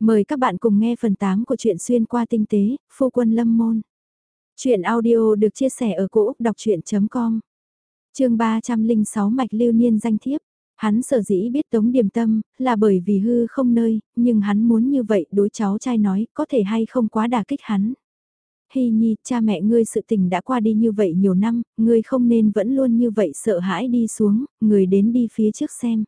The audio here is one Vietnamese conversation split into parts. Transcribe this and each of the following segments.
Mời các bạn cùng nghe phần 8 của truyện xuyên qua tinh tế, phu quân lâm môn. Chuyện audio được chia sẻ ở cỗ đọc chuyện.com Trường 306 mạch lưu niên danh thiếp. Hắn sở dĩ biết tống điểm tâm, là bởi vì hư không nơi, nhưng hắn muốn như vậy đối cháu trai nói có thể hay không quá đả kích hắn. hi nhi, cha mẹ ngươi sự tình đã qua đi như vậy nhiều năm, ngươi không nên vẫn luôn như vậy sợ hãi đi xuống, người đến đi phía trước xem.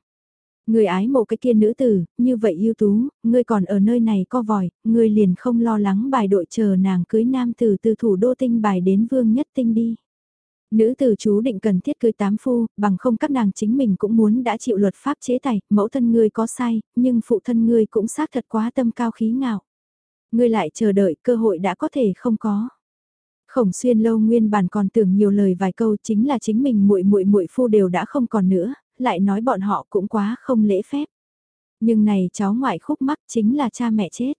Người ái mộ cái kia nữ tử, như vậy ưu tú, ngươi còn ở nơi này co vòi, ngươi liền không lo lắng bài đội chờ nàng cưới nam tử từ thủ đô tinh bài đến vương nhất tinh đi. Nữ tử chú định cần thiết cưới tám phu, bằng không các nàng chính mình cũng muốn đã chịu luật pháp chế tài, mẫu thân ngươi có sai, nhưng phụ thân ngươi cũng xác thật quá tâm cao khí ngạo. Ngươi lại chờ đợi cơ hội đã có thể không có. Khổng xuyên lâu nguyên bản còn tưởng nhiều lời vài câu chính là chính mình muội muội muội phu đều đã không còn nữa, lại nói bọn họ cũng quá không lễ phép. Nhưng này cháu ngoại khúc mắc chính là cha mẹ chết.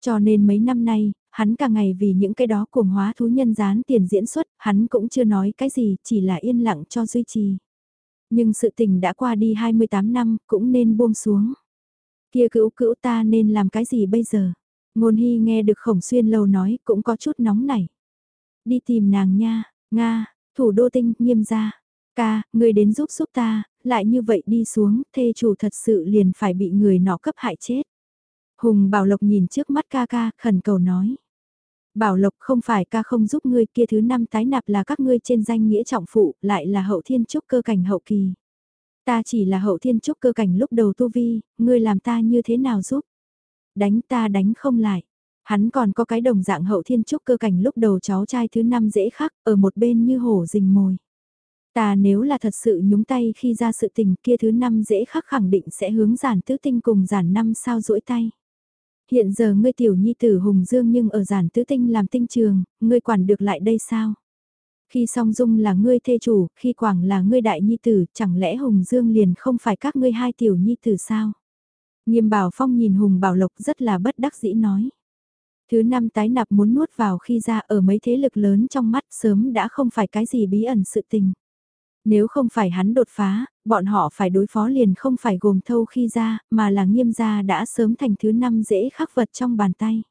Cho nên mấy năm nay, hắn cả ngày vì những cái đó cuồng hóa thú nhân dán tiền diễn xuất, hắn cũng chưa nói cái gì, chỉ là yên lặng cho duy trì. Nhưng sự tình đã qua đi 28 năm, cũng nên buông xuống. Kia cữu cữu ta nên làm cái gì bây giờ? Ngôn hy nghe được khổng xuyên lâu nói, cũng có chút nóng nảy. Đi tìm nàng nha, Nga, thủ đô tinh, nghiêm gia. Ca, người đến giúp giúp ta, lại như vậy đi xuống, thê chủ thật sự liền phải bị người nọ cấp hại chết. Hùng Bảo Lộc nhìn trước mắt ca ca, khẩn cầu nói. Bảo Lộc không phải ca không giúp ngươi kia thứ năm tái nạp là các ngươi trên danh nghĩa trọng phụ, lại là hậu thiên trúc cơ cảnh hậu kỳ. Ta chỉ là hậu thiên trúc cơ cảnh lúc đầu tu vi, ngươi làm ta như thế nào giúp? Đánh ta đánh không lại. Hắn còn có cái đồng dạng hậu thiên trúc cơ cảnh lúc đầu cháu trai thứ năm dễ khắc, ở một bên như hổ rình mồi. Ta nếu là thật sự nhúng tay khi ra sự tình kia thứ năm dễ khắc khẳng định sẽ hướng giản tứ tinh cùng giản năm sao rỗi tay. Hiện giờ ngươi tiểu nhi tử hùng dương nhưng ở giản tứ tinh làm tinh trường, ngươi quản được lại đây sao? Khi song dung là ngươi thê chủ, khi quảng là ngươi đại nhi tử, chẳng lẽ hùng dương liền không phải các ngươi hai tiểu nhi tử sao? Nghiêm bảo phong nhìn hùng bảo lộc rất là bất đắc dĩ nói. Thứ năm tái nạp muốn nuốt vào khi ra ở mấy thế lực lớn trong mắt sớm đã không phải cái gì bí ẩn sự tình. Nếu không phải hắn đột phá, bọn họ phải đối phó liền không phải gồm thâu khi ra, mà là nghiêm gia đã sớm thành thứ năm dễ khắc vật trong bàn tay.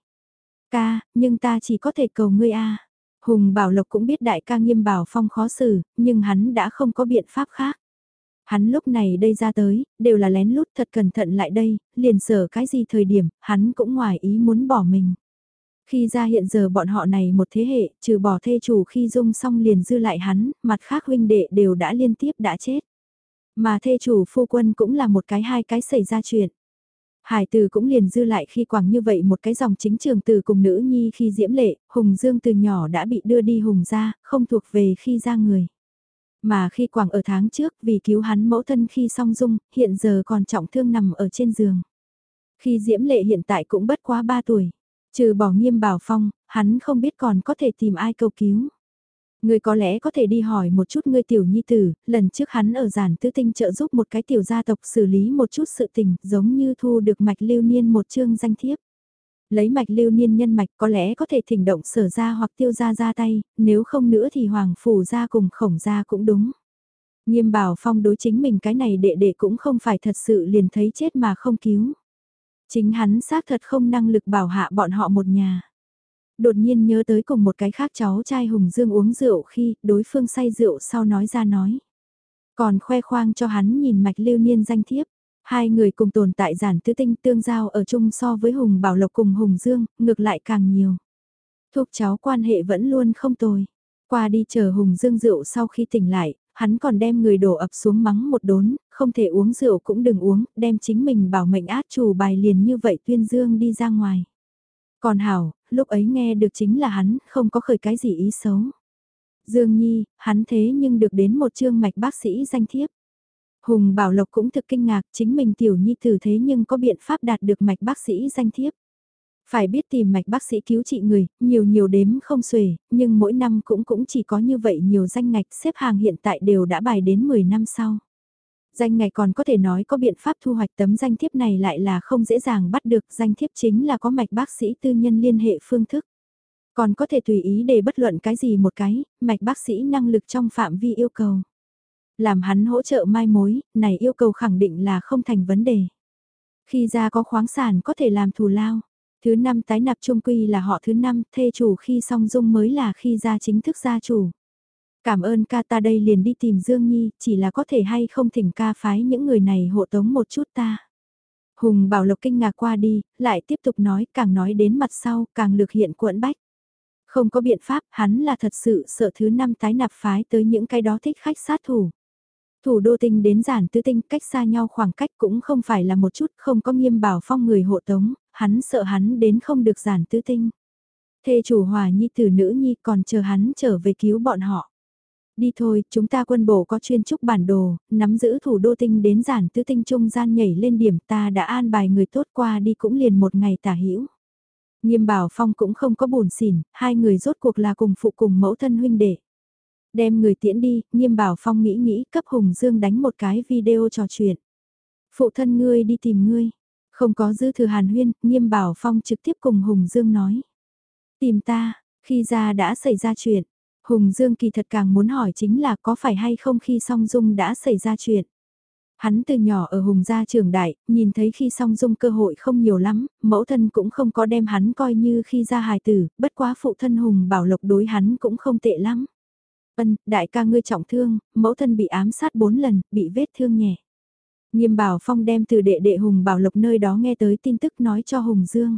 Ca, nhưng ta chỉ có thể cầu ngươi a. Hùng Bảo Lộc cũng biết đại ca nghiêm bảo phong khó xử, nhưng hắn đã không có biện pháp khác. Hắn lúc này đây ra tới, đều là lén lút thật cẩn thận lại đây, liền sở cái gì thời điểm, hắn cũng ngoài ý muốn bỏ mình. Khi ra hiện giờ bọn họ này một thế hệ, trừ bỏ thê chủ khi dung xong liền dư lại hắn, mặt khác huynh đệ đều đã liên tiếp đã chết. Mà thê chủ phu quân cũng là một cái hai cái xảy ra chuyện. Hải từ cũng liền dư lại khi quảng như vậy một cái dòng chính trường từ cùng nữ nhi khi diễm lệ, Hùng Dương từ nhỏ đã bị đưa đi Hùng ra, không thuộc về khi ra người. Mà khi quảng ở tháng trước vì cứu hắn mẫu thân khi song dung, hiện giờ còn trọng thương nằm ở trên giường. Khi diễm lệ hiện tại cũng bất quá 3 tuổi. Trừ bỏ nghiêm bảo phong, hắn không biết còn có thể tìm ai cầu cứu. Người có lẽ có thể đi hỏi một chút ngươi tiểu nhi tử, lần trước hắn ở giản tứ tinh trợ giúp một cái tiểu gia tộc xử lý một chút sự tình giống như thu được mạch lưu niên một chương danh thiếp. Lấy mạch lưu niên nhân mạch có lẽ có thể thỉnh động sở ra hoặc tiêu ra ra tay, nếu không nữa thì hoàng phủ ra cùng khổng ra cũng đúng. Nghiêm bảo phong đối chính mình cái này đệ đệ cũng không phải thật sự liền thấy chết mà không cứu. Chính hắn xác thật không năng lực bảo hạ bọn họ một nhà. Đột nhiên nhớ tới cùng một cái khác cháu trai Hùng Dương uống rượu khi đối phương say rượu sau nói ra nói. Còn khoe khoang cho hắn nhìn mạch lưu niên danh thiếp. Hai người cùng tồn tại giản tứ tinh tương giao ở chung so với Hùng Bảo Lộc cùng Hùng Dương, ngược lại càng nhiều. Thúc cháu quan hệ vẫn luôn không tồi. Qua đi chờ Hùng Dương rượu sau khi tỉnh lại, hắn còn đem người đổ ập xuống mắng một đốn, không thể uống rượu cũng đừng uống, đem chính mình bảo mệnh át chủ bài liền như vậy tuyên dương đi ra ngoài. Còn Hảo, lúc ấy nghe được chính là hắn, không có khởi cái gì ý xấu. Dương Nhi, hắn thế nhưng được đến một chương mạch bác sĩ danh thiếp. Hùng Bảo Lộc cũng thực kinh ngạc chính mình tiểu nhi tử thế nhưng có biện pháp đạt được mạch bác sĩ danh thiếp. Phải biết tìm mạch bác sĩ cứu trị người, nhiều nhiều đếm không xuể, nhưng mỗi năm cũng cũng chỉ có như vậy nhiều danh ngạch xếp hàng hiện tại đều đã bài đến 10 năm sau. Danh ngày còn có thể nói có biện pháp thu hoạch tấm danh thiếp này lại là không dễ dàng bắt được danh thiếp chính là có mạch bác sĩ tư nhân liên hệ phương thức. Còn có thể tùy ý để bất luận cái gì một cái, mạch bác sĩ năng lực trong phạm vi yêu cầu. Làm hắn hỗ trợ mai mối, này yêu cầu khẳng định là không thành vấn đề. Khi ra có khoáng sản có thể làm thù lao. Thứ năm tái nạp trung quy là họ thứ năm, thê chủ khi song dung mới là khi ra chính thức gia chủ. Cảm ơn ca ta đây liền đi tìm Dương Nhi, chỉ là có thể hay không thỉnh ca phái những người này hộ tống một chút ta. Hùng Bảo Lộc kinh ngạc qua đi, lại tiếp tục nói, càng nói đến mặt sau, càng lược hiện cuộn bách. Không có biện pháp, hắn là thật sự sợ thứ năm tái nạp phái tới những cái đó thích khách sát thủ. Thủ đô tinh đến giản tứ tinh cách xa nhau khoảng cách cũng không phải là một chút không có nghiêm bảo phong người hộ tống, hắn sợ hắn đến không được giản tứ tinh. Thê chủ hòa nhi tử nữ nhi còn chờ hắn trở về cứu bọn họ. Đi thôi, chúng ta quân bộ có chuyên trúc bản đồ, nắm giữ thủ đô tinh đến giản tứ tinh trung gian nhảy lên điểm ta đã an bài người tốt qua đi cũng liền một ngày tả hữu Nghiêm bảo phong cũng không có buồn xỉn, hai người rốt cuộc là cùng phụ cùng mẫu thân huynh đệ. Đem người tiễn đi, nghiêm bảo phong nghĩ nghĩ cấp Hùng Dương đánh một cái video trò chuyện. Phụ thân ngươi đi tìm ngươi. Không có dư thừa hàn huyên, nghiêm bảo phong trực tiếp cùng Hùng Dương nói. Tìm ta, khi ra đã xảy ra chuyện. Hùng Dương kỳ thật càng muốn hỏi chính là có phải hay không khi song dung đã xảy ra chuyện. Hắn từ nhỏ ở Hùng gia trường đại, nhìn thấy khi song dung cơ hội không nhiều lắm, mẫu thân cũng không có đem hắn coi như khi ra hài tử, bất quá phụ thân Hùng bảo lộc đối hắn cũng không tệ lắm. Ân, đại ca ngươi trọng thương, mẫu thân bị ám sát bốn lần, bị vết thương nhẹ. Nghiêm bảo phong đem từ đệ đệ Hùng bảo lộc nơi đó nghe tới tin tức nói cho Hùng Dương.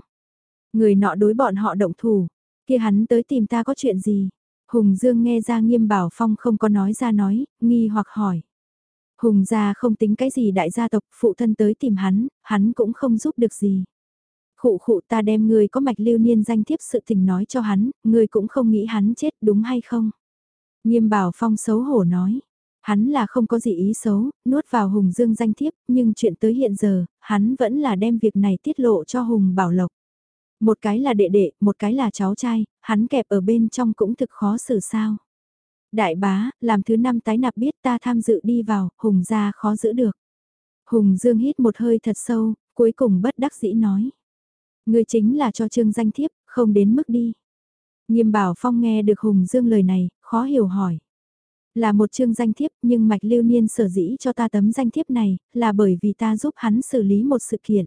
Người nọ đối bọn họ động thủ, kia hắn tới tìm ta có chuyện gì? Hùng Dương nghe ra nghiêm bảo phong không có nói ra nói, nghi hoặc hỏi. Hùng gia không tính cái gì đại gia tộc, phụ thân tới tìm hắn, hắn cũng không giúp được gì. Khụ khụ ta đem người có mạch lưu niên danh thiếp sự tình nói cho hắn, người cũng không nghĩ hắn chết đúng hay không? Nghiêm bảo phong xấu hổ nói. Hắn là không có gì ý xấu, nuốt vào Hùng Dương danh thiếp, nhưng chuyện tới hiện giờ, hắn vẫn là đem việc này tiết lộ cho Hùng Bảo Lộc. Một cái là đệ đệ, một cái là cháu trai, hắn kẹp ở bên trong cũng thực khó xử sao. Đại bá, làm thứ năm tái nạp biết ta tham dự đi vào, Hùng ra khó giữ được. Hùng Dương hít một hơi thật sâu, cuối cùng bất đắc dĩ nói. Người chính là cho trương danh thiếp, không đến mức đi. Nghiêm bảo phong nghe được Hùng Dương lời này, khó hiểu hỏi. Là một chương danh thiếp nhưng mạch lưu niên sở dĩ cho ta tấm danh thiếp này là bởi vì ta giúp hắn xử lý một sự kiện.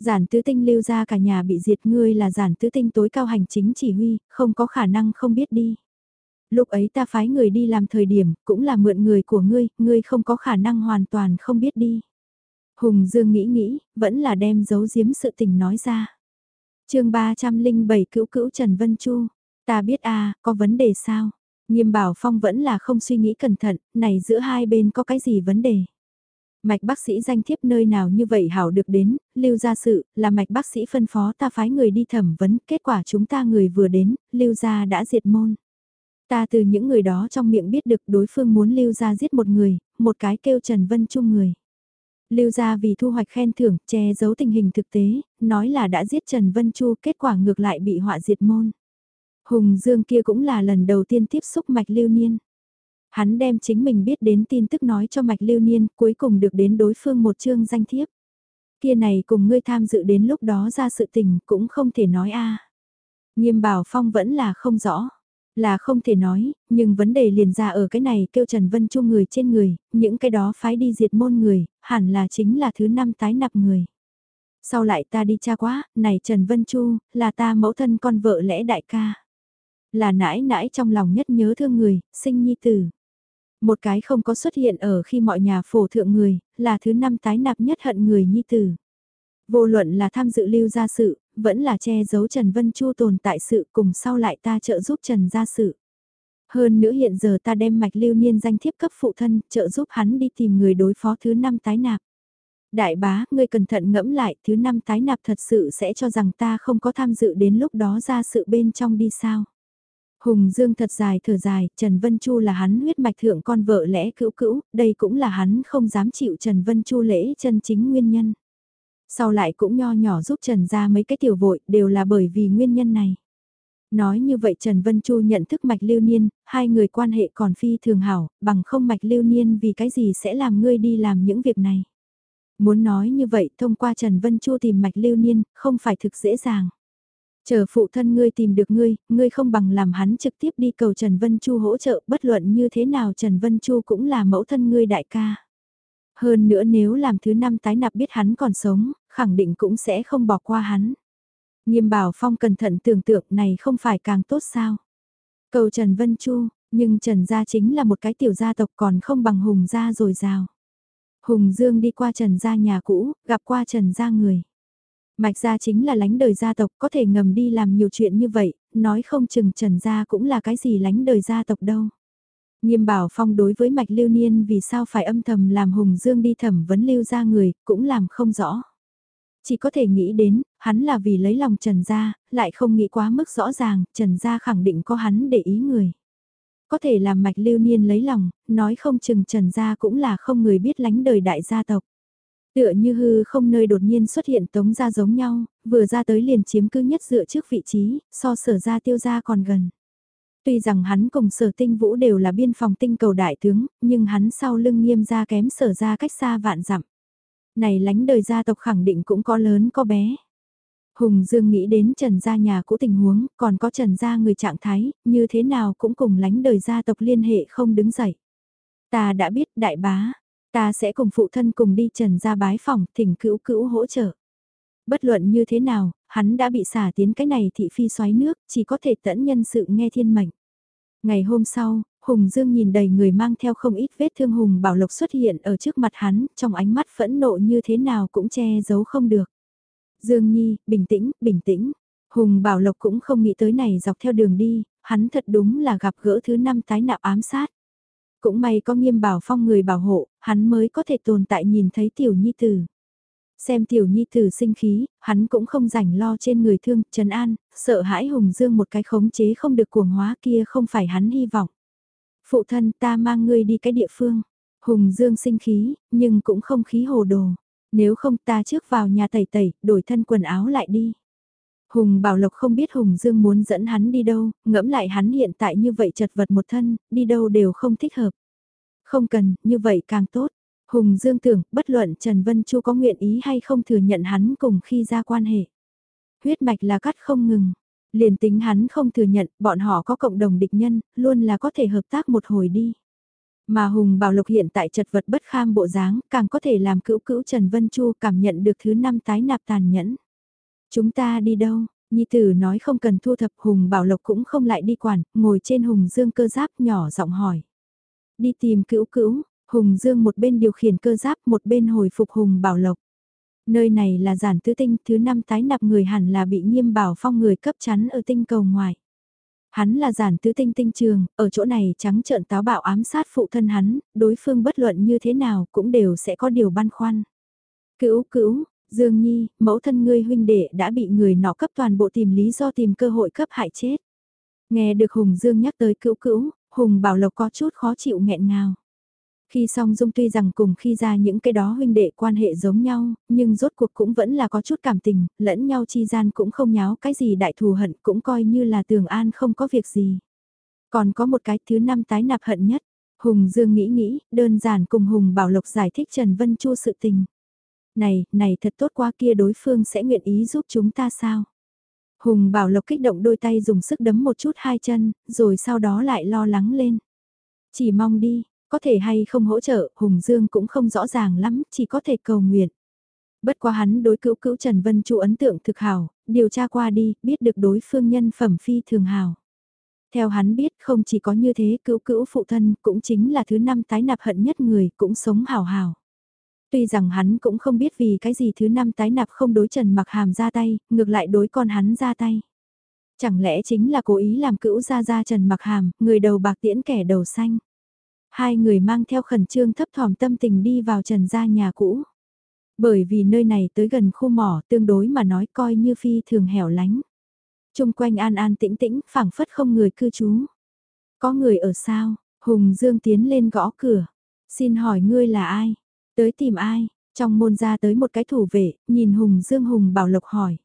Giản tứ tinh lưu ra cả nhà bị diệt ngươi là giản tứ tinh tối cao hành chính chỉ huy, không có khả năng không biết đi. Lúc ấy ta phái người đi làm thời điểm, cũng là mượn người của ngươi, ngươi không có khả năng hoàn toàn không biết đi. Hùng Dương nghĩ nghĩ, vẫn là đem giấu giếm sự tình nói ra. chương 307 cữu cữu Trần Vân Chu, ta biết à, có vấn đề sao? Nghiêm bảo phong vẫn là không suy nghĩ cẩn thận, này giữa hai bên có cái gì vấn đề? Mạch bác sĩ danh thiếp nơi nào như vậy hảo được đến, lưu gia sự, là mạch bác sĩ phân phó ta phái người đi thẩm vấn, kết quả chúng ta người vừa đến, lưu gia đã diệt môn. Ta từ những người đó trong miệng biết được đối phương muốn lưu gia giết một người, một cái kêu Trần Vân Trung người. Lưu gia vì thu hoạch khen thưởng, che giấu tình hình thực tế, nói là đã giết Trần Vân Chu, kết quả ngược lại bị họa diệt môn. Hùng Dương kia cũng là lần đầu tiên tiếp xúc mạch lưu niên. Hắn đem chính mình biết đến tin tức nói cho mạch lưu niên, cuối cùng được đến đối phương một chương danh thiếp. Kia này cùng ngươi tham dự đến lúc đó ra sự tình cũng không thể nói a Nghiêm bảo phong vẫn là không rõ. Là không thể nói, nhưng vấn đề liền ra ở cái này kêu Trần Vân Chu người trên người, những cái đó phái đi diệt môn người, hẳn là chính là thứ năm tái nạp người. Sau lại ta đi cha quá, này Trần Vân Chu, là ta mẫu thân con vợ lẽ đại ca. Là nãi nãi trong lòng nhất nhớ thương người, sinh nhi tử. Một cái không có xuất hiện ở khi mọi nhà phổ thượng người, là thứ năm tái nạp nhất hận người nhi tử. Vô luận là tham dự lưu gia sự, vẫn là che giấu Trần Vân Chu tồn tại sự cùng sau lại ta trợ giúp Trần gia sự. Hơn nữa hiện giờ ta đem mạch lưu niên danh thiếp cấp phụ thân, trợ giúp hắn đi tìm người đối phó thứ năm tái nạp. Đại bá, ngươi cẩn thận ngẫm lại, thứ năm tái nạp thật sự sẽ cho rằng ta không có tham dự đến lúc đó ra sự bên trong đi sao. Hùng Dương thật dài thở dài, Trần Vân Chu là hắn huyết mạch thượng con vợ lẽ cữu cữu, đây cũng là hắn không dám chịu Trần Vân Chu lễ chân chính nguyên nhân. Sau lại cũng nho nhỏ giúp Trần ra mấy cái tiểu vội, đều là bởi vì nguyên nhân này. Nói như vậy Trần Vân Chu nhận thức mạch lưu niên, hai người quan hệ còn phi thường hảo, bằng không mạch lưu niên vì cái gì sẽ làm ngươi đi làm những việc này. Muốn nói như vậy thông qua Trần Vân Chu tìm mạch lưu niên, không phải thực dễ dàng. Chờ phụ thân ngươi tìm được ngươi, ngươi không bằng làm hắn trực tiếp đi cầu Trần Vân Chu hỗ trợ bất luận như thế nào Trần Vân Chu cũng là mẫu thân ngươi đại ca. Hơn nữa nếu làm thứ năm tái nạp biết hắn còn sống, khẳng định cũng sẽ không bỏ qua hắn. Nghiêm bảo phong cẩn thận tưởng tượng này không phải càng tốt sao. Cầu Trần Vân Chu, nhưng Trần gia chính là một cái tiểu gia tộc còn không bằng Hùng gia rồi rào. Hùng Dương đi qua Trần gia nhà cũ, gặp qua Trần gia người. Mạch gia chính là lánh đời gia tộc có thể ngầm đi làm nhiều chuyện như vậy, nói không chừng Trần gia cũng là cái gì lánh đời gia tộc đâu. Nghiêm bảo phong đối với mạch lưu niên vì sao phải âm thầm làm Hùng Dương đi thẩm vấn lưu ra người, cũng làm không rõ. Chỉ có thể nghĩ đến, hắn là vì lấy lòng Trần Gia, lại không nghĩ quá mức rõ ràng, Trần Gia khẳng định có hắn để ý người. Có thể làm mạch lưu niên lấy lòng, nói không chừng Trần Gia cũng là không người biết lánh đời đại gia tộc. Tựa như hư không nơi đột nhiên xuất hiện tống gia giống nhau, vừa ra tới liền chiếm cứ nhất dựa trước vị trí, so sở gia tiêu gia còn gần. Tuy rằng hắn cùng sở tinh vũ đều là biên phòng tinh cầu đại tướng, nhưng hắn sau lưng nghiêm gia kém sở gia cách xa vạn dặm. Này lánh đời gia tộc khẳng định cũng có lớn có bé. Hùng Dương nghĩ đến Trần gia nhà cũ tình huống, còn có Trần gia người trạng thái, như thế nào cũng cùng lánh đời gia tộc liên hệ không đứng dậy. Ta đã biết đại bá, ta sẽ cùng phụ thân cùng đi Trần gia bái phòng, thỉnh cữu cữu hỗ trợ. Bất luận như thế nào, hắn đã bị xả tiến cái này thị phi xoáy nước, chỉ có thể tẫn nhân sự nghe thiên mệnh. Ngày hôm sau, Hùng Dương nhìn đầy người mang theo không ít vết thương Hùng Bảo Lộc xuất hiện ở trước mặt hắn, trong ánh mắt phẫn nộ như thế nào cũng che giấu không được. Dương Nhi, bình tĩnh, bình tĩnh. Hùng Bảo Lộc cũng không nghĩ tới này dọc theo đường đi, hắn thật đúng là gặp gỡ thứ năm tái nạo ám sát. Cũng may có nghiêm bảo phong người bảo hộ, hắn mới có thể tồn tại nhìn thấy tiểu nhi tử. Xem tiểu nhi tử sinh khí, hắn cũng không rảnh lo trên người thương, trần an, sợ hãi Hùng Dương một cái khống chế không được cuồng hóa kia không phải hắn hy vọng. Phụ thân ta mang ngươi đi cái địa phương. Hùng Dương sinh khí, nhưng cũng không khí hồ đồ. Nếu không ta trước vào nhà tẩy tẩy, đổi thân quần áo lại đi. Hùng Bảo Lộc không biết Hùng Dương muốn dẫn hắn đi đâu, ngẫm lại hắn hiện tại như vậy chật vật một thân, đi đâu đều không thích hợp. Không cần, như vậy càng tốt. Hùng Dương tưởng, bất luận Trần Vân Chu có nguyện ý hay không thừa nhận hắn cùng khi ra quan hệ. Huyết mạch là cắt không ngừng. Liền tính hắn không thừa nhận, bọn họ có cộng đồng địch nhân, luôn là có thể hợp tác một hồi đi. Mà Hùng Bảo Lộc hiện tại chật vật bất kham bộ dáng, càng có thể làm cữu cữu Trần Vân Chu cảm nhận được thứ năm tái nạp tàn nhẫn. Chúng ta đi đâu? Nhi tử nói không cần thu thập Hùng Bảo Lộc cũng không lại đi quản, ngồi trên Hùng Dương cơ giáp nhỏ giọng hỏi. Đi tìm cữu cữu, Hùng Dương một bên điều khiển cơ giáp một bên hồi phục Hùng Bảo Lộc. Nơi này là giản tứ tinh, thứ năm tái nạp người hẳn là bị nghiêm bảo phong người cấp chắn ở tinh cầu ngoài. Hắn là giản tứ tinh tinh trường, ở chỗ này trắng trợn táo bạo ám sát phụ thân hắn, đối phương bất luận như thế nào cũng đều sẽ có điều băn khoăn. Cữu cữu, Dương Nhi, mẫu thân ngươi huynh đệ đã bị người nọ cấp toàn bộ tìm lý do tìm cơ hội cấp hại chết. Nghe được Hùng Dương nhắc tới cữu cữu, Hùng Bảo Lộc có chút khó chịu nghẹn ngào. Khi song dung tuy rằng cùng khi ra những cái đó huynh đệ quan hệ giống nhau, nhưng rốt cuộc cũng vẫn là có chút cảm tình, lẫn nhau chi gian cũng không nháo cái gì đại thù hận cũng coi như là tường an không có việc gì. Còn có một cái thứ năm tái nạp hận nhất, Hùng Dương nghĩ nghĩ, đơn giản cùng Hùng Bảo Lộc giải thích Trần Vân Chu sự tình. Này, này thật tốt quá kia đối phương sẽ nguyện ý giúp chúng ta sao? Hùng Bảo Lộc kích động đôi tay dùng sức đấm một chút hai chân, rồi sau đó lại lo lắng lên. Chỉ mong đi, có thể hay không hỗ trợ, Hùng Dương cũng không rõ ràng lắm, chỉ có thể cầu nguyện. Bất quá hắn đối cứu cứu Trần Vân Chu ấn tượng thực hào, điều tra qua đi, biết được đối phương nhân phẩm phi thường hào. Theo hắn biết không chỉ có như thế cứu cữu phụ thân cũng chính là thứ năm tái nạp hận nhất người cũng sống hào hào. Tuy rằng hắn cũng không biết vì cái gì thứ năm tái nạp không đối Trần mặc hàm ra tay, ngược lại đối con hắn ra tay. Chẳng lẽ chính là cố ý làm cữu ra ra Trần mặc hàm, người đầu bạc tiễn kẻ đầu xanh. Hai người mang theo khẩn trương thấp thỏm tâm tình đi vào trần gia nhà cũ. Bởi vì nơi này tới gần khu mỏ tương đối mà nói coi như phi thường hẻo lánh. Trung quanh an an tĩnh tĩnh, phảng phất không người cư trú. Có người ở sao? Hùng Dương tiến lên gõ cửa. Xin hỏi ngươi là ai? Tới tìm ai? Trong môn ra tới một cái thủ vệ, nhìn Hùng Dương Hùng Bảo Lộc hỏi.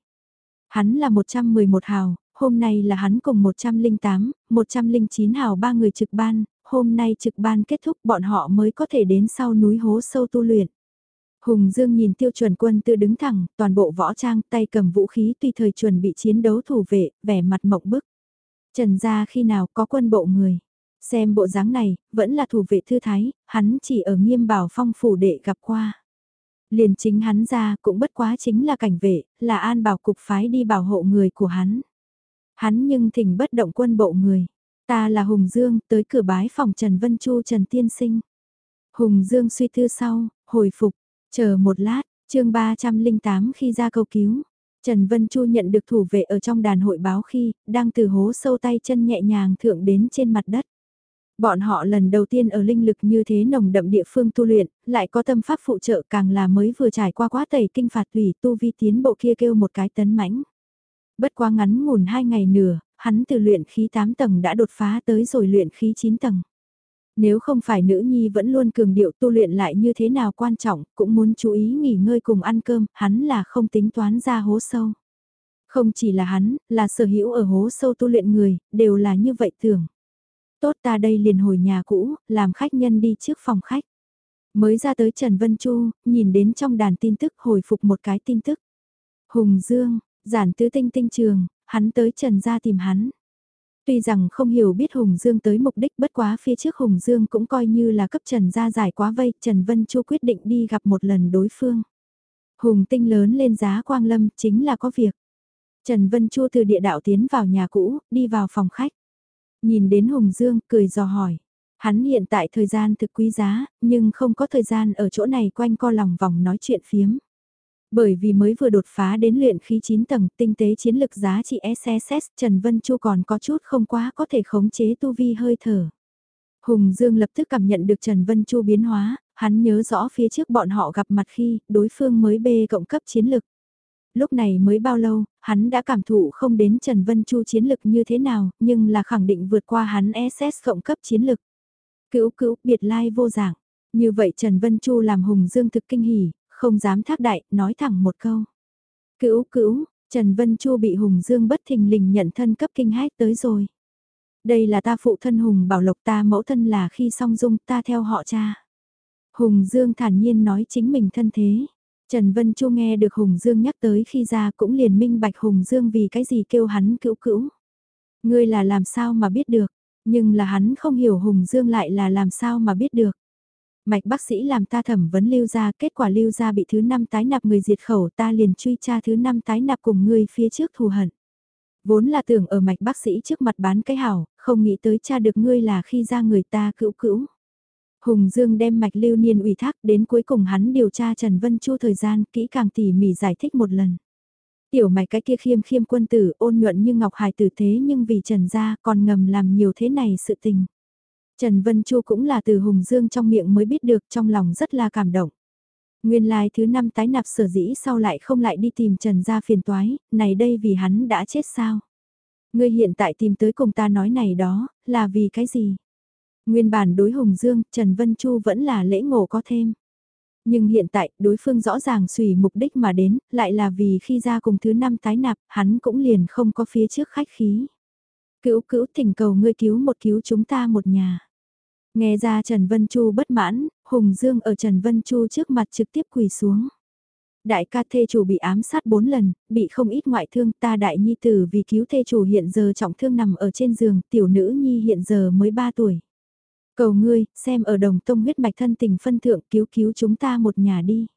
Hắn là 111 hào, hôm nay là hắn cùng 108, 109 hào ba người trực ban, hôm nay trực ban kết thúc bọn họ mới có thể đến sau núi hố sâu tu luyện. Hùng Dương nhìn tiêu chuẩn quân tự đứng thẳng, toàn bộ võ trang tay cầm vũ khí tùy thời chuẩn bị chiến đấu thủ vệ, vẻ mặt mộng bức. Trần gia khi nào có quân bộ người. Xem bộ dáng này, vẫn là thủ vệ thư thái, hắn chỉ ở nghiêm bảo phong phủ đệ gặp qua. Liền chính hắn ra cũng bất quá chính là cảnh vệ, là an bảo cục phái đi bảo hộ người của hắn. Hắn nhưng thỉnh bất động quân bộ người. Ta là Hùng Dương, tới cửa bái phòng Trần Vân Chu Trần Tiên Sinh. Hùng Dương suy tư sau, hồi phục, chờ một lát, chương 308 khi ra câu cứu. Trần Vân Chu nhận được thủ vệ ở trong đàn hội báo khi, đang từ hố sâu tay chân nhẹ nhàng thượng đến trên mặt đất. Bọn họ lần đầu tiên ở linh lực như thế nồng đậm địa phương tu luyện, lại có tâm pháp phụ trợ càng là mới vừa trải qua quá tẩy kinh phạt tùy tu vi tiến bộ kia kêu một cái tấn mãnh. Bất quá ngắn ngủn hai ngày nửa, hắn từ luyện khí 8 tầng đã đột phá tới rồi luyện khí 9 tầng. Nếu không phải nữ nhi vẫn luôn cường điệu tu luyện lại như thế nào quan trọng, cũng muốn chú ý nghỉ ngơi cùng ăn cơm, hắn là không tính toán ra hố sâu. Không chỉ là hắn, là sở hữu ở hố sâu tu luyện người, đều là như vậy tưởng. Tốt ta đây liền hồi nhà cũ, làm khách nhân đi trước phòng khách. Mới ra tới Trần Vân Chu, nhìn đến trong đàn tin tức hồi phục một cái tin tức. Hùng Dương, giản tứ tinh tinh trường, hắn tới Trần ra tìm hắn. Tuy rằng không hiểu biết Hùng Dương tới mục đích bất quá phía trước Hùng Dương cũng coi như là cấp Trần ra giải quá vây, Trần Vân Chu quyết định đi gặp một lần đối phương. Hùng tinh lớn lên giá quang lâm chính là có việc. Trần Vân Chu từ địa đạo tiến vào nhà cũ, đi vào phòng khách. Nhìn đến Hùng Dương, cười dò hỏi. Hắn hiện tại thời gian thực quý giá, nhưng không có thời gian ở chỗ này quanh co lòng vòng nói chuyện phiếm. Bởi vì mới vừa đột phá đến luyện khí 9 tầng tinh tế chiến lực giá trị SSS, Trần Vân Chu còn có chút không quá có thể khống chế tu vi hơi thở. Hùng Dương lập tức cảm nhận được Trần Vân Chu biến hóa, hắn nhớ rõ phía trước bọn họ gặp mặt khi đối phương mới bê cộng cấp chiến lực. Lúc này mới bao lâu, hắn đã cảm thụ không đến Trần Vân Chu chiến lực như thế nào, nhưng là khẳng định vượt qua hắn SS cộng cấp chiến lực. Cữu cữu, biệt lai vô dạng. Như vậy Trần Vân Chu làm Hùng Dương thực kinh hỉ, không dám thác đại, nói thẳng một câu. Cữu cữu, Trần Vân Chu bị Hùng Dương bất thình lình nhận thân cấp kinh hách tới rồi. Đây là ta phụ thân Hùng bảo lộc ta mẫu thân là khi song dung ta theo họ cha. Hùng Dương thản nhiên nói chính mình thân thế. Trần Vân Chu nghe được Hùng Dương nhắc tới khi ra cũng liền minh bạch Hùng Dương vì cái gì kêu hắn cữu cữu. Ngươi là làm sao mà biết được, nhưng là hắn không hiểu Hùng Dương lại là làm sao mà biết được. Mạch bác sĩ làm ta thẩm vấn lưu ra, kết quả lưu ra bị thứ năm tái nạp người diệt khẩu ta liền truy tra thứ năm tái nạp cùng ngươi phía trước thù hận. Vốn là tưởng ở mạch bác sĩ trước mặt bán cái hảo, không nghĩ tới cha được ngươi là khi ra người ta cữu cữu. Hùng Dương đem mạch lưu niên ủy thác đến cuối cùng hắn điều tra Trần Vân Chu thời gian kỹ càng tỉ mỉ giải thích một lần. Tiểu mạch cái kia khiêm khiêm quân tử ôn nhuận như ngọc hài tử thế nhưng vì Trần gia còn ngầm làm nhiều thế này sự tình. Trần Vân Chu cũng là từ Hùng Dương trong miệng mới biết được trong lòng rất là cảm động. Nguyên lai thứ năm tái nạp sở dĩ sau lại không lại đi tìm Trần gia phiền toái, này đây vì hắn đã chết sao? Ngươi hiện tại tìm tới cùng ta nói này đó, là vì cái gì? Nguyên bản đối Hùng Dương, Trần Vân Chu vẫn là lễ ngộ có thêm. Nhưng hiện tại, đối phương rõ ràng suy mục đích mà đến, lại là vì khi ra cùng thứ năm tái nạp, hắn cũng liền không có phía trước khách khí. Cữu cữu thỉnh cầu ngươi cứu một cứu chúng ta một nhà. Nghe ra Trần Vân Chu bất mãn, Hùng Dương ở Trần Vân Chu trước mặt trực tiếp quỳ xuống. Đại ca thê chủ bị ám sát 4 lần, bị không ít ngoại thương ta đại nhi tử vì cứu thê chủ hiện giờ trọng thương nằm ở trên giường, tiểu nữ nhi hiện giờ mới 3 tuổi. Cầu ngươi, xem ở đồng tông huyết mạch thân tình phân thượng cứu cứu chúng ta một nhà đi.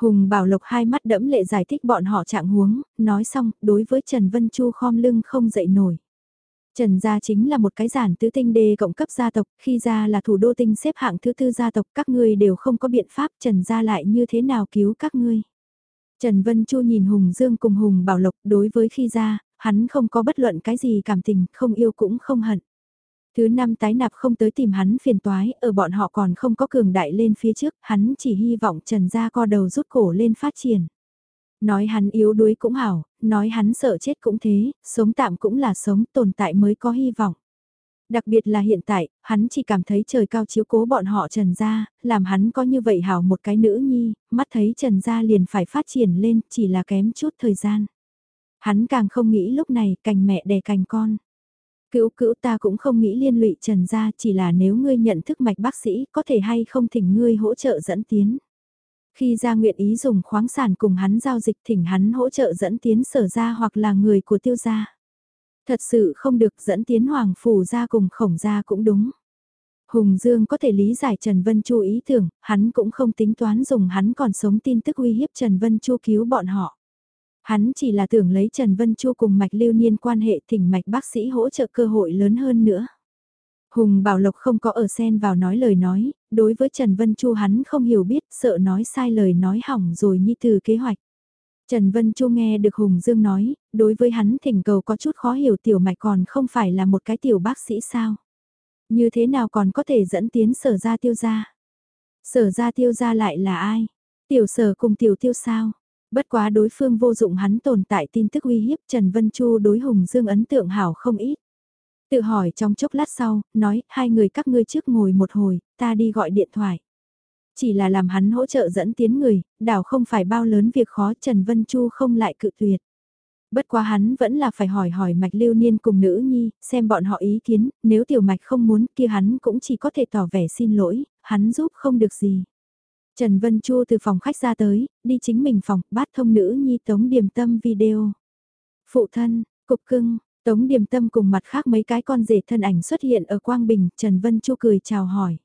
Hùng Bảo Lộc hai mắt đẫm lệ giải thích bọn họ trạng huống, nói xong, đối với Trần Vân Chu khom lưng không dậy nổi. Trần gia chính là một cái giản tứ tinh đê cộng cấp gia tộc, khi ra là thủ đô tinh xếp hạng thứ tư gia tộc, các ngươi đều không có biện pháp, Trần gia lại như thế nào cứu các ngươi. Trần Vân Chu nhìn Hùng Dương cùng Hùng Bảo Lộc đối với khi ra, hắn không có bất luận cái gì cảm tình, không yêu cũng không hận. Thứ năm tái nạp không tới tìm hắn phiền toái, ở bọn họ còn không có cường đại lên phía trước, hắn chỉ hy vọng Trần gia co đầu rút cổ lên phát triển. Nói hắn yếu đuối cũng hảo, nói hắn sợ chết cũng thế, sống tạm cũng là sống, tồn tại mới có hy vọng. Đặc biệt là hiện tại, hắn chỉ cảm thấy trời cao chiếu cố bọn họ Trần Gia, làm hắn có như vậy hảo một cái nữ nhi, mắt thấy Trần Gia liền phải phát triển lên, chỉ là kém chút thời gian. Hắn càng không nghĩ lúc này cành mẹ đẻ cành con. Cữu cữu ta cũng không nghĩ liên lụy Trần Gia chỉ là nếu ngươi nhận thức mạch bác sĩ có thể hay không thỉnh ngươi hỗ trợ dẫn tiến. Khi ra nguyện ý dùng khoáng sản cùng hắn giao dịch thỉnh hắn hỗ trợ dẫn tiến sở gia hoặc là người của tiêu gia. Thật sự không được dẫn tiến hoàng phủ gia cùng khổng gia cũng đúng. Hùng Dương có thể lý giải Trần Vân Chu ý tưởng, hắn cũng không tính toán dùng hắn còn sống tin tức uy hiếp Trần Vân Chu cứu bọn họ. Hắn chỉ là tưởng lấy Trần Vân Chu cùng mạch lưu niên quan hệ thỉnh mạch bác sĩ hỗ trợ cơ hội lớn hơn nữa. Hùng Bảo Lộc không có ở sen vào nói lời nói, đối với Trần Vân Chu hắn không hiểu biết, sợ nói sai lời nói hỏng rồi như từ kế hoạch. Trần Vân Chu nghe được Hùng Dương nói, đối với hắn thỉnh cầu có chút khó hiểu tiểu mạch còn không phải là một cái tiểu bác sĩ sao. Như thế nào còn có thể dẫn tiến sở ra tiêu gia Sở ra tiêu gia lại là ai? Tiểu sở cùng tiểu tiêu sao? Bất quá đối phương vô dụng hắn tồn tại tin tức uy hiếp Trần Vân Chu đối Hùng Dương ấn tượng hảo không ít. Tự hỏi trong chốc lát sau, nói hai người các ngươi trước ngồi một hồi, ta đi gọi điện thoại. Chỉ là làm hắn hỗ trợ dẫn tiến người, đảo không phải bao lớn việc khó Trần Vân Chu không lại cự tuyệt. Bất quá hắn vẫn là phải hỏi hỏi mạch lưu niên cùng nữ nhi, xem bọn họ ý kiến, nếu tiểu mạch không muốn kia hắn cũng chỉ có thể tỏ vẻ xin lỗi, hắn giúp không được gì. Trần Vân Chu từ phòng khách ra tới, đi chính mình phòng, bát thông nữ nhi tống điểm tâm video. Phụ thân, cục cưng, tống điểm tâm cùng mặt khác mấy cái con rể thân ảnh xuất hiện ở Quang Bình, Trần Vân Chu cười chào hỏi.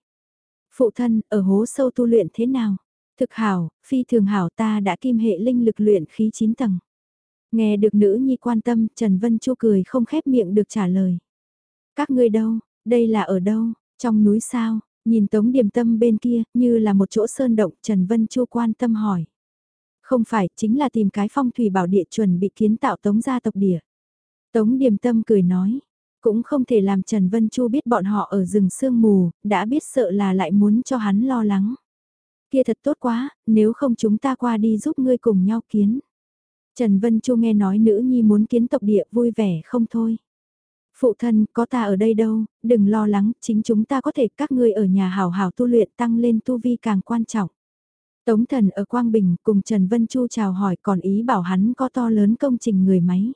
Phụ thân, ở hố sâu tu luyện thế nào? Thực hảo, phi thường hảo ta đã kim hệ linh lực luyện khí 9 tầng. Nghe được nữ nhi quan tâm, Trần Vân Chu cười không khép miệng được trả lời. Các ngươi đâu, đây là ở đâu, trong núi sao, nhìn Tống Điềm Tâm bên kia, như là một chỗ sơn động, Trần Vân Chu quan tâm hỏi. Không phải, chính là tìm cái phong thủy bảo địa chuẩn bị kiến tạo Tống gia tộc địa. Tống Điềm Tâm cười nói, cũng không thể làm Trần Vân Chu biết bọn họ ở rừng sương mù, đã biết sợ là lại muốn cho hắn lo lắng. Kia thật tốt quá, nếu không chúng ta qua đi giúp ngươi cùng nhau kiến. Trần Vân Chu nghe nói nữ nhi muốn kiến tộc địa vui vẻ không thôi. Phụ thân, có ta ở đây đâu, đừng lo lắng, chính chúng ta có thể các ngươi ở nhà hảo hảo tu luyện tăng lên tu vi càng quan trọng. Tống thần ở Quang Bình cùng Trần Vân Chu chào hỏi còn ý bảo hắn có to lớn công trình người máy.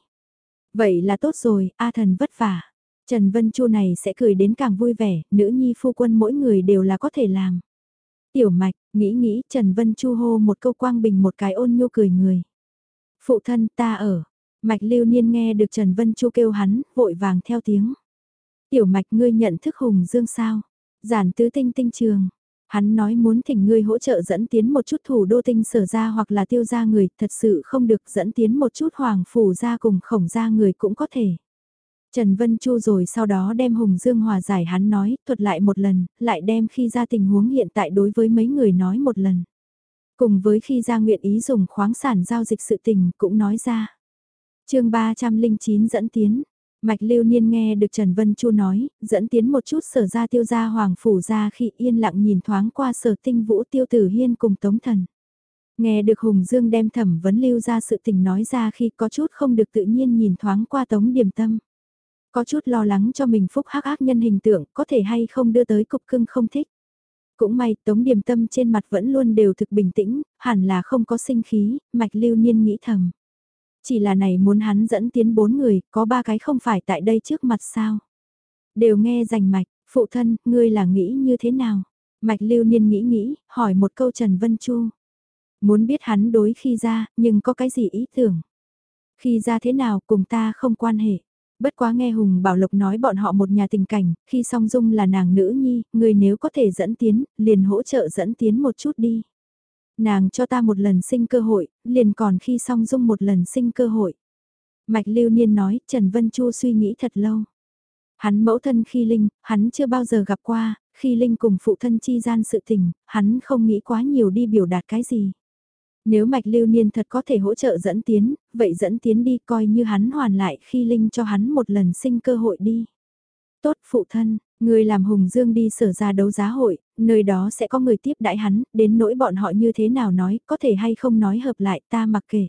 Vậy là tốt rồi, A thần vất vả. Trần Vân Chu này sẽ cười đến càng vui vẻ, nữ nhi phu quân mỗi người đều là có thể làm. Tiểu mạch, nghĩ nghĩ Trần Vân Chu hô một câu Quang Bình một cái ôn nhu cười người. Phụ thân ta ở. Mạch lưu niên nghe được Trần Vân Chu kêu hắn, vội vàng theo tiếng. Tiểu mạch ngươi nhận thức Hùng Dương sao? Giản tứ tinh tinh trường. Hắn nói muốn thỉnh ngươi hỗ trợ dẫn tiến một chút thủ đô tinh sở ra hoặc là tiêu ra người, thật sự không được dẫn tiến một chút hoàng phủ ra cùng khổng ra người cũng có thể. Trần Vân Chu rồi sau đó đem Hùng Dương hòa giải hắn nói, thuật lại một lần, lại đem khi ra tình huống hiện tại đối với mấy người nói một lần. Cùng với khi ra nguyện ý dùng khoáng sản giao dịch sự tình cũng nói ra chương 309 dẫn tiến. Mạch Lưu Niên nghe được Trần Vân Chu nói, dẫn tiến một chút sở ra tiêu gia hoàng phủ ra khi yên lặng nhìn thoáng qua sở tinh vũ tiêu tử hiên cùng tống thần. Nghe được Hùng Dương đem thẩm vấn lưu ra sự tình nói ra khi có chút không được tự nhiên nhìn thoáng qua tống điểm tâm. Có chút lo lắng cho mình phúc hắc ác nhân hình tượng có thể hay không đưa tới cục cưng không thích. Cũng may Tống Điềm Tâm trên mặt vẫn luôn đều thực bình tĩnh, hẳn là không có sinh khí, Mạch Lưu Niên nghĩ thầm. Chỉ là này muốn hắn dẫn tiến bốn người, có ba cái không phải tại đây trước mặt sao. Đều nghe rành mạch, phụ thân, ngươi là nghĩ như thế nào? Mạch Lưu Niên nghĩ nghĩ, hỏi một câu Trần Vân Chu. Muốn biết hắn đối khi ra, nhưng có cái gì ý tưởng? Khi ra thế nào cùng ta không quan hệ. Bất quá nghe Hùng Bảo Lộc nói bọn họ một nhà tình cảnh, khi song dung là nàng nữ nhi, người nếu có thể dẫn tiến, liền hỗ trợ dẫn tiến một chút đi. Nàng cho ta một lần sinh cơ hội, liền còn khi song dung một lần sinh cơ hội. Mạch Lưu Niên nói, Trần Vân Chu suy nghĩ thật lâu. Hắn mẫu thân khi Linh, hắn chưa bao giờ gặp qua, khi Linh cùng phụ thân chi gian sự tình, hắn không nghĩ quá nhiều đi biểu đạt cái gì. Nếu mạch lưu niên thật có thể hỗ trợ dẫn tiến, vậy dẫn tiến đi coi như hắn hoàn lại khi Linh cho hắn một lần sinh cơ hội đi. Tốt phụ thân, người làm Hùng Dương đi sở ra đấu giá hội, nơi đó sẽ có người tiếp đại hắn, đến nỗi bọn họ như thế nào nói, có thể hay không nói hợp lại ta mặc kệ.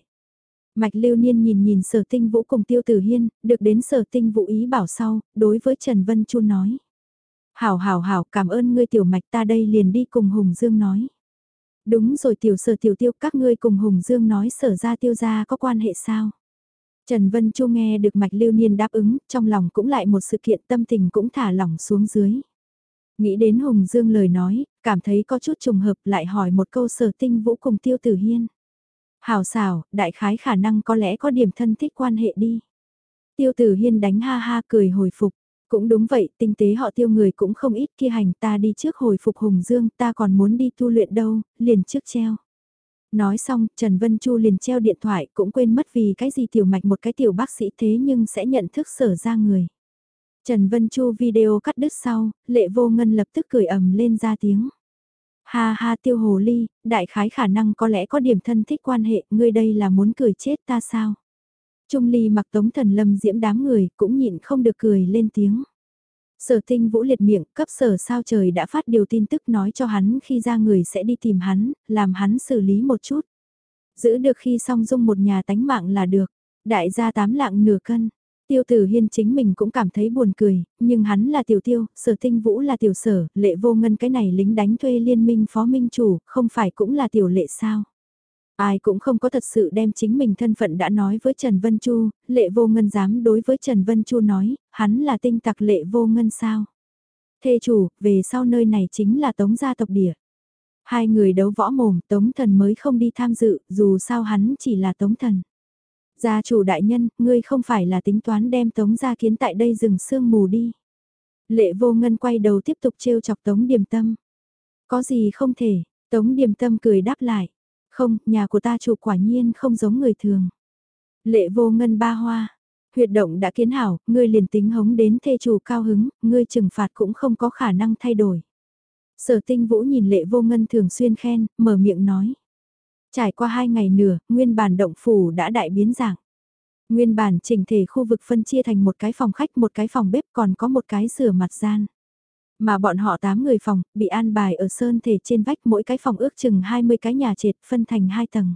Mạch lưu niên nhìn nhìn sở tinh vũ cùng tiêu tử hiên, được đến sở tinh vũ ý bảo sau, đối với Trần Vân Chu nói. Hảo hảo hảo cảm ơn ngươi tiểu mạch ta đây liền đi cùng Hùng Dương nói. Đúng rồi tiểu sở tiểu tiêu các ngươi cùng Hùng Dương nói sở ra tiêu ra có quan hệ sao? Trần Vân Chu nghe được Mạch Lưu Niên đáp ứng, trong lòng cũng lại một sự kiện tâm tình cũng thả lỏng xuống dưới. Nghĩ đến Hùng Dương lời nói, cảm thấy có chút trùng hợp lại hỏi một câu sở tinh vũ cùng tiêu tử hiên. Hảo xảo, đại khái khả năng có lẽ có điểm thân thích quan hệ đi. Tiêu tử hiên đánh ha ha cười hồi phục, Cũng đúng vậy, tinh tế họ tiêu người cũng không ít kia hành ta đi trước hồi phục Hùng Dương, ta còn muốn đi tu luyện đâu, liền trước treo. Nói xong, Trần Vân Chu liền treo điện thoại cũng quên mất vì cái gì tiểu mạch một cái tiểu bác sĩ thế nhưng sẽ nhận thức sở ra người. Trần Vân Chu video cắt đứt sau, lệ vô ngân lập tức cười ầm lên ra tiếng. Ha ha tiêu hồ ly, đại khái khả năng có lẽ có điểm thân thích quan hệ, ngươi đây là muốn cười chết ta sao? Trung ly mặc tống thần lâm diễm đám người cũng nhịn không được cười lên tiếng. Sở tinh vũ liệt miệng, cấp sở sao trời đã phát điều tin tức nói cho hắn khi ra người sẽ đi tìm hắn, làm hắn xử lý một chút. Giữ được khi song dung một nhà tánh mạng là được, đại gia tám lạng nửa cân. Tiêu tử hiên chính mình cũng cảm thấy buồn cười, nhưng hắn là tiểu tiêu, sở tinh vũ là tiểu sở, lệ vô ngân cái này lính đánh thuê liên minh phó minh chủ, không phải cũng là tiểu lệ sao. Ai cũng không có thật sự đem chính mình thân phận đã nói với Trần Vân Chu, lệ vô ngân dám đối với Trần Vân Chu nói, hắn là tinh tặc lệ vô ngân sao. Thê chủ, về sau nơi này chính là tống gia tộc địa. Hai người đấu võ mồm, tống thần mới không đi tham dự, dù sao hắn chỉ là tống thần. Gia chủ đại nhân, ngươi không phải là tính toán đem tống gia kiến tại đây rừng sương mù đi. Lệ vô ngân quay đầu tiếp tục trêu chọc tống điềm tâm. Có gì không thể, tống điềm tâm cười đáp lại. Không, nhà của ta chủ quả nhiên không giống người thường. Lệ vô ngân ba hoa. Huyệt động đã kiến hảo, ngươi liền tính hống đến thê chủ cao hứng, ngươi trừng phạt cũng không có khả năng thay đổi. Sở tinh vũ nhìn lệ vô ngân thường xuyên khen, mở miệng nói. Trải qua hai ngày nửa, nguyên bản động phủ đã đại biến dạng. Nguyên bản chỉnh thể khu vực phân chia thành một cái phòng khách, một cái phòng bếp còn có một cái rửa mặt gian. Mà bọn họ 8 người phòng, bị an bài ở sơn thể trên vách mỗi cái phòng ước chừng 20 cái nhà trệt phân thành hai tầng.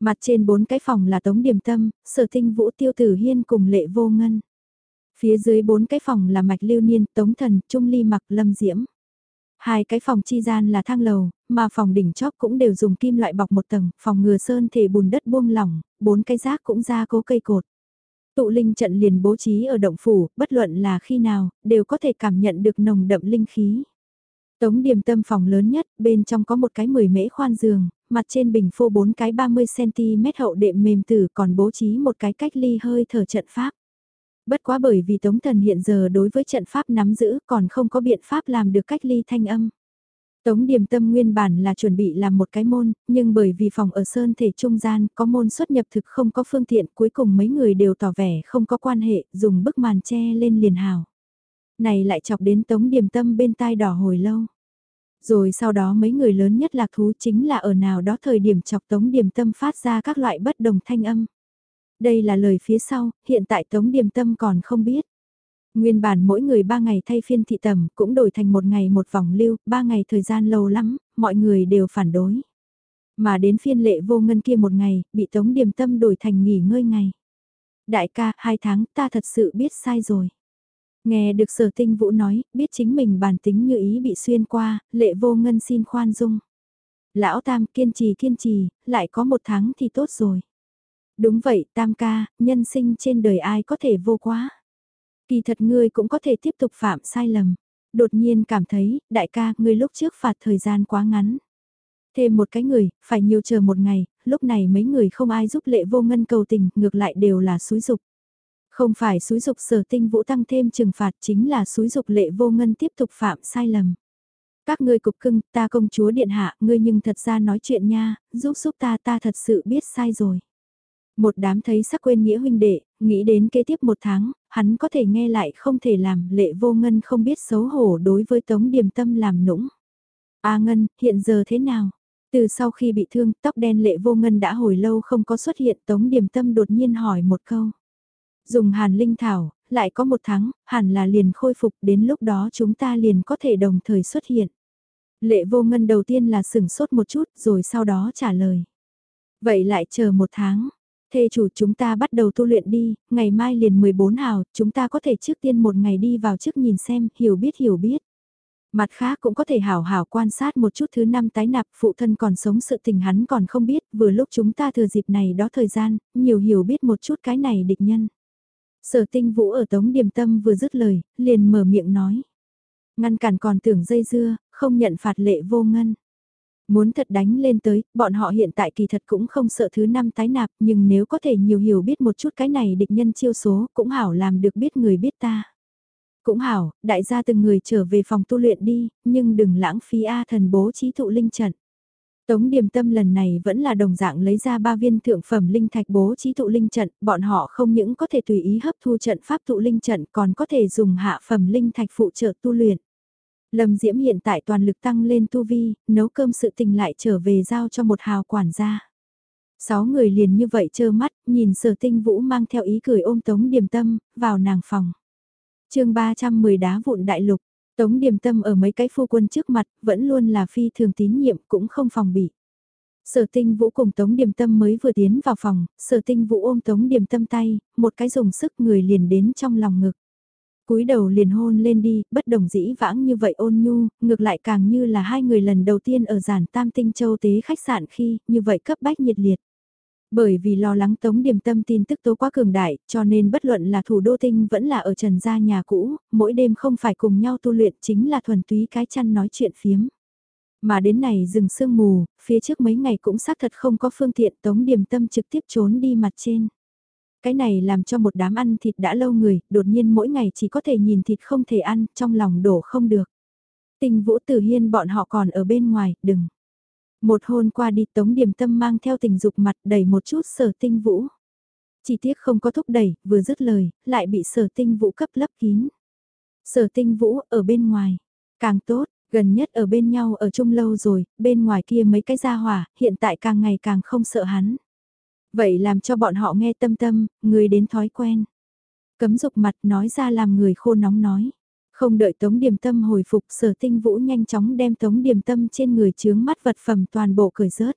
Mặt trên bốn cái phòng là Tống Điềm Tâm, Sở Tinh Vũ Tiêu Tử Hiên cùng Lệ Vô Ngân. Phía dưới bốn cái phòng là Mạch Lưu Niên, Tống Thần, Trung Ly Mặc, Lâm Diễm. Hai cái phòng chi gian là thang lầu, mà phòng đỉnh chóp cũng đều dùng kim loại bọc một tầng, phòng ngừa sơn thể bùn đất buông lỏng, bốn cái rác cũng ra cố cây cột. Tụ linh trận liền bố trí ở động phủ, bất luận là khi nào, đều có thể cảm nhận được nồng đậm linh khí. Tống điểm tâm phòng lớn nhất, bên trong có một cái 10 mễ khoan giường, mặt trên bình phô bốn cái 30cm hậu đệm mềm tử còn bố trí một cái cách ly hơi thở trận pháp. Bất quá bởi vì Tống Thần hiện giờ đối với trận pháp nắm giữ còn không có biện pháp làm được cách ly thanh âm. Tống Điềm Tâm nguyên bản là chuẩn bị làm một cái môn, nhưng bởi vì phòng ở sơn thể trung gian có môn xuất nhập thực không có phương tiện cuối cùng mấy người đều tỏ vẻ không có quan hệ, dùng bức màn che lên liền hào. Này lại chọc đến Tống Điềm Tâm bên tai đỏ hồi lâu. Rồi sau đó mấy người lớn nhất lạc thú chính là ở nào đó thời điểm chọc Tống Điềm Tâm phát ra các loại bất đồng thanh âm. Đây là lời phía sau, hiện tại Tống Điềm Tâm còn không biết. Nguyên bản mỗi người ba ngày thay phiên thị tầm cũng đổi thành một ngày một vòng lưu, ba ngày thời gian lâu lắm, mọi người đều phản đối. Mà đến phiên lệ vô ngân kia một ngày, bị Tống Điềm Tâm đổi thành nghỉ ngơi ngày. Đại ca, hai tháng ta thật sự biết sai rồi. Nghe được sở tinh vũ nói, biết chính mình bản tính như ý bị xuyên qua, lệ vô ngân xin khoan dung. Lão Tam kiên trì kiên trì, lại có một tháng thì tốt rồi. Đúng vậy Tam ca, nhân sinh trên đời ai có thể vô quá. Kỳ thật ngươi cũng có thể tiếp tục phạm sai lầm. Đột nhiên cảm thấy, đại ca, ngươi lúc trước phạt thời gian quá ngắn. Thêm một cái người, phải nhiều chờ một ngày, lúc này mấy người không ai giúp lệ vô ngân cầu tình, ngược lại đều là xúi dục. Không phải xúi dục sở tinh vũ tăng thêm trừng phạt chính là xúi dục lệ vô ngân tiếp tục phạm sai lầm. Các ngươi cục cưng, ta công chúa điện hạ, ngươi nhưng thật ra nói chuyện nha, giúp giúp ta ta thật sự biết sai rồi. Một đám thấy sắc quên nghĩa huynh đệ, nghĩ đến kế tiếp một tháng, hắn có thể nghe lại không thể làm, lệ vô ngân không biết xấu hổ đối với tống điềm tâm làm nũng. A Ngân, hiện giờ thế nào? Từ sau khi bị thương, tóc đen lệ vô ngân đã hồi lâu không có xuất hiện, tống điềm tâm đột nhiên hỏi một câu. Dùng hàn linh thảo, lại có một tháng, hẳn là liền khôi phục, đến lúc đó chúng ta liền có thể đồng thời xuất hiện. Lệ vô ngân đầu tiên là sửng sốt một chút, rồi sau đó trả lời. Vậy lại chờ một tháng, thê chủ chúng ta bắt đầu tu luyện đi, ngày mai liền 14 hào, chúng ta có thể trước tiên một ngày đi vào trước nhìn xem, hiểu biết hiểu biết. Mặt khác cũng có thể hảo hảo quan sát một chút thứ năm tái nạp phụ thân còn sống sự tình hắn còn không biết, vừa lúc chúng ta thừa dịp này đó thời gian, nhiều hiểu biết một chút cái này địch nhân. Sở tinh vũ ở tống điềm tâm vừa dứt lời, liền mở miệng nói. Ngăn cản còn tưởng dây dưa, không nhận phạt lệ vô ngân. Muốn thật đánh lên tới, bọn họ hiện tại kỳ thật cũng không sợ thứ năm tái nạp, nhưng nếu có thể nhiều hiểu biết một chút cái này địch nhân chiêu số, cũng hảo làm được biết người biết ta. Cũng hảo, đại gia từng người trở về phòng tu luyện đi, nhưng đừng lãng phí A thần bố trí thụ linh trận. Tống Điềm Tâm lần này vẫn là đồng dạng lấy ra ba viên thượng phẩm linh thạch bố trí tụ linh trận, bọn họ không những có thể tùy ý hấp thu trận pháp tụ linh trận còn có thể dùng hạ phẩm linh thạch phụ trợ tu luyện. Lâm Diễm hiện tại toàn lực tăng lên tu vi, nấu cơm sự tình lại trở về giao cho một hào quản gia. Sáu người liền như vậy trơ mắt, nhìn sở tinh vũ mang theo ý cười ôm Tống Điềm Tâm, vào nàng phòng. chương 310 đá vụn đại lục, Tống Điềm Tâm ở mấy cái phu quân trước mặt, vẫn luôn là phi thường tín nhiệm cũng không phòng bị. Sở tinh vũ cùng Tống Điềm Tâm mới vừa tiến vào phòng, sở tinh vũ ôm Tống Điềm Tâm tay, một cái dùng sức người liền đến trong lòng ngực cúi đầu liền hôn lên đi, bất đồng dĩ vãng như vậy ôn nhu, ngược lại càng như là hai người lần đầu tiên ở giản tam tinh châu tế khách sạn khi, như vậy cấp bách nhiệt liệt. Bởi vì lo lắng Tống Điềm Tâm tin tức tố quá cường đại, cho nên bất luận là thủ đô tinh vẫn là ở trần gia nhà cũ, mỗi đêm không phải cùng nhau tu luyện chính là thuần túy cái chăn nói chuyện phiếm. Mà đến này rừng sương mù, phía trước mấy ngày cũng xác thật không có phương tiện Tống Điềm Tâm trực tiếp trốn đi mặt trên. Cái này làm cho một đám ăn thịt đã lâu người, đột nhiên mỗi ngày chỉ có thể nhìn thịt không thể ăn, trong lòng đổ không được. Tình vũ tử hiên bọn họ còn ở bên ngoài, đừng. Một hôn qua đi tống điểm tâm mang theo tình dục mặt đẩy một chút sở tinh vũ. Chỉ tiếc không có thúc đẩy, vừa dứt lời, lại bị sở tinh vũ cấp lấp kín. Sở tinh vũ ở bên ngoài, càng tốt, gần nhất ở bên nhau ở chung lâu rồi, bên ngoài kia mấy cái gia hỏa, hiện tại càng ngày càng không sợ hắn. Vậy làm cho bọn họ nghe tâm tâm, người đến thói quen. Cấm dục mặt nói ra làm người khô nóng nói. Không đợi Tống Điềm Tâm hồi phục sở tinh vũ nhanh chóng đem Tống Điềm Tâm trên người chướng mắt vật phẩm toàn bộ cởi rớt.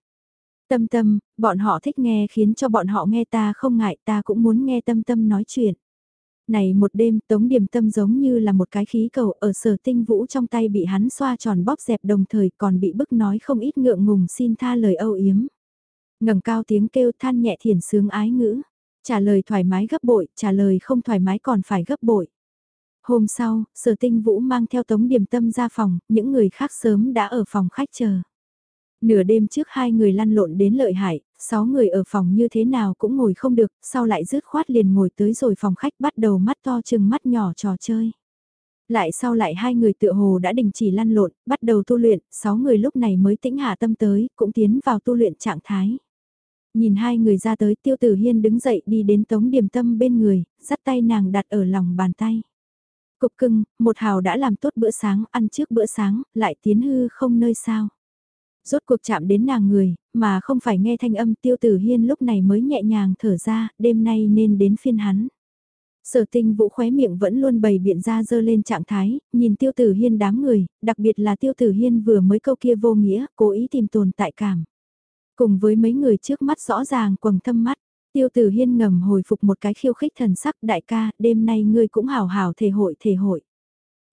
Tâm tâm, bọn họ thích nghe khiến cho bọn họ nghe ta không ngại ta cũng muốn nghe tâm tâm nói chuyện. Này một đêm Tống Điềm Tâm giống như là một cái khí cầu ở sở tinh vũ trong tay bị hắn xoa tròn bóp dẹp đồng thời còn bị bức nói không ít ngượng ngùng xin tha lời âu yếm ngẩng cao tiếng kêu than nhẹ thiền sướng ái ngữ. Trả lời thoải mái gấp bội, trả lời không thoải mái còn phải gấp bội. Hôm sau, sở tinh vũ mang theo tống điểm tâm ra phòng, những người khác sớm đã ở phòng khách chờ. Nửa đêm trước hai người lăn lộn đến lợi hại, sáu người ở phòng như thế nào cũng ngồi không được, sau lại rứt khoát liền ngồi tới rồi phòng khách bắt đầu mắt to chừng mắt nhỏ trò chơi. Lại sau lại hai người tựa hồ đã đình chỉ lăn lộn, bắt đầu tu luyện, sáu người lúc này mới tĩnh hạ tâm tới, cũng tiến vào tu luyện trạng thái. Nhìn hai người ra tới tiêu tử hiên đứng dậy đi đến tống điểm tâm bên người, dắt tay nàng đặt ở lòng bàn tay. Cục cưng, một hào đã làm tốt bữa sáng, ăn trước bữa sáng, lại tiến hư không nơi sao. Rốt cuộc chạm đến nàng người, mà không phải nghe thanh âm tiêu tử hiên lúc này mới nhẹ nhàng thở ra, đêm nay nên đến phiên hắn. Sở tinh vũ khóe miệng vẫn luôn bày biện ra dơ lên trạng thái, nhìn tiêu tử hiên đám người, đặc biệt là tiêu tử hiên vừa mới câu kia vô nghĩa, cố ý tìm tồn tại cảm. Cùng với mấy người trước mắt rõ ràng quầng thâm mắt, Tiêu tử hiên ngầm hồi phục một cái khiêu khích thần sắc đại ca, đêm nay ngươi cũng hào hào thể hội thể hội.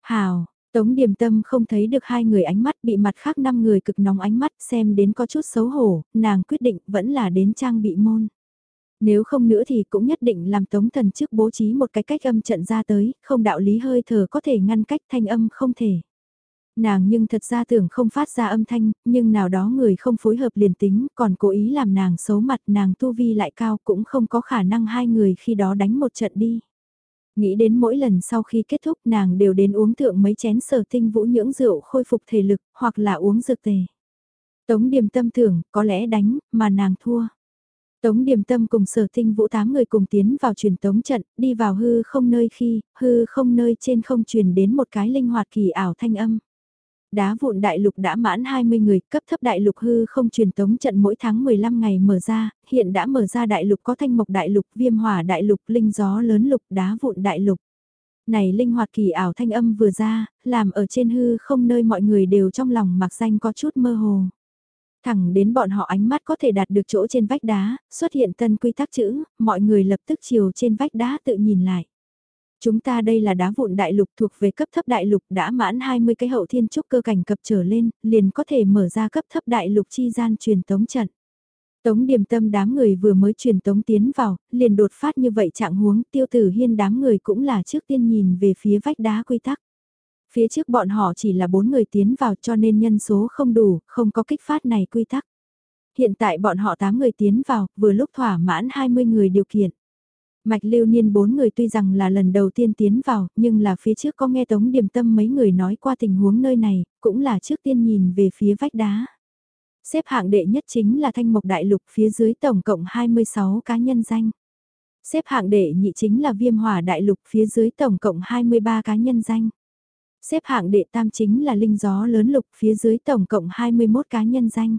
Hào, Tống Điềm Tâm không thấy được hai người ánh mắt bị mặt khác năm người cực nóng ánh mắt xem đến có chút xấu hổ, nàng quyết định vẫn là đến trang bị môn. Nếu không nữa thì cũng nhất định làm Tống Thần trước bố trí một cái cách âm trận ra tới, không đạo lý hơi thở có thể ngăn cách thanh âm không thể. Nàng nhưng thật ra tưởng không phát ra âm thanh, nhưng nào đó người không phối hợp liền tính, còn cố ý làm nàng xấu mặt nàng tu vi lại cao cũng không có khả năng hai người khi đó đánh một trận đi. Nghĩ đến mỗi lần sau khi kết thúc nàng đều đến uống thượng mấy chén sở tinh vũ nhưỡng rượu khôi phục thể lực, hoặc là uống dược tề. Tống điềm tâm tưởng, có lẽ đánh, mà nàng thua. Tống Điềm Tâm cùng sở tinh vũ tám người cùng tiến vào truyền tống trận, đi vào hư không nơi khi, hư không nơi trên không truyền đến một cái linh hoạt kỳ ảo thanh âm. Đá vụn đại lục đã mãn 20 người, cấp thấp đại lục hư không truyền tống trận mỗi tháng 15 ngày mở ra, hiện đã mở ra đại lục có thanh mộc đại lục, viêm hỏa đại lục, linh gió lớn lục, đá vụn đại lục. Này linh hoạt kỳ ảo thanh âm vừa ra, làm ở trên hư không nơi mọi người đều trong lòng mặc danh có chút mơ hồ. Thẳng đến bọn họ ánh mắt có thể đạt được chỗ trên vách đá, xuất hiện tân quy tắc chữ, mọi người lập tức chiều trên vách đá tự nhìn lại. Chúng ta đây là đá vụn đại lục thuộc về cấp thấp đại lục đã mãn 20 cái hậu thiên trúc cơ cảnh cập trở lên, liền có thể mở ra cấp thấp đại lục chi gian truyền tống trận. Tống điềm tâm đám người vừa mới truyền tống tiến vào, liền đột phát như vậy trạng huống tiêu tử hiên đám người cũng là trước tiên nhìn về phía vách đá quy tắc. Phía trước bọn họ chỉ là bốn người tiến vào cho nên nhân số không đủ, không có kích phát này quy tắc. Hiện tại bọn họ 8 người tiến vào, vừa lúc thỏa mãn 20 người điều kiện. Mạch lưu niên bốn người tuy rằng là lần đầu tiên tiến vào, nhưng là phía trước có nghe tống điểm tâm mấy người nói qua tình huống nơi này, cũng là trước tiên nhìn về phía vách đá. Xếp hạng đệ nhất chính là thanh mộc đại lục phía dưới tổng cộng 26 cá nhân danh. Xếp hạng đệ nhị chính là viêm hỏa đại lục phía dưới tổng cộng 23 cá nhân danh. Xếp hạng đệ tam chính là linh gió lớn lục phía dưới tổng cộng 21 cá nhân danh.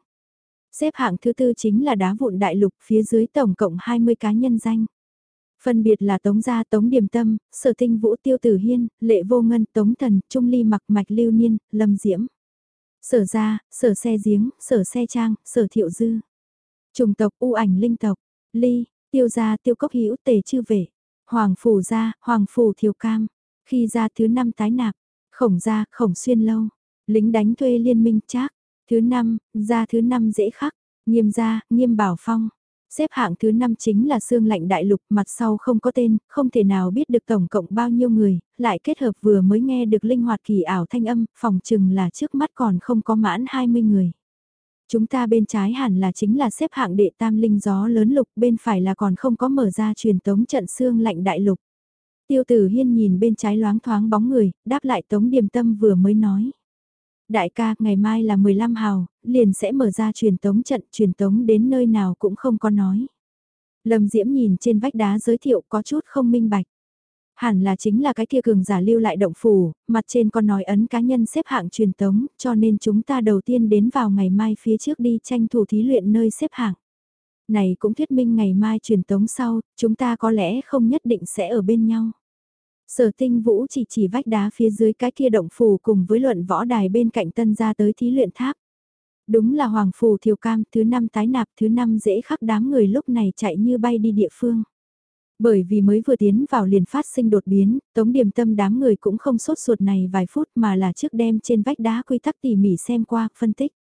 Xếp hạng thứ tư chính là đá vụn đại lục phía dưới tổng cộng 20 cá nhân danh. Phân biệt là Tống Gia Tống Điềm Tâm, Sở Tinh Vũ Tiêu Tử Hiên, Lệ Vô Ngân, Tống Thần, Trung Ly Mặc Mạch Lưu Niên, Lâm Diễm. Sở Gia, Sở Xe Giếng, Sở Xe Trang, Sở Thiệu Dư. Trùng tộc U ảnh linh tộc, Ly, Tiêu Gia Tiêu Cốc Hữu Tề Chư Vệ. Hoàng Phủ Gia, Hoàng Phủ Thiều Cam. Khi ra thứ năm tái nạp, khổng gia, khổng xuyên lâu. Lính đánh thuê liên minh trác. Thứ năm, gia thứ năm dễ khắc. Nghiêm gia, nghiêm bảo phong. Xếp hạng thứ 5 chính là xương lạnh đại lục, mặt sau không có tên, không thể nào biết được tổng cộng bao nhiêu người, lại kết hợp vừa mới nghe được linh hoạt kỳ ảo thanh âm, phòng chừng là trước mắt còn không có mãn 20 người. Chúng ta bên trái hẳn là chính là xếp hạng đệ tam linh gió lớn lục, bên phải là còn không có mở ra truyền tống trận xương lạnh đại lục. Tiêu tử hiên nhìn bên trái loáng thoáng bóng người, đáp lại tống điềm tâm vừa mới nói. Đại ca, ngày mai là 15 hào, liền sẽ mở ra truyền tống trận, truyền tống đến nơi nào cũng không có nói. Lâm Diễm nhìn trên vách đá giới thiệu có chút không minh bạch. Hẳn là chính là cái kia cường giả lưu lại động phủ, mặt trên con nói ấn cá nhân xếp hạng truyền tống, cho nên chúng ta đầu tiên đến vào ngày mai phía trước đi tranh thủ thí luyện nơi xếp hạng. Này cũng thuyết minh ngày mai truyền tống sau, chúng ta có lẽ không nhất định sẽ ở bên nhau. Sở tinh vũ chỉ chỉ vách đá phía dưới cái kia động phủ cùng với luận võ đài bên cạnh tân ra tới thí luyện tháp. Đúng là Hoàng Phù Thiều Cam, thứ năm tái nạp, thứ năm dễ khắc đám người lúc này chạy như bay đi địa phương. Bởi vì mới vừa tiến vào liền phát sinh đột biến, tống điểm tâm đám người cũng không sốt ruột này vài phút mà là trước đem trên vách đá quy tắc tỉ mỉ xem qua, phân tích.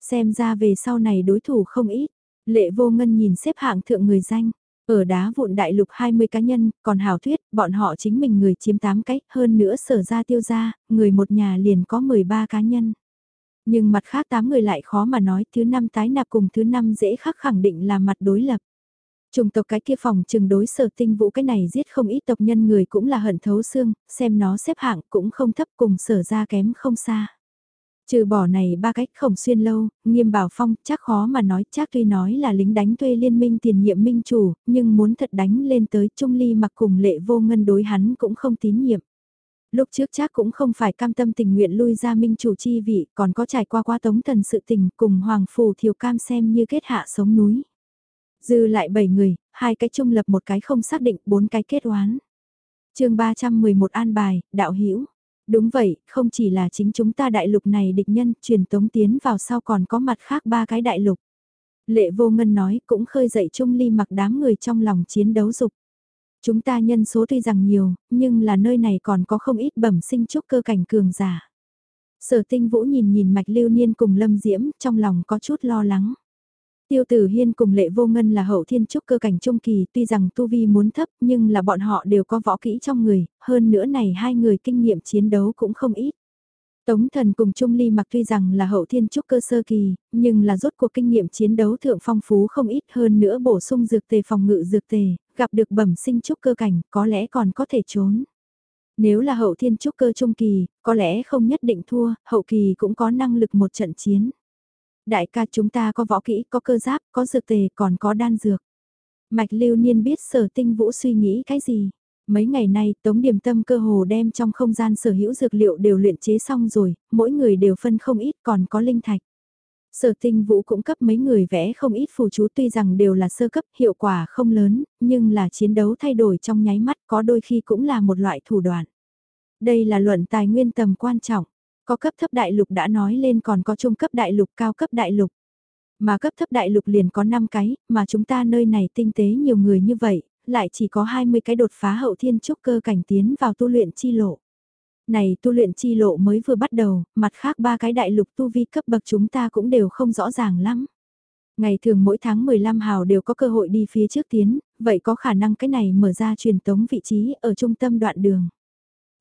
Xem ra về sau này đối thủ không ít, lệ vô ngân nhìn xếp hạng thượng người danh, ở đá vụn đại lục 20 cá nhân, còn hảo thuyết, bọn họ chính mình người chiếm 8 cách, hơn nữa sở ra tiêu ra, người một nhà liền có 13 cá nhân. Nhưng mặt khác 8 người lại khó mà nói, thứ năm tái nạp cùng thứ năm dễ khắc khẳng định là mặt đối lập. Trùng tộc cái kia phòng trừng đối sở tinh vũ cái này giết không ít tộc nhân người cũng là hận thấu xương, xem nó xếp hạng cũng không thấp cùng sở ra kém không xa. Trừ bỏ này ba cách khổng xuyên lâu, nghiêm bảo phong chắc khó mà nói chắc tuy nói là lính đánh thuê liên minh tiền nhiệm minh chủ, nhưng muốn thật đánh lên tới trung ly mặc cùng lệ vô ngân đối hắn cũng không tín nhiệm. Lúc trước chắc cũng không phải cam tâm tình nguyện lui ra minh chủ chi vị, còn có trải qua qua tống thần sự tình cùng hoàng phù thiều cam xem như kết hạ sống núi. Dư lại 7 người, hai cái trung lập một cái không xác định, bốn cái kết oán. chương 311 an bài, đạo hiểu Đúng vậy, không chỉ là chính chúng ta đại lục này địch nhân, truyền tống tiến vào sau còn có mặt khác ba cái đại lục. Lệ vô ngân nói cũng khơi dậy trung ly mặc đám người trong lòng chiến đấu dục. Chúng ta nhân số tuy rằng nhiều, nhưng là nơi này còn có không ít bẩm sinh trúc cơ cảnh cường giả. Sở tinh vũ nhìn nhìn mạch lưu niên cùng lâm diễm, trong lòng có chút lo lắng. Tiêu tử hiên cùng lệ vô ngân là hậu thiên trúc cơ cảnh trung kỳ tuy rằng tu vi muốn thấp nhưng là bọn họ đều có võ kỹ trong người, hơn nữa này hai người kinh nghiệm chiến đấu cũng không ít. Tống thần cùng Trung Ly mặc tuy rằng là hậu thiên trúc cơ sơ kỳ, nhưng là rốt cuộc kinh nghiệm chiến đấu thượng phong phú không ít hơn nữa bổ sung dược tề phòng ngự dược tề, gặp được bẩm sinh trúc cơ cảnh có lẽ còn có thể trốn. Nếu là hậu thiên trúc cơ trung kỳ, có lẽ không nhất định thua, hậu kỳ cũng có năng lực một trận chiến. Đại ca chúng ta có võ kỹ, có cơ giáp, có dược tề, còn có đan dược. Mạch lưu niên biết sở tinh vũ suy nghĩ cái gì. Mấy ngày nay Tống Điềm Tâm cơ hồ đem trong không gian sở hữu dược liệu đều luyện chế xong rồi, mỗi người đều phân không ít còn có linh thạch. Sở tinh vũ cũng cấp mấy người vẽ không ít phù chú tuy rằng đều là sơ cấp hiệu quả không lớn, nhưng là chiến đấu thay đổi trong nháy mắt có đôi khi cũng là một loại thủ đoạn. Đây là luận tài nguyên tầm quan trọng. Có cấp thấp đại lục đã nói lên còn có trung cấp đại lục cao cấp đại lục. Mà cấp thấp đại lục liền có 5 cái, mà chúng ta nơi này tinh tế nhiều người như vậy, lại chỉ có 20 cái đột phá hậu thiên trúc cơ cảnh tiến vào tu luyện chi lộ. Này tu luyện chi lộ mới vừa bắt đầu, mặt khác ba cái đại lục tu vi cấp bậc chúng ta cũng đều không rõ ràng lắm. Ngày thường mỗi tháng 15 hào đều có cơ hội đi phía trước tiến, vậy có khả năng cái này mở ra truyền tống vị trí ở trung tâm đoạn đường.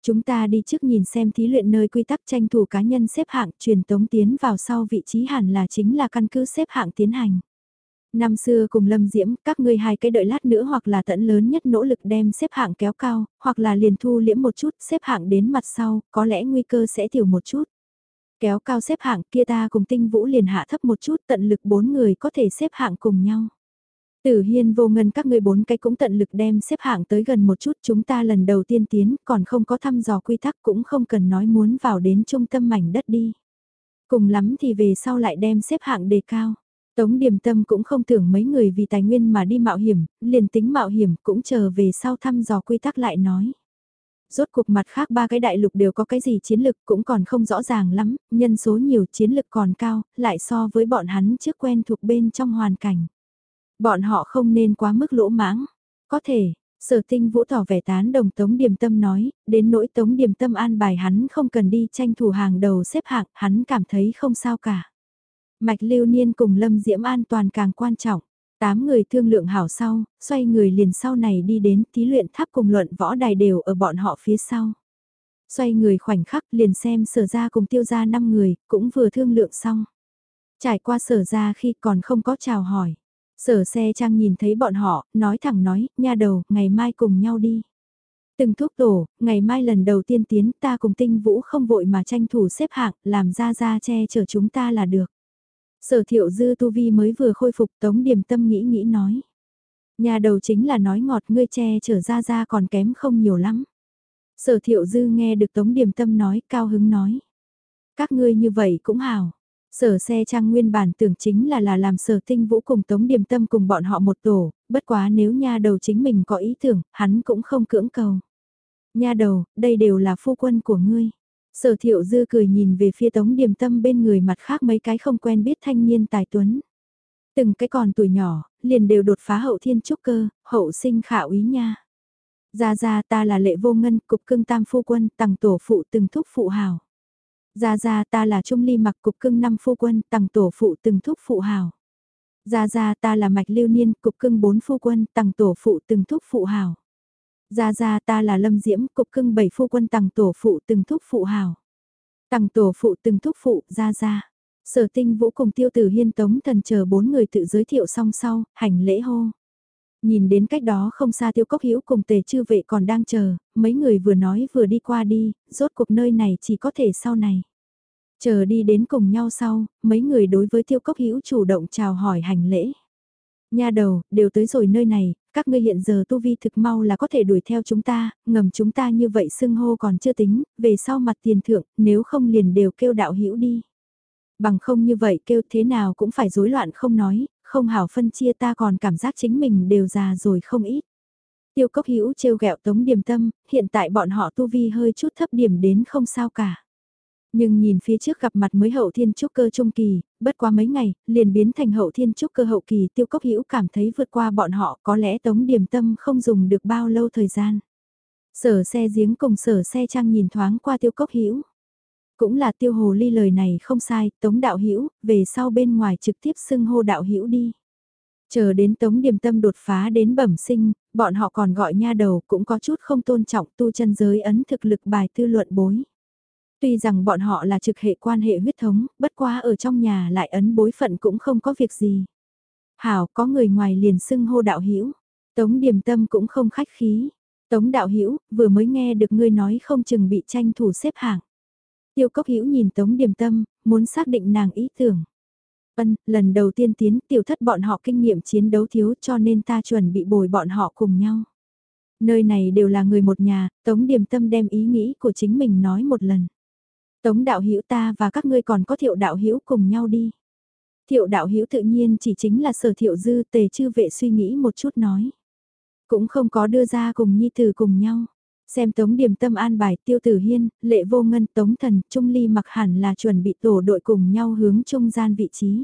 Chúng ta đi trước nhìn xem thí luyện nơi quy tắc tranh thủ cá nhân xếp hạng truyền tống tiến vào sau vị trí hẳn là chính là căn cứ xếp hạng tiến hành. Năm xưa cùng Lâm Diễm, các ngươi hai cái đợi lát nữa hoặc là tận lớn nhất nỗ lực đem xếp hạng kéo cao, hoặc là liền thu liễm một chút, xếp hạng đến mặt sau, có lẽ nguy cơ sẽ tiểu một chút. Kéo cao xếp hạng kia ta cùng tinh vũ liền hạ thấp một chút tận lực bốn người có thể xếp hạng cùng nhau. Tử hiên vô ngân các ngươi bốn cái cũng tận lực đem xếp hạng tới gần một chút chúng ta lần đầu tiên tiến còn không có thăm dò quy tắc cũng không cần nói muốn vào đến trung tâm mảnh đất đi. Cùng lắm thì về sau lại đem xếp hạng đề cao. Tống Điềm Tâm cũng không tưởng mấy người vì tài nguyên mà đi mạo hiểm, liền tính mạo hiểm cũng chờ về sau thăm dò quy tắc lại nói. Rốt cuộc mặt khác ba cái đại lục đều có cái gì chiến lực cũng còn không rõ ràng lắm, nhân số nhiều chiến lực còn cao, lại so với bọn hắn trước quen thuộc bên trong hoàn cảnh. Bọn họ không nên quá mức lỗ mãng. Có thể, sở tinh vũ tỏ vẻ tán đồng Tống Điềm Tâm nói, đến nỗi Tống Điềm Tâm an bài hắn không cần đi tranh thủ hàng đầu xếp hạng, hắn cảm thấy không sao cả. Mạch lưu niên cùng Lâm Diễm an toàn càng quan trọng. Tám người thương lượng hảo sau, xoay người liền sau này đi đến thí luyện tháp cùng luận võ đài đều ở bọn họ phía sau. Xoay người khoảnh khắc liền xem sở ra cùng tiêu ra 5 người, cũng vừa thương lượng xong. Trải qua sở ra khi còn không có chào hỏi. Sở xe trang nhìn thấy bọn họ, nói thẳng nói, nha đầu, ngày mai cùng nhau đi. Từng thuốc tổ, ngày mai lần đầu tiên tiến ta cùng tinh vũ không vội mà tranh thủ xếp hạng, làm ra ra che chở chúng ta là được. Sở thiệu dư tu vi mới vừa khôi phục tống điểm tâm nghĩ nghĩ nói. Nhà đầu chính là nói ngọt ngươi che chở ra ra còn kém không nhiều lắm. Sở thiệu dư nghe được tống điểm tâm nói cao hứng nói. Các ngươi như vậy cũng hào. Sở xe trang nguyên bản tưởng chính là là làm sở tinh vũ cùng tống điểm tâm cùng bọn họ một tổ, bất quá nếu nha đầu chính mình có ý tưởng, hắn cũng không cưỡng cầu. Nha đầu, đây đều là phu quân của ngươi. Sở thiệu dư cười nhìn về phía tống điểm tâm bên người mặt khác mấy cái không quen biết thanh niên tài tuấn. Từng cái còn tuổi nhỏ, liền đều đột phá hậu thiên trúc cơ, hậu sinh khả ý nha. Ra ra ta là lệ vô ngân, cục cưng tam phu quân, tặng tổ phụ từng thúc phụ hào gia gia ta là trung ly mặc cục cưng năm phu quân, tặng tổ phụ từng thúc phụ hào. gia gia ta là mạch lưu niên, cục cưng bốn phu quân, tặng tổ phụ từng thúc phụ hào. gia gia ta là lâm diễm, cục cưng bảy phu quân tặng tổ phụ từng thúc phụ hào. Tặng tổ phụ từng thúc phụ, gia gia. Sở tinh vũ cùng tiêu tử hiên tống thần chờ bốn người tự giới thiệu xong sau, hành lễ hô. Nhìn đến cách đó không xa tiêu cốc hữu cùng tề chư vệ còn đang chờ, mấy người vừa nói vừa đi qua đi, rốt cuộc nơi này chỉ có thể sau này. Chờ đi đến cùng nhau sau, mấy người đối với tiêu cốc hữu chủ động chào hỏi hành lễ. Nha đầu, đều tới rồi nơi này, các ngươi hiện giờ tu vi thực mau là có thể đuổi theo chúng ta, ngầm chúng ta như vậy xưng hô còn chưa tính, về sau mặt tiền thượng, nếu không liền đều kêu đạo hữu đi. Bằng không như vậy kêu thế nào cũng phải rối loạn không nói, không hảo phân chia ta còn cảm giác chính mình đều già rồi không ít. Tiêu cốc hữu trêu ghẹo tống điểm tâm, hiện tại bọn họ tu vi hơi chút thấp điểm đến không sao cả. Nhưng nhìn phía trước gặp mặt mới hậu thiên trúc cơ trung kỳ, bất qua mấy ngày, liền biến thành hậu thiên trúc cơ hậu kỳ tiêu cốc hữu cảm thấy vượt qua bọn họ có lẽ tống điểm tâm không dùng được bao lâu thời gian. Sở xe giếng cùng sở xe trang nhìn thoáng qua tiêu cốc hữu cũng là tiêu hồ ly lời này không sai, tống đạo hữu về sau bên ngoài trực tiếp xưng hô đạo hữu đi. Chờ đến tống điềm tâm đột phá đến bẩm sinh, bọn họ còn gọi nha đầu cũng có chút không tôn trọng tu chân giới ấn thực lực bài tư luận bối. Tuy rằng bọn họ là trực hệ quan hệ huyết thống, bất quá ở trong nhà lại ấn bối phận cũng không có việc gì. Hảo có người ngoài liền xưng hô đạo hữu Tống điềm tâm cũng không khách khí. Tống đạo hữu vừa mới nghe được ngươi nói không chừng bị tranh thủ xếp hạng. Tiêu cốc hữu nhìn Tống Điềm Tâm, muốn xác định nàng ý tưởng. Ân, lần đầu tiên tiến tiểu thất bọn họ kinh nghiệm chiến đấu thiếu cho nên ta chuẩn bị bồi bọn họ cùng nhau. Nơi này đều là người một nhà, Tống Điềm Tâm đem ý nghĩ của chính mình nói một lần. Tống đạo hữu ta và các ngươi còn có thiệu đạo hữu cùng nhau đi. Thiệu đạo hữu tự nhiên chỉ chính là sở thiệu dư tề chư vệ suy nghĩ một chút nói. Cũng không có đưa ra cùng nhi từ cùng nhau. Xem Tống Điềm Tâm an bài Tiêu Tử Hiên, Lệ Vô Ngân, Tống Thần, Trung Ly mặc hẳn là chuẩn bị tổ đội cùng nhau hướng trung gian vị trí.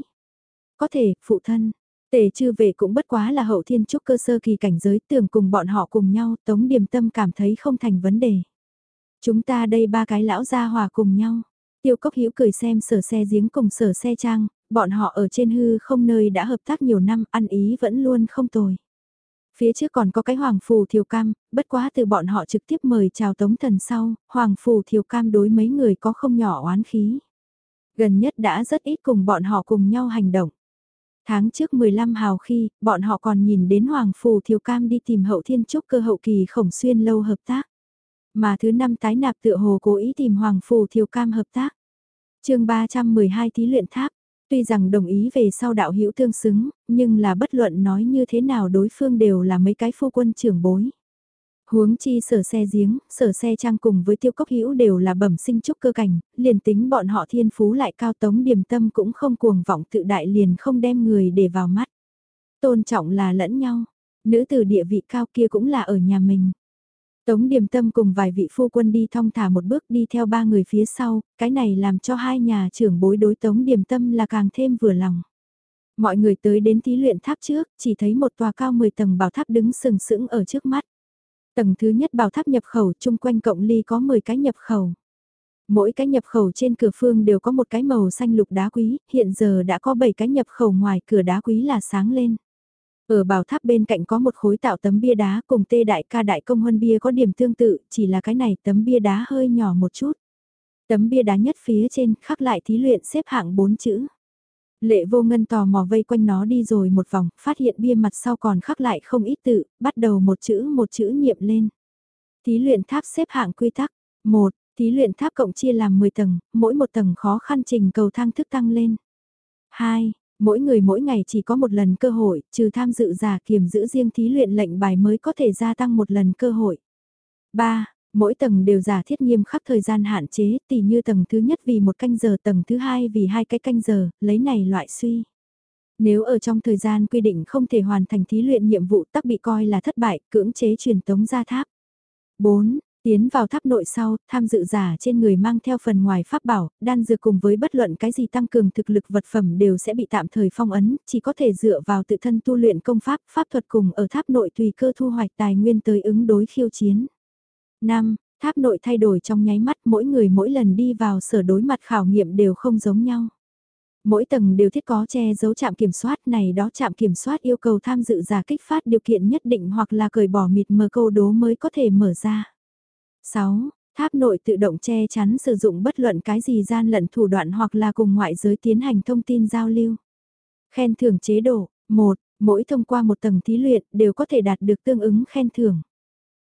Có thể, phụ thân, Tề chư về cũng bất quá là hậu thiên trúc cơ sơ kỳ cảnh giới tưởng cùng bọn họ cùng nhau, Tống Điềm Tâm cảm thấy không thành vấn đề. Chúng ta đây ba cái lão gia hòa cùng nhau. Tiêu Cốc Hữu cười xem sở xe giếng cùng sở xe trang, bọn họ ở trên hư không nơi đã hợp tác nhiều năm, ăn ý vẫn luôn không tồi. Phía trước còn có cái Hoàng Phù Thiều Cam, bất quá từ bọn họ trực tiếp mời chào Tống Thần sau, Hoàng Phù Thiều Cam đối mấy người có không nhỏ oán khí. Gần nhất đã rất ít cùng bọn họ cùng nhau hành động. Tháng trước 15 hào khi, bọn họ còn nhìn đến Hoàng Phù Thiều Cam đi tìm hậu thiên trúc cơ hậu kỳ khổng xuyên lâu hợp tác. Mà thứ năm tái nạp tựa hồ cố ý tìm Hoàng Phù Thiều Cam hợp tác. chương 312 thí luyện tháp, tuy rằng đồng ý về sau đạo hữu tương xứng, nhưng là bất luận nói như thế nào đối phương đều là mấy cái phu quân trưởng bối. Huống chi sở xe giếng, sở xe trang cùng với tiêu cốc hữu đều là bẩm sinh trúc cơ cảnh, liền tính bọn họ thiên phú lại cao tống điểm tâm cũng không cuồng vọng tự đại liền không đem người để vào mắt. Tôn trọng là lẫn nhau, nữ tử địa vị cao kia cũng là ở nhà mình. Tống Điềm Tâm cùng vài vị phu quân đi thong thả một bước đi theo ba người phía sau, cái này làm cho hai nhà trưởng bối đối Tống Điềm Tâm là càng thêm vừa lòng. Mọi người tới đến thí luyện tháp trước, chỉ thấy một tòa cao 10 tầng bảo tháp đứng sừng sững ở trước mắt. Tầng thứ nhất bảo tháp nhập khẩu chung quanh cộng ly có 10 cái nhập khẩu. Mỗi cái nhập khẩu trên cửa phương đều có một cái màu xanh lục đá quý, hiện giờ đã có 7 cái nhập khẩu ngoài cửa đá quý là sáng lên. Ở bảo tháp bên cạnh có một khối tạo tấm bia đá cùng tê đại ca đại công huân bia có điểm tương tự, chỉ là cái này tấm bia đá hơi nhỏ một chút. Tấm bia đá nhất phía trên khắc lại thí luyện xếp hạng 4 chữ. Lệ vô ngân tò mò vây quanh nó đi rồi một vòng, phát hiện bia mặt sau còn khắc lại không ít tự, bắt đầu một chữ một chữ niệm lên. Thí luyện tháp xếp hạng quy tắc. 1. Thí luyện tháp cộng chia làm 10 tầng, mỗi một tầng khó khăn trình cầu thang thức tăng lên. 2. Mỗi người mỗi ngày chỉ có một lần cơ hội, trừ tham dự giả kiểm giữ riêng thí luyện lệnh bài mới có thể gia tăng một lần cơ hội. 3. Mỗi tầng đều giả thiết nghiêm khắc thời gian hạn chế, tỉ như tầng thứ nhất vì một canh giờ, tầng thứ hai vì hai cái canh giờ, lấy này loại suy. Nếu ở trong thời gian quy định không thể hoàn thành thí luyện nhiệm vụ tắc bị coi là thất bại, cưỡng chế truyền tống ra tháp. 4. Tiến vào tháp nội sau, tham dự giả trên người mang theo phần ngoài pháp bảo, đan dược cùng với bất luận cái gì tăng cường thực lực vật phẩm đều sẽ bị tạm thời phong ấn, chỉ có thể dựa vào tự thân tu luyện công pháp, pháp thuật cùng ở tháp nội tùy cơ thu hoạch tài nguyên tới ứng đối khiêu chiến. 5. Tháp nội thay đổi trong nháy mắt mỗi người mỗi lần đi vào sở đối mặt khảo nghiệm đều không giống nhau. Mỗi tầng đều thiết có che giấu trạm kiểm soát này đó trạm kiểm soát yêu cầu tham dự giả kích phát điều kiện nhất định hoặc là cởi bỏ mịt mờ câu đố mới có thể mở ra. 6. Tháp nội tự động che chắn sử dụng bất luận cái gì gian lận thủ đoạn hoặc là cùng ngoại giới tiến hành thông tin giao lưu. Khen thưởng chế độ 1. Mỗi thông qua một tầng thí luyện đều có thể đạt được tương ứng khen thưởng.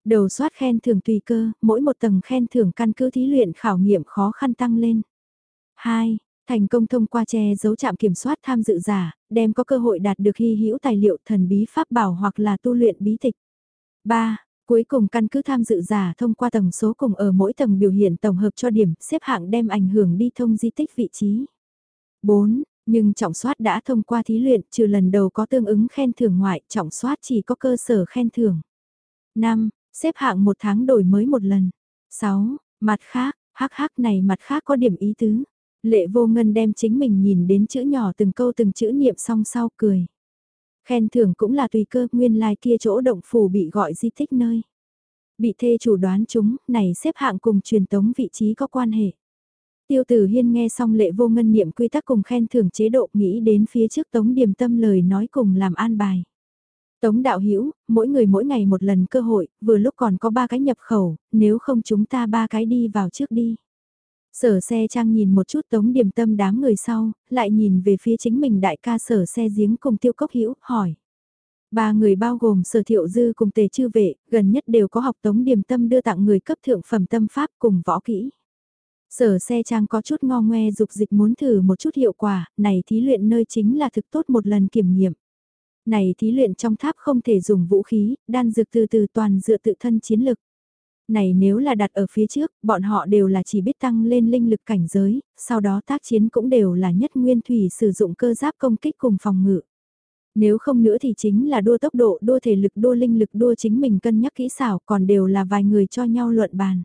Đầu soát khen thưởng tùy cơ, mỗi một tầng khen thưởng căn cứ thí luyện khảo nghiệm khó khăn tăng lên. 2. Thành công thông qua che giấu trạm kiểm soát tham dự giả, đem có cơ hội đạt được hy hữu tài liệu thần bí pháp bảo hoặc là tu luyện bí tịch. 3. Cuối cùng căn cứ tham dự giả thông qua tầng số cùng ở mỗi tầng biểu hiện tổng hợp cho điểm xếp hạng đem ảnh hưởng đi thông di tích vị trí. 4. Nhưng trọng soát đã thông qua thí luyện trừ lần đầu có tương ứng khen thưởng ngoại trọng soát chỉ có cơ sở khen thưởng. 5. Xếp hạng một tháng đổi mới một lần. 6. Mặt khác, hắc hắc này mặt khác có điểm ý tứ. Lệ vô ngân đem chính mình nhìn đến chữ nhỏ từng câu từng chữ niệm song sau cười. Khen thưởng cũng là tùy cơ nguyên lai like kia chỗ động phủ bị gọi di tích nơi. Bị thê chủ đoán chúng, này xếp hạng cùng truyền tống vị trí có quan hệ. Tiêu tử hiên nghe xong lệ vô ngân niệm quy tắc cùng khen thưởng chế độ nghĩ đến phía trước tống điểm tâm lời nói cùng làm an bài. Tống đạo hữu mỗi người mỗi ngày một lần cơ hội, vừa lúc còn có ba cái nhập khẩu, nếu không chúng ta ba cái đi vào trước đi. Sở xe trang nhìn một chút tống điểm tâm đám người sau, lại nhìn về phía chính mình đại ca sở xe giếng cùng tiêu cốc hữu hỏi. Ba người bao gồm sở thiệu dư cùng tề chư vệ, gần nhất đều có học tống điểm tâm đưa tặng người cấp thượng phẩm tâm pháp cùng võ kỹ. Sở xe trang có chút ngo ngoe dục dịch muốn thử một chút hiệu quả, này thí luyện nơi chính là thực tốt một lần kiểm nghiệm. Này thí luyện trong tháp không thể dùng vũ khí, đan dược từ từ toàn dựa tự thân chiến lực. Này nếu là đặt ở phía trước, bọn họ đều là chỉ biết tăng lên linh lực cảnh giới, sau đó tác chiến cũng đều là nhất nguyên thủy sử dụng cơ giáp công kích cùng phòng ngự. Nếu không nữa thì chính là đua tốc độ, đua thể lực, đua linh lực, đua chính mình cân nhắc kỹ xảo, còn đều là vài người cho nhau luận bàn.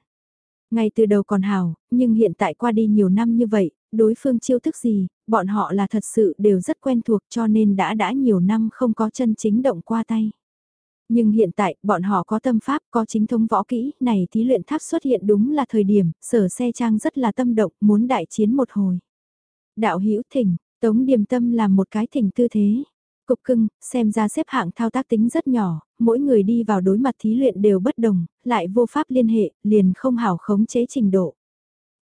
Ngay từ đầu còn hào, nhưng hiện tại qua đi nhiều năm như vậy, đối phương chiêu thức gì, bọn họ là thật sự đều rất quen thuộc cho nên đã đã nhiều năm không có chân chính động qua tay. Nhưng hiện tại, bọn họ có tâm pháp, có chính thống võ kỹ, này thí luyện tháp xuất hiện đúng là thời điểm, sở xe trang rất là tâm động, muốn đại chiến một hồi. Đạo hữu thỉnh, tống điềm tâm làm một cái thỉnh tư thế. Cục cưng, xem ra xếp hạng thao tác tính rất nhỏ, mỗi người đi vào đối mặt thí luyện đều bất đồng, lại vô pháp liên hệ, liền không hảo khống chế trình độ.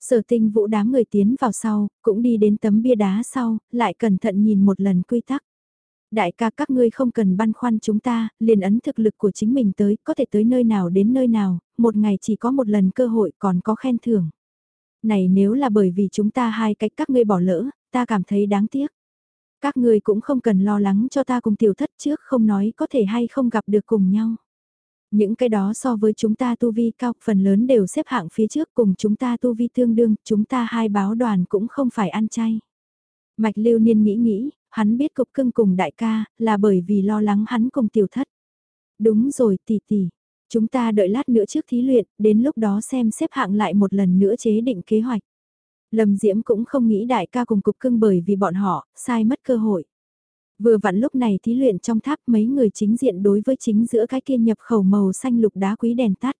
Sở tinh vũ đám người tiến vào sau, cũng đi đến tấm bia đá sau, lại cẩn thận nhìn một lần quy tắc. Đại ca các ngươi không cần băn khoăn chúng ta, liền ấn thực lực của chính mình tới, có thể tới nơi nào đến nơi nào, một ngày chỉ có một lần cơ hội còn có khen thưởng. Này nếu là bởi vì chúng ta hai cách các ngươi bỏ lỡ, ta cảm thấy đáng tiếc. Các ngươi cũng không cần lo lắng cho ta cùng tiểu thất trước không nói có thể hay không gặp được cùng nhau. Những cái đó so với chúng ta tu vi cao, phần lớn đều xếp hạng phía trước cùng chúng ta tu vi tương đương, chúng ta hai báo đoàn cũng không phải ăn chay. Mạch lưu niên nghĩ nghĩ, hắn biết cục cưng cùng đại ca, là bởi vì lo lắng hắn cùng tiểu thất. Đúng rồi tỷ tỷ, chúng ta đợi lát nữa trước thí luyện, đến lúc đó xem xếp hạng lại một lần nữa chế định kế hoạch. Lâm Diễm cũng không nghĩ đại ca cùng cục cưng bởi vì bọn họ, sai mất cơ hội. Vừa vặn lúc này thí luyện trong tháp mấy người chính diện đối với chính giữa cái kia nhập khẩu màu xanh lục đá quý đèn tắt.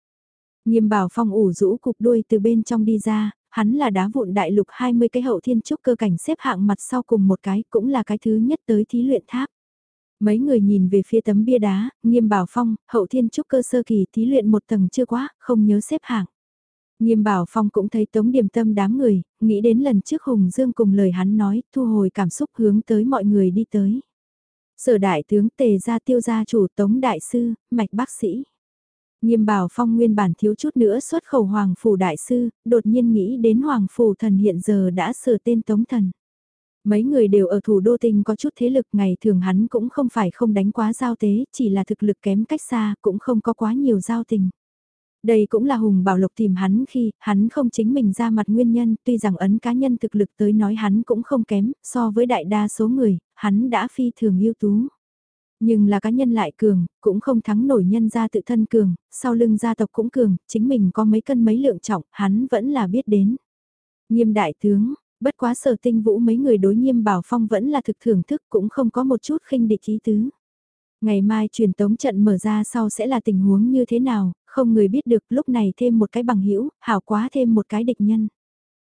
Nghiêm bảo phong ủ rũ cục đuôi từ bên trong đi ra, hắn là đá vụn đại lục 20 cái hậu thiên trúc cơ cảnh xếp hạng mặt sau cùng một cái cũng là cái thứ nhất tới thí luyện tháp. Mấy người nhìn về phía tấm bia đá, nghiêm bảo phong, hậu thiên trúc cơ sơ kỳ thí luyện một tầng chưa quá, không nhớ xếp hạng. Nghiêm bảo phong cũng thấy tống điểm tâm đám người, nghĩ đến lần trước Hùng Dương cùng lời hắn nói, thu hồi cảm xúc hướng tới mọi người đi tới. Sở đại tướng tề gia tiêu gia chủ tống đại sư, mạch bác sĩ. Nghiêm bảo phong nguyên bản thiếu chút nữa xuất khẩu hoàng phủ đại sư, đột nhiên nghĩ đến hoàng phủ thần hiện giờ đã sửa tên tống thần. Mấy người đều ở thủ đô tinh có chút thế lực ngày thường hắn cũng không phải không đánh quá giao tế, chỉ là thực lực kém cách xa, cũng không có quá nhiều giao tình. Đây cũng là Hùng Bảo Lộc tìm hắn khi hắn không chính mình ra mặt nguyên nhân, tuy rằng ấn cá nhân thực lực tới nói hắn cũng không kém, so với đại đa số người, hắn đã phi thường ưu tú. Nhưng là cá nhân lại cường, cũng không thắng nổi nhân gia tự thân cường, sau lưng gia tộc cũng cường, chính mình có mấy cân mấy lượng trọng, hắn vẫn là biết đến. Nghiêm đại tướng, bất quá sở tinh vũ mấy người đối nghiêm bảo phong vẫn là thực thưởng thức cũng không có một chút khinh địch ý tứ. Ngày mai truyền tống trận mở ra sau sẽ là tình huống như thế nào, không người biết được lúc này thêm một cái bằng hữu hảo quá thêm một cái địch nhân.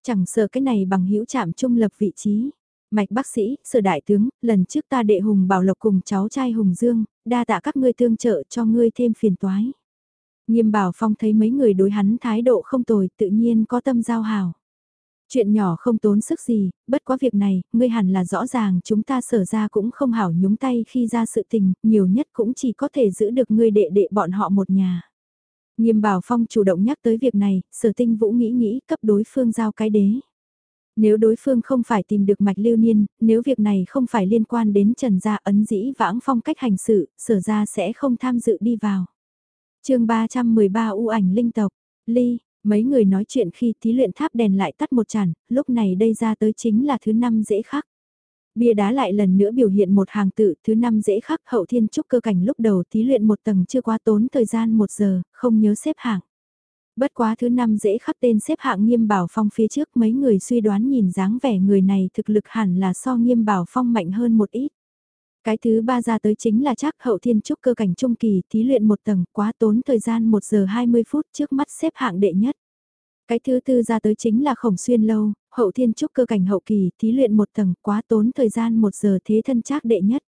Chẳng sợ cái này bằng hữu chạm trung lập vị trí. Mạch bác sĩ, sở đại tướng, lần trước ta đệ Hùng Bảo Lộc cùng cháu trai Hùng Dương, đa tạ các ngươi tương trợ cho ngươi thêm phiền toái. Nghiêm Bảo Phong thấy mấy người đối hắn thái độ không tồi tự nhiên có tâm giao hảo. Chuyện nhỏ không tốn sức gì, bất quá việc này, ngươi hẳn là rõ ràng chúng ta sở ra cũng không hảo nhúng tay khi ra sự tình, nhiều nhất cũng chỉ có thể giữ được ngươi đệ đệ bọn họ một nhà. Nghiêm Bảo Phong chủ động nhắc tới việc này, sở tinh vũ nghĩ nghĩ cấp đối phương giao cái đế. Nếu đối phương không phải tìm được mạch lưu niên, nếu việc này không phải liên quan đến trần gia ấn dĩ vãng phong cách hành sự, sở ra sẽ không tham dự đi vào. chương 313 u ảnh linh tộc, ly, mấy người nói chuyện khi thí luyện tháp đèn lại tắt một chản, lúc này đây ra tới chính là thứ năm dễ khắc. Bia đá lại lần nữa biểu hiện một hàng tự, thứ năm dễ khắc hậu thiên trúc cơ cảnh lúc đầu thí luyện một tầng chưa qua tốn thời gian một giờ, không nhớ xếp hạng. Bất quá thứ năm dễ khắc tên xếp hạng nghiêm bảo phong phía trước mấy người suy đoán nhìn dáng vẻ người này thực lực hẳn là so nghiêm bảo phong mạnh hơn một ít. Cái thứ ba ra tới chính là chắc hậu thiên trúc cơ cảnh trung kỳ thí luyện một tầng quá tốn thời gian 1 giờ 20 phút trước mắt xếp hạng đệ nhất. Cái thứ tư ra tới chính là khổng xuyên lâu, hậu thiên trúc cơ cảnh hậu kỳ thí luyện một tầng quá tốn thời gian 1 giờ thế thân chắc đệ nhất.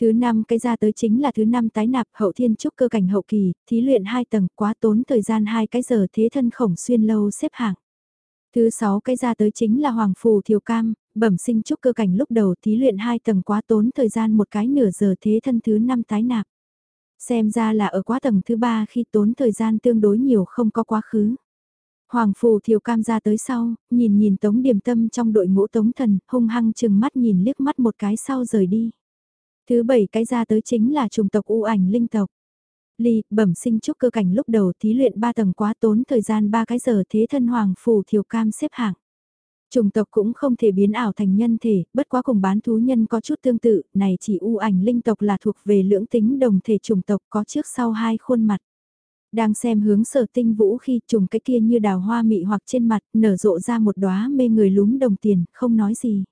Thứ năm cái ra tới chính là thứ năm tái nạp hậu thiên trúc cơ cảnh hậu kỳ, thí luyện 2 tầng quá tốn thời gian 2 cái giờ thế thân khổng xuyên lâu xếp hạng. Thứ sáu cái ra tới chính là Hoàng Phù Thiều Cam, bẩm sinh trúc cơ cảnh lúc đầu thí luyện 2 tầng quá tốn thời gian một cái nửa giờ thế thân thứ năm tái nạp. Xem ra là ở quá tầng thứ ba khi tốn thời gian tương đối nhiều không có quá khứ. Hoàng Phù Thiều Cam ra tới sau, nhìn nhìn Tống Điềm Tâm trong đội ngũ Tống Thần, hung hăng chừng mắt nhìn liếc mắt một cái sau rời đi. Thứ bảy cái ra tới chính là trùng tộc u ảnh linh tộc. Ly, bẩm sinh trúc cơ cảnh lúc đầu thí luyện 3 tầng quá tốn thời gian 3 cái giờ thế thân Hoàng Phù Thiều Cam xếp hạng. Trùng tộc cũng không thể biến ảo thành nhân thể, bất quá cùng bán thú nhân có chút tương tự, này chỉ u ảnh linh tộc là thuộc về lưỡng tính đồng thể trùng tộc có trước sau hai khuôn mặt. Đang xem hướng sở tinh vũ khi trùng cái kia như đào hoa mị hoặc trên mặt nở rộ ra một đóa mê người lúm đồng tiền, không nói gì.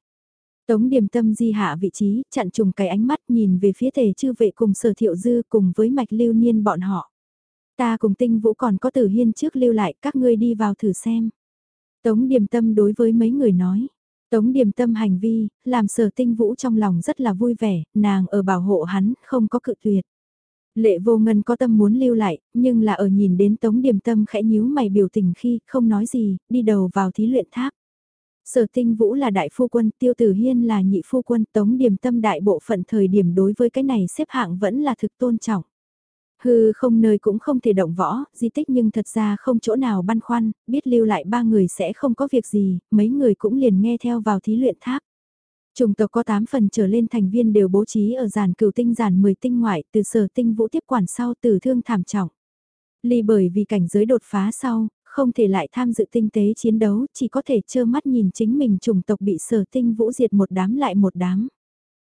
Tống điềm tâm di hạ vị trí, chặn trùng cái ánh mắt nhìn về phía thể chư vệ cùng sở thiệu dư cùng với mạch lưu niên bọn họ. Ta cùng tinh vũ còn có tử hiên trước lưu lại các ngươi đi vào thử xem. Tống điềm tâm đối với mấy người nói. Tống điềm tâm hành vi, làm sở tinh vũ trong lòng rất là vui vẻ, nàng ở bảo hộ hắn, không có cự tuyệt. Lệ vô ngân có tâm muốn lưu lại, nhưng là ở nhìn đến tống điềm tâm khẽ nhíu mày biểu tình khi không nói gì, đi đầu vào thí luyện tháp. Sở tinh vũ là đại phu quân, tiêu tử hiên là nhị phu quân, tống điểm tâm đại bộ phận thời điểm đối với cái này xếp hạng vẫn là thực tôn trọng. Hư không nơi cũng không thể động võ, di tích nhưng thật ra không chỗ nào băn khoăn, biết lưu lại ba người sẽ không có việc gì, mấy người cũng liền nghe theo vào thí luyện tháp. Trùng tộc có 8 phần trở lên thành viên đều bố trí ở giàn cửu tinh giàn 10 tinh ngoại từ sở tinh vũ tiếp quản sau tử thương thảm trọng. Ly bởi vì cảnh giới đột phá sau, không thể lại tham dự tinh tế chiến đấu, chỉ có thể trơ mắt nhìn chính mình chủng tộc bị sở tinh vũ diệt một đám lại một đám.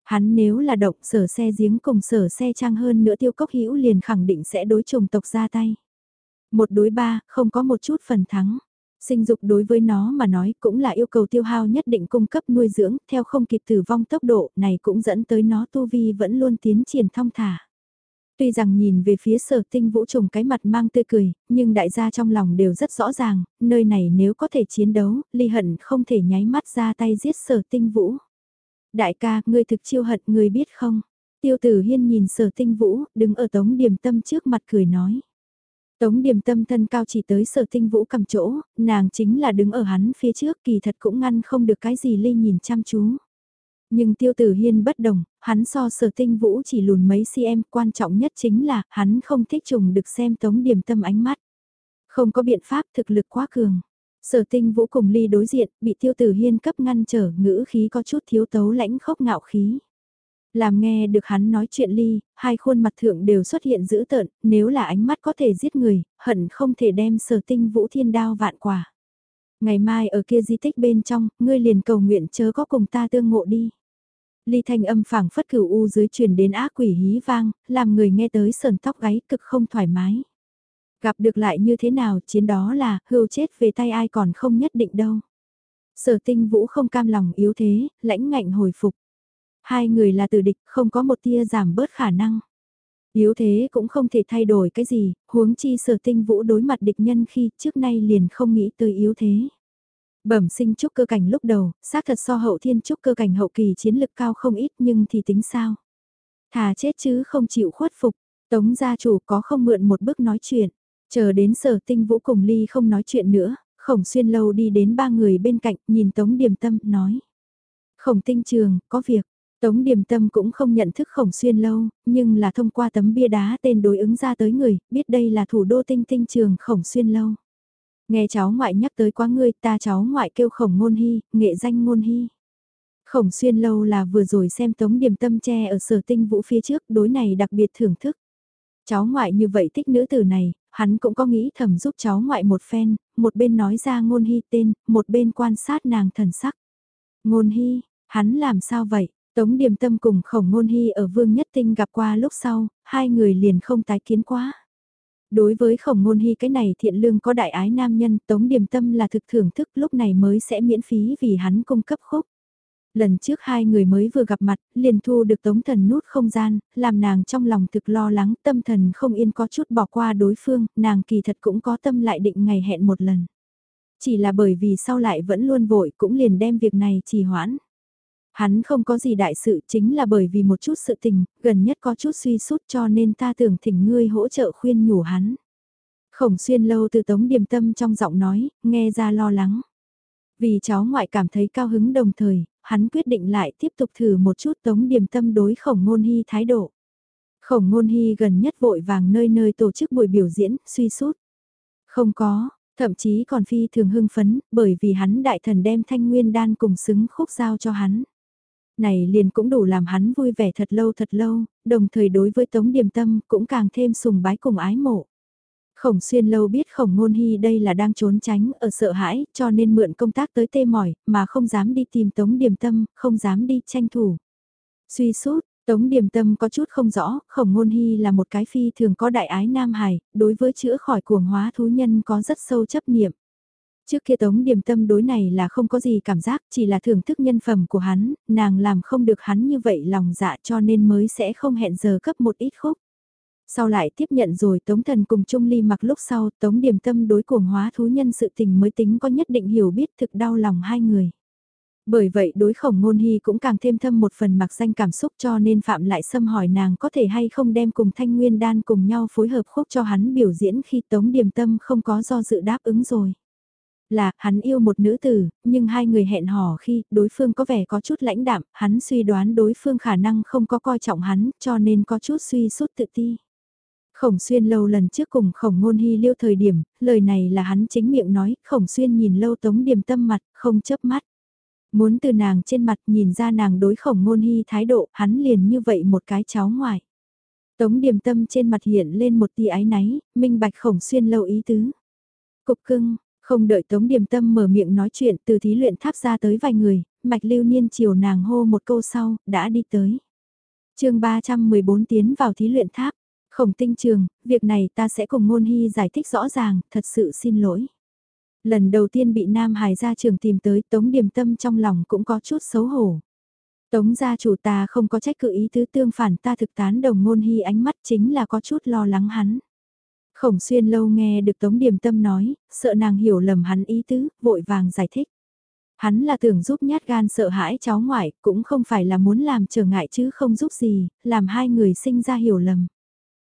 Hắn nếu là động sở xe giếng cùng sở xe trang hơn nữa tiêu cốc hữu liền khẳng định sẽ đối chủng tộc ra tay. Một đối ba, không có một chút phần thắng. Sinh dục đối với nó mà nói cũng là yêu cầu tiêu hao nhất định cung cấp nuôi dưỡng, theo không kịp tử vong tốc độ này cũng dẫn tới nó tu vi vẫn luôn tiến triển thong thả. Tuy rằng nhìn về phía sở tinh vũ trùng cái mặt mang tươi cười, nhưng đại gia trong lòng đều rất rõ ràng, nơi này nếu có thể chiến đấu, ly hận không thể nháy mắt ra tay giết sở tinh vũ. Đại ca, ngươi thực chiêu hận, ngươi biết không? Tiêu tử hiên nhìn sở tinh vũ, đứng ở tống điểm tâm trước mặt cười nói. Tống điểm tâm thân cao chỉ tới sở tinh vũ cầm chỗ, nàng chính là đứng ở hắn phía trước kỳ thật cũng ngăn không được cái gì ly nhìn chăm chú. Nhưng tiêu tử hiên bất đồng, hắn so sở tinh vũ chỉ lùn mấy cm, quan trọng nhất chính là hắn không thích trùng được xem tống điểm tâm ánh mắt. Không có biện pháp thực lực quá cường. Sở tinh vũ cùng ly đối diện, bị tiêu tử hiên cấp ngăn trở, ngữ khí có chút thiếu tấu lãnh khốc ngạo khí. Làm nghe được hắn nói chuyện ly, hai khuôn mặt thượng đều xuất hiện dữ tợn, nếu là ánh mắt có thể giết người, hận không thể đem sở tinh vũ thiên đao vạn quả. Ngày mai ở kia di tích bên trong, ngươi liền cầu nguyện chớ có cùng ta tương ngộ đi. Ly thanh âm phảng phất cửu u dưới truyền đến ác quỷ hí vang, làm người nghe tới sờn tóc gáy cực không thoải mái. Gặp được lại như thế nào, chiến đó là, hưu chết về tay ai còn không nhất định đâu. Sở tinh vũ không cam lòng yếu thế, lãnh ngạnh hồi phục. Hai người là tử địch, không có một tia giảm bớt khả năng. Yếu thế cũng không thể thay đổi cái gì, huống chi sở tinh vũ đối mặt địch nhân khi trước nay liền không nghĩ tới yếu thế. Bẩm sinh trúc cơ cảnh lúc đầu, xác thật so hậu thiên trúc cơ cảnh hậu kỳ chiến lực cao không ít nhưng thì tính sao? Thà chết chứ không chịu khuất phục, tống gia chủ có không mượn một bước nói chuyện. Chờ đến sở tinh vũ cùng ly không nói chuyện nữa, khổng xuyên lâu đi đến ba người bên cạnh nhìn tống điềm tâm nói. Khổng tinh trường, có việc. Tống điềm tâm cũng không nhận thức khổng xuyên lâu, nhưng là thông qua tấm bia đá tên đối ứng ra tới người, biết đây là thủ đô tinh tinh trường khổng xuyên lâu. Nghe cháu ngoại nhắc tới quá ngươi, ta cháu ngoại kêu khổng ngôn hy, nghệ danh ngôn hy. Khổng xuyên lâu là vừa rồi xem tống điểm tâm tre ở sở tinh vũ phía trước, đối này đặc biệt thưởng thức. Cháu ngoại như vậy thích nữ tử này, hắn cũng có nghĩ thầm giúp cháu ngoại một phen, một bên nói ra ngôn hy tên, một bên quan sát nàng thần sắc. Ngôn hy, hắn làm sao vậy? Tống điểm tâm cùng khổng ngôn hy ở vương nhất tinh gặp qua lúc sau, hai người liền không tái kiến quá. Đối với khổng ngôn hy cái này thiện lương có đại ái nam nhân, tống điểm tâm là thực thưởng thức lúc này mới sẽ miễn phí vì hắn cung cấp khúc. Lần trước hai người mới vừa gặp mặt, liền thu được tống thần nút không gian, làm nàng trong lòng thực lo lắng, tâm thần không yên có chút bỏ qua đối phương, nàng kỳ thật cũng có tâm lại định ngày hẹn một lần. Chỉ là bởi vì sau lại vẫn luôn vội cũng liền đem việc này trì hoãn. Hắn không có gì đại sự chính là bởi vì một chút sự tình, gần nhất có chút suy sút cho nên ta tưởng thỉnh ngươi hỗ trợ khuyên nhủ hắn. Khổng xuyên lâu từ tống điềm tâm trong giọng nói, nghe ra lo lắng. Vì cháu ngoại cảm thấy cao hứng đồng thời, hắn quyết định lại tiếp tục thử một chút tống điềm tâm đối khổng ngôn hy thái độ. Khổng ngôn hy gần nhất vội vàng nơi nơi tổ chức buổi biểu diễn, suy sút. Không có, thậm chí còn phi thường hưng phấn, bởi vì hắn đại thần đem thanh nguyên đan cùng xứng khúc giao cho hắn này liền cũng đủ làm hắn vui vẻ thật lâu thật lâu, đồng thời đối với Tống Điềm Tâm cũng càng thêm sùng bái cùng ái mộ. Khổng xuyên lâu biết khổng ngôn hy đây là đang trốn tránh ở sợ hãi cho nên mượn công tác tới tê mỏi mà không dám đi tìm Tống Điềm Tâm, không dám đi tranh thủ. Suy sút, Tống Điềm Tâm có chút không rõ, khổng ngôn hy là một cái phi thường có đại ái nam hài, đối với chữa khỏi cuồng hóa thú nhân có rất sâu chấp niệm. Trước kia Tống Điềm Tâm đối này là không có gì cảm giác, chỉ là thưởng thức nhân phẩm của hắn, nàng làm không được hắn như vậy lòng dạ cho nên mới sẽ không hẹn giờ cấp một ít khúc. Sau lại tiếp nhận rồi Tống Thần cùng Trung Ly mặc lúc sau Tống Điềm Tâm đối cuồng hóa thú nhân sự tình mới tính có nhất định hiểu biết thực đau lòng hai người. Bởi vậy đối khổng ngôn hy cũng càng thêm thâm một phần mặc danh cảm xúc cho nên Phạm lại xâm hỏi nàng có thể hay không đem cùng Thanh Nguyên Đan cùng nhau phối hợp khúc cho hắn biểu diễn khi Tống Điềm Tâm không có do dự đáp ứng rồi. Là, hắn yêu một nữ tử, nhưng hai người hẹn hò khi đối phương có vẻ có chút lãnh đạm, hắn suy đoán đối phương khả năng không có coi trọng hắn, cho nên có chút suy sút tự ti. Khổng xuyên lâu lần trước cùng khổng ngôn hy liêu thời điểm, lời này là hắn chính miệng nói, khổng xuyên nhìn lâu tống điềm tâm mặt, không chớp mắt. Muốn từ nàng trên mặt nhìn ra nàng đối khổng ngôn hy thái độ, hắn liền như vậy một cái cháu ngoại. Tống điềm tâm trên mặt hiện lên một tia ái náy, minh bạch khổng xuyên lâu ý tứ. Cục cưng, không đợi Tống Điềm Tâm mở miệng nói chuyện từ thí luyện tháp ra tới vài người, mạch lưu niên chiều nàng hô một câu sau, đã đi tới. chương 314 tiến vào thí luyện tháp. Khổng tinh trường, việc này ta sẽ cùng ngôn hy giải thích rõ ràng, thật sự xin lỗi. Lần đầu tiên bị Nam Hải gia trường tìm tới Tống Điềm Tâm trong lòng cũng có chút xấu hổ. Tống gia chủ ta không có trách cự ý tứ tương phản ta thực tán đồng ngôn hy ánh mắt chính là có chút lo lắng hắn. Khổng xuyên lâu nghe được Tống Điềm Tâm nói, sợ nàng hiểu lầm hắn ý tứ, vội vàng giải thích. Hắn là tưởng giúp nhát gan sợ hãi cháu ngoại, cũng không phải là muốn làm trở ngại chứ không giúp gì, làm hai người sinh ra hiểu lầm.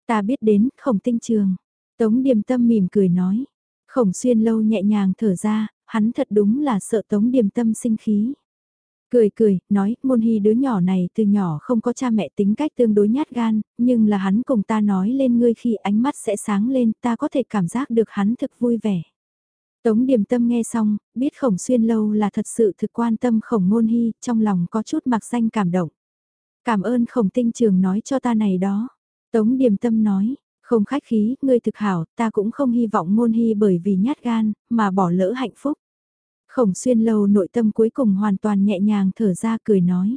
Ta biết đến, khổng tinh trường. Tống Điềm Tâm mỉm cười nói. Khổng xuyên lâu nhẹ nhàng thở ra, hắn thật đúng là sợ Tống Điềm Tâm sinh khí. Cười cười, nói, môn hy đứa nhỏ này từ nhỏ không có cha mẹ tính cách tương đối nhát gan, nhưng là hắn cùng ta nói lên ngươi khi ánh mắt sẽ sáng lên, ta có thể cảm giác được hắn thực vui vẻ. Tống điểm tâm nghe xong, biết khổng xuyên lâu là thật sự thực quan tâm khổng môn hy, trong lòng có chút mặc danh cảm động. Cảm ơn khổng tinh trường nói cho ta này đó. Tống điểm tâm nói, không khách khí, ngươi thực hảo, ta cũng không hy vọng môn hy bởi vì nhát gan, mà bỏ lỡ hạnh phúc. Khổng xuyên lâu nội tâm cuối cùng hoàn toàn nhẹ nhàng thở ra cười nói.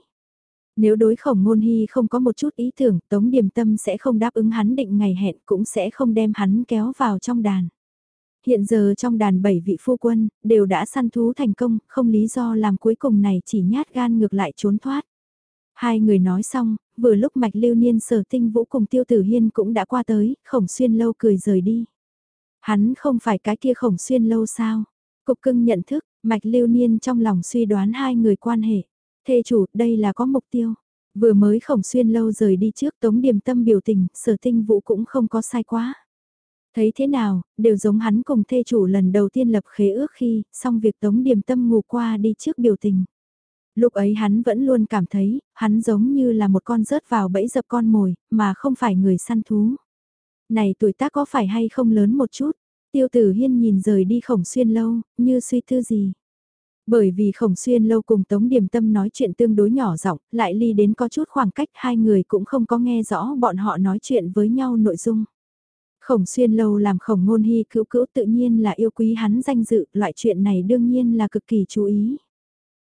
Nếu đối khổng ngôn hy không có một chút ý tưởng, Tống Điềm Tâm sẽ không đáp ứng hắn định ngày hẹn cũng sẽ không đem hắn kéo vào trong đàn. Hiện giờ trong đàn bảy vị phu quân, đều đã săn thú thành công, không lý do làm cuối cùng này chỉ nhát gan ngược lại trốn thoát. Hai người nói xong, vừa lúc mạch lưu niên sở tinh vũ cùng tiêu tử hiên cũng đã qua tới, khổng xuyên lâu cười rời đi. Hắn không phải cái kia khổng xuyên lâu sao? Cục cưng nhận thức, Mạch lưu niên trong lòng suy đoán hai người quan hệ. Thê chủ, đây là có mục tiêu. Vừa mới khổng xuyên lâu rời đi trước tống điềm tâm biểu tình, sở tinh vũ cũng không có sai quá. Thấy thế nào, đều giống hắn cùng thê chủ lần đầu tiên lập khế ước khi, xong việc tống điềm tâm ngủ qua đi trước biểu tình. Lúc ấy hắn vẫn luôn cảm thấy, hắn giống như là một con rớt vào bẫy dập con mồi, mà không phải người săn thú. Này tuổi tác có phải hay không lớn một chút, Tiêu tử hiên nhìn rời đi khổng xuyên lâu, như suy tư gì. Bởi vì khổng xuyên lâu cùng Tống Điềm Tâm nói chuyện tương đối nhỏ giọng, lại ly đến có chút khoảng cách hai người cũng không có nghe rõ bọn họ nói chuyện với nhau nội dung. Khổng xuyên lâu làm khổng ngôn hy cữu cữu tự nhiên là yêu quý hắn danh dự, loại chuyện này đương nhiên là cực kỳ chú ý.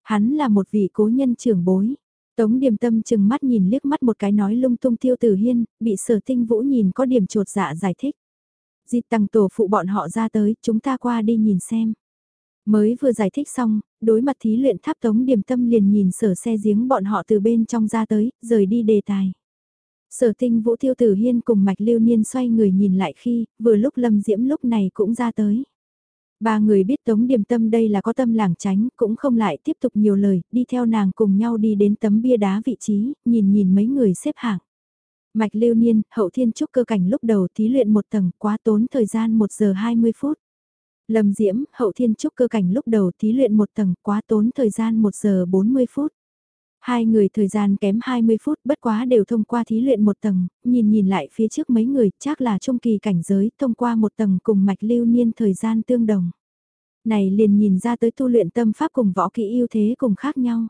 Hắn là một vị cố nhân trưởng bối. Tống điềm tâm chừng mắt nhìn liếc mắt một cái nói lung tung tiêu tử hiên, bị sở tinh vũ nhìn có điểm trột dạ giải thích. Di tăng tổ phụ bọn họ ra tới, chúng ta qua đi nhìn xem. Mới vừa giải thích xong, đối mặt thí luyện tháp tống điểm tâm liền nhìn sở xe giếng bọn họ từ bên trong ra tới, rời đi đề tài. Sở tinh vũ tiêu tử hiên cùng mạch lưu niên xoay người nhìn lại khi, vừa lúc lâm diễm lúc này cũng ra tới. Ba người biết tống điểm tâm đây là có tâm làng tránh, cũng không lại tiếp tục nhiều lời, đi theo nàng cùng nhau đi đến tấm bia đá vị trí, nhìn nhìn mấy người xếp hạng. Mạch lưu niên, hậu thiên trúc cơ cảnh lúc đầu thí luyện một tầng quá tốn thời gian 1 giờ 20 phút. Lâm Diễm, hậu thiên trúc cơ cảnh lúc đầu thí luyện một tầng quá tốn thời gian 1 giờ 40 phút. Hai người thời gian kém 20 phút bất quá đều thông qua thí luyện một tầng, nhìn nhìn lại phía trước mấy người chắc là trung kỳ cảnh giới thông qua một tầng cùng mạch lưu niên thời gian tương đồng. Này liền nhìn ra tới tu luyện tâm pháp cùng võ kỹ ưu thế cùng khác nhau.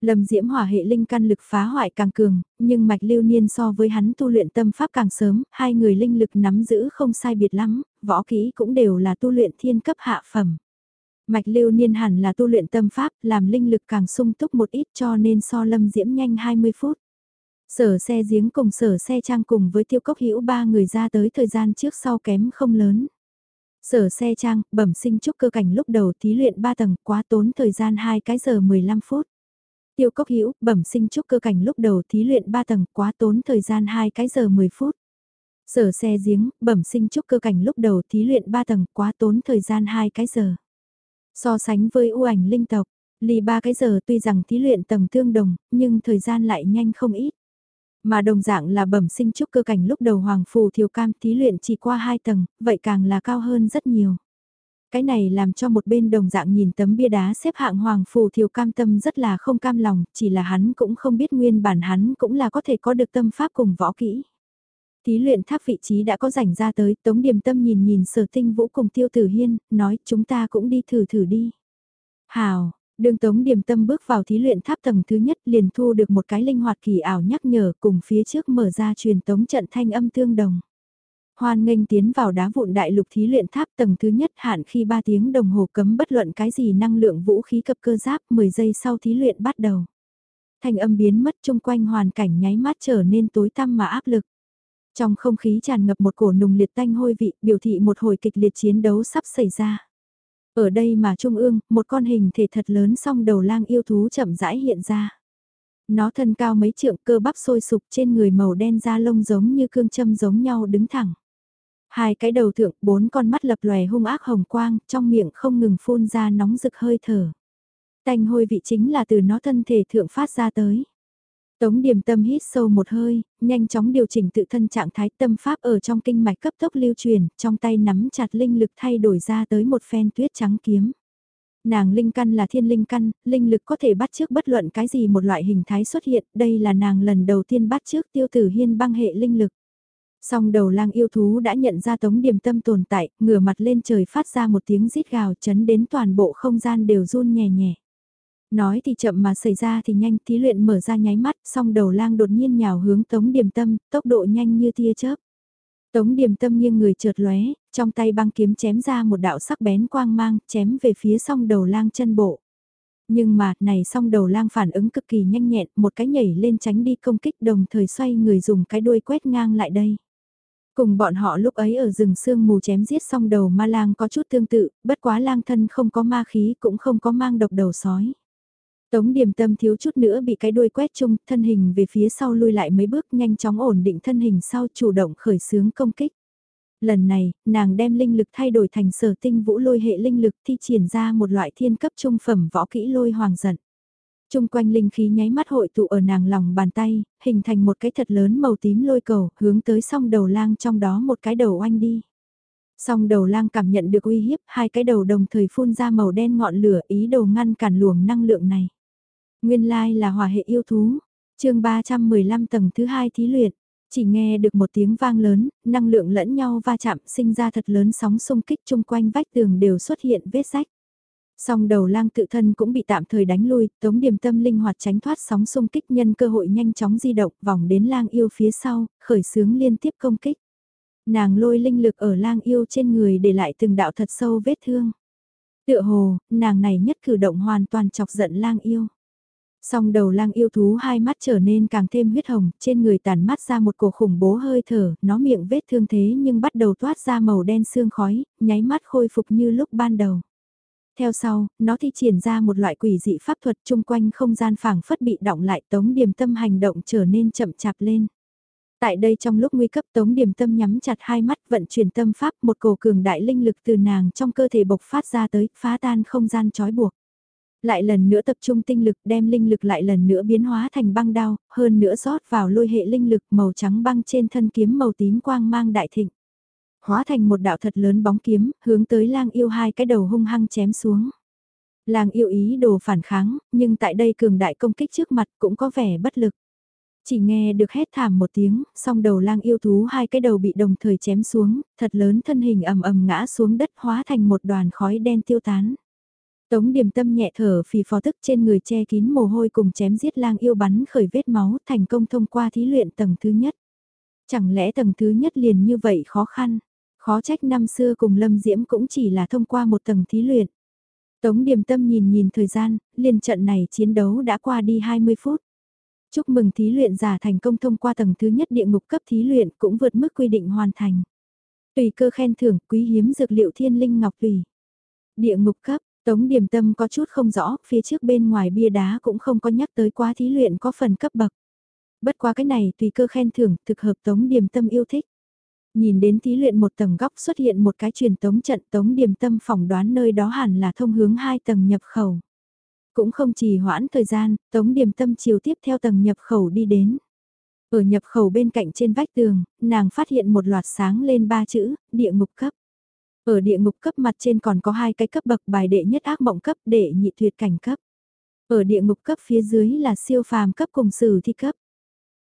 Lâm Diễm hỏa hệ linh căn lực phá hoại càng cường, nhưng mạch lưu niên so với hắn tu luyện tâm pháp càng sớm, hai người linh lực nắm giữ không sai biệt lắm, võ kỹ cũng đều là tu luyện thiên cấp hạ phẩm. Mạch lưu niên hẳn là tu luyện tâm pháp, làm linh lực càng sung túc một ít cho nên so lâm diễm nhanh 20 phút. Sở xe giếng cùng sở xe trang cùng với tiêu cốc hữu ba người ra tới thời gian trước sau kém không lớn. Sở xe trang, bẩm sinh trúc cơ cảnh lúc đầu thí luyện 3 tầng quá tốn thời gian 2 cái giờ 15 phút. Tiêu Cốc Hữu bẩm sinh trúc cơ cảnh lúc đầu thí luyện 3 tầng quá tốn thời gian 2 cái giờ 10 phút. Sở xe giếng, bẩm sinh trúc cơ cảnh lúc đầu thí luyện 3 tầng quá tốn thời gian 2 cái giờ. So sánh với u ảnh linh tộc, lì 3 cái giờ tuy rằng thí luyện tầng tương đồng, nhưng thời gian lại nhanh không ít. Mà đồng dạng là bẩm sinh trúc cơ cảnh lúc đầu hoàng phù thiếu cam thí luyện chỉ qua 2 tầng, vậy càng là cao hơn rất nhiều. Cái này làm cho một bên đồng dạng nhìn tấm bia đá xếp hạng hoàng phù thiều cam tâm rất là không cam lòng, chỉ là hắn cũng không biết nguyên bản hắn cũng là có thể có được tâm pháp cùng võ kỹ. Thí luyện tháp vị trí đã có rảnh ra tới, Tống Điềm Tâm nhìn nhìn sở tinh vũ cùng Tiêu Tử Hiên, nói chúng ta cũng đi thử thử đi. Hào, đường Tống Điềm Tâm bước vào thí luyện tháp tầng thứ nhất liền thu được một cái linh hoạt kỳ ảo nhắc nhở cùng phía trước mở ra truyền tống trận thanh âm tương đồng. Hoan nghênh tiến vào đá vụn đại lục thí luyện tháp tầng thứ nhất hạn khi 3 tiếng đồng hồ cấm bất luận cái gì năng lượng vũ khí cập cơ giáp 10 giây sau thí luyện bắt đầu. thành âm biến mất chung quanh hoàn cảnh nháy mắt trở nên tối tăm mà áp lực. Trong không khí tràn ngập một cổ nùng liệt tanh hôi vị, biểu thị một hồi kịch liệt chiến đấu sắp xảy ra. Ở đây mà trung ương, một con hình thể thật lớn song đầu lang yêu thú chậm rãi hiện ra. Nó thân cao mấy trượng cơ bắp sôi sục trên người màu đen da lông giống như cương châm giống nhau đứng thẳng. Hai cái đầu thượng, bốn con mắt lập lòe hung ác hồng quang, trong miệng không ngừng phun ra nóng rực hơi thở. Tanh hôi vị chính là từ nó thân thể thượng phát ra tới. Tống điểm tâm hít sâu một hơi, nhanh chóng điều chỉnh tự thân trạng thái tâm pháp ở trong kinh mạch cấp tốc lưu truyền, trong tay nắm chặt linh lực thay đổi ra tới một phen tuyết trắng kiếm. Nàng linh căn là thiên linh căn, linh lực có thể bắt trước bất luận cái gì một loại hình thái xuất hiện, đây là nàng lần đầu tiên bắt trước tiêu tử hiên băng hệ linh lực. Song đầu lang yêu thú đã nhận ra tống điềm tâm tồn tại, ngửa mặt lên trời phát ra một tiếng rít gào chấn đến toàn bộ không gian đều run nhẹ nhẹ. Nói thì chậm mà xảy ra thì nhanh, thí luyện mở ra nháy mắt, song đầu lang đột nhiên nhào hướng tống điềm tâm, tốc độ nhanh như tia chớp. Tống điềm tâm nghiêng người trượt lóe, trong tay băng kiếm chém ra một đạo sắc bén quang mang, chém về phía song đầu lang chân bộ. Nhưng mà, này song đầu lang phản ứng cực kỳ nhanh nhẹn, một cái nhảy lên tránh đi công kích đồng thời xoay người dùng cái đuôi quét ngang lại đây. Cùng bọn họ lúc ấy ở rừng sương mù chém giết xong đầu ma lang có chút tương tự, bất quá lang thân không có ma khí cũng không có mang độc đầu sói. Tống điềm tâm thiếu chút nữa bị cái đuôi quét chung, thân hình về phía sau lui lại mấy bước nhanh chóng ổn định thân hình sau chủ động khởi xướng công kích. Lần này, nàng đem linh lực thay đổi thành sở tinh vũ lôi hệ linh lực thi triển ra một loại thiên cấp trung phẩm võ kỹ lôi hoàng giận. Trung quanh linh khí nháy mắt hội tụ ở nàng lòng bàn tay, hình thành một cái thật lớn màu tím lôi cầu, hướng tới song đầu lang trong đó một cái đầu oanh đi. Song đầu lang cảm nhận được uy hiếp, hai cái đầu đồng thời phun ra màu đen ngọn lửa ý đồ ngăn cản luồng năng lượng này. Nguyên lai là hòa hệ yêu thú, chương 315 tầng thứ hai thí luyện. Chỉ nghe được một tiếng vang lớn, năng lượng lẫn nhau va chạm sinh ra thật lớn sóng xung kích chung quanh vách tường đều xuất hiện vết rách. Song đầu lang tự thân cũng bị tạm thời đánh lui, tống điểm tâm linh hoạt tránh thoát sóng xung kích nhân cơ hội nhanh chóng di động vòng đến lang yêu phía sau, khởi xướng liên tiếp công kích. Nàng lôi linh lực ở lang yêu trên người để lại từng đạo thật sâu vết thương. Tựa hồ, nàng này nhất cử động hoàn toàn chọc giận lang yêu. Song đầu lang yêu thú hai mắt trở nên càng thêm huyết hồng, trên người tàn mắt ra một cổ khủng bố hơi thở, nó miệng vết thương thế nhưng bắt đầu toát ra màu đen xương khói, nháy mắt khôi phục như lúc ban đầu. Theo sau, nó thi triển ra một loại quỷ dị pháp thuật chung quanh không gian phảng phất bị động lại tống điểm tâm hành động trở nên chậm chạp lên. Tại đây trong lúc nguy cấp tống điểm tâm nhắm chặt hai mắt vận chuyển tâm pháp một cổ cường đại linh lực từ nàng trong cơ thể bộc phát ra tới phá tan không gian trói buộc. Lại lần nữa tập trung tinh lực đem linh lực lại lần nữa biến hóa thành băng đao, hơn nữa rót vào lôi hệ linh lực màu trắng băng trên thân kiếm màu tím quang mang đại thịnh. Hóa thành một đạo thật lớn bóng kiếm, hướng tới lang yêu hai cái đầu hung hăng chém xuống. Lang yêu ý đồ phản kháng, nhưng tại đây cường đại công kích trước mặt cũng có vẻ bất lực. Chỉ nghe được hét thảm một tiếng, song đầu lang yêu thú hai cái đầu bị đồng thời chém xuống, thật lớn thân hình ầm ầm ngã xuống đất hóa thành một đoàn khói đen tiêu tán. Tống điểm tâm nhẹ thở phì phò tức trên người che kín mồ hôi cùng chém giết lang yêu bắn khởi vết máu thành công thông qua thí luyện tầng thứ nhất. Chẳng lẽ tầng thứ nhất liền như vậy khó khăn, khó trách năm xưa cùng Lâm Diễm cũng chỉ là thông qua một tầng thí luyện. Tống điềm tâm nhìn nhìn thời gian, liền trận này chiến đấu đã qua đi 20 phút. Chúc mừng thí luyện giả thành công thông qua tầng thứ nhất địa ngục cấp thí luyện cũng vượt mức quy định hoàn thành. Tùy cơ khen thưởng quý hiếm dược liệu thiên linh ngọc tùy. Địa ngục cấp, Tống điểm tâm có chút không rõ, phía trước bên ngoài bia đá cũng không có nhắc tới quá thí luyện có phần cấp bậc. Bất quá cái này tùy cơ khen thưởng, thực hợp tống điểm tâm yêu thích. Nhìn đến thí luyện một tầng góc xuất hiện một cái truyền tống trận tống điểm tâm phỏng đoán nơi đó hẳn là thông hướng hai tầng nhập khẩu. Cũng không trì hoãn thời gian, tống điểm tâm chiều tiếp theo tầng nhập khẩu đi đến. Ở nhập khẩu bên cạnh trên vách tường, nàng phát hiện một loạt sáng lên ba chữ, địa ngục cấp. Ở địa ngục cấp mặt trên còn có hai cái cấp bậc bài đệ nhất ác mộng cấp đệ nhị tuyệt cảnh cấp. Ở địa ngục cấp phía dưới là siêu phàm cấp cùng sử thi cấp.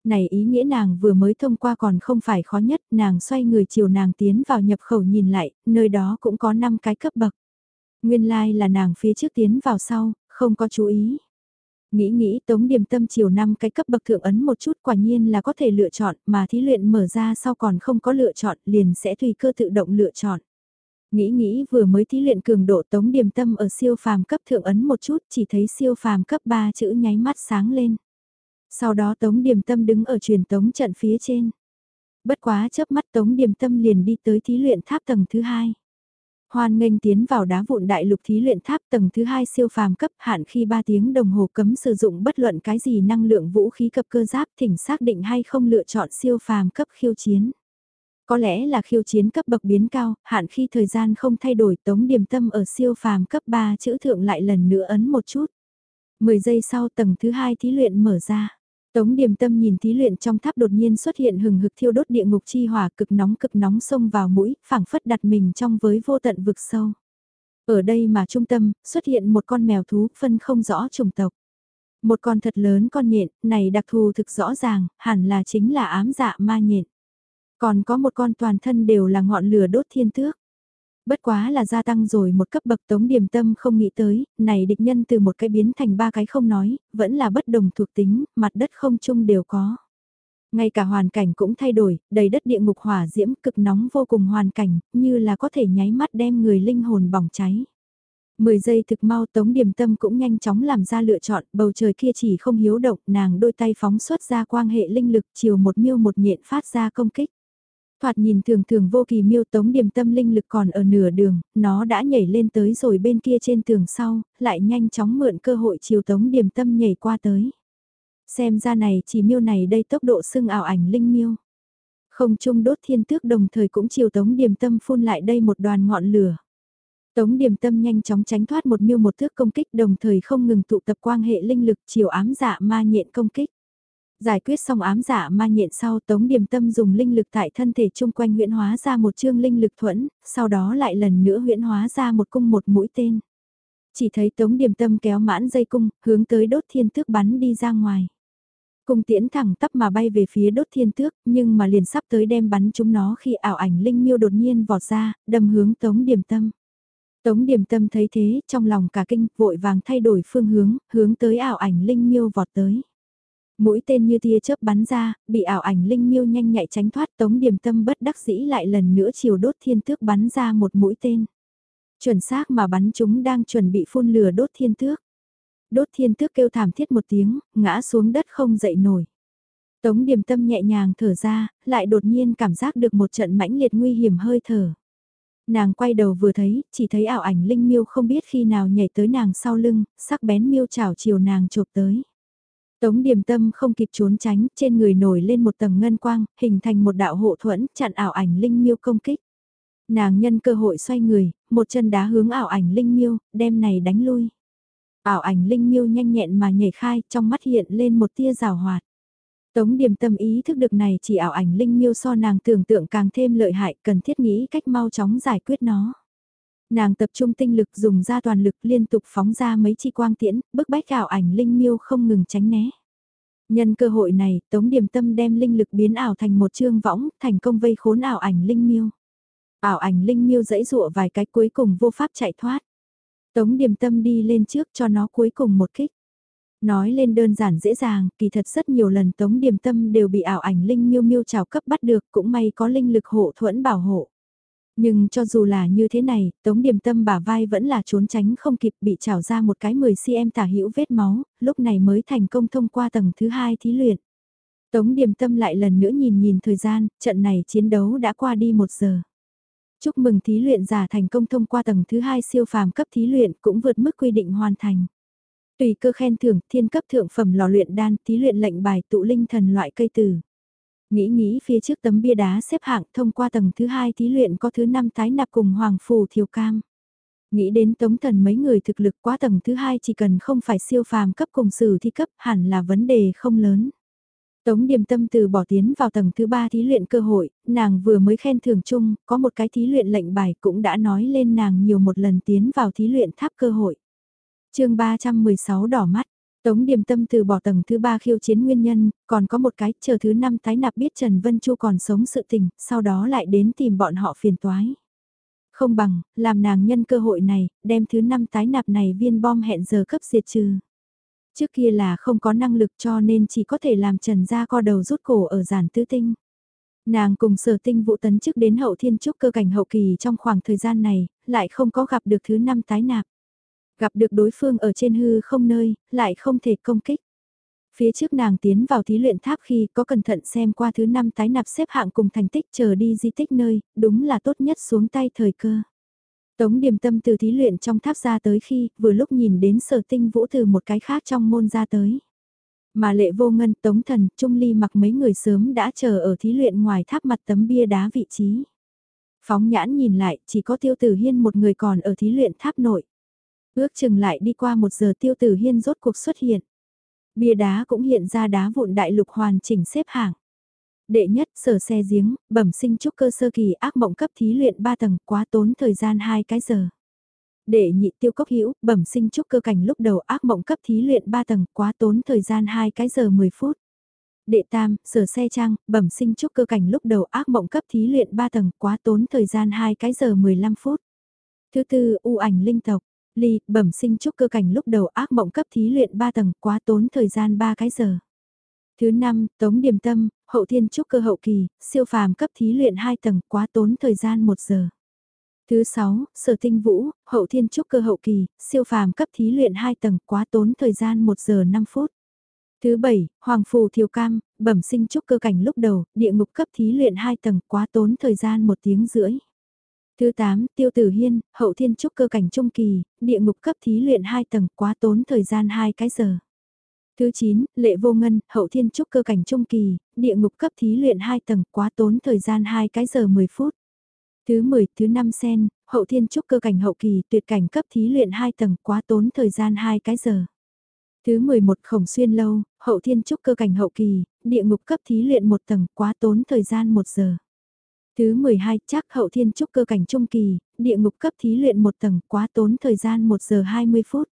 Này ý nghĩa nàng vừa mới thông qua còn không phải khó nhất, nàng xoay người chiều nàng tiến vào nhập khẩu nhìn lại, nơi đó cũng có 5 cái cấp bậc. Nguyên lai like là nàng phía trước tiến vào sau, không có chú ý. Nghĩ nghĩ tống điểm tâm chiều năm cái cấp bậc thượng ấn một chút quả nhiên là có thể lựa chọn mà thí luyện mở ra sau còn không có lựa chọn liền sẽ tùy cơ tự động lựa chọn. Nghĩ nghĩ vừa mới thí luyện cường độ tống điểm tâm ở siêu phàm cấp thượng ấn một chút chỉ thấy siêu phàm cấp 3 chữ nháy mắt sáng lên. Sau đó tống điềm tâm đứng ở truyền tống trận phía trên. Bất quá chớp mắt tống điềm tâm liền đi tới thí luyện tháp tầng thứ hai. Hoan nghênh tiến vào đá vụn đại lục thí luyện tháp tầng thứ hai siêu phàm cấp hạn khi 3 tiếng đồng hồ cấm sử dụng bất luận cái gì năng lượng vũ khí cập cơ giáp thỉnh xác định hay không lựa chọn siêu phàm cấp khiêu chiến. Có lẽ là khiêu chiến cấp bậc biến cao, hạn khi thời gian không thay đổi tống điểm tâm ở siêu phàm cấp 3 chữ thượng lại lần nữa ấn một chút. 10 giây sau tầng thứ hai thí luyện mở ra. Tống điềm tâm nhìn thí luyện trong tháp đột nhiên xuất hiện hừng hực thiêu đốt địa ngục chi hỏa cực nóng cực nóng xông vào mũi, phảng phất đặt mình trong với vô tận vực sâu. Ở đây mà trung tâm, xuất hiện một con mèo thú phân không rõ chủng tộc. Một con thật lớn con nhện, này đặc thù thực rõ ràng, hẳn là chính là ám dạ ma nhện. Còn có một con toàn thân đều là ngọn lửa đốt thiên tước. Bất quá là gia tăng rồi một cấp bậc tống điểm tâm không nghĩ tới, này địch nhân từ một cái biến thành ba cái không nói, vẫn là bất đồng thuộc tính, mặt đất không chung đều có. Ngay cả hoàn cảnh cũng thay đổi, đầy đất địa ngục hỏa diễm cực nóng vô cùng hoàn cảnh, như là có thể nháy mắt đem người linh hồn bỏng cháy. 10 giây thực mau tống điểm tâm cũng nhanh chóng làm ra lựa chọn, bầu trời kia chỉ không hiếu động, nàng đôi tay phóng xuất ra quang hệ linh lực chiều một miêu một nhện phát ra công kích. Thoạt nhìn thường thường vô kỳ miêu tống điểm tâm linh lực còn ở nửa đường, nó đã nhảy lên tới rồi bên kia trên tường sau, lại nhanh chóng mượn cơ hội chiều tống điểm tâm nhảy qua tới. Xem ra này chỉ miêu này đây tốc độ xưng ảo ảnh linh miêu. Không trung đốt thiên tước đồng thời cũng chiều tống điểm tâm phun lại đây một đoàn ngọn lửa. Tống điểm tâm nhanh chóng tránh thoát một miêu một thước công kích đồng thời không ngừng tụ tập quang hệ linh lực chiều ám dạ ma nhện công kích. Giải quyết xong ám giả ma nhện sau Tống Điềm Tâm dùng linh lực tại thân thể chung quanh huyễn hóa ra một chương linh lực thuẫn, sau đó lại lần nữa huyễn hóa ra một cung một mũi tên. Chỉ thấy Tống Điềm Tâm kéo mãn dây cung, hướng tới đốt thiên tước bắn đi ra ngoài. Cung tiễn thẳng tắp mà bay về phía đốt thiên tước, nhưng mà liền sắp tới đem bắn chúng nó khi ảo ảnh linh miêu đột nhiên vọt ra, đâm hướng Tống Điềm Tâm. Tống Điềm Tâm thấy thế, trong lòng cả kinh, vội vàng thay đổi phương hướng, hướng tới ảo ảnh linh miêu vọt tới. Mũi tên như tia chớp bắn ra, bị ảo ảnh linh miêu nhanh nhạy tránh thoát tống điểm tâm bất đắc dĩ lại lần nữa chiều đốt thiên tước bắn ra một mũi tên. Chuẩn xác mà bắn chúng đang chuẩn bị phun lửa đốt thiên tước. Đốt thiên tước kêu thảm thiết một tiếng, ngã xuống đất không dậy nổi. Tống điểm tâm nhẹ nhàng thở ra, lại đột nhiên cảm giác được một trận mãnh liệt nguy hiểm hơi thở. Nàng quay đầu vừa thấy, chỉ thấy ảo ảnh linh miêu không biết khi nào nhảy tới nàng sau lưng, sắc bén miêu chảo chiều nàng chộp tới. Tống điềm tâm không kịp trốn tránh, trên người nổi lên một tầng ngân quang, hình thành một đạo hộ thuẫn, chặn ảo ảnh linh miêu công kích. Nàng nhân cơ hội xoay người, một chân đá hướng ảo ảnh linh miêu, đem này đánh lui. Ảo ảnh linh miêu nhanh nhẹn mà nhảy khai, trong mắt hiện lên một tia rào hoạt. Tống điềm tâm ý thức được này chỉ ảo ảnh linh miêu so nàng tưởng tượng càng thêm lợi hại, cần thiết nghĩ cách mau chóng giải quyết nó. Nàng tập trung tinh lực dùng ra toàn lực liên tục phóng ra mấy chi quang tiễn, bức bách ảo ảnh linh miêu không ngừng tránh né. Nhân cơ hội này, Tống Điềm Tâm đem linh lực biến ảo thành một chương võng, thành công vây khốn ảo ảnh linh miêu. Ảo ảnh linh miêu dãy dụa vài cái cuối cùng vô pháp chạy thoát. Tống Điềm Tâm đi lên trước cho nó cuối cùng một kích. Nói lên đơn giản dễ dàng, kỳ thật rất nhiều lần Tống Điềm Tâm đều bị ảo ảnh linh miêu miêu trào cấp bắt được, cũng may có linh lực hộ thuẫn bảo hộ. Nhưng cho dù là như thế này, Tống Điềm Tâm bả vai vẫn là trốn tránh không kịp bị trào ra một cái 10cm tả hữu vết máu, lúc này mới thành công thông qua tầng thứ hai thí luyện. Tống Điềm Tâm lại lần nữa nhìn nhìn thời gian, trận này chiến đấu đã qua đi một giờ. Chúc mừng thí luyện giả thành công thông qua tầng thứ hai siêu phàm cấp thí luyện cũng vượt mức quy định hoàn thành. Tùy cơ khen thưởng, thiên cấp thượng phẩm lò luyện đan, thí luyện lệnh bài tụ linh thần loại cây tử. Nghĩ nghĩ phía trước tấm bia đá xếp hạng thông qua tầng thứ hai thí luyện có thứ năm tái nạp cùng Hoàng Phù Thiều Cam. Nghĩ đến tống thần mấy người thực lực quá tầng thứ hai chỉ cần không phải siêu phàm cấp cùng sử thi cấp hẳn là vấn đề không lớn. Tống Điềm Tâm từ bỏ tiến vào tầng thứ ba thí luyện cơ hội, nàng vừa mới khen thường chung, có một cái thí luyện lệnh bài cũng đã nói lên nàng nhiều một lần tiến vào thí luyện tháp cơ hội. chương 316 đỏ mắt, Tống Điềm Tâm từ bỏ tầng thứ ba khiêu chiến nguyên nhân, còn có một cái chờ thứ năm tái nạp biết Trần Vân Chu còn sống sự tình, sau đó lại đến tìm bọn họ phiền toái. Không bằng, làm nàng nhân cơ hội này, đem thứ năm tái nạp này viên bom hẹn giờ cấp diệt trừ. Trước kia là không có năng lực cho nên chỉ có thể làm Trần gia co đầu rút cổ ở giản tứ tinh. Nàng cùng sở tinh vụ tấn chức đến hậu thiên trúc cơ cảnh hậu kỳ trong khoảng thời gian này, lại không có gặp được thứ năm tái nạp. Gặp được đối phương ở trên hư không nơi, lại không thể công kích. Phía trước nàng tiến vào thí luyện tháp khi có cẩn thận xem qua thứ năm tái nạp xếp hạng cùng thành tích chờ đi di tích nơi, đúng là tốt nhất xuống tay thời cơ. Tống điềm tâm từ thí luyện trong tháp ra tới khi vừa lúc nhìn đến sở tinh vũ từ một cái khác trong môn ra tới. Mà lệ vô ngân, tống thần, trung ly mặc mấy người sớm đã chờ ở thí luyện ngoài tháp mặt tấm bia đá vị trí. Phóng nhãn nhìn lại, chỉ có tiêu tử hiên một người còn ở thí luyện tháp nội. Ước chừng lại đi qua một giờ tiêu tử hiên rốt cuộc xuất hiện. Bia đá cũng hiện ra đá vụn đại lục hoàn chỉnh xếp hạng. Đệ nhất, sở xe giếng, bẩm sinh trúc cơ sơ kỳ ác mộng cấp thí luyện 3 tầng, quá tốn thời gian 2 cái giờ. Đệ nhị tiêu cốc hữu bẩm sinh trúc cơ cảnh lúc đầu ác mộng cấp thí luyện 3 tầng, quá tốn thời gian 2 cái giờ 10 phút. Đệ tam, sở xe trang, bẩm sinh trúc cơ cảnh lúc đầu ác mộng cấp thí luyện 3 tầng, quá tốn thời gian 2 cái giờ 15 phút. Thứ tư, u ảnh linh tộc, ly, bẩm sinh trúc cơ cảnh lúc đầu ác mộng cấp thí luyện 3 tầng, quá tốn thời gian 3 cái giờ. Thứ 5, Tống Điềm Tâm, hậu thiên trúc cơ hậu kỳ, siêu phàm cấp thí luyện 2 tầng, quá tốn thời gian 1 giờ. Thứ 6, Sở Tinh Vũ, hậu thiên trúc cơ hậu kỳ, siêu phàm cấp thí luyện 2 tầng, quá tốn thời gian 1 giờ 5 phút. Thứ 7, Hoàng Phù Thiều Cam, bẩm sinh trúc cơ cảnh lúc đầu, địa ngục cấp thí luyện 2 tầng, quá tốn thời gian 1 tiếng rưỡi. Thứ 8, Tiêu Tử Hiên, hậu thiên trúc cơ cảnh trung kỳ, địa ngục cấp thí luyện 2 tầng, quá tốn thời gian 2 cái giờ. Thứ 9, Lệ Vô Ngân, hậu thiên trúc cơ cảnh trung kỳ, địa ngục cấp thí luyện 2 tầng, quá tốn thời gian 2 cái giờ 10 phút. Thứ 10, thứ 5 sen, hậu thiên trúc cơ cảnh hậu kỳ, tuyệt cảnh cấp thí luyện 2 tầng, quá tốn thời gian 2 cái giờ. Thứ 11 khổng xuyên lâu, hậu thiên trúc cơ cảnh hậu kỳ, địa ngục cấp thí luyện 1 tầng, quá tốn thời gian 1 giờ. Thứ 12 chắc hậu thiên trúc cơ cảnh trung kỳ, địa ngục cấp thí luyện một tầng, quá tốn thời gian 1 giờ 20 phút.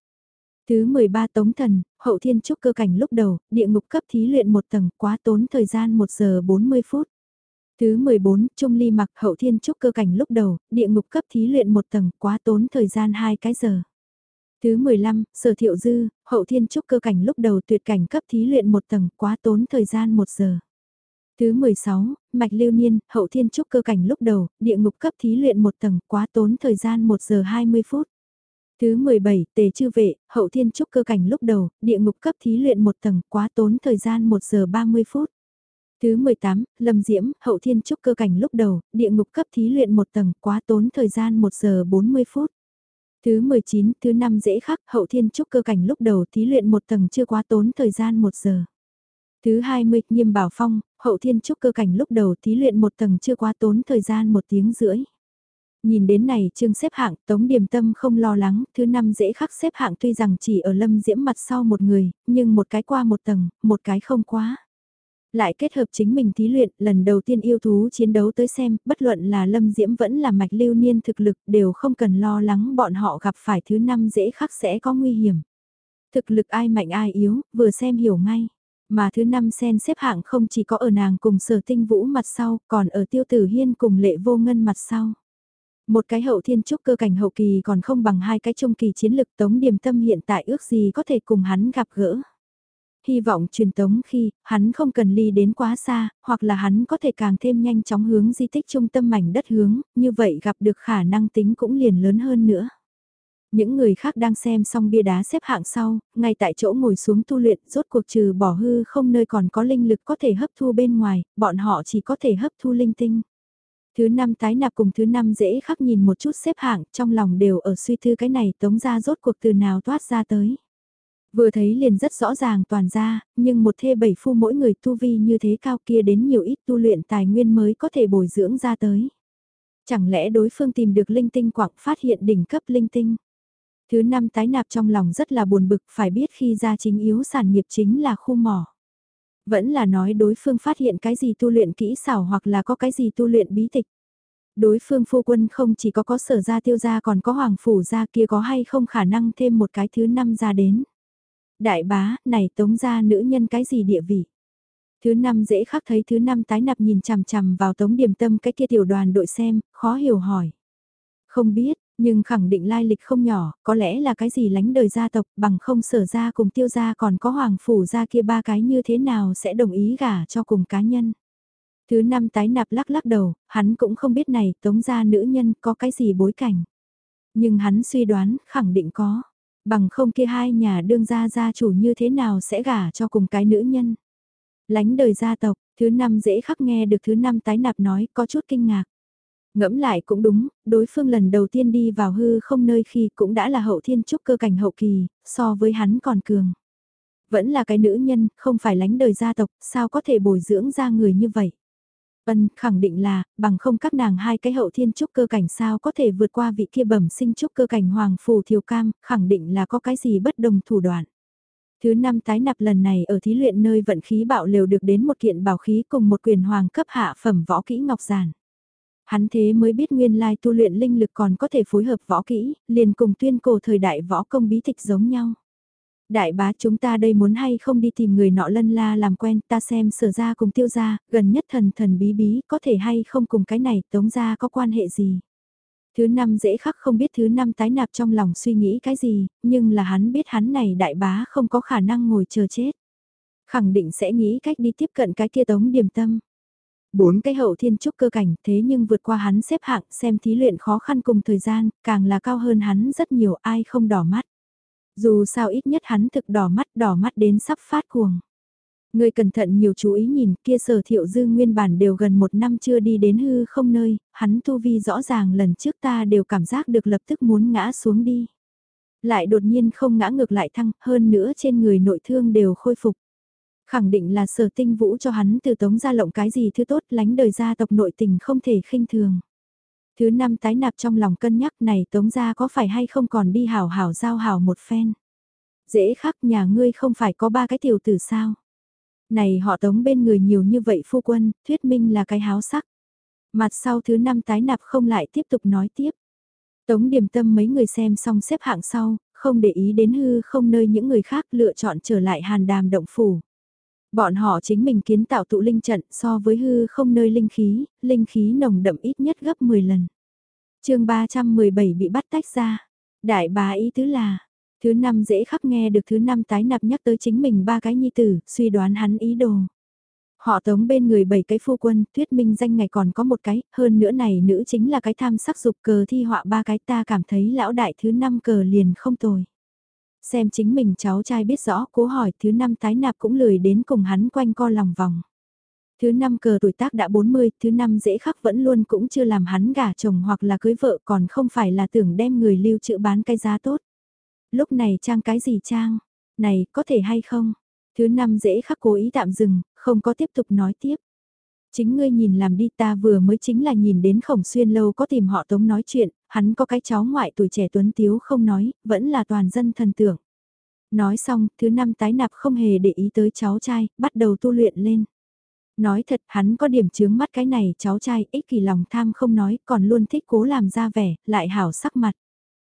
Thứ 13 Tống Thần, hậu thiên trúc cơ cảnh lúc đầu, địa ngục cấp thí luyện một tầng, quá tốn thời gian 1 giờ 40 phút. Thứ 14 Trung Ly mặc hậu thiên trúc cơ cảnh lúc đầu, địa ngục cấp thí luyện một tầng, quá tốn thời gian 2 cái giờ. Thứ 15 Sở Thiệu Dư, hậu thiên trúc cơ cảnh lúc đầu tuyệt cảnh cấp thí luyện một tầng, quá tốn thời gian 1 giờ. Thứ 16, Mạch Lưu Niên, hậu thiên trúc cơ cảnh lúc đầu, địa ngục cấp thí luyện một tầng, quá tốn thời gian 1 giờ 20 phút. Thứ 17, tề chư vệ, hậu thiên trúc cơ cảnh lúc đầu, địa ngục cấp thí luyện một tầng, quá tốn thời gian 1 giờ 30 phút. Thứ 18, lâm diễm, hậu thiên trúc cơ cảnh lúc đầu, địa ngục cấp thí luyện một tầng, quá tốn thời gian 1 giờ 40 phút. Thứ 19, thứ 5 dễ khắc, hậu thiên trúc cơ cảnh lúc đầu thí luyện một tầng chưa quá tốn thời gian 1 giờ. Thứ 20, nghiêm bảo phong, hậu thiên trúc cơ cảnh lúc đầu thí luyện một tầng chưa quá tốn thời gian một tiếng rưỡi. Nhìn đến này chương xếp hạng Tống Điềm Tâm không lo lắng, thứ năm dễ khắc xếp hạng tuy rằng chỉ ở lâm diễm mặt sau một người, nhưng một cái qua một tầng, một cái không quá. Lại kết hợp chính mình thí luyện, lần đầu tiên yêu thú chiến đấu tới xem, bất luận là lâm diễm vẫn là mạch lưu niên thực lực đều không cần lo lắng bọn họ gặp phải thứ năm dễ khắc sẽ có nguy hiểm. Thực lực ai mạnh ai yếu, vừa xem hiểu ngay. Mà thứ năm sen xếp hạng không chỉ có ở nàng cùng sở tinh vũ mặt sau, còn ở tiêu tử hiên cùng lệ vô ngân mặt sau. Một cái hậu thiên trúc cơ cảnh hậu kỳ còn không bằng hai cái trung kỳ chiến lực tống điềm tâm hiện tại ước gì có thể cùng hắn gặp gỡ. Hy vọng truyền tống khi, hắn không cần ly đến quá xa, hoặc là hắn có thể càng thêm nhanh chóng hướng di tích trung tâm mảnh đất hướng, như vậy gặp được khả năng tính cũng liền lớn hơn nữa. Những người khác đang xem xong bia đá xếp hạng sau, ngay tại chỗ ngồi xuống tu luyện, rốt cuộc trừ bỏ hư không nơi còn có linh lực có thể hấp thu bên ngoài, bọn họ chỉ có thể hấp thu linh tinh. Thứ năm tái nạp cùng thứ năm dễ khắc nhìn một chút xếp hạng, trong lòng đều ở suy thư cái này tống ra rốt cuộc từ nào toát ra tới. Vừa thấy liền rất rõ ràng toàn ra, nhưng một thê bảy phu mỗi người tu vi như thế cao kia đến nhiều ít tu luyện tài nguyên mới có thể bồi dưỡng ra tới. Chẳng lẽ đối phương tìm được linh tinh quảng phát hiện đỉnh cấp linh tinh. Thứ năm tái nạp trong lòng rất là buồn bực phải biết khi ra chính yếu sản nghiệp chính là khu mỏ. Vẫn là nói đối phương phát hiện cái gì tu luyện kỹ xảo hoặc là có cái gì tu luyện bí tịch. Đối phương phu quân không chỉ có có sở gia tiêu gia còn có hoàng phủ gia kia có hay không khả năng thêm một cái thứ năm ra đến. Đại bá, này tống gia nữ nhân cái gì địa vị? Thứ năm dễ khắc thấy thứ năm tái nạp nhìn chằm chằm vào tống điểm tâm cái kia tiểu đoàn đội xem, khó hiểu hỏi. Không biết, nhưng khẳng định lai lịch không nhỏ, có lẽ là cái gì lánh đời gia tộc bằng không sở ra cùng tiêu gia còn có hoàng phủ gia kia ba cái như thế nào sẽ đồng ý gả cho cùng cá nhân. Thứ năm tái nạp lắc lắc đầu, hắn cũng không biết này tống gia nữ nhân có cái gì bối cảnh. Nhưng hắn suy đoán khẳng định có, bằng không kia hai nhà đương gia gia chủ như thế nào sẽ gả cho cùng cái nữ nhân. Lánh đời gia tộc, thứ năm dễ khắc nghe được thứ năm tái nạp nói có chút kinh ngạc. Ngẫm lại cũng đúng, đối phương lần đầu tiên đi vào hư không nơi khi cũng đã là hậu thiên trúc cơ cảnh hậu kỳ, so với hắn còn cường. Vẫn là cái nữ nhân, không phải lánh đời gia tộc, sao có thể bồi dưỡng ra người như vậy. Ân, khẳng định là, bằng không các nàng hai cái hậu thiên trúc cơ cảnh sao có thể vượt qua vị kia bẩm sinh trúc cơ cảnh hoàng phù thiều cam, khẳng định là có cái gì bất đồng thủ đoạn. Thứ năm tái nạp lần này ở thí luyện nơi vận khí bạo liều được đến một kiện bảo khí cùng một quyền hoàng cấp hạ phẩm võ kỹ ngọc giản. Hắn thế mới biết nguyên lai tu luyện linh lực còn có thể phối hợp võ kỹ, liền cùng tuyên cổ thời đại võ công bí tịch giống nhau. Đại bá chúng ta đây muốn hay không đi tìm người nọ lân la làm quen ta xem sở ra cùng tiêu ra, gần nhất thần thần bí bí có thể hay không cùng cái này tống ra có quan hệ gì. Thứ năm dễ khắc không biết thứ năm tái nạp trong lòng suy nghĩ cái gì, nhưng là hắn biết hắn này đại bá không có khả năng ngồi chờ chết. Khẳng định sẽ nghĩ cách đi tiếp cận cái kia tống điểm tâm. Bốn cái hậu thiên trúc cơ cảnh thế nhưng vượt qua hắn xếp hạng xem thí luyện khó khăn cùng thời gian, càng là cao hơn hắn rất nhiều ai không đỏ mắt. Dù sao ít nhất hắn thực đỏ mắt đỏ mắt đến sắp phát cuồng. Người cẩn thận nhiều chú ý nhìn kia sở thiệu dư nguyên bản đều gần một năm chưa đi đến hư không nơi, hắn tu vi rõ ràng lần trước ta đều cảm giác được lập tức muốn ngã xuống đi. Lại đột nhiên không ngã ngược lại thăng, hơn nữa trên người nội thương đều khôi phục. Khẳng định là sở tinh vũ cho hắn từ tống ra lộng cái gì thứ tốt lánh đời gia tộc nội tình không thể khinh thường. Thứ năm tái nạp trong lòng cân nhắc này tống ra có phải hay không còn đi hảo hảo giao hảo một phen. Dễ khắc nhà ngươi không phải có ba cái tiểu tử sao. Này họ tống bên người nhiều như vậy phu quân, thuyết minh là cái háo sắc. Mặt sau thứ năm tái nạp không lại tiếp tục nói tiếp. Tống điểm tâm mấy người xem xong xếp hạng sau, không để ý đến hư không nơi những người khác lựa chọn trở lại hàn đàm động phủ. Bọn họ chính mình kiến tạo tụ linh trận so với hư không nơi linh khí, linh khí nồng đậm ít nhất gấp 10 lần. chương 317 bị bắt tách ra. Đại bá ý tứ là, thứ năm dễ khắc nghe được thứ năm tái nạp nhắc tới chính mình ba cái nhi tử, suy đoán hắn ý đồ. Họ tống bên người bảy cái phu quân, thuyết minh danh ngày còn có một cái, hơn nữa này nữ chính là cái tham sắc dục cờ thi họa ba cái ta cảm thấy lão đại thứ năm cờ liền không tồi. Xem chính mình cháu trai biết rõ cố hỏi thứ năm tái nạp cũng lười đến cùng hắn quanh co lòng vòng. Thứ năm cờ tuổi tác đã 40, thứ năm dễ khắc vẫn luôn cũng chưa làm hắn gả chồng hoặc là cưới vợ còn không phải là tưởng đem người lưu trữ bán cái giá tốt. Lúc này trang cái gì trang? Này, có thể hay không? Thứ năm dễ khắc cố ý tạm dừng, không có tiếp tục nói tiếp. Chính ngươi nhìn làm đi ta vừa mới chính là nhìn đến khổng xuyên lâu có tìm họ tống nói chuyện, hắn có cái cháu ngoại tuổi trẻ tuấn tiếu không nói, vẫn là toàn dân thần tưởng. Nói xong, thứ năm tái nạp không hề để ý tới cháu trai, bắt đầu tu luyện lên. Nói thật, hắn có điểm chướng mắt cái này, cháu trai, ích kỷ lòng tham không nói, còn luôn thích cố làm ra vẻ, lại hảo sắc mặt.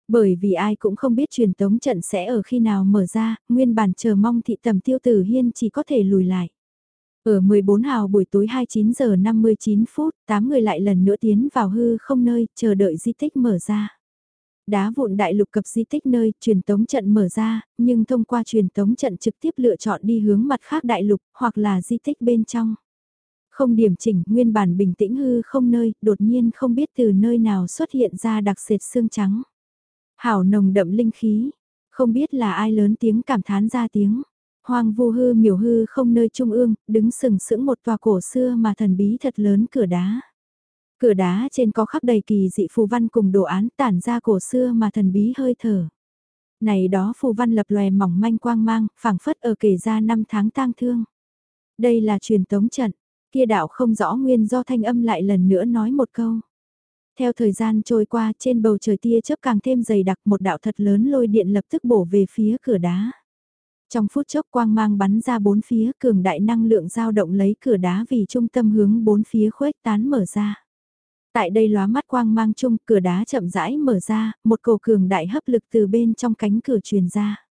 Bởi vì ai cũng không biết truyền tống trận sẽ ở khi nào mở ra, nguyên bản chờ mong thị tầm tiêu tử hiên chỉ có thể lùi lại. Ở 14 hào buổi tối 29 giờ 59 phút, 8 người lại lần nữa tiến vào hư không nơi, chờ đợi di tích mở ra. Đá vụn đại lục cập di tích nơi truyền tống trận mở ra, nhưng thông qua truyền tống trận trực tiếp lựa chọn đi hướng mặt khác đại lục, hoặc là di tích bên trong. Không điểm chỉnh, nguyên bản bình tĩnh hư không nơi, đột nhiên không biết từ nơi nào xuất hiện ra đặc sệt xương trắng. Hảo nồng đậm linh khí, không biết là ai lớn tiếng cảm thán ra tiếng. Hoang vu hư miểu hư không nơi trung ương, đứng sừng sững một tòa cổ xưa mà thần bí thật lớn cửa đá. Cửa đá trên có khắc đầy kỳ dị phù văn cùng đồ án tản ra cổ xưa mà thần bí hơi thở. Này đó phù văn lập lòe mỏng manh quang mang, phảng phất ở kể ra năm tháng tang thương. Đây là truyền tống trận, kia đạo không rõ nguyên do thanh âm lại lần nữa nói một câu. Theo thời gian trôi qua trên bầu trời tia chớp càng thêm dày đặc một đạo thật lớn lôi điện lập tức bổ về phía cửa đá. Trong phút chốc quang mang bắn ra bốn phía cường đại năng lượng dao động lấy cửa đá vì trung tâm hướng bốn phía khuếch tán mở ra. Tại đây lóa mắt quang mang chung cửa đá chậm rãi mở ra, một cầu cường đại hấp lực từ bên trong cánh cửa truyền ra.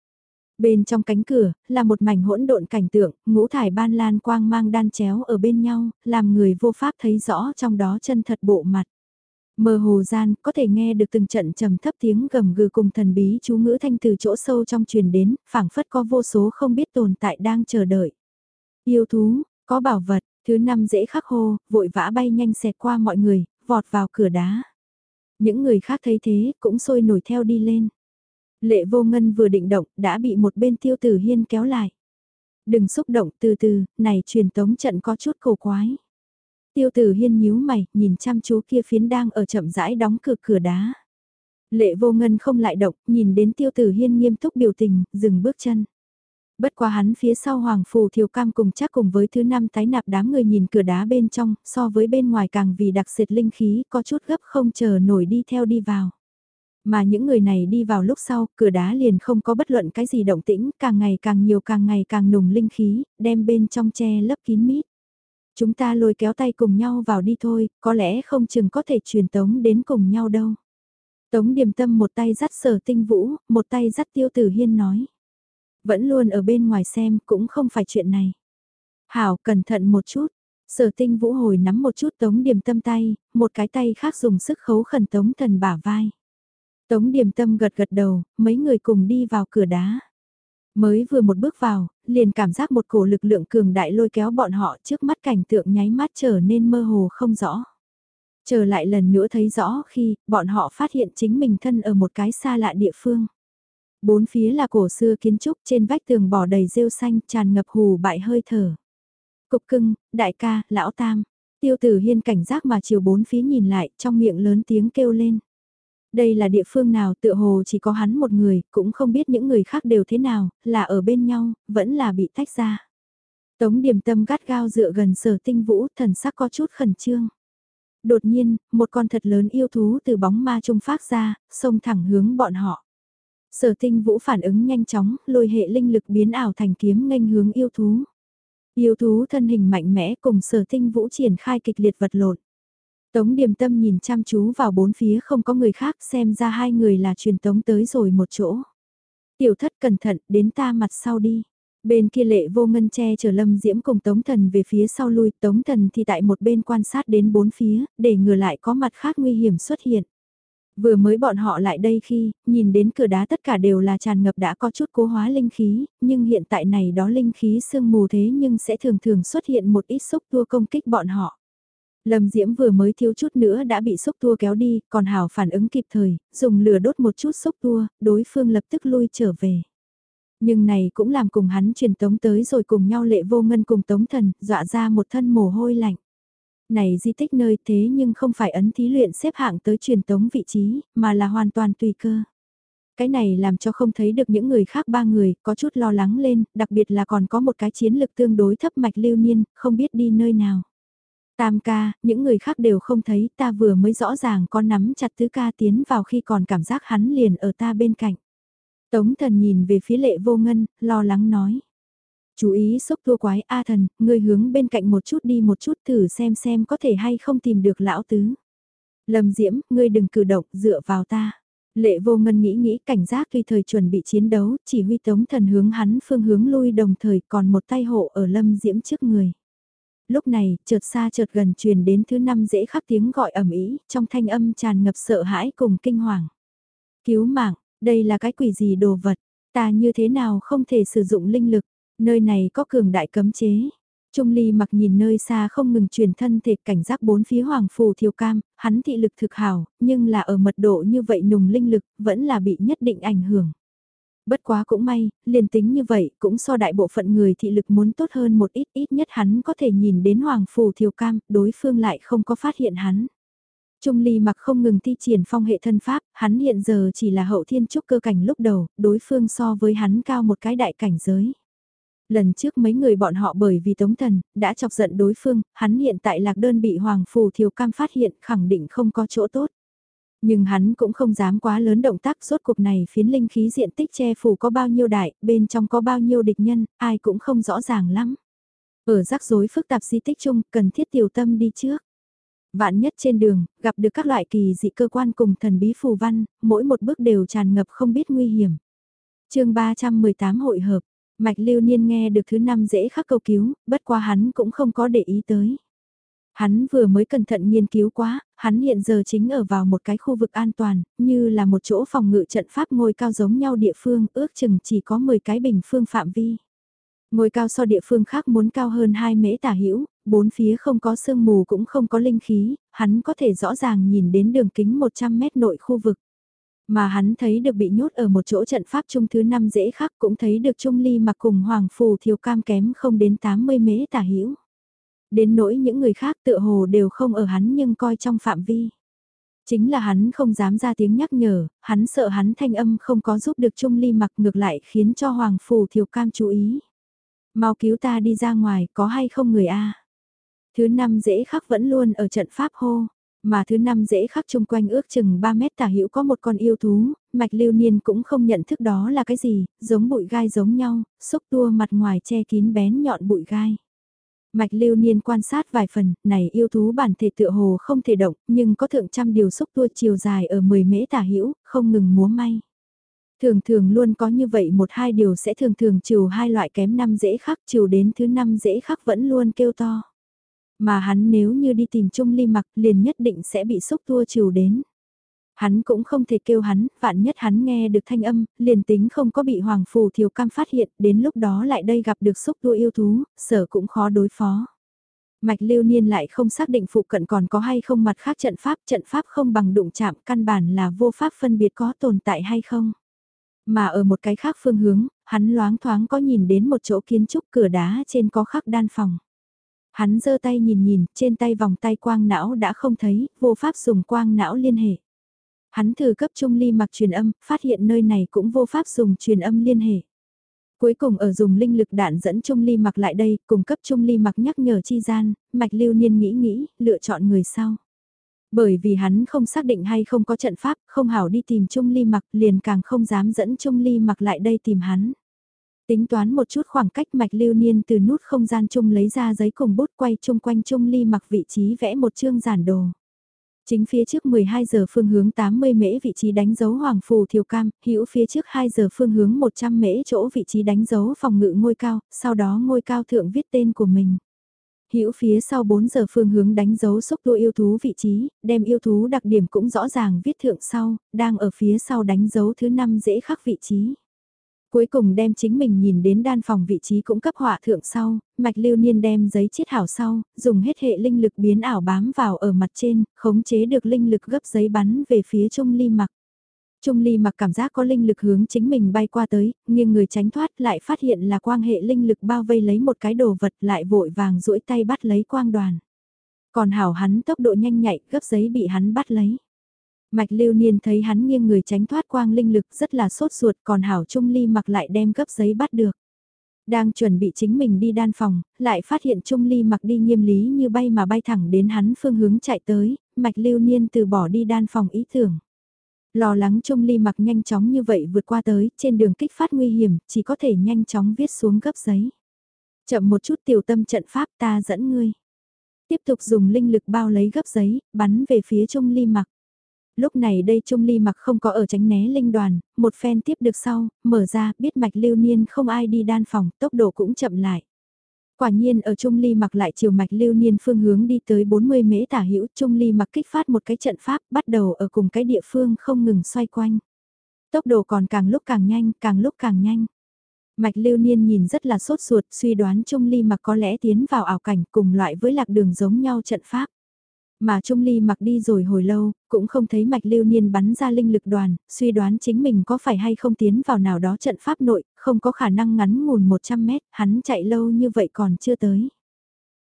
Bên trong cánh cửa, là một mảnh hỗn độn cảnh tượng, ngũ thải ban lan quang mang đan chéo ở bên nhau, làm người vô pháp thấy rõ trong đó chân thật bộ mặt. Mơ hồ gian, có thể nghe được từng trận trầm thấp tiếng gầm gừ cùng thần bí chú ngữ thanh từ chỗ sâu trong truyền đến, phảng phất có vô số không biết tồn tại đang chờ đợi. Yêu thú, có bảo vật, thứ năm dễ khắc hô, vội vã bay nhanh xẹt qua mọi người, vọt vào cửa đá. Những người khác thấy thế, cũng sôi nổi theo đi lên. Lệ vô ngân vừa định động, đã bị một bên tiêu tử hiên kéo lại. Đừng xúc động từ từ, này truyền tống trận có chút cổ quái. Tiêu tử hiên nhíu mày, nhìn chăm chú kia phiến đang ở chậm rãi đóng cửa cửa đá. Lệ vô ngân không lại động, nhìn đến tiêu tử hiên nghiêm túc biểu tình, dừng bước chân. Bất quá hắn phía sau Hoàng Phù Thiều Cam cùng chắc cùng với thứ năm tái nạp đám người nhìn cửa đá bên trong, so với bên ngoài càng vì đặc sệt linh khí có chút gấp không chờ nổi đi theo đi vào. Mà những người này đi vào lúc sau, cửa đá liền không có bất luận cái gì động tĩnh, càng ngày càng nhiều càng ngày càng nùng linh khí, đem bên trong che lấp kín mít. Chúng ta lôi kéo tay cùng nhau vào đi thôi, có lẽ không chừng có thể truyền tống đến cùng nhau đâu. Tống điềm tâm một tay dắt sở tinh vũ, một tay dắt tiêu tử hiên nói. Vẫn luôn ở bên ngoài xem cũng không phải chuyện này. Hảo cẩn thận một chút. Sở tinh vũ hồi nắm một chút tống điểm tâm tay, một cái tay khác dùng sức khấu khẩn tống thần bả vai. Tống điểm tâm gật gật đầu, mấy người cùng đi vào cửa đá. Mới vừa một bước vào, liền cảm giác một cổ lực lượng cường đại lôi kéo bọn họ trước mắt cảnh tượng nháy mắt trở nên mơ hồ không rõ. Trở lại lần nữa thấy rõ khi bọn họ phát hiện chính mình thân ở một cái xa lạ địa phương. Bốn phía là cổ xưa kiến trúc trên vách tường bỏ đầy rêu xanh tràn ngập hù bại hơi thở. Cục cưng, đại ca, lão tam. Tiêu tử hiên cảnh giác mà chiều bốn phía nhìn lại trong miệng lớn tiếng kêu lên. Đây là địa phương nào tựa hồ chỉ có hắn một người, cũng không biết những người khác đều thế nào, là ở bên nhau, vẫn là bị tách ra. Tống điểm tâm gắt gao dựa gần sở tinh vũ, thần sắc có chút khẩn trương. Đột nhiên, một con thật lớn yêu thú từ bóng ma trung phát ra, xông thẳng hướng bọn họ. Sở tinh vũ phản ứng nhanh chóng, lôi hệ linh lực biến ảo thành kiếm nghênh hướng yêu thú. Yêu thú thân hình mạnh mẽ cùng sở tinh vũ triển khai kịch liệt vật lộn. Tống điềm tâm nhìn chăm chú vào bốn phía không có người khác xem ra hai người là truyền tống tới rồi một chỗ. Tiểu thất cẩn thận đến ta mặt sau đi. Bên kia lệ vô ngân che chở lâm diễm cùng tống thần về phía sau lui tống thần thì tại một bên quan sát đến bốn phía để ngừa lại có mặt khác nguy hiểm xuất hiện. Vừa mới bọn họ lại đây khi, nhìn đến cửa đá tất cả đều là tràn ngập đã có chút cố hóa linh khí, nhưng hiện tại này đó linh khí sương mù thế nhưng sẽ thường thường xuất hiện một ít xúc tua công kích bọn họ. Lâm Diễm vừa mới thiếu chút nữa đã bị xúc tua kéo đi, còn Hảo phản ứng kịp thời, dùng lửa đốt một chút xúc tua, đối phương lập tức lui trở về. Nhưng này cũng làm cùng hắn truyền tống tới rồi cùng nhau lệ vô ngân cùng tống thần, dọa ra một thân mồ hôi lạnh này di tích nơi thế nhưng không phải ấn thí luyện xếp hạng tới truyền tống vị trí, mà là hoàn toàn tùy cơ. Cái này làm cho không thấy được những người khác ba người, có chút lo lắng lên, đặc biệt là còn có một cái chiến lực tương đối thấp mạch lưu niên, không biết đi nơi nào. Tam ca, những người khác đều không thấy, ta vừa mới rõ ràng có nắm chặt tứ ca tiến vào khi còn cảm giác hắn liền ở ta bên cạnh. Tống thần nhìn về phía lệ vô ngân, lo lắng nói. Chú ý xúc thua quái A thần, ngươi hướng bên cạnh một chút đi một chút thử xem xem có thể hay không tìm được lão tứ. Lâm Diễm, ngươi đừng cử động, dựa vào ta. Lệ vô ngân nghĩ nghĩ cảnh giác khi thời chuẩn bị chiến đấu, chỉ huy tống thần hướng hắn phương hướng lui đồng thời còn một tay hộ ở lâm diễm trước người. Lúc này, chợt xa chợt gần truyền đến thứ năm dễ khắc tiếng gọi ầm ĩ trong thanh âm tràn ngập sợ hãi cùng kinh hoàng. Cứu mạng, đây là cái quỷ gì đồ vật, ta như thế nào không thể sử dụng linh lực, Nơi này có cường đại cấm chế. Trung Ly mặc nhìn nơi xa không ngừng truyền thân thể cảnh giác bốn phía hoàng phù thiêu cam, hắn thị lực thực hảo, nhưng là ở mật độ như vậy nùng linh lực, vẫn là bị nhất định ảnh hưởng. Bất quá cũng may, liền tính như vậy, cũng so đại bộ phận người thị lực muốn tốt hơn một ít, ít nhất hắn có thể nhìn đến hoàng phù Thiều cam, đối phương lại không có phát hiện hắn. Trung Ly mặc không ngừng thi triển phong hệ thân pháp, hắn hiện giờ chỉ là hậu thiên trúc cơ cảnh lúc đầu, đối phương so với hắn cao một cái đại cảnh giới. Lần trước mấy người bọn họ bởi vì Tống Thần, đã chọc giận đối phương, hắn hiện tại lạc đơn bị Hoàng Phù Thiều Cam phát hiện khẳng định không có chỗ tốt. Nhưng hắn cũng không dám quá lớn động tác rốt cuộc này phiến linh khí diện tích che phủ có bao nhiêu đại, bên trong có bao nhiêu địch nhân, ai cũng không rõ ràng lắm. Ở rắc rối phức tạp di tích chung, cần thiết tiểu tâm đi trước. Vạn nhất trên đường, gặp được các loại kỳ dị cơ quan cùng thần bí phù văn, mỗi một bước đều tràn ngập không biết nguy hiểm. chương 318 hội hợp, Mạch Lưu Niên nghe được thứ năm dễ khắc cầu cứu, bất qua hắn cũng không có để ý tới. Hắn vừa mới cẩn thận nghiên cứu quá, hắn hiện giờ chính ở vào một cái khu vực an toàn, như là một chỗ phòng ngự trận pháp ngôi cao giống nhau địa phương, ước chừng chỉ có 10 cái bình phương phạm vi. Ngôi cao so địa phương khác muốn cao hơn 2 mễ tả hữu bốn phía không có sương mù cũng không có linh khí, hắn có thể rõ ràng nhìn đến đường kính 100 mét nội khu vực. Mà hắn thấy được bị nhốt ở một chỗ trận pháp trung thứ năm dễ khác cũng thấy được Trung Ly mặc cùng Hoàng Phù thiều cam kém không đến 80 mễ tả hữu Đến nỗi những người khác tựa hồ đều không ở hắn nhưng coi trong phạm vi. Chính là hắn không dám ra tiếng nhắc nhở, hắn sợ hắn thanh âm không có giúp được Trung Ly mặc ngược lại khiến cho Hoàng Phù thiều cam chú ý. Mau cứu ta đi ra ngoài, có hay không người a Thứ năm dễ khắc vẫn luôn ở trận pháp hô, mà thứ năm dễ khắc chung quanh ước chừng 3 mét tả hữu có một con yêu thú, mạch lưu niên cũng không nhận thức đó là cái gì, giống bụi gai giống nhau, xúc tua mặt ngoài che kín bén nhọn bụi gai. Mạch lưu niên quan sát vài phần, này yêu thú bản thể tựa hồ không thể động, nhưng có thượng trăm điều xúc tua chiều dài ở 10 mễ tả hữu không ngừng múa may. Thường thường luôn có như vậy một hai điều sẽ thường thường chiều hai loại kém năm dễ khắc chiều đến thứ năm dễ khắc vẫn luôn kêu to. Mà hắn nếu như đi tìm Trung Ly mặc liền nhất định sẽ bị xúc tua chiều đến. Hắn cũng không thể kêu hắn, vạn nhất hắn nghe được thanh âm, liền tính không có bị Hoàng Phù Thiều Cam phát hiện, đến lúc đó lại đây gặp được xúc đua yêu thú, sở cũng khó đối phó. Mạch lưu niên lại không xác định phụ cận còn có hay không mặt khác trận pháp, trận pháp không bằng đụng chạm căn bản là vô pháp phân biệt có tồn tại hay không. Mà ở một cái khác phương hướng, hắn loáng thoáng có nhìn đến một chỗ kiến trúc cửa đá trên có khắc đan phòng. Hắn giơ tay nhìn nhìn, trên tay vòng tay quang não đã không thấy, vô pháp dùng quang não liên hệ. Hắn thử cấp trung ly mặc truyền âm, phát hiện nơi này cũng vô pháp dùng truyền âm liên hệ. Cuối cùng ở dùng linh lực đạn dẫn Trung Ly mặc lại đây, cùng cấp Trung Ly mặc nhắc nhở chi gian, Mạch Lưu Niên nghĩ nghĩ, lựa chọn người sau. Bởi vì hắn không xác định hay không có trận pháp, không hảo đi tìm Trung Ly mặc, liền càng không dám dẫn Trung Ly mặc lại đây tìm hắn. Tính toán một chút khoảng cách Mạch Lưu Niên từ nút không gian chung lấy ra giấy cùng bút quay chung quanh Trung Ly mặc vị trí vẽ một chương giản đồ. Chính phía trước 12 giờ phương hướng 80 mễ vị trí đánh dấu Hoàng Phù Thiều Cam, hữu phía trước 2 giờ phương hướng 100 mễ chỗ vị trí đánh dấu phòng ngự ngôi cao, sau đó ngôi cao thượng viết tên của mình. Hữu phía sau 4 giờ phương hướng đánh dấu xúc tua yêu thú vị trí, đem yêu thú đặc điểm cũng rõ ràng viết thượng sau, đang ở phía sau đánh dấu thứ 5 dễ khắc vị trí. Cuối cùng đem chính mình nhìn đến đan phòng vị trí cũng cấp họa thượng sau, mạch lưu niên đem giấy chiết hảo sau, dùng hết hệ linh lực biến ảo bám vào ở mặt trên, khống chế được linh lực gấp giấy bắn về phía trung ly mặc. Trung ly mặc cảm giác có linh lực hướng chính mình bay qua tới, nhưng người tránh thoát lại phát hiện là quang hệ linh lực bao vây lấy một cái đồ vật lại vội vàng duỗi tay bắt lấy quang đoàn. Còn hảo hắn tốc độ nhanh nhạy, gấp giấy bị hắn bắt lấy. Mạch lưu niên thấy hắn nghiêng người tránh thoát quang linh lực rất là sốt ruột còn hảo trung ly mặc lại đem gấp giấy bắt được. Đang chuẩn bị chính mình đi đan phòng, lại phát hiện trung ly mặc đi nghiêm lý như bay mà bay thẳng đến hắn phương hướng chạy tới, mạch lưu niên từ bỏ đi đan phòng ý tưởng. Lo lắng trung ly mặc nhanh chóng như vậy vượt qua tới, trên đường kích phát nguy hiểm, chỉ có thể nhanh chóng viết xuống gấp giấy. Chậm một chút tiểu tâm trận pháp ta dẫn ngươi. Tiếp tục dùng linh lực bao lấy gấp giấy, bắn về phía trung ly mặc. Lúc này đây Trung Ly mặc không có ở tránh né linh đoàn, một phen tiếp được sau, mở ra, biết mạch lưu niên không ai đi đan phòng, tốc độ cũng chậm lại. Quả nhiên ở Trung Ly mặc lại chiều mạch lưu niên phương hướng đi tới 40 mễ tả hữu Trung Ly mặc kích phát một cái trận pháp bắt đầu ở cùng cái địa phương không ngừng xoay quanh. Tốc độ còn càng lúc càng nhanh, càng lúc càng nhanh. Mạch lưu niên nhìn rất là sốt ruột suy đoán Trung Ly mặc có lẽ tiến vào ảo cảnh cùng loại với lạc đường giống nhau trận pháp. Mà Trung Ly mặc đi rồi hồi lâu, cũng không thấy mạch lưu niên bắn ra linh lực đoàn, suy đoán chính mình có phải hay không tiến vào nào đó trận pháp nội, không có khả năng ngắn ngủn 100 mét, hắn chạy lâu như vậy còn chưa tới.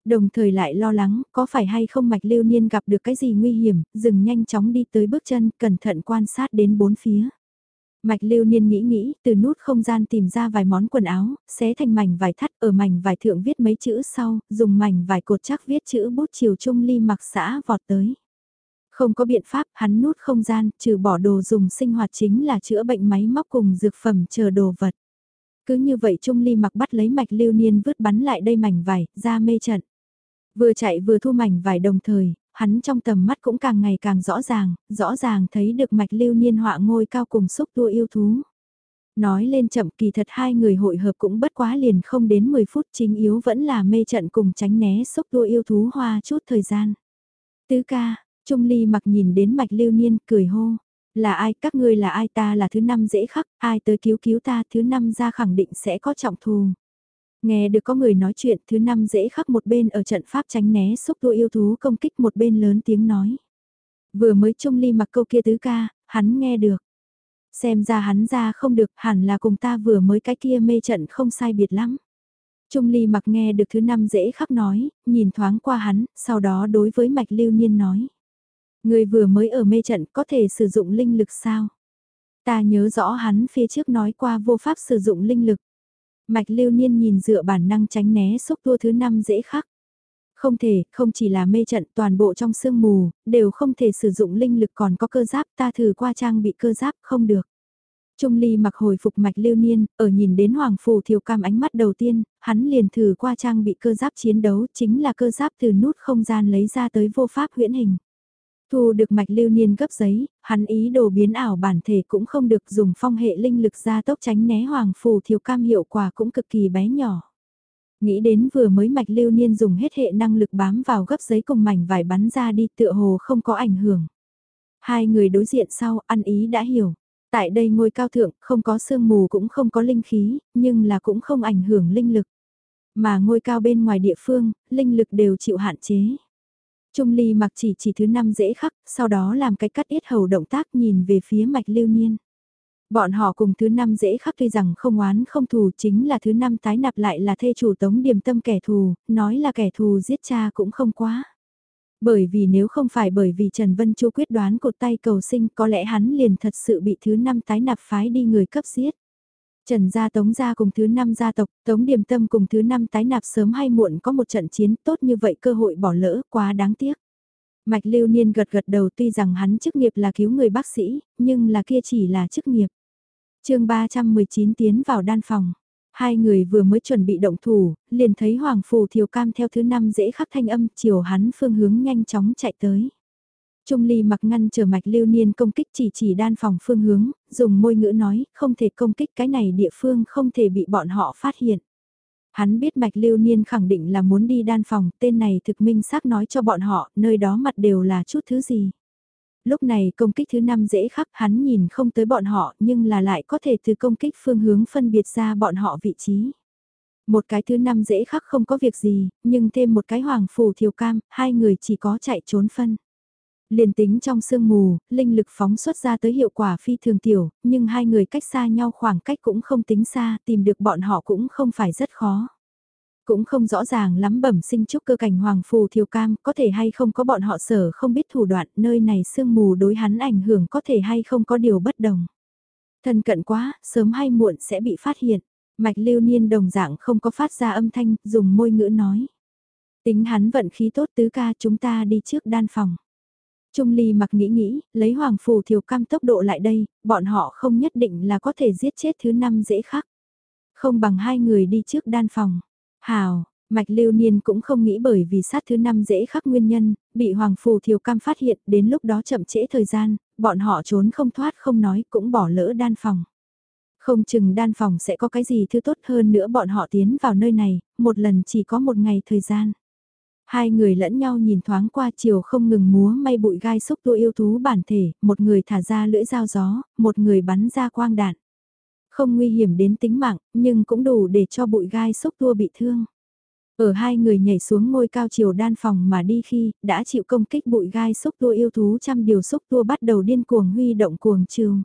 Đồng thời lại lo lắng, có phải hay không mạch lưu niên gặp được cái gì nguy hiểm, dừng nhanh chóng đi tới bước chân, cẩn thận quan sát đến bốn phía. Mạch lưu niên nghĩ nghĩ, từ nút không gian tìm ra vài món quần áo, xé thành mảnh vải thắt ở mảnh vải thượng viết mấy chữ sau, dùng mảnh vải cột chắc viết chữ bút chiều trung ly mặc xã vọt tới. Không có biện pháp, hắn nút không gian, trừ bỏ đồ dùng sinh hoạt chính là chữa bệnh máy móc cùng dược phẩm chờ đồ vật. Cứ như vậy Trung Ly mặc bắt lấy mạch lưu niên vứt bắn lại đây mảnh vải, ra mê trận. Vừa chạy vừa thu mảnh vải đồng thời, hắn trong tầm mắt cũng càng ngày càng rõ ràng, rõ ràng thấy được mạch lưu niên họa ngôi cao cùng xúc tua yêu thú. Nói lên chậm kỳ thật hai người hội hợp cũng bất quá liền không đến 10 phút chính yếu vẫn là mê trận cùng tránh né xúc tua yêu thú hoa chút thời gian. Tứ ca, Trung Ly mặc nhìn đến mạch lưu niên cười hô. Là ai, các ngươi là ai ta là thứ năm dễ khắc, ai tới cứu cứu ta thứ năm ra khẳng định sẽ có trọng thù. Nghe được có người nói chuyện thứ năm dễ khắc một bên ở trận pháp tránh né xúc tua yêu thú công kích một bên lớn tiếng nói. Vừa mới Trung Ly mặc câu kia tứ ca, hắn nghe được. Xem ra hắn ra không được hẳn là cùng ta vừa mới cái kia mê trận không sai biệt lắm. Trung Ly mặc nghe được thứ năm dễ khắc nói, nhìn thoáng qua hắn, sau đó đối với mạch lưu niên nói. Người vừa mới ở mê trận có thể sử dụng linh lực sao? Ta nhớ rõ hắn phía trước nói qua vô pháp sử dụng linh lực. Mạch lưu niên nhìn dựa bản năng tránh né xúc tua thứ năm dễ khắc. Không thể, không chỉ là mê trận toàn bộ trong sương mù, đều không thể sử dụng linh lực còn có cơ giáp ta thử qua trang bị cơ giáp không được. Trung Ly mặc hồi phục mạch lưu niên, ở nhìn đến Hoàng Phù Thiều Cam ánh mắt đầu tiên, hắn liền thử qua trang bị cơ giáp chiến đấu chính là cơ giáp từ nút không gian lấy ra tới vô pháp huyễn hình. Thu được mạch lưu niên gấp giấy, hắn ý đồ biến ảo bản thể cũng không được dùng phong hệ linh lực ra tốc tránh né Hoàng Phù thiếu Cam hiệu quả cũng cực kỳ bé nhỏ. Nghĩ đến vừa mới mạch lưu niên dùng hết hệ năng lực bám vào gấp giấy cùng mảnh vải bắn ra đi tựa hồ không có ảnh hưởng. Hai người đối diện sau ăn ý đã hiểu. Tại đây ngôi cao thượng không có sương mù cũng không có linh khí, nhưng là cũng không ảnh hưởng linh lực. Mà ngôi cao bên ngoài địa phương, linh lực đều chịu hạn chế. Trung ly mặc chỉ chỉ thứ năm dễ khắc, sau đó làm cái cắt yết hầu động tác nhìn về phía mạch lưu niên. Bọn họ cùng thứ năm dễ khắc tuy rằng không oán không thù chính là thứ năm tái nạp lại là thê chủ tống điềm tâm kẻ thù, nói là kẻ thù giết cha cũng không quá. Bởi vì nếu không phải bởi vì Trần Vân Chu quyết đoán cột tay cầu sinh có lẽ hắn liền thật sự bị thứ năm tái nạp phái đi người cấp giết. Trần gia tống gia cùng thứ năm gia tộc, tống điềm tâm cùng thứ năm tái nạp sớm hay muộn có một trận chiến tốt như vậy cơ hội bỏ lỡ quá đáng tiếc. Mạch lưu niên gật gật đầu tuy rằng hắn chức nghiệp là cứu người bác sĩ, nhưng là kia chỉ là chức nghiệp chương 319 tiến vào đan phòng. Hai người vừa mới chuẩn bị động thủ, liền thấy Hoàng Phù Thiều Cam theo thứ năm dễ khắc thanh âm chiều hắn phương hướng nhanh chóng chạy tới. Trung Ly mặc ngăn chờ mạch lưu niên công kích chỉ chỉ đan phòng phương hướng, dùng môi ngữ nói, không thể công kích cái này địa phương không thể bị bọn họ phát hiện. Hắn biết mạch lưu niên khẳng định là muốn đi đan phòng, tên này thực minh xác nói cho bọn họ, nơi đó mặt đều là chút thứ gì. Lúc này công kích thứ năm dễ khắc hắn nhìn không tới bọn họ nhưng là lại có thể từ công kích phương hướng phân biệt ra bọn họ vị trí. Một cái thứ năm dễ khắc không có việc gì, nhưng thêm một cái hoàng phù thiều cam, hai người chỉ có chạy trốn phân. Liền tính trong sương mù, linh lực phóng xuất ra tới hiệu quả phi thường tiểu, nhưng hai người cách xa nhau khoảng cách cũng không tính xa, tìm được bọn họ cũng không phải rất khó cũng không rõ ràng lắm bẩm sinh trúc cơ cảnh hoàng phù thiều cam, có thể hay không có bọn họ sở không biết thủ đoạn, nơi này sương mù đối hắn ảnh hưởng có thể hay không có điều bất đồng. Thân cận quá, sớm hay muộn sẽ bị phát hiện. Mạch lưu niên đồng dạng không có phát ra âm thanh, dùng môi ngữ nói. Tính hắn vận khí tốt tứ ca chúng ta đi trước đan phòng. Trung ly mặc nghĩ nghĩ, lấy hoàng phù thiều cam tốc độ lại đây, bọn họ không nhất định là có thể giết chết thứ năm dễ khắc. Không bằng hai người đi trước đan phòng. Hào, Mạch Lưu Niên cũng không nghĩ bởi vì sát thứ năm dễ khắc nguyên nhân, bị Hoàng Phù Thiều Cam phát hiện đến lúc đó chậm trễ thời gian, bọn họ trốn không thoát không nói cũng bỏ lỡ đan phòng. Không chừng đan phòng sẽ có cái gì thứ tốt hơn nữa bọn họ tiến vào nơi này, một lần chỉ có một ngày thời gian. Hai người lẫn nhau nhìn thoáng qua chiều không ngừng múa may bụi gai xúc tua yêu thú bản thể, một người thả ra lưỡi dao gió, một người bắn ra quang đạn. Không nguy hiểm đến tính mạng, nhưng cũng đủ để cho bụi gai xúc tua bị thương. Ở hai người nhảy xuống ngôi cao chiều đan phòng mà đi khi, đã chịu công kích bụi gai xúc tua yêu thú trăm điều xúc tua bắt đầu điên cuồng huy động cuồng trường.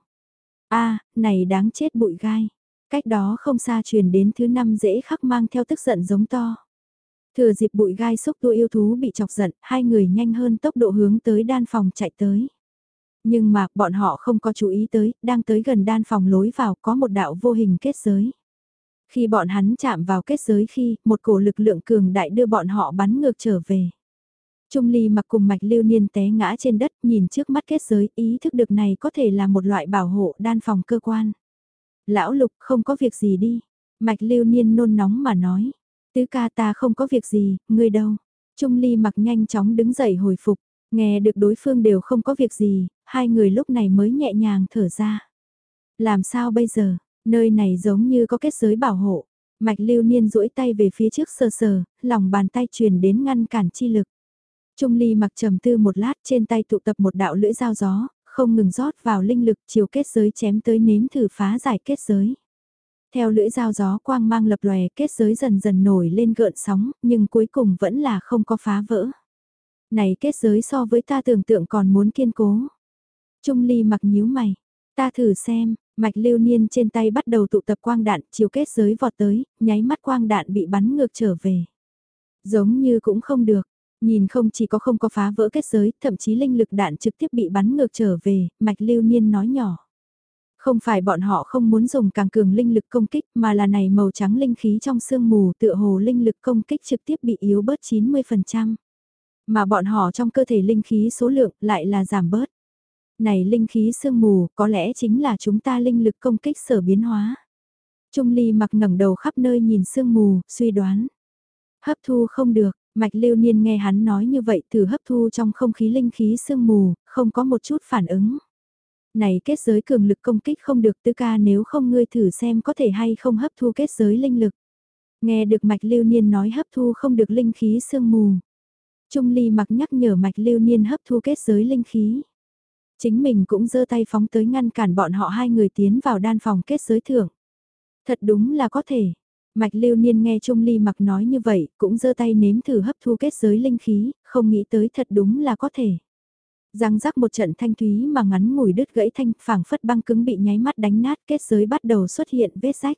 a này đáng chết bụi gai. Cách đó không xa truyền đến thứ năm dễ khắc mang theo tức giận giống to. Thừa dịp bụi gai xúc tua yêu thú bị chọc giận, hai người nhanh hơn tốc độ hướng tới đan phòng chạy tới. Nhưng mà, bọn họ không có chú ý tới, đang tới gần đan phòng lối vào có một đạo vô hình kết giới. Khi bọn hắn chạm vào kết giới khi, một cổ lực lượng cường đại đưa bọn họ bắn ngược trở về. Trung Ly mặc cùng mạch lưu niên té ngã trên đất nhìn trước mắt kết giới ý thức được này có thể là một loại bảo hộ đan phòng cơ quan. Lão Lục không có việc gì đi. Mạch lưu niên nôn nóng mà nói. Tứ ca ta không có việc gì, ngươi đâu. Trung Ly mặc nhanh chóng đứng dậy hồi phục. Nghe được đối phương đều không có việc gì, hai người lúc này mới nhẹ nhàng thở ra. Làm sao bây giờ, nơi này giống như có kết giới bảo hộ. Mạch lưu niên duỗi tay về phía trước sờ sờ, lòng bàn tay truyền đến ngăn cản chi lực. Trung ly mặc trầm tư một lát trên tay tụ tập một đạo lưỡi dao gió, không ngừng rót vào linh lực chiều kết giới chém tới nếm thử phá giải kết giới. Theo lưỡi dao gió quang mang lập lòe kết giới dần dần nổi lên gợn sóng, nhưng cuối cùng vẫn là không có phá vỡ. Này kết giới so với ta tưởng tượng còn muốn kiên cố. Trung ly mặc nhíu mày, ta thử xem, mạch lưu niên trên tay bắt đầu tụ tập quang đạn chiều kết giới vọt tới, nháy mắt quang đạn bị bắn ngược trở về. Giống như cũng không được, Nhìn không chỉ có không có phá vỡ kết giới, thậm chí linh lực đạn trực tiếp bị bắn ngược trở về, mạch lưu niên nói nhỏ. Không phải bọn họ không muốn dùng càng cường linh lực công kích mà là này màu trắng linh khí trong sương mù tựa hồ linh lực công kích trực tiếp bị yếu bớt 90%. Mà bọn họ trong cơ thể linh khí số lượng lại là giảm bớt. Này linh khí sương mù có lẽ chính là chúng ta linh lực công kích sở biến hóa. Trung ly mặc ngẩng đầu khắp nơi nhìn sương mù, suy đoán. Hấp thu không được, Mạch lưu niên nghe hắn nói như vậy thử hấp thu trong không khí linh khí sương mù, không có một chút phản ứng. Này kết giới cường lực công kích không được tứ ca nếu không ngươi thử xem có thể hay không hấp thu kết giới linh lực. Nghe được mạch lưu niên nói hấp thu không được linh khí sương mù. Trung ly mặc nhắc nhở mạch lưu niên hấp thu kết giới linh khí. Chính mình cũng giơ tay phóng tới ngăn cản bọn họ hai người tiến vào đan phòng kết giới thưởng. Thật đúng là có thể, Mạch lưu niên nghe Trung Ly mặc nói như vậy, cũng giơ tay nếm thử hấp thu kết giới linh khí, không nghĩ tới thật đúng là có thể. Răng rắc một trận thanh thúy mà ngắn ngủi đứt gãy thanh phảng phất băng cứng bị nháy mắt đánh nát kết giới bắt đầu xuất hiện vết rách.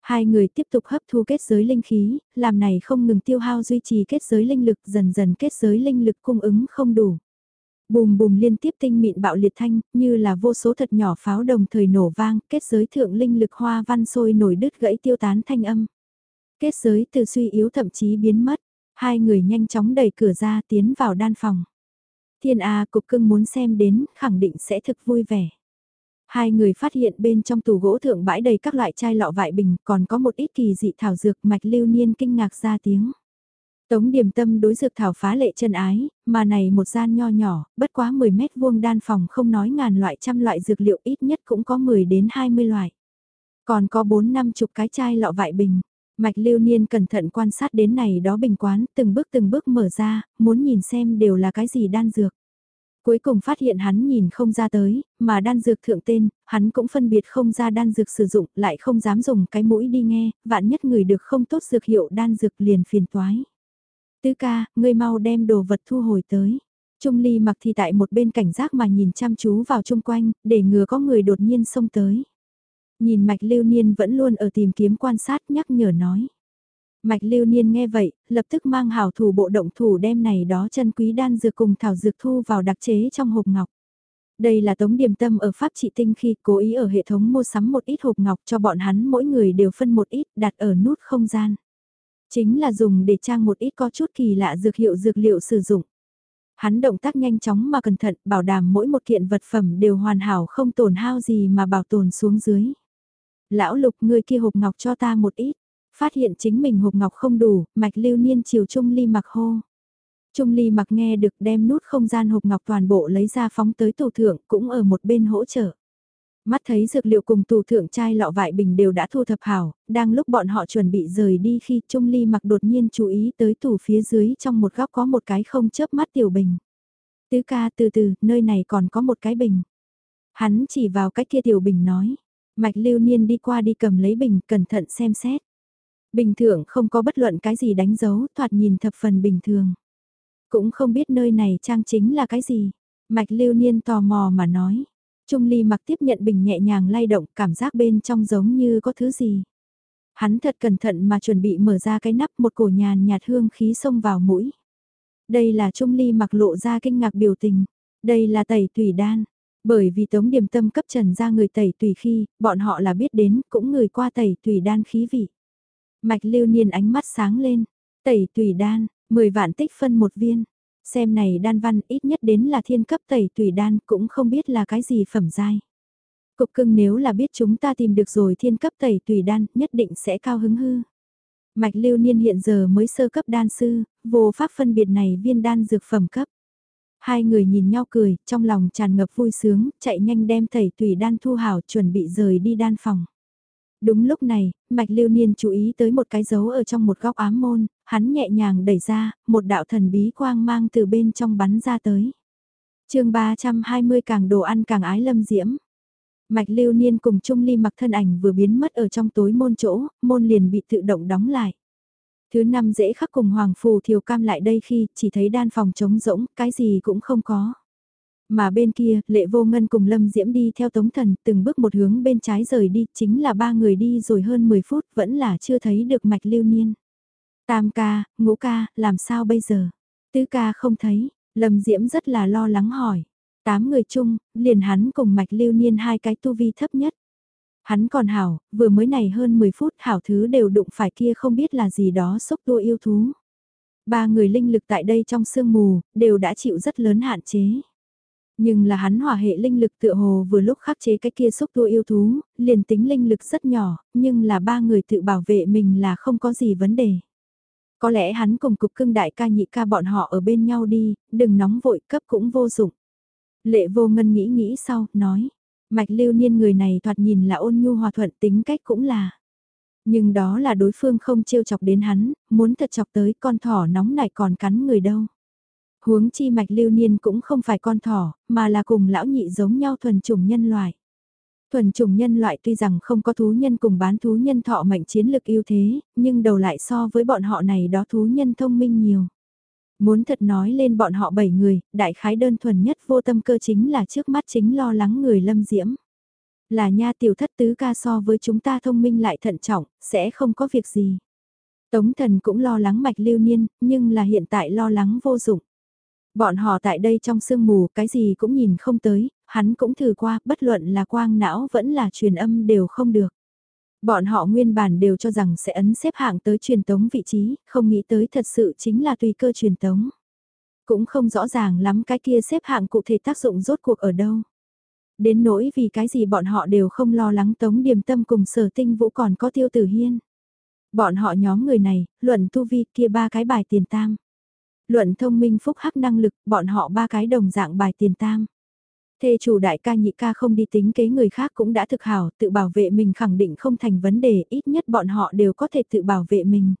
Hai người tiếp tục hấp thu kết giới linh khí, làm này không ngừng tiêu hao duy trì kết giới linh lực dần dần kết giới linh lực cung ứng không đủ. Bùm bùm liên tiếp tinh mịn bạo liệt thanh, như là vô số thật nhỏ pháo đồng thời nổ vang, kết giới thượng linh lực hoa văn sôi nổi đứt gãy tiêu tán thanh âm. Kết giới từ suy yếu thậm chí biến mất, hai người nhanh chóng đẩy cửa ra tiến vào đan phòng. Thiên A cục cưng muốn xem đến, khẳng định sẽ thực vui vẻ. Hai người phát hiện bên trong tủ gỗ thượng bãi đầy các loại chai lọ vại bình, còn có một ít kỳ dị thảo dược mạch lưu niên kinh ngạc ra tiếng. Tống điểm tâm đối dược thảo phá lệ chân ái, mà này một gian nho nhỏ, bất quá 10 mét vuông đan phòng không nói ngàn loại trăm loại dược liệu ít nhất cũng có 10 đến 20 loại. Còn có 4 năm chục cái chai lọ vại bình. Mạch lưu niên cẩn thận quan sát đến này đó bình quán, từng bước từng bước mở ra, muốn nhìn xem đều là cái gì đan dược. Cuối cùng phát hiện hắn nhìn không ra tới, mà đan dược thượng tên, hắn cũng phân biệt không ra đan dược sử dụng, lại không dám dùng cái mũi đi nghe, vạn nhất người được không tốt dược hiệu đan dược liền phiền toái. Tứ ca, ngươi mau đem đồ vật thu hồi tới. Trung ly mặc thì tại một bên cảnh giác mà nhìn chăm chú vào chung quanh, để ngừa có người đột nhiên xông tới. Nhìn mạch lưu niên vẫn luôn ở tìm kiếm quan sát nhắc nhở nói. Mạch lưu niên nghe vậy, lập tức mang hảo thủ bộ động thủ đem này đó chân quý đan dược cùng thảo dược thu vào đặc chế trong hộp ngọc. Đây là tống điểm tâm ở Pháp trị tinh khi cố ý ở hệ thống mua sắm một ít hộp ngọc cho bọn hắn mỗi người đều phân một ít đặt ở nút không gian. Chính là dùng để trang một ít có chút kỳ lạ dược hiệu dược liệu sử dụng. Hắn động tác nhanh chóng mà cẩn thận bảo đảm mỗi một kiện vật phẩm đều hoàn hảo không tổn hao gì mà bảo tồn xuống dưới. Lão lục người kia hộp ngọc cho ta một ít. Phát hiện chính mình hộp ngọc không đủ, mạch lưu niên chiều Trung Ly mặc hô. Trung Ly mặc nghe được đem nút không gian hộp ngọc toàn bộ lấy ra phóng tới tủ thượng cũng ở một bên hỗ trợ. Mắt thấy dược liệu cùng tù thượng chai lọ vại bình đều đã thu thập hảo, đang lúc bọn họ chuẩn bị rời đi khi Trung Ly mặc đột nhiên chú ý tới tủ phía dưới trong một góc có một cái không chớp mắt tiểu bình. Tứ ca từ từ, nơi này còn có một cái bình. Hắn chỉ vào cái kia tiểu bình nói. Mạch lưu niên đi qua đi cầm lấy bình, cẩn thận xem xét. Bình thường không có bất luận cái gì đánh dấu, thoạt nhìn thập phần bình thường. Cũng không biết nơi này trang chính là cái gì. Mạch lưu niên tò mò mà nói. Trung Ly mặc tiếp nhận bình nhẹ nhàng lay động, cảm giác bên trong giống như có thứ gì. Hắn thật cẩn thận mà chuẩn bị mở ra cái nắp một cổ nhàn nhạt hương khí xông vào mũi. Đây là Trung Ly mặc lộ ra kinh ngạc biểu tình. Đây là tẩy tùy đan. Bởi vì tống điểm tâm cấp trần ra người tẩy tùy khi, bọn họ là biết đến, cũng người qua tẩy tùy đan khí vị. Mạch lưu niên ánh mắt sáng lên. Tẩy tùy đan, 10 vạn tích phân một viên. Xem này đan văn ít nhất đến là thiên cấp tẩy tùy đan cũng không biết là cái gì phẩm giai. Cục cưng nếu là biết chúng ta tìm được rồi thiên cấp tẩy tùy đan nhất định sẽ cao hứng hư. Mạch lưu niên hiện giờ mới sơ cấp đan sư, vô pháp phân biệt này viên đan dược phẩm cấp. Hai người nhìn nhau cười, trong lòng tràn ngập vui sướng, chạy nhanh đem thầy tùy đan thu hảo chuẩn bị rời đi đan phòng. Đúng lúc này, Mạch Lưu Niên chú ý tới một cái dấu ở trong một góc ám môn, hắn nhẹ nhàng đẩy ra, một đạo thần bí quang mang từ bên trong bắn ra tới. chương 320 càng đồ ăn càng ái lâm diễm. Mạch Lưu Niên cùng Trung Ly mặc thân ảnh vừa biến mất ở trong tối môn chỗ, môn liền bị tự động đóng lại. Thứ năm dễ khắc cùng Hoàng Phù Thiều Cam lại đây khi chỉ thấy đan phòng trống rỗng, cái gì cũng không có. Mà bên kia, lệ vô ngân cùng Lâm Diễm đi theo tống thần, từng bước một hướng bên trái rời đi, chính là ba người đi rồi hơn 10 phút, vẫn là chưa thấy được mạch lưu niên. Tam ca, ngũ ca, làm sao bây giờ? Tứ ca không thấy, Lâm Diễm rất là lo lắng hỏi. Tám người chung, liền hắn cùng mạch lưu niên hai cái tu vi thấp nhất. Hắn còn hảo, vừa mới này hơn 10 phút hảo thứ đều đụng phải kia không biết là gì đó xúc đua yêu thú. Ba người linh lực tại đây trong sương mù, đều đã chịu rất lớn hạn chế. Nhưng là hắn hỏa hệ linh lực tựa hồ vừa lúc khắc chế cái kia xúc tua yêu thú, liền tính linh lực rất nhỏ, nhưng là ba người tự bảo vệ mình là không có gì vấn đề. Có lẽ hắn cùng cục cưng đại ca nhị ca bọn họ ở bên nhau đi, đừng nóng vội cấp cũng vô dụng. Lệ vô ngân nghĩ nghĩ sau, nói. Mạch lưu niên người này thoạt nhìn là ôn nhu hòa thuận tính cách cũng là. Nhưng đó là đối phương không trêu chọc đến hắn, muốn thật chọc tới con thỏ nóng này còn cắn người đâu. Huống chi mạch lưu niên cũng không phải con thỏ, mà là cùng lão nhị giống nhau thuần chủng nhân loại. Thuần chủng nhân loại tuy rằng không có thú nhân cùng bán thú nhân thọ mệnh chiến lực ưu thế, nhưng đầu lại so với bọn họ này đó thú nhân thông minh nhiều. Muốn thật nói lên bọn họ bảy người, đại khái đơn thuần nhất vô tâm cơ chính là trước mắt chính lo lắng người lâm diễm. Là nha tiểu thất tứ ca so với chúng ta thông minh lại thận trọng, sẽ không có việc gì. Tống thần cũng lo lắng mạch lưu niên, nhưng là hiện tại lo lắng vô dụng. Bọn họ tại đây trong sương mù cái gì cũng nhìn không tới, hắn cũng thử qua, bất luận là quang não vẫn là truyền âm đều không được. Bọn họ nguyên bản đều cho rằng sẽ ấn xếp hạng tới truyền tống vị trí, không nghĩ tới thật sự chính là tùy cơ truyền tống. Cũng không rõ ràng lắm cái kia xếp hạng cụ thể tác dụng rốt cuộc ở đâu. Đến nỗi vì cái gì bọn họ đều không lo lắng tống điềm tâm cùng sở tinh vũ còn có tiêu tử hiên. Bọn họ nhóm người này, luận tu vi kia ba cái bài tiền tam. Luận thông minh phúc hắc năng lực, bọn họ ba cái đồng dạng bài tiền tam. Thê chủ đại ca nhị ca không đi tính kế người khác cũng đã thực hảo, tự bảo vệ mình khẳng định không thành vấn đề, ít nhất bọn họ đều có thể tự bảo vệ mình.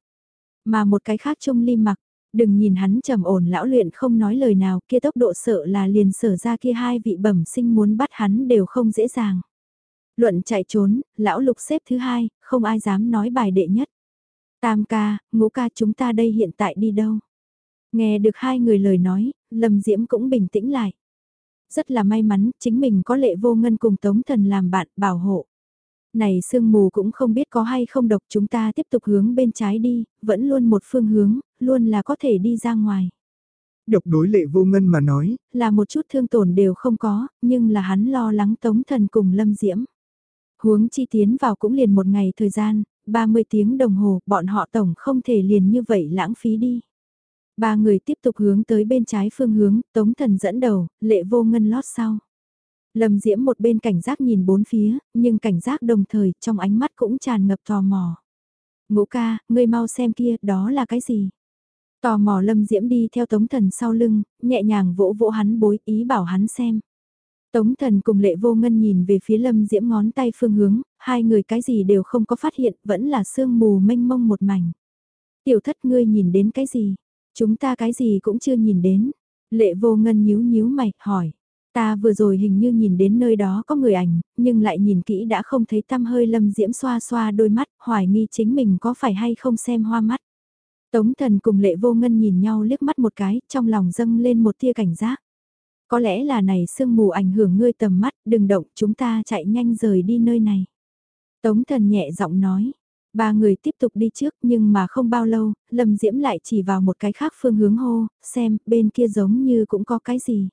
Mà một cái khác trông ly mặc, đừng nhìn hắn trầm ổn lão luyện không nói lời nào, kia tốc độ sợ là liền sở ra kia hai vị bẩm sinh muốn bắt hắn đều không dễ dàng. Luận chạy trốn, lão lục xếp thứ hai, không ai dám nói bài đệ nhất. Tam ca, ngũ ca chúng ta đây hiện tại đi đâu? Nghe được hai người lời nói, Lâm Diễm cũng bình tĩnh lại. Rất là may mắn, chính mình có lệ vô ngân cùng Tống Thần làm bạn, bảo hộ. Này sương mù cũng không biết có hay không độc chúng ta tiếp tục hướng bên trái đi, vẫn luôn một phương hướng, luôn là có thể đi ra ngoài. Độc đối lệ vô ngân mà nói, là một chút thương tổn đều không có, nhưng là hắn lo lắng Tống Thần cùng Lâm Diễm. Huống chi tiến vào cũng liền một ngày thời gian, 30 tiếng đồng hồ, bọn họ tổng không thể liền như vậy lãng phí đi. Ba người tiếp tục hướng tới bên trái phương hướng, Tống Thần dẫn đầu, lệ vô ngân lót sau. Lâm Diễm một bên cảnh giác nhìn bốn phía, nhưng cảnh giác đồng thời trong ánh mắt cũng tràn ngập tò mò. Ngũ ca, ngươi mau xem kia, đó là cái gì? Tò mò Lâm Diễm đi theo Tống Thần sau lưng, nhẹ nhàng vỗ vỗ hắn bối ý bảo hắn xem. Tống Thần cùng lệ vô ngân nhìn về phía Lâm Diễm ngón tay phương hướng, hai người cái gì đều không có phát hiện, vẫn là sương mù mênh mông một mảnh. Tiểu thất ngươi nhìn đến cái gì? Chúng ta cái gì cũng chưa nhìn đến. Lệ vô ngân nhíu nhíu mày, hỏi. Ta vừa rồi hình như nhìn đến nơi đó có người ảnh, nhưng lại nhìn kỹ đã không thấy tăm hơi lâm diễm xoa xoa đôi mắt, hoài nghi chính mình có phải hay không xem hoa mắt. Tống thần cùng lệ vô ngân nhìn nhau liếc mắt một cái, trong lòng dâng lên một tia cảnh giác. Có lẽ là này sương mù ảnh hưởng ngươi tầm mắt, đừng động, chúng ta chạy nhanh rời đi nơi này. Tống thần nhẹ giọng nói, Ba người tiếp tục đi trước nhưng mà không bao lâu, Lâm Diễm lại chỉ vào một cái khác phương hướng hô, xem, bên kia giống như cũng có cái gì.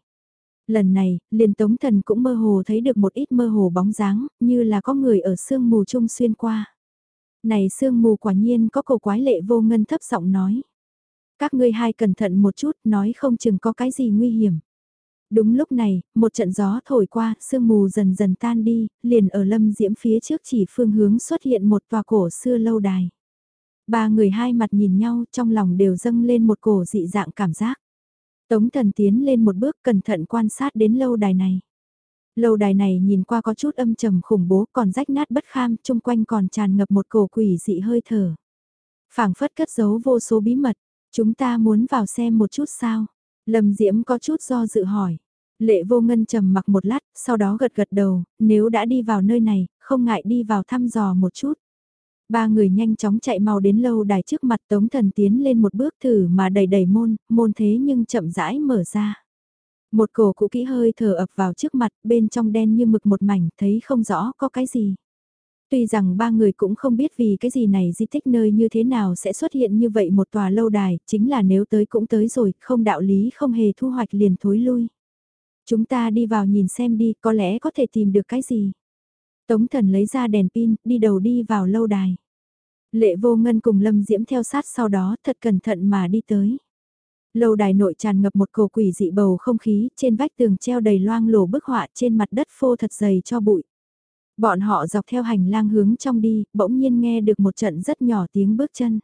Lần này, liền tống thần cũng mơ hồ thấy được một ít mơ hồ bóng dáng, như là có người ở sương mù trung xuyên qua. Này sương mù quả nhiên có cầu quái lệ vô ngân thấp giọng nói. Các ngươi hai cẩn thận một chút, nói không chừng có cái gì nguy hiểm. Đúng lúc này, một trận gió thổi qua, sương mù dần dần tan đi, liền ở lâm diễm phía trước chỉ phương hướng xuất hiện một tòa cổ xưa lâu đài. Ba người hai mặt nhìn nhau trong lòng đều dâng lên một cổ dị dạng cảm giác. Tống thần tiến lên một bước cẩn thận quan sát đến lâu đài này. Lâu đài này nhìn qua có chút âm trầm khủng bố còn rách nát bất kham chung quanh còn tràn ngập một cổ quỷ dị hơi thở. phảng phất cất giấu vô số bí mật, chúng ta muốn vào xem một chút sao. Lâm Diễm có chút do dự hỏi. Lệ vô ngân trầm mặc một lát, sau đó gật gật đầu, nếu đã đi vào nơi này, không ngại đi vào thăm dò một chút. Ba người nhanh chóng chạy mau đến lâu đài trước mặt tống thần tiến lên một bước thử mà đầy đầy môn, môn thế nhưng chậm rãi mở ra. Một cổ cũ kỹ hơi thở ập vào trước mặt, bên trong đen như mực một mảnh, thấy không rõ có cái gì. Tuy rằng ba người cũng không biết vì cái gì này di tích nơi như thế nào sẽ xuất hiện như vậy một tòa lâu đài, chính là nếu tới cũng tới rồi, không đạo lý không hề thu hoạch liền thối lui. Chúng ta đi vào nhìn xem đi, có lẽ có thể tìm được cái gì. Tống thần lấy ra đèn pin, đi đầu đi vào lâu đài. Lệ vô ngân cùng lâm diễm theo sát sau đó thật cẩn thận mà đi tới. Lâu đài nội tràn ngập một cổ quỷ dị bầu không khí, trên vách tường treo đầy loang lổ bức họa trên mặt đất phô thật dày cho bụi. Bọn họ dọc theo hành lang hướng trong đi, bỗng nhiên nghe được một trận rất nhỏ tiếng bước chân.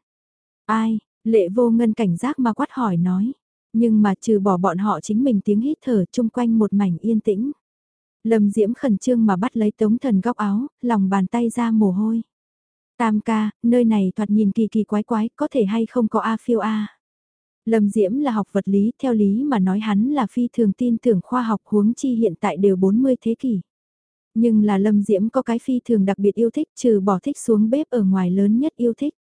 Ai, lệ vô ngân cảnh giác mà quát hỏi nói. Nhưng mà trừ bỏ bọn họ chính mình tiếng hít thở chung quanh một mảnh yên tĩnh. Lâm Diễm khẩn trương mà bắt lấy tống thần góc áo, lòng bàn tay ra mồ hôi. Tam ca, nơi này thoạt nhìn kỳ kỳ quái quái, có thể hay không có A phiêu A. Lâm Diễm là học vật lý, theo lý mà nói hắn là phi thường tin tưởng khoa học huống chi hiện tại đều 40 thế kỷ. Nhưng là Lâm Diễm có cái phi thường đặc biệt yêu thích trừ bỏ thích xuống bếp ở ngoài lớn nhất yêu thích.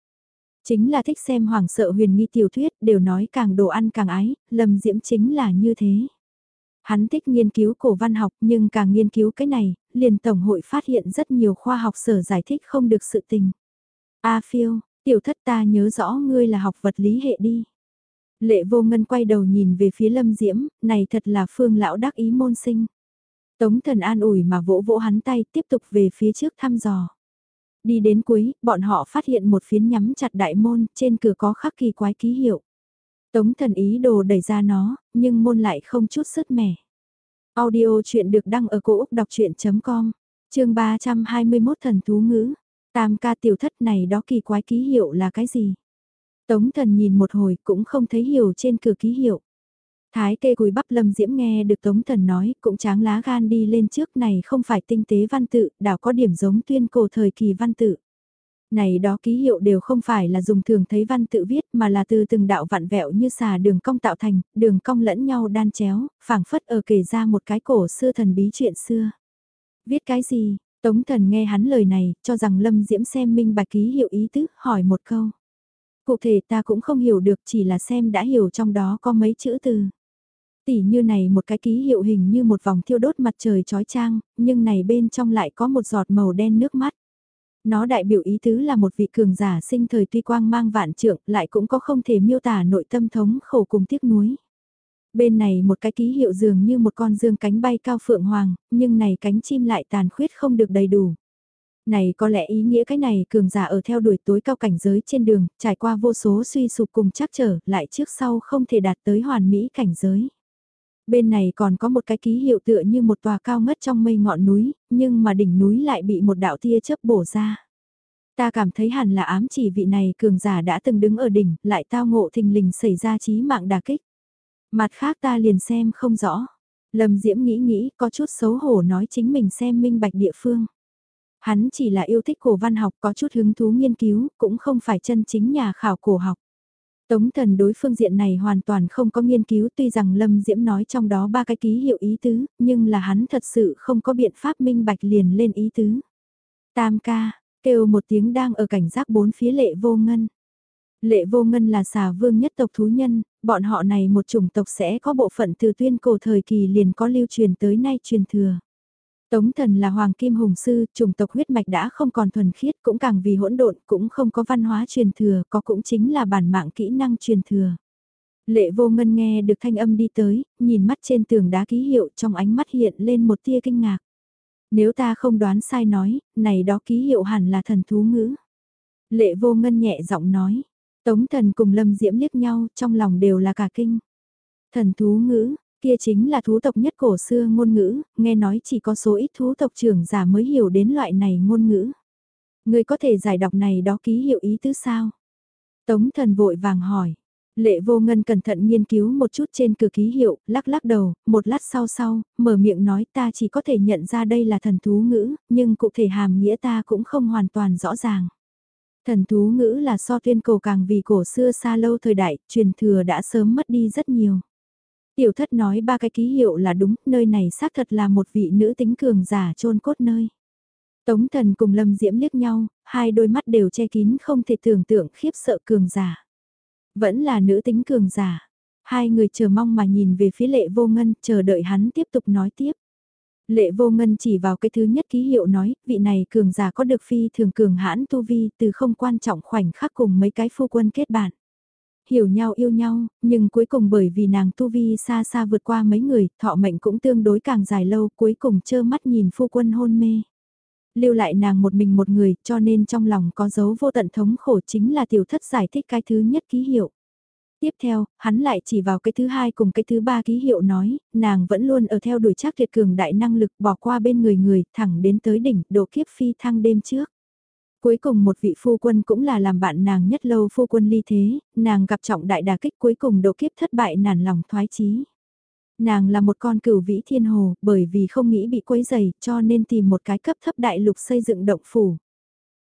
Chính là thích xem hoàng sợ huyền nghi tiểu thuyết, đều nói càng đồ ăn càng ái, Lâm Diễm chính là như thế. Hắn thích nghiên cứu cổ văn học nhưng càng nghiên cứu cái này, liền Tổng hội phát hiện rất nhiều khoa học sở giải thích không được sự tình. A phiêu, tiểu thất ta nhớ rõ ngươi là học vật lý hệ đi. Lệ vô ngân quay đầu nhìn về phía lâm diễm, này thật là phương lão đắc ý môn sinh. Tống thần an ủi mà vỗ vỗ hắn tay tiếp tục về phía trước thăm dò. Đi đến cuối, bọn họ phát hiện một phiến nhắm chặt đại môn, trên cửa có khắc kỳ quái ký hiệu. Tống thần ý đồ đẩy ra nó, nhưng môn lại không chút sức mẻ. Audio chuyện được đăng ở cổ Úc đọc chuyện.com, chương 321 thần thú ngữ. Tam ca tiểu thất này đó kỳ quái ký hiệu là cái gì? Tống thần nhìn một hồi cũng không thấy hiểu trên cửa ký hiệu. Thái kê cùi bắp lâm diễm nghe được tống thần nói cũng tráng lá gan đi lên trước này không phải tinh tế văn tự, đảo có điểm giống tuyên cổ thời kỳ văn tự. Này đó ký hiệu đều không phải là dùng thường thấy văn tự viết mà là từ từng đạo vạn vẹo như xà đường cong tạo thành, đường cong lẫn nhau đan chéo, phảng phất ở kể ra một cái cổ xưa thần bí chuyện xưa. Viết cái gì? Tống thần nghe hắn lời này, cho rằng Lâm Diễm xem minh bạch ký hiệu ý tứ, hỏi một câu. Cụ thể ta cũng không hiểu được chỉ là xem đã hiểu trong đó có mấy chữ từ. Tỉ như này một cái ký hiệu hình như một vòng thiêu đốt mặt trời trói trang, nhưng này bên trong lại có một giọt màu đen nước mắt. Nó đại biểu ý tứ là một vị cường giả sinh thời tuy quang mang vạn trượng lại cũng có không thể miêu tả nội tâm thống khổ cùng tiếc nuối. Bên này một cái ký hiệu dường như một con dương cánh bay cao phượng hoàng, nhưng này cánh chim lại tàn khuyết không được đầy đủ. Này có lẽ ý nghĩa cái này cường giả ở theo đuổi tối cao cảnh giới trên đường, trải qua vô số suy sụp cùng chắc trở, lại trước sau không thể đạt tới hoàn mỹ cảnh giới. Bên này còn có một cái ký hiệu tựa như một tòa cao ngất trong mây ngọn núi, nhưng mà đỉnh núi lại bị một đạo tia chớp bổ ra. Ta cảm thấy hẳn là ám chỉ vị này cường giả đã từng đứng ở đỉnh, lại tao ngộ thình lình xảy ra chí mạng đà kích. Mặt khác ta liền xem không rõ. Lâm Diễm nghĩ nghĩ có chút xấu hổ nói chính mình xem minh bạch địa phương. Hắn chỉ là yêu thích cổ văn học có chút hứng thú nghiên cứu, cũng không phải chân chính nhà khảo cổ học. Tống thần đối phương diện này hoàn toàn không có nghiên cứu tuy rằng Lâm Diễm nói trong đó ba cái ký hiệu ý tứ, nhưng là hắn thật sự không có biện pháp minh bạch liền lên ý tứ. Tam ca, kêu một tiếng đang ở cảnh giác bốn phía lệ vô ngân. Lệ vô ngân là xà vương nhất tộc thú nhân, bọn họ này một chủng tộc sẽ có bộ phận từ tuyên cổ thời kỳ liền có lưu truyền tới nay truyền thừa. Tống thần là hoàng kim hùng sư, chủng tộc huyết mạch đã không còn thuần khiết cũng càng vì hỗn độn cũng không có văn hóa truyền thừa, có cũng chính là bản mạng kỹ năng truyền thừa. Lệ vô ngân nghe được thanh âm đi tới, nhìn mắt trên tường đá ký hiệu trong ánh mắt hiện lên một tia kinh ngạc. Nếu ta không đoán sai nói, này đó ký hiệu hẳn là thần thú ngữ. Lệ vô ngân nhẹ giọng nói, Tống thần cùng Lâm Diễm liếc nhau, trong lòng đều là cả kinh. Thần thú ngữ, kia chính là thú tộc nhất cổ xưa ngôn ngữ, nghe nói chỉ có số ít thú tộc trưởng giả mới hiểu đến loại này ngôn ngữ. Người có thể giải đọc này đó ký hiệu ý tứ sao? Tống thần vội vàng hỏi. Lệ vô ngân cẩn thận nghiên cứu một chút trên cửa ký hiệu, lắc lắc đầu, một lát sau sau, mở miệng nói ta chỉ có thể nhận ra đây là thần thú ngữ, nhưng cụ thể hàm nghĩa ta cũng không hoàn toàn rõ ràng. Thần thú ngữ là so tuyên cổ càng vì cổ xưa xa lâu thời đại, truyền thừa đã sớm mất đi rất nhiều. Tiểu thất nói ba cái ký hiệu là đúng, nơi này xác thật là một vị nữ tính cường giả trôn cốt nơi. Tống thần cùng Lâm Diễm liếc nhau, hai đôi mắt đều che kín không thể tưởng tượng khiếp sợ cường giả. Vẫn là nữ tính cường giả. Hai người chờ mong mà nhìn về phía lệ vô ngân, chờ đợi hắn tiếp tục nói tiếp. Lệ vô ngân chỉ vào cái thứ nhất ký hiệu nói, vị này cường giả có được phi thường cường hãn tu vi từ không quan trọng khoảnh khắc cùng mấy cái phu quân kết bạn. Hiểu nhau yêu nhau, nhưng cuối cùng bởi vì nàng tu vi xa xa vượt qua mấy người, thọ mệnh cũng tương đối càng dài lâu, cuối cùng trơ mắt nhìn phu quân hôn mê. Lưu lại nàng một mình một người, cho nên trong lòng có dấu vô tận thống khổ chính là tiểu thất giải thích cái thứ nhất ký hiệu. Tiếp theo, hắn lại chỉ vào cái thứ hai cùng cái thứ ba ký hiệu nói, nàng vẫn luôn ở theo đuổi chắc tuyệt cường đại năng lực bỏ qua bên người người, thẳng đến tới đỉnh, độ kiếp phi thăng đêm trước. Cuối cùng một vị phu quân cũng là làm bạn nàng nhất lâu phu quân ly thế, nàng gặp trọng đại đà kích cuối cùng độ kiếp thất bại nản lòng thoái chí. Nàng là một con cửu vĩ thiên hồ, bởi vì không nghĩ bị quấy dày, cho nên tìm một cái cấp thấp đại lục xây dựng động phủ.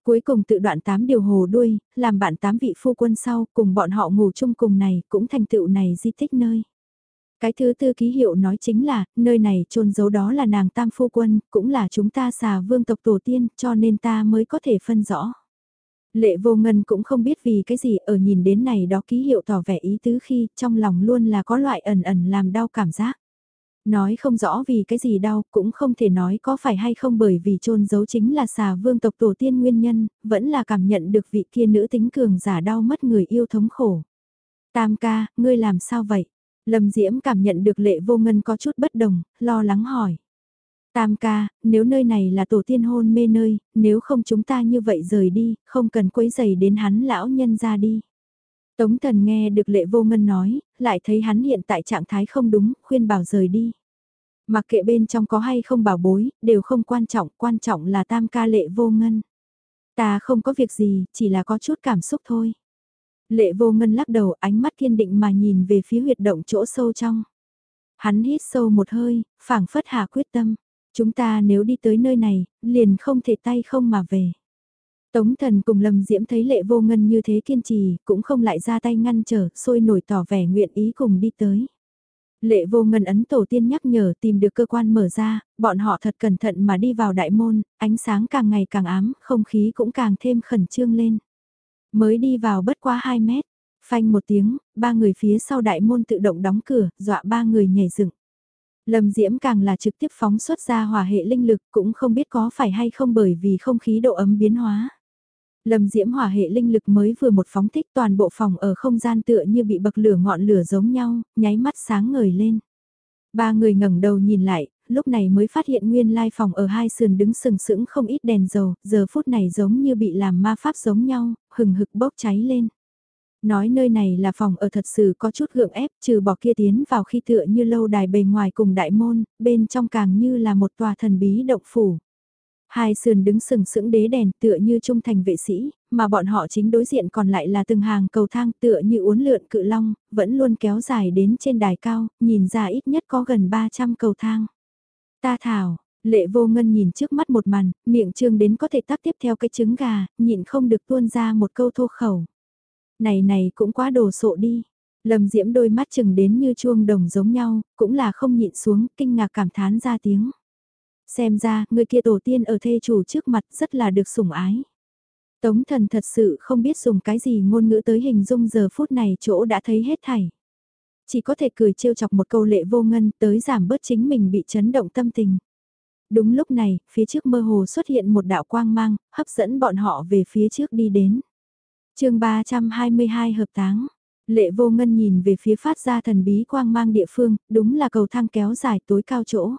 Cuối cùng tự đoạn tám điều hồ đuôi, làm bạn tám vị phu quân sau, cùng bọn họ ngủ chung cùng này, cũng thành tựu này di tích nơi. Cái thứ tư ký hiệu nói chính là, nơi này trôn giấu đó là nàng tam phu quân, cũng là chúng ta xà vương tộc tổ tiên, cho nên ta mới có thể phân rõ. Lệ vô ngân cũng không biết vì cái gì ở nhìn đến này đó ký hiệu tỏ vẻ ý tứ khi trong lòng luôn là có loại ẩn ẩn làm đau cảm giác. Nói không rõ vì cái gì đau cũng không thể nói có phải hay không bởi vì trôn giấu chính là xà vương tộc tổ tiên nguyên nhân, vẫn là cảm nhận được vị kia nữ tính cường giả đau mất người yêu thống khổ. Tam ca, ngươi làm sao vậy? Lâm Diễm cảm nhận được lệ vô ngân có chút bất đồng, lo lắng hỏi. Tam ca, nếu nơi này là tổ tiên hôn mê nơi, nếu không chúng ta như vậy rời đi, không cần quấy giày đến hắn lão nhân ra đi. Tống thần nghe được lệ vô ngân nói, lại thấy hắn hiện tại trạng thái không đúng, khuyên bảo rời đi. Mặc kệ bên trong có hay không bảo bối, đều không quan trọng, quan trọng là tam ca lệ vô ngân. Ta không có việc gì, chỉ là có chút cảm xúc thôi. Lệ vô ngân lắc đầu ánh mắt kiên định mà nhìn về phía huyệt động chỗ sâu trong. Hắn hít sâu một hơi, phảng phất hạ quyết tâm. Chúng ta nếu đi tới nơi này, liền không thể tay không mà về. Tống thần cùng Lâm Diễm thấy lệ vô ngân như thế kiên trì, cũng không lại ra tay ngăn trở, sôi nổi tỏ vẻ nguyện ý cùng đi tới. Lệ vô ngân ấn tổ tiên nhắc nhở tìm được cơ quan mở ra, bọn họ thật cẩn thận mà đi vào đại môn, ánh sáng càng ngày càng ám, không khí cũng càng thêm khẩn trương lên. Mới đi vào bất quá 2 mét, phanh một tiếng, ba người phía sau đại môn tự động đóng cửa, dọa ba người nhảy dựng. Lâm Diễm càng là trực tiếp phóng xuất ra hỏa hệ linh lực cũng không biết có phải hay không bởi vì không khí độ ấm biến hóa. Lâm Diễm hỏa hệ linh lực mới vừa một phóng thích toàn bộ phòng ở không gian tựa như bị bậc lửa ngọn lửa giống nhau, nháy mắt sáng ngời lên. Ba người ngẩng đầu nhìn lại, lúc này mới phát hiện nguyên lai phòng ở hai sườn đứng sừng sững không ít đèn dầu, giờ phút này giống như bị làm ma pháp giống nhau, hừng hực bốc cháy lên. Nói nơi này là phòng ở thật sự có chút gượng ép trừ bỏ kia tiến vào khi tựa như lâu đài bề ngoài cùng đại môn, bên trong càng như là một tòa thần bí động phủ. Hai sườn đứng sừng sững đế đèn tựa như trung thành vệ sĩ, mà bọn họ chính đối diện còn lại là từng hàng cầu thang tựa như uốn lượn cự long, vẫn luôn kéo dài đến trên đài cao, nhìn ra ít nhất có gần 300 cầu thang. Ta thảo, lệ vô ngân nhìn trước mắt một màn, miệng trương đến có thể tắt tiếp theo cái trứng gà, nhịn không được tuôn ra một câu thô khẩu. Này này cũng quá đồ sộ đi. Lâm Diễm đôi mắt chừng đến như chuông đồng giống nhau, cũng là không nhịn xuống, kinh ngạc cảm thán ra tiếng. Xem ra, người kia tổ tiên ở thê chủ trước mặt rất là được sủng ái. Tống thần thật sự không biết dùng cái gì ngôn ngữ tới hình dung giờ phút này chỗ đã thấy hết thảy. Chỉ có thể cười trêu chọc một câu lệ vô ngân tới giảm bớt chính mình bị chấn động tâm tình. Đúng lúc này, phía trước mơ hồ xuất hiện một đạo quang mang, hấp dẫn bọn họ về phía trước đi đến. chương 322 hợp táng. Lệ vô ngân nhìn về phía phát ra thần bí quang mang địa phương, đúng là cầu thang kéo dài tối cao chỗ.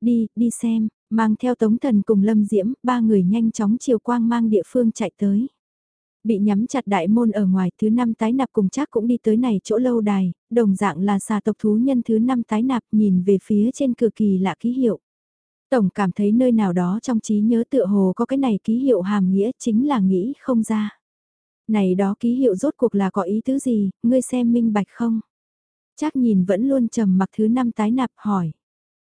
Đi, đi xem, mang theo tống thần cùng lâm diễm, ba người nhanh chóng chiều quang mang địa phương chạy tới. Bị nhắm chặt đại môn ở ngoài thứ năm tái nạp cùng chắc cũng đi tới này chỗ lâu đài, đồng dạng là xà tộc thú nhân thứ năm tái nạp nhìn về phía trên cửa kỳ lạ ký hiệu. Tổng cảm thấy nơi nào đó trong trí nhớ tựa hồ có cái này ký hiệu hàm nghĩa chính là nghĩ không ra. Này đó ký hiệu rốt cuộc là có ý tứ gì, ngươi xem minh bạch không? Chắc nhìn vẫn luôn trầm mặc thứ năm tái nạp hỏi.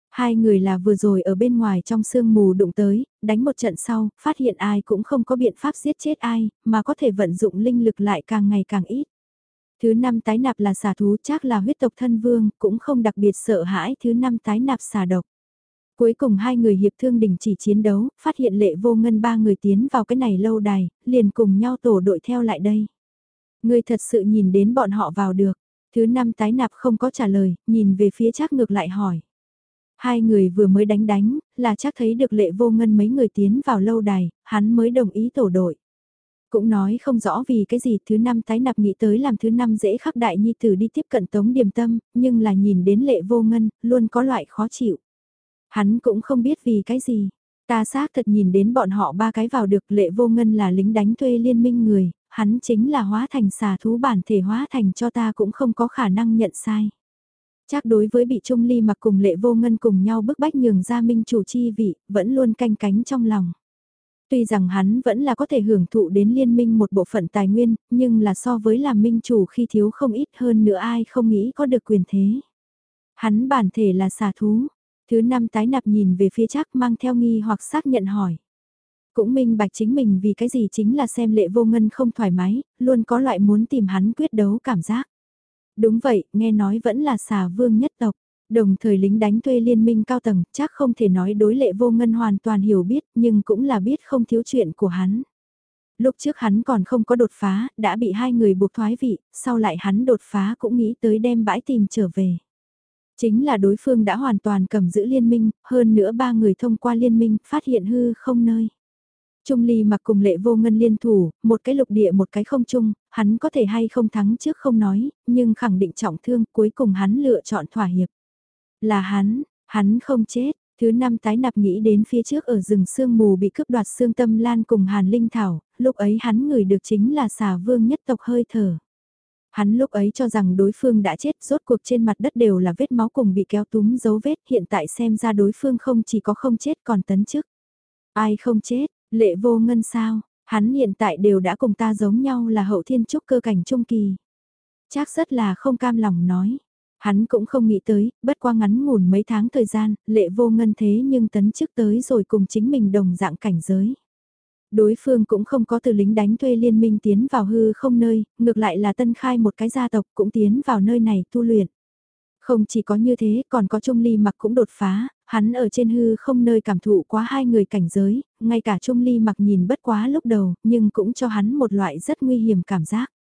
Hai người là vừa rồi ở bên ngoài trong sương mù đụng tới, đánh một trận sau, phát hiện ai cũng không có biện pháp giết chết ai, mà có thể vận dụng linh lực lại càng ngày càng ít. Thứ năm tái nạp là xà thú chắc là huyết tộc thân vương, cũng không đặc biệt sợ hãi thứ năm tái nạp xà độc. Cuối cùng hai người hiệp thương đình chỉ chiến đấu, phát hiện lệ vô ngân ba người tiến vào cái này lâu đài, liền cùng nhau tổ đội theo lại đây. Người thật sự nhìn đến bọn họ vào được. Thứ năm tái nạp không có trả lời, nhìn về phía chắc ngược lại hỏi. Hai người vừa mới đánh đánh, là chắc thấy được lệ vô ngân mấy người tiến vào lâu đài, hắn mới đồng ý tổ đội. Cũng nói không rõ vì cái gì thứ năm tái nạp nghĩ tới làm thứ năm dễ khắc đại nhi tử đi tiếp cận tống điềm tâm, nhưng là nhìn đến lệ vô ngân, luôn có loại khó chịu. Hắn cũng không biết vì cái gì. Ta xác thật nhìn đến bọn họ ba cái vào được lệ vô ngân là lính đánh thuê liên minh người, hắn chính là hóa thành xà thú bản thể hóa thành cho ta cũng không có khả năng nhận sai. Chắc đối với bị Trung Ly mặc cùng lệ vô ngân cùng nhau bức bách nhường ra minh chủ chi vị, vẫn luôn canh cánh trong lòng. Tuy rằng hắn vẫn là có thể hưởng thụ đến liên minh một bộ phận tài nguyên, nhưng là so với làm minh chủ khi thiếu không ít hơn nữa ai không nghĩ có được quyền thế. Hắn bản thể là xà thú. Thứ năm tái nạp nhìn về phía chắc mang theo nghi hoặc xác nhận hỏi. Cũng minh bạch chính mình vì cái gì chính là xem lệ vô ngân không thoải mái, luôn có loại muốn tìm hắn quyết đấu cảm giác. Đúng vậy, nghe nói vẫn là xà vương nhất tộc. Đồng thời lính đánh thuê liên minh cao tầng, chắc không thể nói đối lệ vô ngân hoàn toàn hiểu biết, nhưng cũng là biết không thiếu chuyện của hắn. Lúc trước hắn còn không có đột phá, đã bị hai người buộc thoái vị, sau lại hắn đột phá cũng nghĩ tới đem bãi tìm trở về. Chính là đối phương đã hoàn toàn cầm giữ liên minh, hơn nữa ba người thông qua liên minh, phát hiện hư không nơi. Trung Ly mặc cùng lệ vô ngân liên thủ, một cái lục địa một cái không chung, hắn có thể hay không thắng trước không nói, nhưng khẳng định trọng thương cuối cùng hắn lựa chọn thỏa hiệp. Là hắn, hắn không chết, thứ năm tái nạp nghĩ đến phía trước ở rừng sương mù bị cướp đoạt xương tâm lan cùng hàn linh thảo, lúc ấy hắn ngửi được chính là xà vương nhất tộc hơi thở. Hắn lúc ấy cho rằng đối phương đã chết, rốt cuộc trên mặt đất đều là vết máu cùng bị kéo túm dấu vết, hiện tại xem ra đối phương không chỉ có không chết còn tấn chức. Ai không chết, lệ vô ngân sao, hắn hiện tại đều đã cùng ta giống nhau là hậu thiên trúc cơ cảnh trung kỳ. Chắc rất là không cam lòng nói. Hắn cũng không nghĩ tới, bất qua ngắn ngủn mấy tháng thời gian, lệ vô ngân thế nhưng tấn chức tới rồi cùng chính mình đồng dạng cảnh giới. Đối phương cũng không có từ lính đánh thuê liên minh tiến vào hư không nơi, ngược lại là tân khai một cái gia tộc cũng tiến vào nơi này tu luyện. Không chỉ có như thế, còn có Trung Ly mặc cũng đột phá, hắn ở trên hư không nơi cảm thụ quá hai người cảnh giới, ngay cả Trung Ly mặc nhìn bất quá lúc đầu, nhưng cũng cho hắn một loại rất nguy hiểm cảm giác.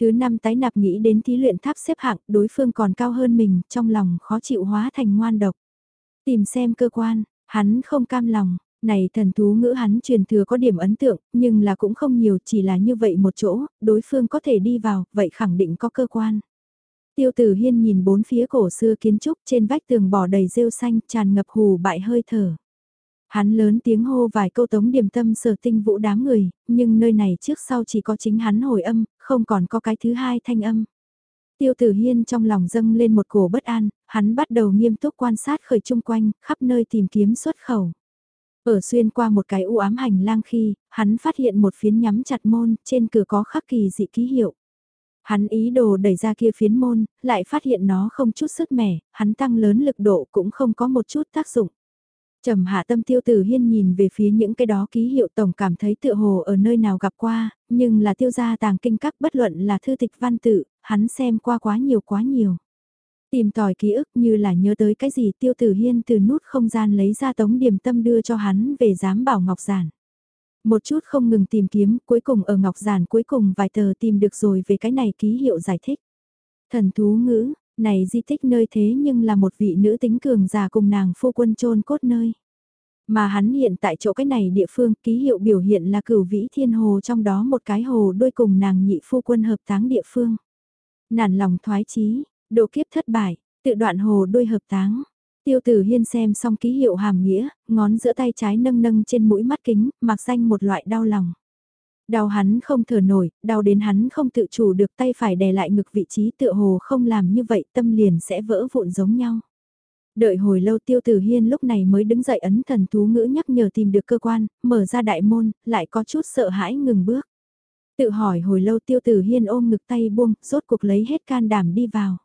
Thứ năm tái nạp nghĩ đến thí luyện tháp xếp hạng, đối phương còn cao hơn mình, trong lòng khó chịu hóa thành ngoan độc. Tìm xem cơ quan, hắn không cam lòng, này thần thú ngữ hắn truyền thừa có điểm ấn tượng, nhưng là cũng không nhiều, chỉ là như vậy một chỗ, đối phương có thể đi vào, vậy khẳng định có cơ quan. Tiêu tử hiên nhìn bốn phía cổ xưa kiến trúc trên vách tường bỏ đầy rêu xanh tràn ngập hù bại hơi thở. Hắn lớn tiếng hô vài câu tống điểm tâm sở tinh vũ đám người, nhưng nơi này trước sau chỉ có chính hắn hồi âm, không còn có cái thứ hai thanh âm. Tiêu tử hiên trong lòng dâng lên một cổ bất an, hắn bắt đầu nghiêm túc quan sát khởi chung quanh, khắp nơi tìm kiếm xuất khẩu. Ở xuyên qua một cái u ám hành lang khi, hắn phát hiện một phiến nhắm chặt môn, trên cửa có khắc kỳ dị ký hiệu. Hắn ý đồ đẩy ra kia phiến môn, lại phát hiện nó không chút sức mẻ, hắn tăng lớn lực độ cũng không có một chút tác dụng. Trầm hạ tâm tiêu tử hiên nhìn về phía những cái đó ký hiệu tổng cảm thấy tựa hồ ở nơi nào gặp qua, nhưng là tiêu gia tàng kinh các bất luận là thư tịch văn tự, hắn xem qua quá nhiều quá nhiều. Tìm tòi ký ức như là nhớ tới cái gì tiêu tử hiên từ nút không gian lấy ra tống điểm tâm đưa cho hắn về giám bảo ngọc giản. Một chút không ngừng tìm kiếm, cuối cùng ở ngọc giản cuối cùng vài tờ tìm được rồi về cái này ký hiệu giải thích. Thần thú ngữ, này di tích nơi thế nhưng là một vị nữ tính cường già cùng nàng phu quân trôn cốt nơi. Mà hắn hiện tại chỗ cái này địa phương ký hiệu biểu hiện là cửu vĩ thiên hồ trong đó một cái hồ đôi cùng nàng nhị phu quân hợp táng địa phương. Nản lòng thoái chí độ kiếp thất bại, tự đoạn hồ đôi hợp táng. Tiêu tử hiên xem xong ký hiệu hàm nghĩa, ngón giữa tay trái nâng nâng trên mũi mắt kính, mặc danh một loại đau lòng. Đau hắn không thở nổi, đau đến hắn không tự chủ được tay phải đè lại ngực vị trí tựa hồ không làm như vậy tâm liền sẽ vỡ vụn giống nhau. Đợi hồi lâu tiêu tử hiên lúc này mới đứng dậy ấn thần thú ngữ nhắc nhở tìm được cơ quan, mở ra đại môn, lại có chút sợ hãi ngừng bước. Tự hỏi hồi lâu tiêu tử hiên ôm ngực tay buông, rốt cuộc lấy hết can đảm đi vào.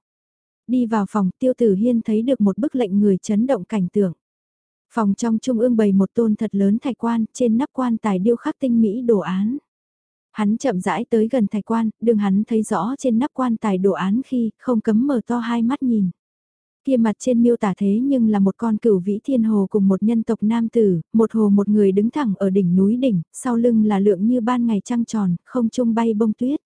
Đi vào phòng tiêu tử hiên thấy được một bức lệnh người chấn động cảnh tượng. Phòng trong trung ương bày một tôn thật lớn thạch quan, trên nắp quan tài điêu khắc tinh mỹ đồ án. Hắn chậm rãi tới gần thạch quan, đường hắn thấy rõ trên nắp quan tài đồ án khi không cấm mở to hai mắt nhìn. Kia mặt trên miêu tả thế nhưng là một con cửu vĩ thiên hồ cùng một nhân tộc nam tử, một hồ một người đứng thẳng ở đỉnh núi đỉnh, sau lưng là lượng như ban ngày trăng tròn, không trung bay bông tuyết.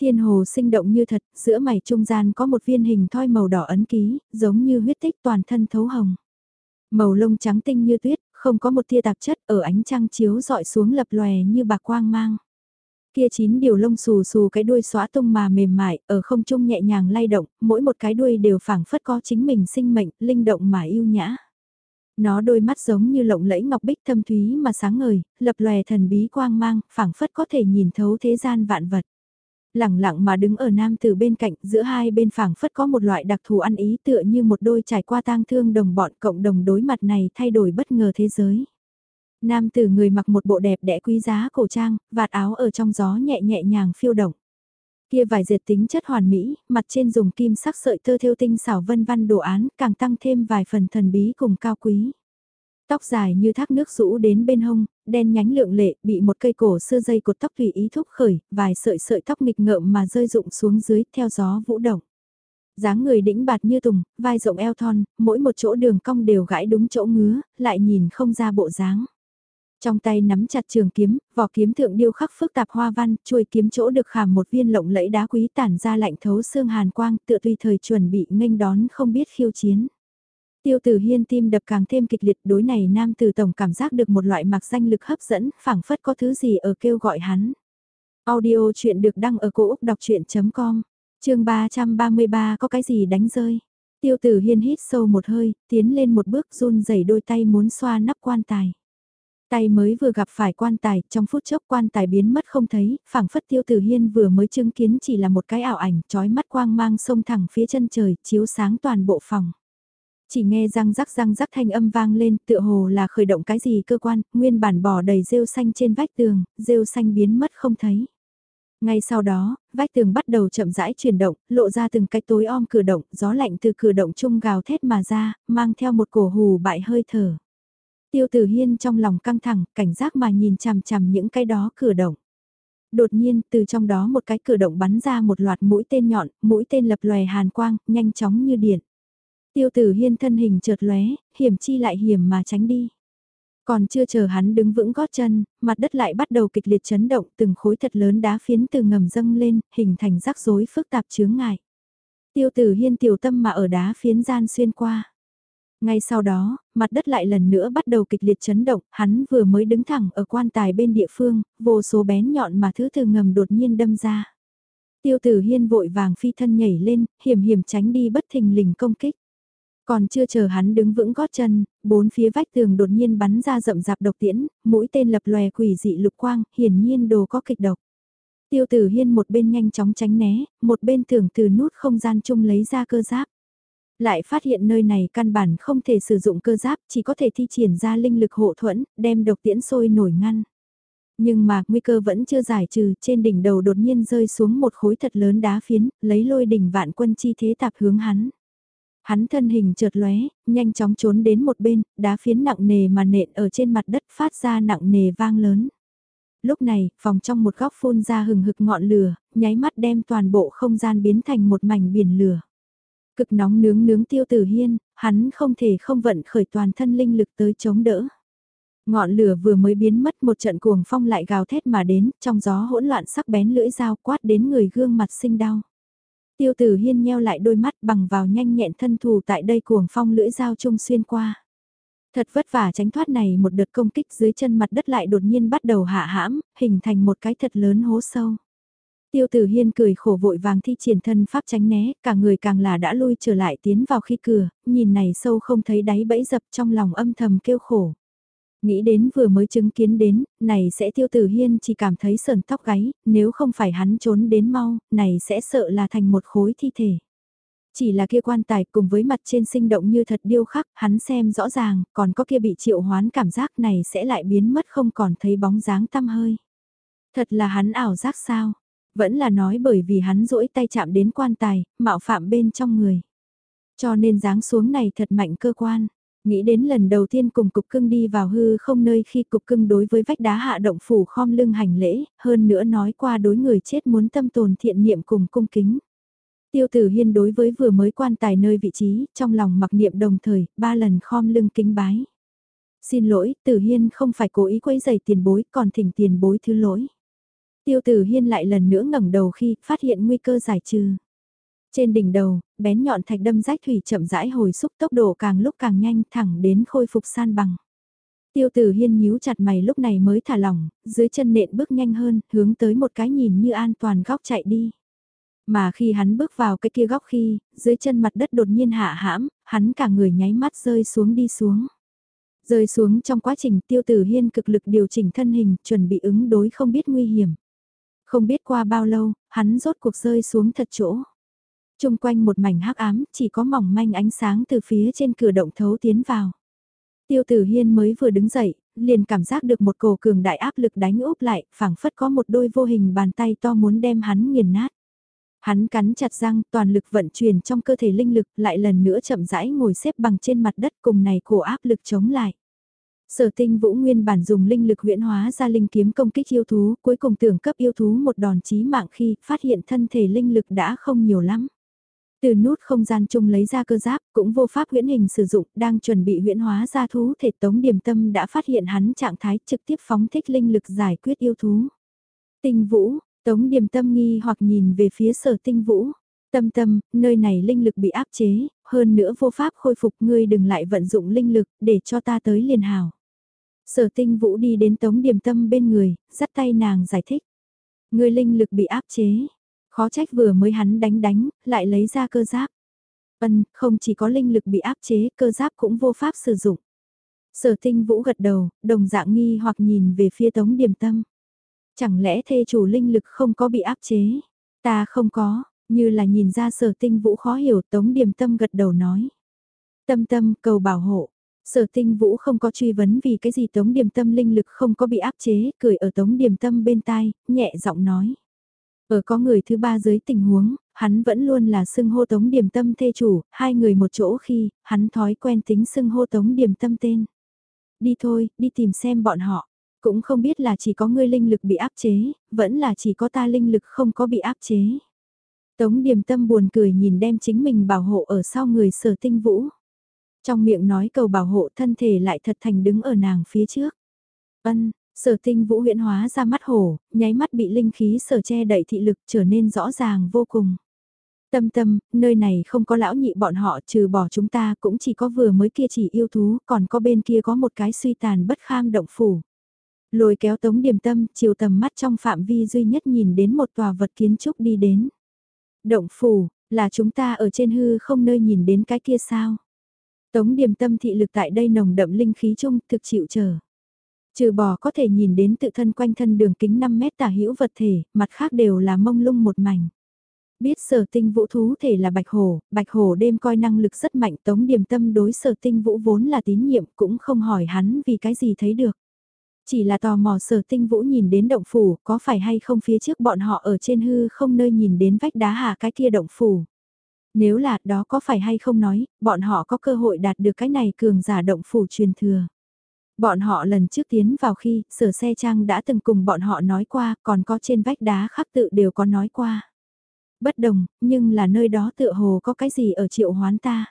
Thiên hồ sinh động như thật, giữa mày trung gian có một viên hình thoi màu đỏ ấn ký, giống như huyết tích toàn thân thấu hồng. Màu lông trắng tinh như tuyết, không có một tia tạp chất ở ánh trăng chiếu dọi xuống lập lòe như bạc quang mang. Kia chín điều lông xù xù cái đuôi xóa tung mà mềm mại, ở không trung nhẹ nhàng lay động, mỗi một cái đuôi đều phảng phất có chính mình sinh mệnh, linh động mà yêu nhã. Nó đôi mắt giống như lộng lẫy ngọc bích thâm thúy mà sáng ngời, lập lòe thần bí quang mang, phảng phất có thể nhìn thấu thế gian vạn vật lẳng lặng mà đứng ở nam tử bên cạnh, giữa hai bên phảng phất có một loại đặc thù ăn ý tựa như một đôi trải qua tang thương đồng bọn cộng đồng đối mặt này thay đổi bất ngờ thế giới. Nam tử người mặc một bộ đẹp đẽ quý giá cổ trang, vạt áo ở trong gió nhẹ nhẹ nhàng phiêu động. Kia vải dệt tính chất hoàn mỹ, mặt trên dùng kim sắc sợi tơ thêu tinh xảo vân văn đồ án, càng tăng thêm vài phần thần bí cùng cao quý. Tóc dài như thác nước rũ đến bên hông, đen nhánh lượng lệ, bị một cây cổ xưa dây cột tóc tùy ý thúc khởi, vài sợi sợi tóc nghịch ngợm mà rơi rụng xuống dưới, theo gió vũ động. dáng người đĩnh bạt như tùng, vai rộng eo thon, mỗi một chỗ đường cong đều gãi đúng chỗ ngứa, lại nhìn không ra bộ dáng. Trong tay nắm chặt trường kiếm, vỏ kiếm thượng điêu khắc phức tạp hoa văn, chuôi kiếm chỗ được khảm một viên lộng lẫy đá quý tản ra lạnh thấu xương hàn quang, tựa tùy thời chuẩn bị nghênh đón không biết khiêu chiến. Tiêu tử hiên tim đập càng thêm kịch liệt đối này nam tử tổng cảm giác được một loại mặc danh lực hấp dẫn, phảng phất có thứ gì ở kêu gọi hắn. Audio chuyện được đăng ở cổ Úc đọc chuyện.com, chương 333 có cái gì đánh rơi. Tiêu tử hiên hít sâu một hơi, tiến lên một bước run rẩy đôi tay muốn xoa nắp quan tài. Tay mới vừa gặp phải quan tài, trong phút chốc quan tài biến mất không thấy, phảng phất tiêu tử hiên vừa mới chứng kiến chỉ là một cái ảo ảnh, trói mắt quang mang sông thẳng phía chân trời, chiếu sáng toàn bộ phòng. Chỉ nghe răng rắc răng rắc thanh âm vang lên tựa hồ là khởi động cái gì cơ quan, nguyên bản bỏ đầy rêu xanh trên vách tường, rêu xanh biến mất không thấy. Ngay sau đó, vách tường bắt đầu chậm rãi chuyển động, lộ ra từng cái tối om cửa động, gió lạnh từ cửa động chung gào thét mà ra, mang theo một cổ hù bại hơi thở. Tiêu tử hiên trong lòng căng thẳng, cảnh giác mà nhìn chằm chằm những cái đó cửa động. Đột nhiên, từ trong đó một cái cửa động bắn ra một loạt mũi tên nhọn, mũi tên lập lòe hàn quang, nhanh chóng như điện. Tiêu tử hiên thân hình chợt lóe, hiểm chi lại hiểm mà tránh đi. Còn chưa chờ hắn đứng vững gót chân, mặt đất lại bắt đầu kịch liệt chấn động từng khối thật lớn đá phiến từ ngầm dâng lên, hình thành rắc rối phức tạp chướng ngại. Tiêu tử hiên tiểu tâm mà ở đá phiến gian xuyên qua. Ngay sau đó, mặt đất lại lần nữa bắt đầu kịch liệt chấn động, hắn vừa mới đứng thẳng ở quan tài bên địa phương, vô số bén nhọn mà thứ từ ngầm đột nhiên đâm ra. Tiêu tử hiên vội vàng phi thân nhảy lên, hiểm hiểm tránh đi bất thình lình công kích. Còn chưa chờ hắn đứng vững gót chân, bốn phía vách tường đột nhiên bắn ra rậm rạp độc tiễn, mũi tên lập lòe quỷ dị lục quang, hiển nhiên đồ có kịch độc. Tiêu tử hiên một bên nhanh chóng tránh né, một bên tưởng từ nút không gian chung lấy ra cơ giáp. Lại phát hiện nơi này căn bản không thể sử dụng cơ giáp, chỉ có thể thi triển ra linh lực hộ thuẫn, đem độc tiễn sôi nổi ngăn. Nhưng mà nguy cơ vẫn chưa giải trừ, trên đỉnh đầu đột nhiên rơi xuống một khối thật lớn đá phiến, lấy lôi đỉnh vạn quân chi thế tạp hướng hắn. Hắn thân hình chợt lóe, nhanh chóng trốn đến một bên, đá phiến nặng nề mà nện ở trên mặt đất phát ra nặng nề vang lớn. Lúc này, phòng trong một góc phun ra hừng hực ngọn lửa, nháy mắt đem toàn bộ không gian biến thành một mảnh biển lửa. Cực nóng nướng nướng tiêu tử hiên, hắn không thể không vận khởi toàn thân linh lực tới chống đỡ. Ngọn lửa vừa mới biến mất một trận cuồng phong lại gào thét mà đến, trong gió hỗn loạn sắc bén lưỡi dao quát đến người gương mặt sinh đau. Tiêu tử hiên nheo lại đôi mắt bằng vào nhanh nhẹn thân thù tại đây cuồng phong lưỡi dao trung xuyên qua. Thật vất vả tránh thoát này một đợt công kích dưới chân mặt đất lại đột nhiên bắt đầu hạ hãm, hình thành một cái thật lớn hố sâu. Tiêu tử hiên cười khổ vội vàng thi triển thân pháp tránh né, cả người càng là đã lui trở lại tiến vào khi cửa, nhìn này sâu không thấy đáy bẫy dập trong lòng âm thầm kêu khổ. Nghĩ đến vừa mới chứng kiến đến, này sẽ tiêu tử hiên chỉ cảm thấy sờn tóc gáy, nếu không phải hắn trốn đến mau, này sẽ sợ là thành một khối thi thể. Chỉ là kia quan tài cùng với mặt trên sinh động như thật điêu khắc, hắn xem rõ ràng, còn có kia bị triệu hoán cảm giác này sẽ lại biến mất không còn thấy bóng dáng tăm hơi. Thật là hắn ảo giác sao? Vẫn là nói bởi vì hắn rỗi tay chạm đến quan tài, mạo phạm bên trong người. Cho nên dáng xuống này thật mạnh cơ quan. Nghĩ đến lần đầu tiên cùng cục cưng đi vào hư không nơi khi cục cưng đối với vách đá hạ động phủ khom lưng hành lễ, hơn nữa nói qua đối người chết muốn tâm tồn thiện niệm cùng cung kính. Tiêu tử hiên đối với vừa mới quan tài nơi vị trí, trong lòng mặc niệm đồng thời, ba lần khom lưng kính bái. Xin lỗi, tử hiên không phải cố ý quấy giày tiền bối, còn thỉnh tiền bối thứ lỗi. Tiêu tử hiên lại lần nữa ngẩng đầu khi phát hiện nguy cơ giải trừ. Trên đỉnh đầu, bén nhọn thạch đâm rách thủy chậm rãi hồi xúc tốc độ càng lúc càng nhanh thẳng đến khôi phục san bằng. Tiêu tử hiên nhíu chặt mày lúc này mới thả lỏng, dưới chân nện bước nhanh hơn, hướng tới một cái nhìn như an toàn góc chạy đi. Mà khi hắn bước vào cái kia góc khi, dưới chân mặt đất đột nhiên hạ hãm, hắn cả người nháy mắt rơi xuống đi xuống. Rơi xuống trong quá trình tiêu tử hiên cực lực điều chỉnh thân hình, chuẩn bị ứng đối không biết nguy hiểm. Không biết qua bao lâu, hắn rốt cuộc rơi xuống thật chỗ. Trung quanh một mảnh hắc ám, chỉ có mỏng manh ánh sáng từ phía trên cửa động thấu tiến vào. Tiêu tử hiên mới vừa đứng dậy, liền cảm giác được một cổ cường đại áp lực đánh úp lại, phảng phất có một đôi vô hình bàn tay to muốn đem hắn nghiền nát. Hắn cắn chặt răng, toàn lực vận chuyển trong cơ thể linh lực, lại lần nữa chậm rãi ngồi xếp bằng trên mặt đất cùng này cổ áp lực chống lại. Sở tinh vũ nguyên bản dùng linh lực huyễn hóa ra linh kiếm công kích yêu thú, cuối cùng tưởng cấp yêu thú một đòn chí mạng khi phát hiện thân thể linh lực đã không nhiều lắm. Từ nút không gian chung lấy ra cơ giáp, cũng vô pháp huyễn hình sử dụng, đang chuẩn bị huyễn hóa ra thú thể tống điểm tâm đã phát hiện hắn trạng thái trực tiếp phóng thích linh lực giải quyết yêu thú. Tinh vũ, tống điểm tâm nghi hoặc nhìn về phía sở tinh vũ. Tâm tâm, nơi này linh lực bị áp chế, hơn nữa vô pháp khôi phục ngươi đừng lại vận dụng linh lực để cho ta tới liền hào. Sở tinh vũ đi đến tống điểm tâm bên người, dắt tay nàng giải thích. Ngươi linh lực bị áp chế, Khó trách vừa mới hắn đánh đánh, lại lấy ra cơ giáp. Ân, không chỉ có linh lực bị áp chế, cơ giáp cũng vô pháp sử dụng. Sở tinh vũ gật đầu, đồng dạng nghi hoặc nhìn về phía tống điểm tâm. Chẳng lẽ thê chủ linh lực không có bị áp chế? Ta không có, như là nhìn ra sở tinh vũ khó hiểu tống điểm tâm gật đầu nói. Tâm tâm cầu bảo hộ. Sở tinh vũ không có truy vấn vì cái gì tống điểm tâm linh lực không có bị áp chế, cười ở tống điểm tâm bên tai, nhẹ giọng nói. Ở có người thứ ba dưới tình huống, hắn vẫn luôn là xưng hô tống điểm tâm thê chủ, hai người một chỗ khi, hắn thói quen tính xưng hô tống điểm tâm tên. Đi thôi, đi tìm xem bọn họ. Cũng không biết là chỉ có ngươi linh lực bị áp chế, vẫn là chỉ có ta linh lực không có bị áp chế. Tống điểm tâm buồn cười nhìn đem chính mình bảo hộ ở sau người sở tinh vũ. Trong miệng nói cầu bảo hộ thân thể lại thật thành đứng ở nàng phía trước. Ân, Sở tinh vũ huyễn hóa ra mắt hổ, nháy mắt bị linh khí sở che đậy thị lực trở nên rõ ràng vô cùng. Tâm tâm, nơi này không có lão nhị bọn họ trừ bỏ chúng ta cũng chỉ có vừa mới kia chỉ yêu thú, còn có bên kia có một cái suy tàn bất kham động phủ. Lôi kéo tống điểm tâm, chiều tầm mắt trong phạm vi duy nhất nhìn đến một tòa vật kiến trúc đi đến. Động phủ, là chúng ta ở trên hư không nơi nhìn đến cái kia sao? Tống điểm tâm thị lực tại đây nồng đậm linh khí chung thực chịu chờ. Trừ bò có thể nhìn đến tự thân quanh thân đường kính 5 mét tả hữu vật thể, mặt khác đều là mông lung một mảnh. Biết sở tinh vũ thú thể là bạch hổ, bạch hổ đêm coi năng lực rất mạnh tống điểm tâm đối sở tinh vũ vốn là tín nhiệm cũng không hỏi hắn vì cái gì thấy được. Chỉ là tò mò sở tinh vũ nhìn đến động phủ có phải hay không phía trước bọn họ ở trên hư không nơi nhìn đến vách đá hạ cái kia động phủ. Nếu là đó có phải hay không nói, bọn họ có cơ hội đạt được cái này cường giả động phủ truyền thừa. Bọn họ lần trước tiến vào khi, sở xe trang đã từng cùng bọn họ nói qua, còn có trên vách đá khắc tự đều có nói qua. Bất đồng, nhưng là nơi đó tựa hồ có cái gì ở triệu hoán ta.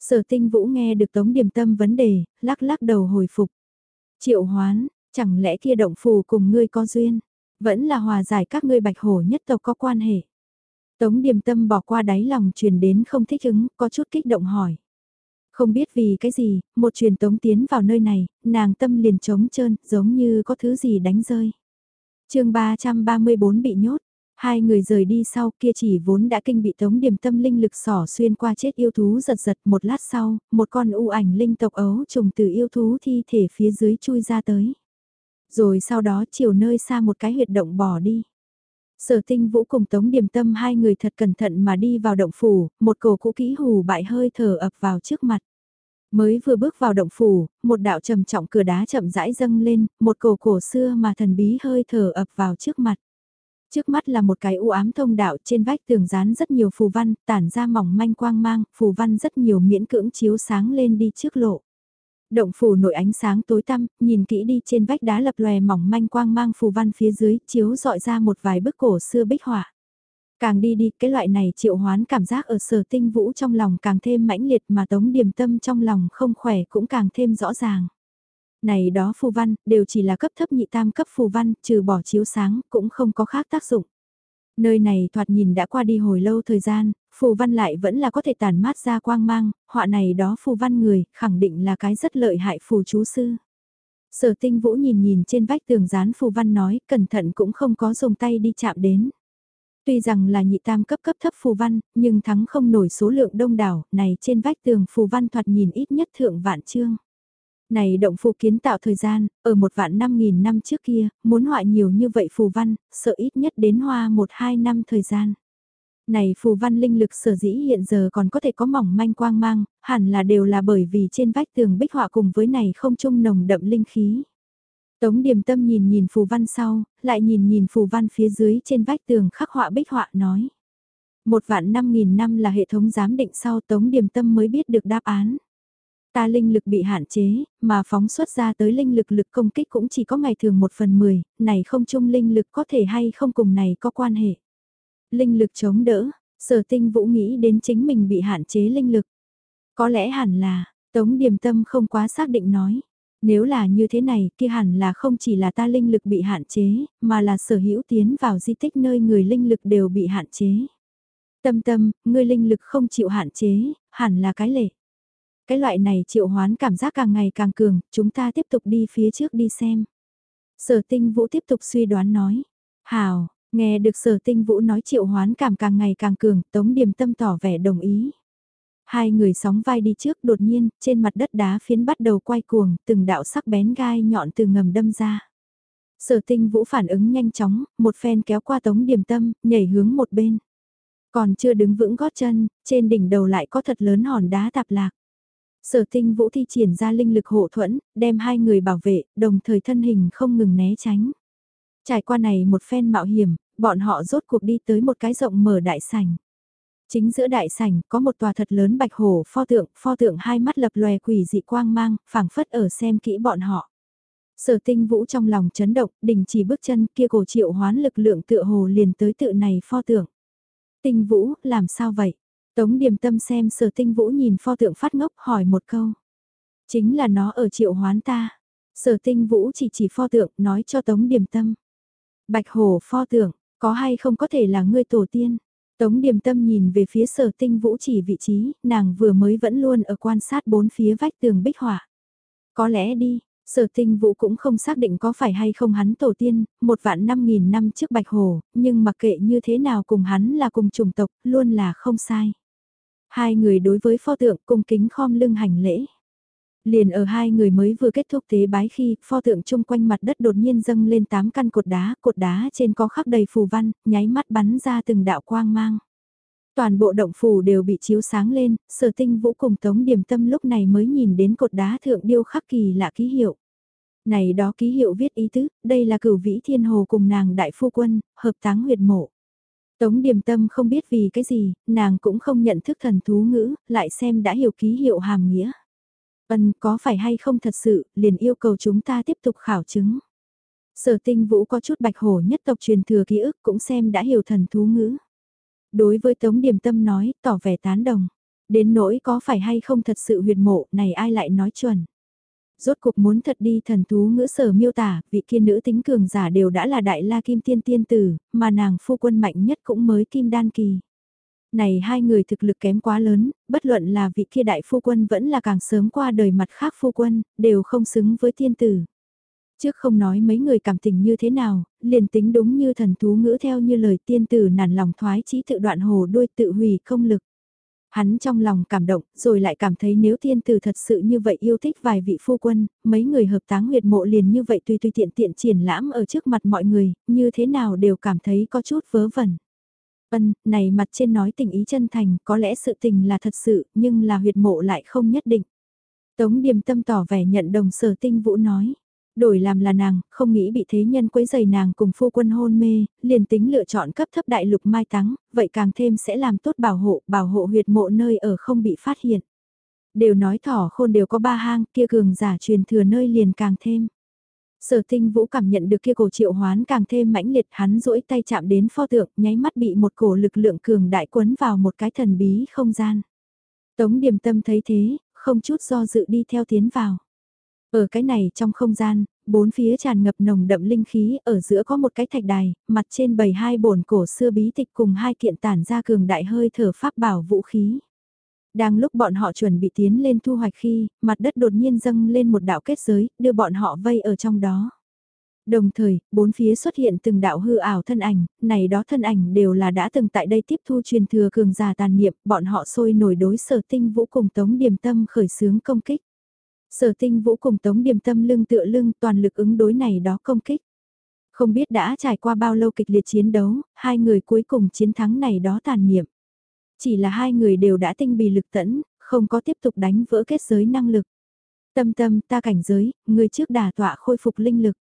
Sở tinh vũ nghe được tống điểm tâm vấn đề, lắc lắc đầu hồi phục. Triệu hoán, chẳng lẽ kia động phù cùng ngươi có duyên, vẫn là hòa giải các ngươi bạch hổ nhất tộc có quan hệ. Tống điểm tâm bỏ qua đáy lòng truyền đến không thích ứng, có chút kích động hỏi. Không biết vì cái gì, một truyền tống tiến vào nơi này, nàng tâm liền trống trơn, giống như có thứ gì đánh rơi. chương 334 bị nhốt, Hai người rời đi sau kia chỉ vốn đã kinh bị tống điểm tâm linh lực sỏ xuyên qua chết yêu thú giật giật một lát sau, một con u ảnh linh tộc ấu trùng từ yêu thú thi thể phía dưới chui ra tới. Rồi sau đó chiều nơi xa một cái huyệt động bỏ đi. Sở tinh vũ cùng tống điểm tâm hai người thật cẩn thận mà đi vào động phủ, một cổ cũ kỹ hù bại hơi thở ập vào trước mặt. Mới vừa bước vào động phủ, một đạo trầm trọng cửa đá chậm rãi dâng lên, một cổ cổ xưa mà thần bí hơi thở ập vào trước mặt. Trước mắt là một cái u ám thông đạo trên vách tường dán rất nhiều phù văn, tản ra mỏng manh quang mang, phù văn rất nhiều miễn cưỡng chiếu sáng lên đi trước lộ. Động phủ nội ánh sáng tối tăm, nhìn kỹ đi trên vách đá lập lòe mỏng manh quang mang phù văn phía dưới, chiếu dọi ra một vài bức cổ xưa bích họa. Càng đi đi, cái loại này triệu hoán cảm giác ở sở tinh vũ trong lòng càng thêm mãnh liệt mà tống điểm tâm trong lòng không khỏe cũng càng thêm rõ ràng. Này đó phù văn, đều chỉ là cấp thấp nhị tam cấp phù văn, trừ bỏ chiếu sáng, cũng không có khác tác dụng. Nơi này thoạt nhìn đã qua đi hồi lâu thời gian, phù văn lại vẫn là có thể tàn mát ra quang mang, họa này đó phù văn người, khẳng định là cái rất lợi hại phù chú sư. Sở tinh vũ nhìn nhìn trên vách tường dán phù văn nói, cẩn thận cũng không có dùng tay đi chạm đến. Tuy rằng là nhị tam cấp cấp thấp phù văn, nhưng thắng không nổi số lượng đông đảo, này trên vách tường phù văn thoạt nhìn ít nhất thượng vạn chương. Này động phù kiến tạo thời gian, ở một vạn năm nghìn năm trước kia, muốn họa nhiều như vậy phù văn, sợ ít nhất đến hoa một hai năm thời gian. Này phù văn linh lực sở dĩ hiện giờ còn có thể có mỏng manh quang mang, hẳn là đều là bởi vì trên vách tường bích họa cùng với này không chung nồng đậm linh khí. Tống điềm tâm nhìn nhìn phù văn sau, lại nhìn nhìn phù văn phía dưới trên vách tường khắc họa bích họa nói. Một vạn năm nghìn năm là hệ thống giám định sau tống điềm tâm mới biết được đáp án. Ta linh lực bị hạn chế, mà phóng xuất ra tới linh lực lực công kích cũng chỉ có ngày thường một phần mười, này không chung linh lực có thể hay không cùng này có quan hệ. Linh lực chống đỡ, sở tinh vũ nghĩ đến chính mình bị hạn chế linh lực. Có lẽ hẳn là, Tống Điềm Tâm không quá xác định nói. Nếu là như thế này, kia hẳn là không chỉ là ta linh lực bị hạn chế, mà là sở hữu tiến vào di tích nơi người linh lực đều bị hạn chế. Tâm tâm, người linh lực không chịu hạn chế, hẳn là cái lệ. Cái loại này triệu hoán cảm giác càng ngày càng cường, chúng ta tiếp tục đi phía trước đi xem. Sở tinh vũ tiếp tục suy đoán nói. Hào, nghe được sở tinh vũ nói triệu hoán cảm càng ngày càng cường, tống điềm tâm tỏ vẻ đồng ý. Hai người sóng vai đi trước đột nhiên, trên mặt đất đá phiến bắt đầu quay cuồng, từng đạo sắc bén gai nhọn từ ngầm đâm ra. Sở tinh vũ phản ứng nhanh chóng, một phen kéo qua tống điềm tâm, nhảy hướng một bên. Còn chưa đứng vững gót chân, trên đỉnh đầu lại có thật lớn hòn đá tạp lạc. Sở tinh vũ thi triển ra linh lực hộ thuẫn, đem hai người bảo vệ, đồng thời thân hình không ngừng né tránh. Trải qua này một phen mạo hiểm, bọn họ rốt cuộc đi tới một cái rộng mở đại sảnh. Chính giữa đại sảnh có một tòa thật lớn bạch hổ pho tượng, pho tượng hai mắt lập lòe quỷ dị quang mang, phảng phất ở xem kỹ bọn họ. Sở tinh vũ trong lòng chấn động, đình chỉ bước chân kia cổ triệu hoán lực lượng tựa hồ liền tới tự này pho tượng. Tinh vũ, làm sao vậy? Tống điềm tâm xem sở tinh vũ nhìn pho tượng phát ngốc hỏi một câu. Chính là nó ở triệu hoán ta. Sở tinh vũ chỉ chỉ pho tượng nói cho tống điềm tâm. Bạch hổ pho tượng, có hay không có thể là ngươi tổ tiên? Tống điềm tâm nhìn về phía sở tinh vũ chỉ vị trí, nàng vừa mới vẫn luôn ở quan sát bốn phía vách tường bích họa. Có lẽ đi, sở tinh vũ cũng không xác định có phải hay không hắn tổ tiên, một vạn năm nghìn năm trước bạch hồ, nhưng mặc kệ như thế nào cùng hắn là cùng chủng tộc, luôn là không sai. Hai người đối với pho tượng cung kính khom lưng hành lễ. Liền ở hai người mới vừa kết thúc tế bái khi pho tượng chung quanh mặt đất đột nhiên dâng lên tám căn cột đá, cột đá trên có khắc đầy phù văn, nháy mắt bắn ra từng đạo quang mang. Toàn bộ động phủ đều bị chiếu sáng lên, sở tinh vũ cùng tống điểm tâm lúc này mới nhìn đến cột đá thượng điêu khắc kỳ lạ ký hiệu. Này đó ký hiệu viết ý tứ, đây là cửu vĩ thiên hồ cùng nàng đại phu quân, hợp táng huyệt mộ. Tống điềm tâm không biết vì cái gì, nàng cũng không nhận thức thần thú ngữ, lại xem đã hiểu ký hiệu hàm nghĩa. Ân có phải hay không thật sự, liền yêu cầu chúng ta tiếp tục khảo chứng. Sở tinh vũ có chút bạch hổ nhất tộc truyền thừa ký ức cũng xem đã hiểu thần thú ngữ. Đối với Tống Điềm Tâm nói, tỏ vẻ tán đồng. Đến nỗi có phải hay không thật sự huyệt mộ, này ai lại nói chuẩn rốt cuộc muốn thật đi thần thú ngữ sở miêu tả, vị kia nữ tính cường giả đều đã là đại la kim tiên tiên tử, mà nàng phu quân mạnh nhất cũng mới kim đan kỳ. Này hai người thực lực kém quá lớn, bất luận là vị kia đại phu quân vẫn là càng sớm qua đời mặt khác phu quân, đều không xứng với tiên tử. Trước không nói mấy người cảm tình như thế nào, liền tính đúng như thần thú ngữ theo như lời tiên tử nản lòng thoái chí tự đoạn hồ đuôi tự hủy không lực. Hắn trong lòng cảm động, rồi lại cảm thấy nếu tiên tử thật sự như vậy yêu thích vài vị phu quân, mấy người hợp táng huyệt mộ liền như vậy tùy tùy tiện tiện triển lãm ở trước mặt mọi người, như thế nào đều cảm thấy có chút vớ vẩn. Ân, này mặt trên nói tình ý chân thành, có lẽ sự tình là thật sự, nhưng là huyệt mộ lại không nhất định. Tống điềm tâm tỏ vẻ nhận đồng sở tinh vũ nói. Đổi làm là nàng, không nghĩ bị thế nhân quấy giày nàng cùng phu quân hôn mê, liền tính lựa chọn cấp thấp đại lục mai táng, vậy càng thêm sẽ làm tốt bảo hộ, bảo hộ huyệt mộ nơi ở không bị phát hiện. Đều nói thỏ khôn đều có ba hang, kia cường giả truyền thừa nơi liền càng thêm. Sở tinh vũ cảm nhận được kia cổ triệu hoán càng thêm mãnh liệt hắn duỗi tay chạm đến pho tượng nháy mắt bị một cổ lực lượng cường đại quấn vào một cái thần bí không gian. Tống điểm tâm thấy thế, không chút do dự đi theo tiến vào. Ở cái này trong không gian, bốn phía tràn ngập nồng đậm linh khí, ở giữa có một cái thạch đài, mặt trên bầy hai bổn cổ xưa bí tịch cùng hai kiện tản ra cường đại hơi thở pháp bảo vũ khí. Đang lúc bọn họ chuẩn bị tiến lên thu hoạch khi, mặt đất đột nhiên dâng lên một đạo kết giới, đưa bọn họ vây ở trong đó. Đồng thời, bốn phía xuất hiện từng đạo hư ảo thân ảnh, này đó thân ảnh đều là đã từng tại đây tiếp thu truyền thừa cường giả tàn niệm, bọn họ sôi nổi đối sở tinh vũ cùng tống điềm tâm khởi xướng công kích. Sở tinh vũ cùng tống điềm tâm lưng tựa lưng toàn lực ứng đối này đó công kích. Không biết đã trải qua bao lâu kịch liệt chiến đấu, hai người cuối cùng chiến thắng này đó tàn niệm. Chỉ là hai người đều đã tinh bì lực tẫn, không có tiếp tục đánh vỡ kết giới năng lực. Tâm tâm ta cảnh giới, người trước đà tọa khôi phục linh lực.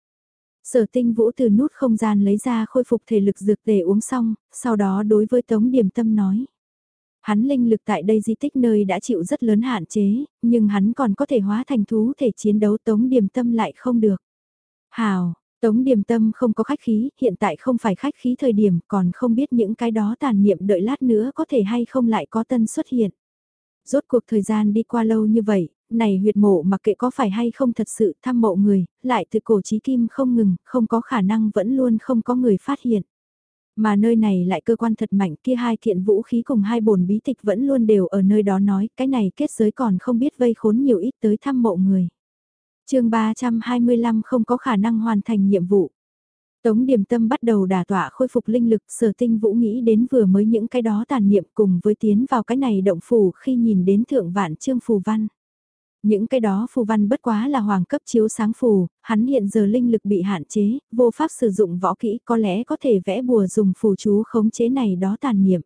Sở tinh vũ từ nút không gian lấy ra khôi phục thể lực dược tề uống xong, sau đó đối với Tống điểm Tâm nói. Hắn linh lực tại đây di tích nơi đã chịu rất lớn hạn chế, nhưng hắn còn có thể hóa thành thú thể chiến đấu Tống điểm Tâm lại không được. Hào, Tống Điềm Tâm không có khách khí, hiện tại không phải khách khí thời điểm còn không biết những cái đó tàn niệm đợi lát nữa có thể hay không lại có tân xuất hiện. Rốt cuộc thời gian đi qua lâu như vậy, này huyệt mộ mặc kệ có phải hay không thật sự thăm mộ người, lại từ cổ trí kim không ngừng, không có khả năng vẫn luôn không có người phát hiện. Mà nơi này lại cơ quan thật mạnh kia hai kiện vũ khí cùng hai bồn bí tịch vẫn luôn đều ở nơi đó nói cái này kết giới còn không biết vây khốn nhiều ít tới thăm mộ người chương 325 không có khả năng hoàn thành nhiệm vụ. Tống điểm tâm bắt đầu đả tỏa khôi phục linh lực sở tinh vũ nghĩ đến vừa mới những cái đó tàn niệm cùng với tiến vào cái này động phủ khi nhìn đến thượng vạn trương phù văn. Những cái đó phù văn bất quá là hoàng cấp chiếu sáng phù, hắn hiện giờ linh lực bị hạn chế, vô pháp sử dụng võ kỹ có lẽ có thể vẽ bùa dùng phù chú khống chế này đó tàn niệm.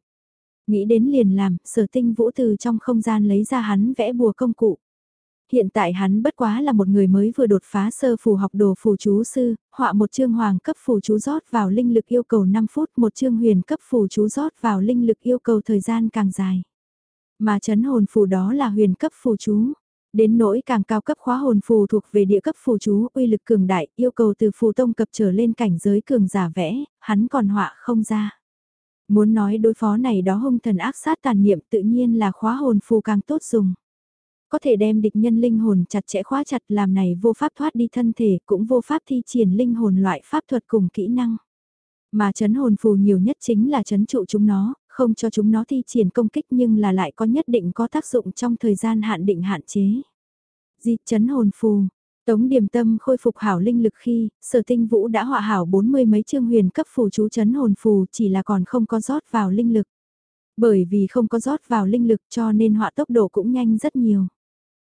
Nghĩ đến liền làm, sở tinh vũ từ trong không gian lấy ra hắn vẽ bùa công cụ. Hiện tại hắn bất quá là một người mới vừa đột phá sơ phù học đồ phù chú sư, họa một chương hoàng cấp phù chú rót vào linh lực yêu cầu 5 phút, một chương huyền cấp phù chú rót vào linh lực yêu cầu thời gian càng dài. Mà chấn hồn phù đó là huyền cấp phù chú. Đến nỗi càng cao cấp khóa hồn phù thuộc về địa cấp phù chú uy lực cường đại, yêu cầu từ phù tông cập trở lên cảnh giới cường giả vẽ, hắn còn họa không ra. Muốn nói đối phó này đó hung thần ác sát tàn niệm tự nhiên là khóa hồn phù càng tốt dùng. Có thể đem địch nhân linh hồn chặt chẽ khóa chặt làm này vô pháp thoát đi thân thể cũng vô pháp thi triển linh hồn loại pháp thuật cùng kỹ năng. Mà chấn hồn phù nhiều nhất chính là chấn trụ chúng nó, không cho chúng nó thi triển công kích nhưng là lại có nhất định có tác dụng trong thời gian hạn định hạn chế. Di chấn hồn phù, Tống điểm Tâm khôi phục hảo linh lực khi, sở tinh vũ đã họa hảo bốn mươi mấy chương huyền cấp phù chú chấn hồn phù chỉ là còn không có rót vào linh lực. Bởi vì không có rót vào linh lực cho nên họa tốc độ cũng nhanh rất nhiều.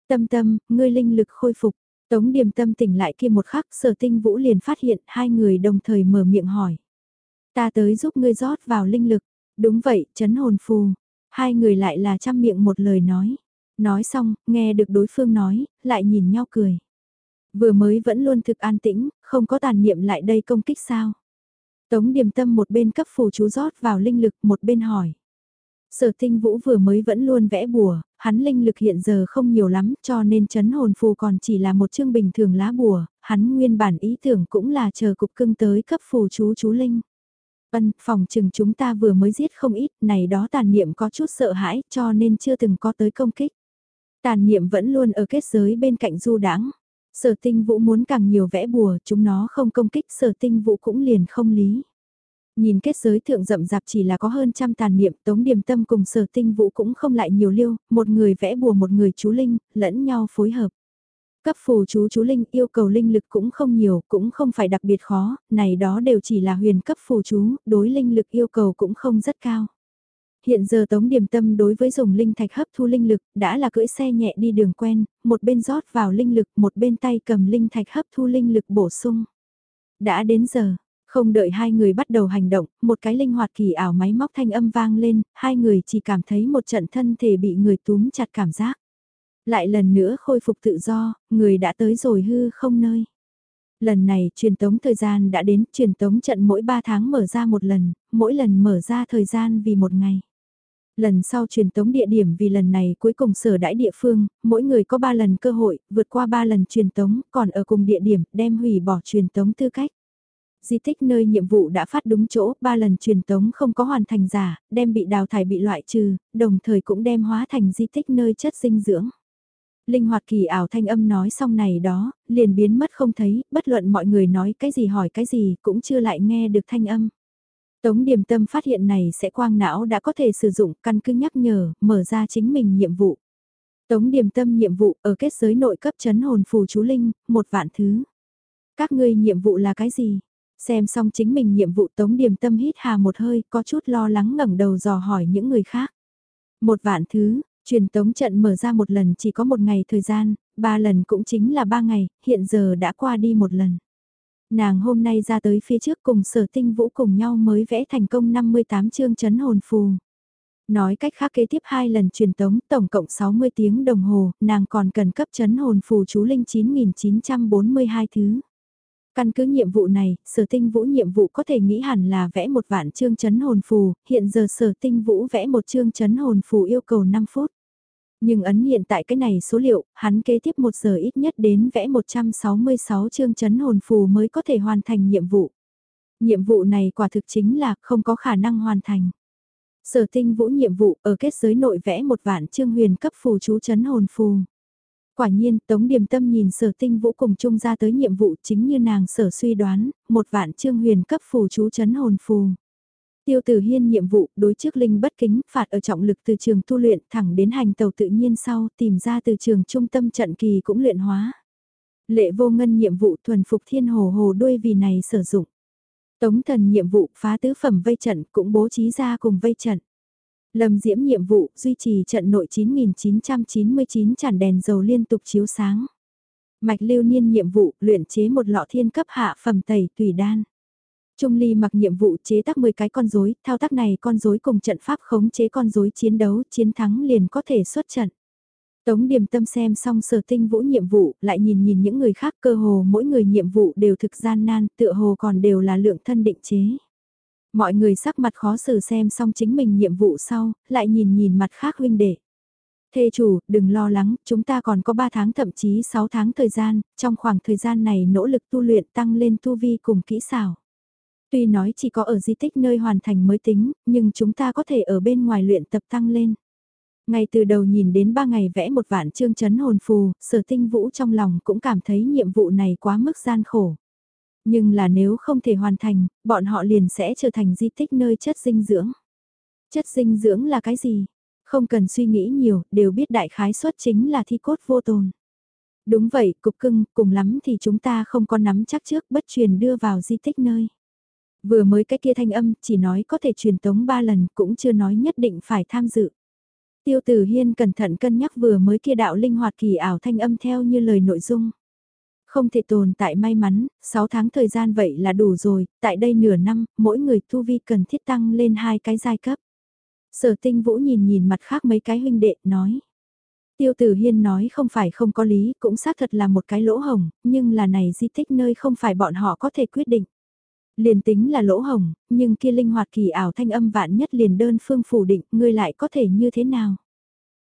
Tâm tâm, ngươi linh lực khôi phục, Tống Điềm Tâm tỉnh lại kia một khắc sở tinh vũ liền phát hiện hai người đồng thời mở miệng hỏi. Ta tới giúp ngươi rót vào linh lực, Đúng vậy, chấn hồn phù. Hai người lại là chăm miệng một lời nói. Nói xong, nghe được đối phương nói, lại nhìn nhau cười. Vừa mới vẫn luôn thực an tĩnh, không có tàn niệm lại đây công kích sao. Tống điềm tâm một bên cấp phù chú rót vào linh lực một bên hỏi. Sở tinh vũ vừa mới vẫn luôn vẽ bùa, hắn linh lực hiện giờ không nhiều lắm cho nên chấn hồn phù còn chỉ là một chương bình thường lá bùa, hắn nguyên bản ý tưởng cũng là chờ cục cưng tới cấp phù chú chú linh. Ân, phòng chừng chúng ta vừa mới giết không ít, này đó tàn niệm có chút sợ hãi, cho nên chưa từng có tới công kích. Tàn niệm vẫn luôn ở kết giới bên cạnh du đáng. Sở tinh vũ muốn càng nhiều vẽ bùa, chúng nó không công kích, sở tinh vũ cũng liền không lý. Nhìn kết giới thượng rậm rạp chỉ là có hơn trăm tàn niệm, tống điềm tâm cùng sở tinh vũ cũng không lại nhiều liêu, một người vẽ bùa một người chú linh, lẫn nhau phối hợp. Cấp phù chú chú linh yêu cầu linh lực cũng không nhiều, cũng không phải đặc biệt khó, này đó đều chỉ là huyền cấp phù chú, đối linh lực yêu cầu cũng không rất cao. Hiện giờ Tống Điểm Tâm đối với dùng linh thạch hấp thu linh lực, đã là cưỡi xe nhẹ đi đường quen, một bên rót vào linh lực, một bên tay cầm linh thạch hấp thu linh lực bổ sung. Đã đến giờ, không đợi hai người bắt đầu hành động, một cái linh hoạt kỳ ảo máy móc thanh âm vang lên, hai người chỉ cảm thấy một trận thân thể bị người túm chặt cảm giác. Lại lần nữa khôi phục tự do, người đã tới rồi hư không nơi. Lần này truyền tống thời gian đã đến, truyền tống trận mỗi 3 tháng mở ra một lần, mỗi lần mở ra thời gian vì một ngày. Lần sau truyền tống địa điểm vì lần này cuối cùng sở đãi địa phương, mỗi người có 3 lần cơ hội, vượt qua 3 lần truyền tống, còn ở cùng địa điểm, đem hủy bỏ truyền tống tư cách. Di tích nơi nhiệm vụ đã phát đúng chỗ, ba lần truyền tống không có hoàn thành giả, đem bị đào thải bị loại trừ, đồng thời cũng đem hóa thành di tích nơi chất dinh dưỡng. Linh hoạt kỳ ảo thanh âm nói xong này đó, liền biến mất không thấy, bất luận mọi người nói cái gì hỏi cái gì cũng chưa lại nghe được thanh âm. Tống điểm tâm phát hiện này sẽ quang não đã có thể sử dụng căn cứ nhắc nhở, mở ra chính mình nhiệm vụ. Tống điểm tâm nhiệm vụ ở kết giới nội cấp chấn hồn phù chú linh, một vạn thứ. Các ngươi nhiệm vụ là cái gì? Xem xong chính mình nhiệm vụ tống điểm tâm hít hà một hơi, có chút lo lắng ngẩng đầu dò hỏi những người khác. Một vạn thứ, truyền tống trận mở ra một lần chỉ có một ngày thời gian, ba lần cũng chính là ba ngày, hiện giờ đã qua đi một lần. Nàng hôm nay ra tới phía trước cùng sở tinh vũ cùng nhau mới vẽ thành công 58 chương chấn hồn phù. Nói cách khác kế tiếp hai lần truyền tống tổng cộng 60 tiếng đồng hồ, nàng còn cần cấp chấn hồn phù chú linh 9942 thứ. Căn cứ nhiệm vụ này, sở tinh vũ nhiệm vụ có thể nghĩ hẳn là vẽ một vạn chương chấn hồn phù, hiện giờ sở tinh vũ vẽ một chương chấn hồn phù yêu cầu 5 phút. Nhưng ấn hiện tại cái này số liệu, hắn kế tiếp một giờ ít nhất đến vẽ 166 chương chấn hồn phù mới có thể hoàn thành nhiệm vụ. Nhiệm vụ này quả thực chính là không có khả năng hoàn thành. Sở tinh vũ nhiệm vụ ở kết giới nội vẽ một vạn chương huyền cấp phù chú chấn hồn phù. Quả nhiên, Tống Điềm Tâm nhìn sở tinh vũ cùng chung ra tới nhiệm vụ chính như nàng sở suy đoán, một vạn trương huyền cấp phù chú chấn hồn phù. Tiêu Tử Hiên nhiệm vụ đối trước linh bất kính phạt ở trọng lực từ trường tu luyện thẳng đến hành tàu tự nhiên sau tìm ra từ trường trung tâm trận kỳ cũng luyện hóa. Lệ vô ngân nhiệm vụ thuần phục thiên hồ hồ đuôi vì này sử dụng. Tống thần nhiệm vụ phá tứ phẩm vây trận cũng bố trí ra cùng vây trận. Lâm Diễm nhiệm vụ duy trì trận nội 9999 chản đèn dầu liên tục chiếu sáng. Mạch lưu niên nhiệm vụ luyện chế một lọ thiên cấp hạ phẩm tẩy tùy đan. Trung Ly mặc nhiệm vụ chế tác 10 cái con rối, thao tác này con rối cùng trận pháp khống chế con rối chiến đấu, chiến thắng liền có thể xuất trận. Tống Điềm Tâm xem xong sở tinh vũ nhiệm vụ, lại nhìn nhìn những người khác cơ hồ mỗi người nhiệm vụ đều thực gian nan, tựa hồ còn đều là lượng thân định chế. Mọi người sắc mặt khó xử xem xong chính mình nhiệm vụ sau, lại nhìn nhìn mặt khác huynh đệ. Thê chủ, đừng lo lắng, chúng ta còn có 3 tháng thậm chí 6 tháng thời gian, trong khoảng thời gian này nỗ lực tu luyện tăng lên tu vi cùng kỹ xảo. Tuy nói chỉ có ở di tích nơi hoàn thành mới tính, nhưng chúng ta có thể ở bên ngoài luyện tập tăng lên. Ngay từ đầu nhìn đến ba ngày vẽ một vạn chương chấn hồn phù, sở tinh vũ trong lòng cũng cảm thấy nhiệm vụ này quá mức gian khổ. Nhưng là nếu không thể hoàn thành, bọn họ liền sẽ trở thành di tích nơi chất dinh dưỡng. Chất dinh dưỡng là cái gì? Không cần suy nghĩ nhiều, đều biết đại khái suất chính là thi cốt vô tồn. Đúng vậy, cục cưng, cùng lắm thì chúng ta không có nắm chắc trước bất truyền đưa vào di tích nơi. Vừa mới cái kia thanh âm chỉ nói có thể truyền tống ba lần cũng chưa nói nhất định phải tham dự. Tiêu tử hiên cẩn thận cân nhắc vừa mới kia đạo linh hoạt kỳ ảo thanh âm theo như lời nội dung. Không thể tồn tại may mắn, 6 tháng thời gian vậy là đủ rồi, tại đây nửa năm, mỗi người tu vi cần thiết tăng lên hai cái giai cấp. Sở tinh vũ nhìn nhìn mặt khác mấy cái huynh đệ, nói. Tiêu tử hiên nói không phải không có lý, cũng xác thật là một cái lỗ hồng, nhưng là này di tích nơi không phải bọn họ có thể quyết định. Liền tính là lỗ hồng, nhưng kia linh hoạt kỳ ảo thanh âm vạn nhất liền đơn phương phủ định, ngươi lại có thể như thế nào?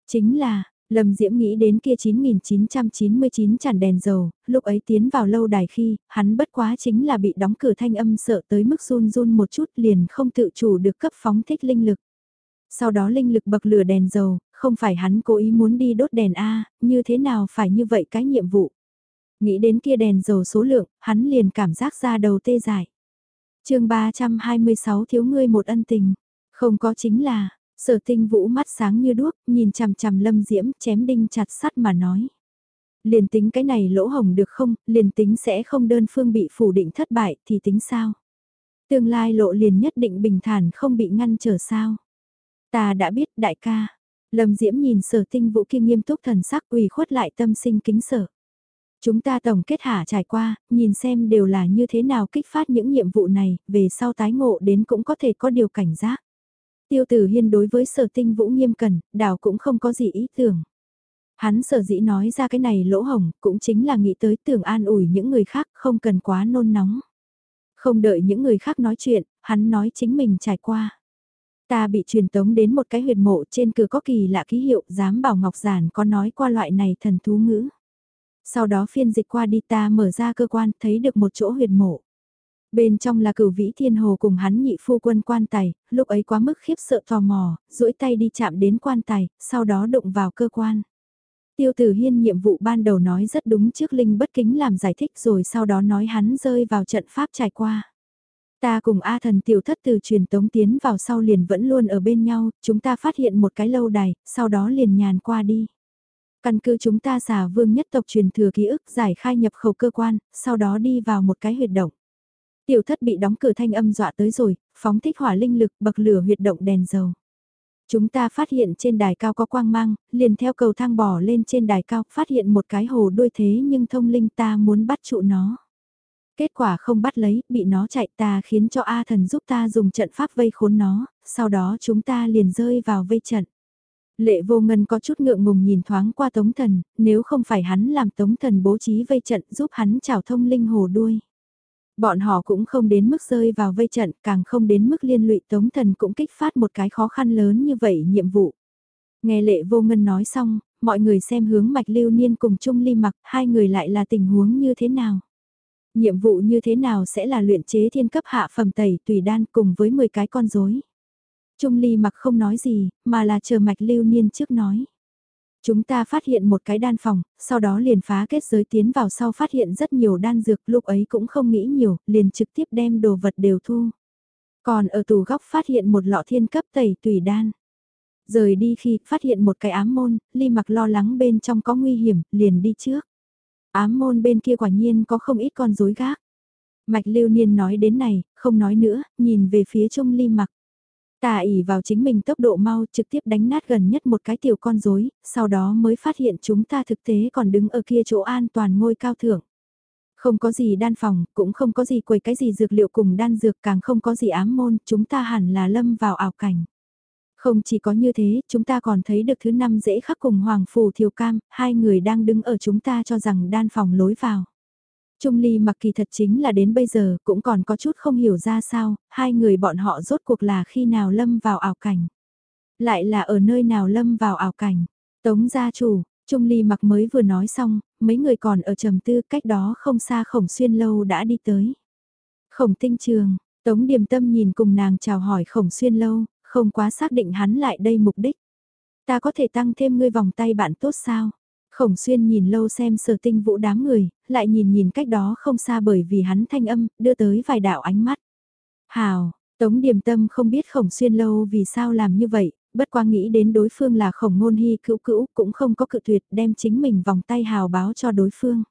Chính là, Lâm Diễm nghĩ đến kia 9999 tràn đèn dầu, lúc ấy tiến vào lâu đài khi, hắn bất quá chính là bị đóng cửa thanh âm sợ tới mức run run một chút liền không tự chủ được cấp phóng thích linh lực. Sau đó linh lực bậc lửa đèn dầu, không phải hắn cố ý muốn đi đốt đèn A, như thế nào phải như vậy cái nhiệm vụ. Nghĩ đến kia đèn dầu số lượng, hắn liền cảm giác ra đầu tê dại chương 326 thiếu ngươi một ân tình. Không có chính là, sở tinh vũ mắt sáng như đuốc, nhìn chằm chằm lâm diễm chém đinh chặt sắt mà nói. Liền tính cái này lỗ hồng được không, liền tính sẽ không đơn phương bị phủ định thất bại thì tính sao? Tương lai lộ liền nhất định bình thản không bị ngăn trở sao? Ta đã biết đại ca. Lâm Diễm nhìn sở tinh vũ kia nghiêm túc thần sắc quỳ khuất lại tâm sinh kính sở. Chúng ta tổng kết hạ trải qua, nhìn xem đều là như thế nào kích phát những nhiệm vụ này, về sau tái ngộ đến cũng có thể có điều cảnh giác. Tiêu tử hiên đối với sở tinh vũ nghiêm cẩn, đảo cũng không có gì ý tưởng. Hắn sở dĩ nói ra cái này lỗ hồng, cũng chính là nghĩ tới tưởng an ủi những người khác không cần quá nôn nóng. Không đợi những người khác nói chuyện, hắn nói chính mình trải qua. Ta bị truyền tống đến một cái huyệt mộ trên cửa có kỳ lạ ký hiệu, dám bảo Ngọc Giản có nói qua loại này thần thú ngữ. Sau đó phiên dịch qua đi ta mở ra cơ quan, thấy được một chỗ huyệt mộ. Bên trong là cửu vĩ thiên hồ cùng hắn nhị phu quân quan tài, lúc ấy quá mức khiếp sợ tò mò, duỗi tay đi chạm đến quan tài, sau đó đụng vào cơ quan. Tiêu tử hiên nhiệm vụ ban đầu nói rất đúng trước Linh bất kính làm giải thích rồi sau đó nói hắn rơi vào trận pháp trải qua. Ta cùng A thần tiểu thất từ truyền tống tiến vào sau liền vẫn luôn ở bên nhau, chúng ta phát hiện một cái lâu đài, sau đó liền nhàn qua đi. Căn cứ chúng ta xả vương nhất tộc truyền thừa ký ức giải khai nhập khẩu cơ quan, sau đó đi vào một cái huyệt động. Tiểu thất bị đóng cửa thanh âm dọa tới rồi, phóng thích hỏa linh lực bậc lửa huyệt động đèn dầu. Chúng ta phát hiện trên đài cao có quang mang, liền theo cầu thang bò lên trên đài cao, phát hiện một cái hồ đuôi thế nhưng thông linh ta muốn bắt trụ nó. Kết quả không bắt lấy, bị nó chạy ta khiến cho A thần giúp ta dùng trận pháp vây khốn nó, sau đó chúng ta liền rơi vào vây trận. Lệ vô ngân có chút ngượng ngùng nhìn thoáng qua tống thần, nếu không phải hắn làm tống thần bố trí vây trận giúp hắn trào thông linh hồ đuôi. Bọn họ cũng không đến mức rơi vào vây trận, càng không đến mức liên lụy tống thần cũng kích phát một cái khó khăn lớn như vậy nhiệm vụ. Nghe lệ vô ngân nói xong, mọi người xem hướng mạch lưu niên cùng chung ly mặc, hai người lại là tình huống như thế nào. Nhiệm vụ như thế nào sẽ là luyện chế thiên cấp hạ phẩm tẩy tùy đan cùng với 10 cái con rối. Trung ly mặc không nói gì, mà là chờ mạch lưu niên trước nói. Chúng ta phát hiện một cái đan phòng, sau đó liền phá kết giới tiến vào sau phát hiện rất nhiều đan dược, lúc ấy cũng không nghĩ nhiều, liền trực tiếp đem đồ vật đều thu. Còn ở tủ góc phát hiện một lọ thiên cấp tẩy tùy đan. Rời đi khi phát hiện một cái ám môn, ly mặc lo lắng bên trong có nguy hiểm, liền đi trước. Ám môn bên kia quả nhiên có không ít con rối gác. Mạch lưu niên nói đến này, không nói nữa, nhìn về phía trung ly mặc. Tà ỉ vào chính mình tốc độ mau trực tiếp đánh nát gần nhất một cái tiểu con rối, sau đó mới phát hiện chúng ta thực tế còn đứng ở kia chỗ an toàn ngôi cao thượng. Không có gì đan phòng, cũng không có gì quầy cái gì dược liệu cùng đan dược càng không có gì ám môn, chúng ta hẳn là lâm vào ảo cảnh. Không chỉ có như thế, chúng ta còn thấy được thứ năm dễ khắc cùng Hoàng Phù Thiều Cam, hai người đang đứng ở chúng ta cho rằng đan phòng lối vào. Trung Ly mặc kỳ thật chính là đến bây giờ cũng còn có chút không hiểu ra sao, hai người bọn họ rốt cuộc là khi nào lâm vào ảo cảnh. Lại là ở nơi nào lâm vào ảo cảnh. Tống gia chủ, Trung Ly mặc mới vừa nói xong, mấy người còn ở trầm tư cách đó không xa khổng xuyên lâu đã đi tới. Khổng tinh trường, Tống điềm tâm nhìn cùng nàng chào hỏi khổng xuyên lâu, không quá xác định hắn lại đây mục đích. Ta có thể tăng thêm ngươi vòng tay bạn tốt sao? Khổng xuyên nhìn lâu xem sở tinh vũ đám người, lại nhìn nhìn cách đó không xa bởi vì hắn thanh âm, đưa tới vài đạo ánh mắt. Hào, Tống Điềm Tâm không biết khổng xuyên lâu vì sao làm như vậy, bất qua nghĩ đến đối phương là khổng ngôn hy cữu cữu cũng không có cự tuyệt đem chính mình vòng tay hào báo cho đối phương.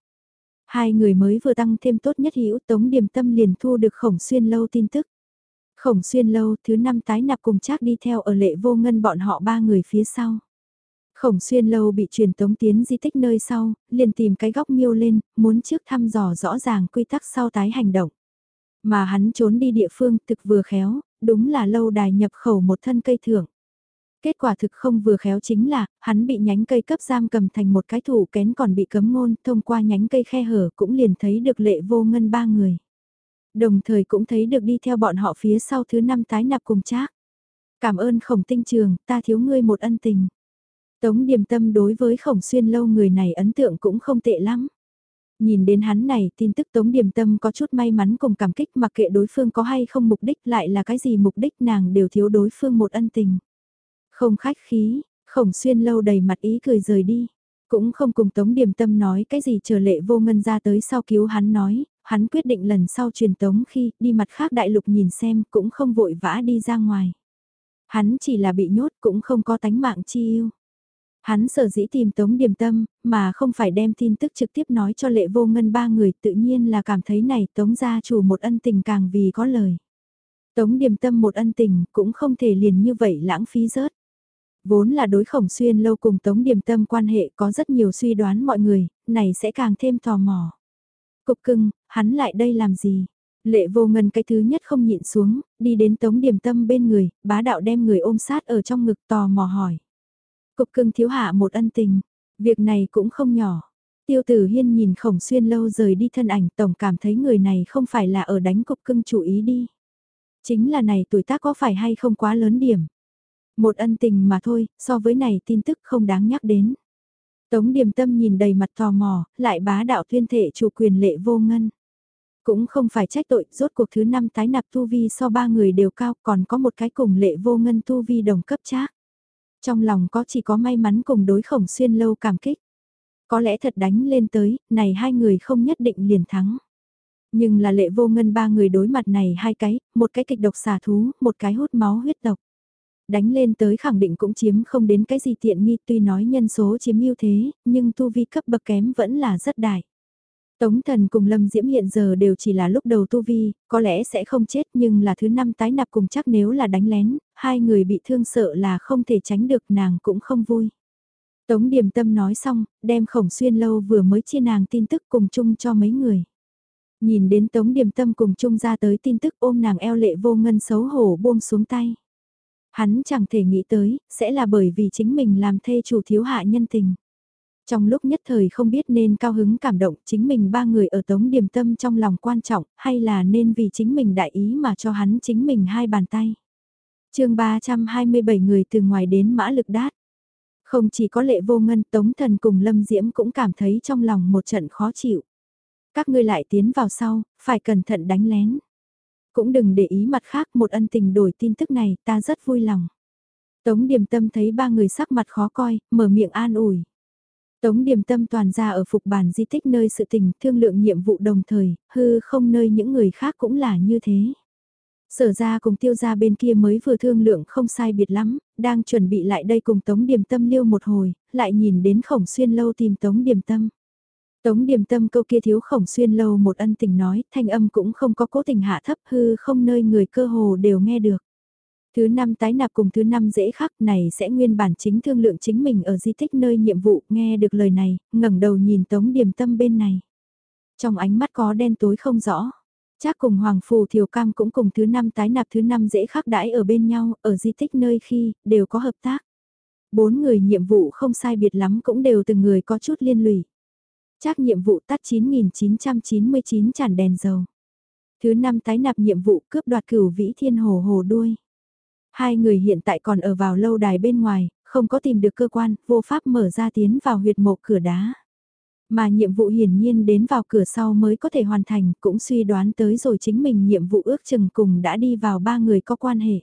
Hai người mới vừa tăng thêm tốt nhất hữu Tống Điềm Tâm liền thu được khổng xuyên lâu tin tức. Khổng xuyên lâu thứ năm tái nạp cùng chắc đi theo ở lệ vô ngân bọn họ ba người phía sau. Khổng xuyên lâu bị truyền tống tiến di tích nơi sau, liền tìm cái góc miêu lên, muốn trước thăm dò rõ ràng quy tắc sau tái hành động. Mà hắn trốn đi địa phương thực vừa khéo, đúng là lâu đài nhập khẩu một thân cây thưởng. Kết quả thực không vừa khéo chính là, hắn bị nhánh cây cấp giam cầm thành một cái thủ kén còn bị cấm ngôn, thông qua nhánh cây khe hở cũng liền thấy được lệ vô ngân ba người. Đồng thời cũng thấy được đi theo bọn họ phía sau thứ năm tái nạp cùng trác. Cảm ơn khổng tinh trường, ta thiếu ngươi một ân tình. Tống điềm tâm đối với khổng xuyên lâu người này ấn tượng cũng không tệ lắm. Nhìn đến hắn này tin tức Tống Điềm Tâm có chút may mắn cùng cảm kích mặc kệ đối phương có hay không mục đích lại là cái gì mục đích nàng đều thiếu đối phương một ân tình. Không khách khí, khổng xuyên lâu đầy mặt ý cười rời đi. Cũng không cùng Tống Điềm Tâm nói cái gì chờ lệ vô ngân ra tới sau cứu hắn nói, hắn quyết định lần sau truyền tống khi đi mặt khác đại lục nhìn xem cũng không vội vã đi ra ngoài. Hắn chỉ là bị nhốt cũng không có tánh mạng chi yêu. Hắn sở dĩ tìm Tống Điềm Tâm, mà không phải đem tin tức trực tiếp nói cho lệ vô ngân ba người tự nhiên là cảm thấy này Tống gia chủ một ân tình càng vì có lời. Tống Điềm Tâm một ân tình cũng không thể liền như vậy lãng phí rớt. Vốn là đối khổng xuyên lâu cùng Tống Điềm Tâm quan hệ có rất nhiều suy đoán mọi người, này sẽ càng thêm tò mò. Cục cưng, hắn lại đây làm gì? Lệ vô ngân cái thứ nhất không nhịn xuống, đi đến Tống Điềm Tâm bên người, bá đạo đem người ôm sát ở trong ngực tò mò hỏi. Cục cưng thiếu hạ một ân tình, việc này cũng không nhỏ. Tiêu tử hiên nhìn khổng xuyên lâu rời đi thân ảnh tổng cảm thấy người này không phải là ở đánh cục cưng chủ ý đi. Chính là này tuổi tác có phải hay không quá lớn điểm. Một ân tình mà thôi, so với này tin tức không đáng nhắc đến. Tống điềm tâm nhìn đầy mặt tò mò, lại bá đạo tuyên thể chủ quyền lệ vô ngân. Cũng không phải trách tội, rốt cuộc thứ năm tái nạp tu vi so ba người đều cao, còn có một cái cùng lệ vô ngân tu vi đồng cấp trác. Trong lòng có chỉ có may mắn cùng đối khổng xuyên lâu cảm kích. Có lẽ thật đánh lên tới, này hai người không nhất định liền thắng. Nhưng là lệ vô ngân ba người đối mặt này hai cái, một cái kịch độc xà thú, một cái hút máu huyết độc. Đánh lên tới khẳng định cũng chiếm không đến cái gì tiện nghi tuy nói nhân số chiếm ưu thế, nhưng tu vi cấp bậc kém vẫn là rất đại. Tống thần cùng Lâm Diễm hiện giờ đều chỉ là lúc đầu tu vi, có lẽ sẽ không chết nhưng là thứ năm tái nạp cùng chắc nếu là đánh lén, hai người bị thương sợ là không thể tránh được nàng cũng không vui. Tống Điềm Tâm nói xong, đem khổng xuyên lâu vừa mới chia nàng tin tức cùng chung cho mấy người. Nhìn đến Tống Điềm Tâm cùng chung ra tới tin tức ôm nàng eo lệ vô ngân xấu hổ buông xuống tay. Hắn chẳng thể nghĩ tới, sẽ là bởi vì chính mình làm thê chủ thiếu hạ nhân tình. Trong lúc nhất thời không biết nên cao hứng cảm động chính mình ba người ở tống điềm tâm trong lòng quan trọng hay là nên vì chính mình đại ý mà cho hắn chính mình hai bàn tay. chương 327 người từ ngoài đến mã lực đát. Không chỉ có lệ vô ngân tống thần cùng lâm diễm cũng cảm thấy trong lòng một trận khó chịu. Các ngươi lại tiến vào sau, phải cẩn thận đánh lén. Cũng đừng để ý mặt khác một ân tình đổi tin tức này ta rất vui lòng. Tống điềm tâm thấy ba người sắc mặt khó coi, mở miệng an ủi. Tống điểm tâm toàn ra ở phục bản di tích nơi sự tình thương lượng nhiệm vụ đồng thời, hư không nơi những người khác cũng là như thế. Sở ra cùng tiêu ra bên kia mới vừa thương lượng không sai biệt lắm, đang chuẩn bị lại đây cùng Tống Điềm Tâm liêu một hồi, lại nhìn đến khổng xuyên lâu tìm Tống Điềm Tâm. Tống Điềm Tâm câu kia thiếu khổng xuyên lâu một ân tình nói, thanh âm cũng không có cố tình hạ thấp hư không nơi người cơ hồ đều nghe được. Thứ năm tái nạp cùng thứ năm dễ khắc này sẽ nguyên bản chính thương lượng chính mình ở di tích nơi nhiệm vụ nghe được lời này, ngẩng đầu nhìn tống điểm tâm bên này. Trong ánh mắt có đen tối không rõ. Chắc cùng Hoàng Phù Thiều Cam cũng cùng thứ năm tái nạp thứ năm dễ khắc đãi ở bên nhau, ở di tích nơi khi, đều có hợp tác. Bốn người nhiệm vụ không sai biệt lắm cũng đều từng người có chút liên lụy. Chắc nhiệm vụ tắt 9.999 chản đèn dầu. Thứ năm tái nạp nhiệm vụ cướp đoạt cửu vĩ thiên hồ hồ đuôi. Hai người hiện tại còn ở vào lâu đài bên ngoài, không có tìm được cơ quan, vô pháp mở ra tiến vào huyệt mộ cửa đá. Mà nhiệm vụ hiển nhiên đến vào cửa sau mới có thể hoàn thành, cũng suy đoán tới rồi chính mình nhiệm vụ ước chừng cùng đã đi vào ba người có quan hệ.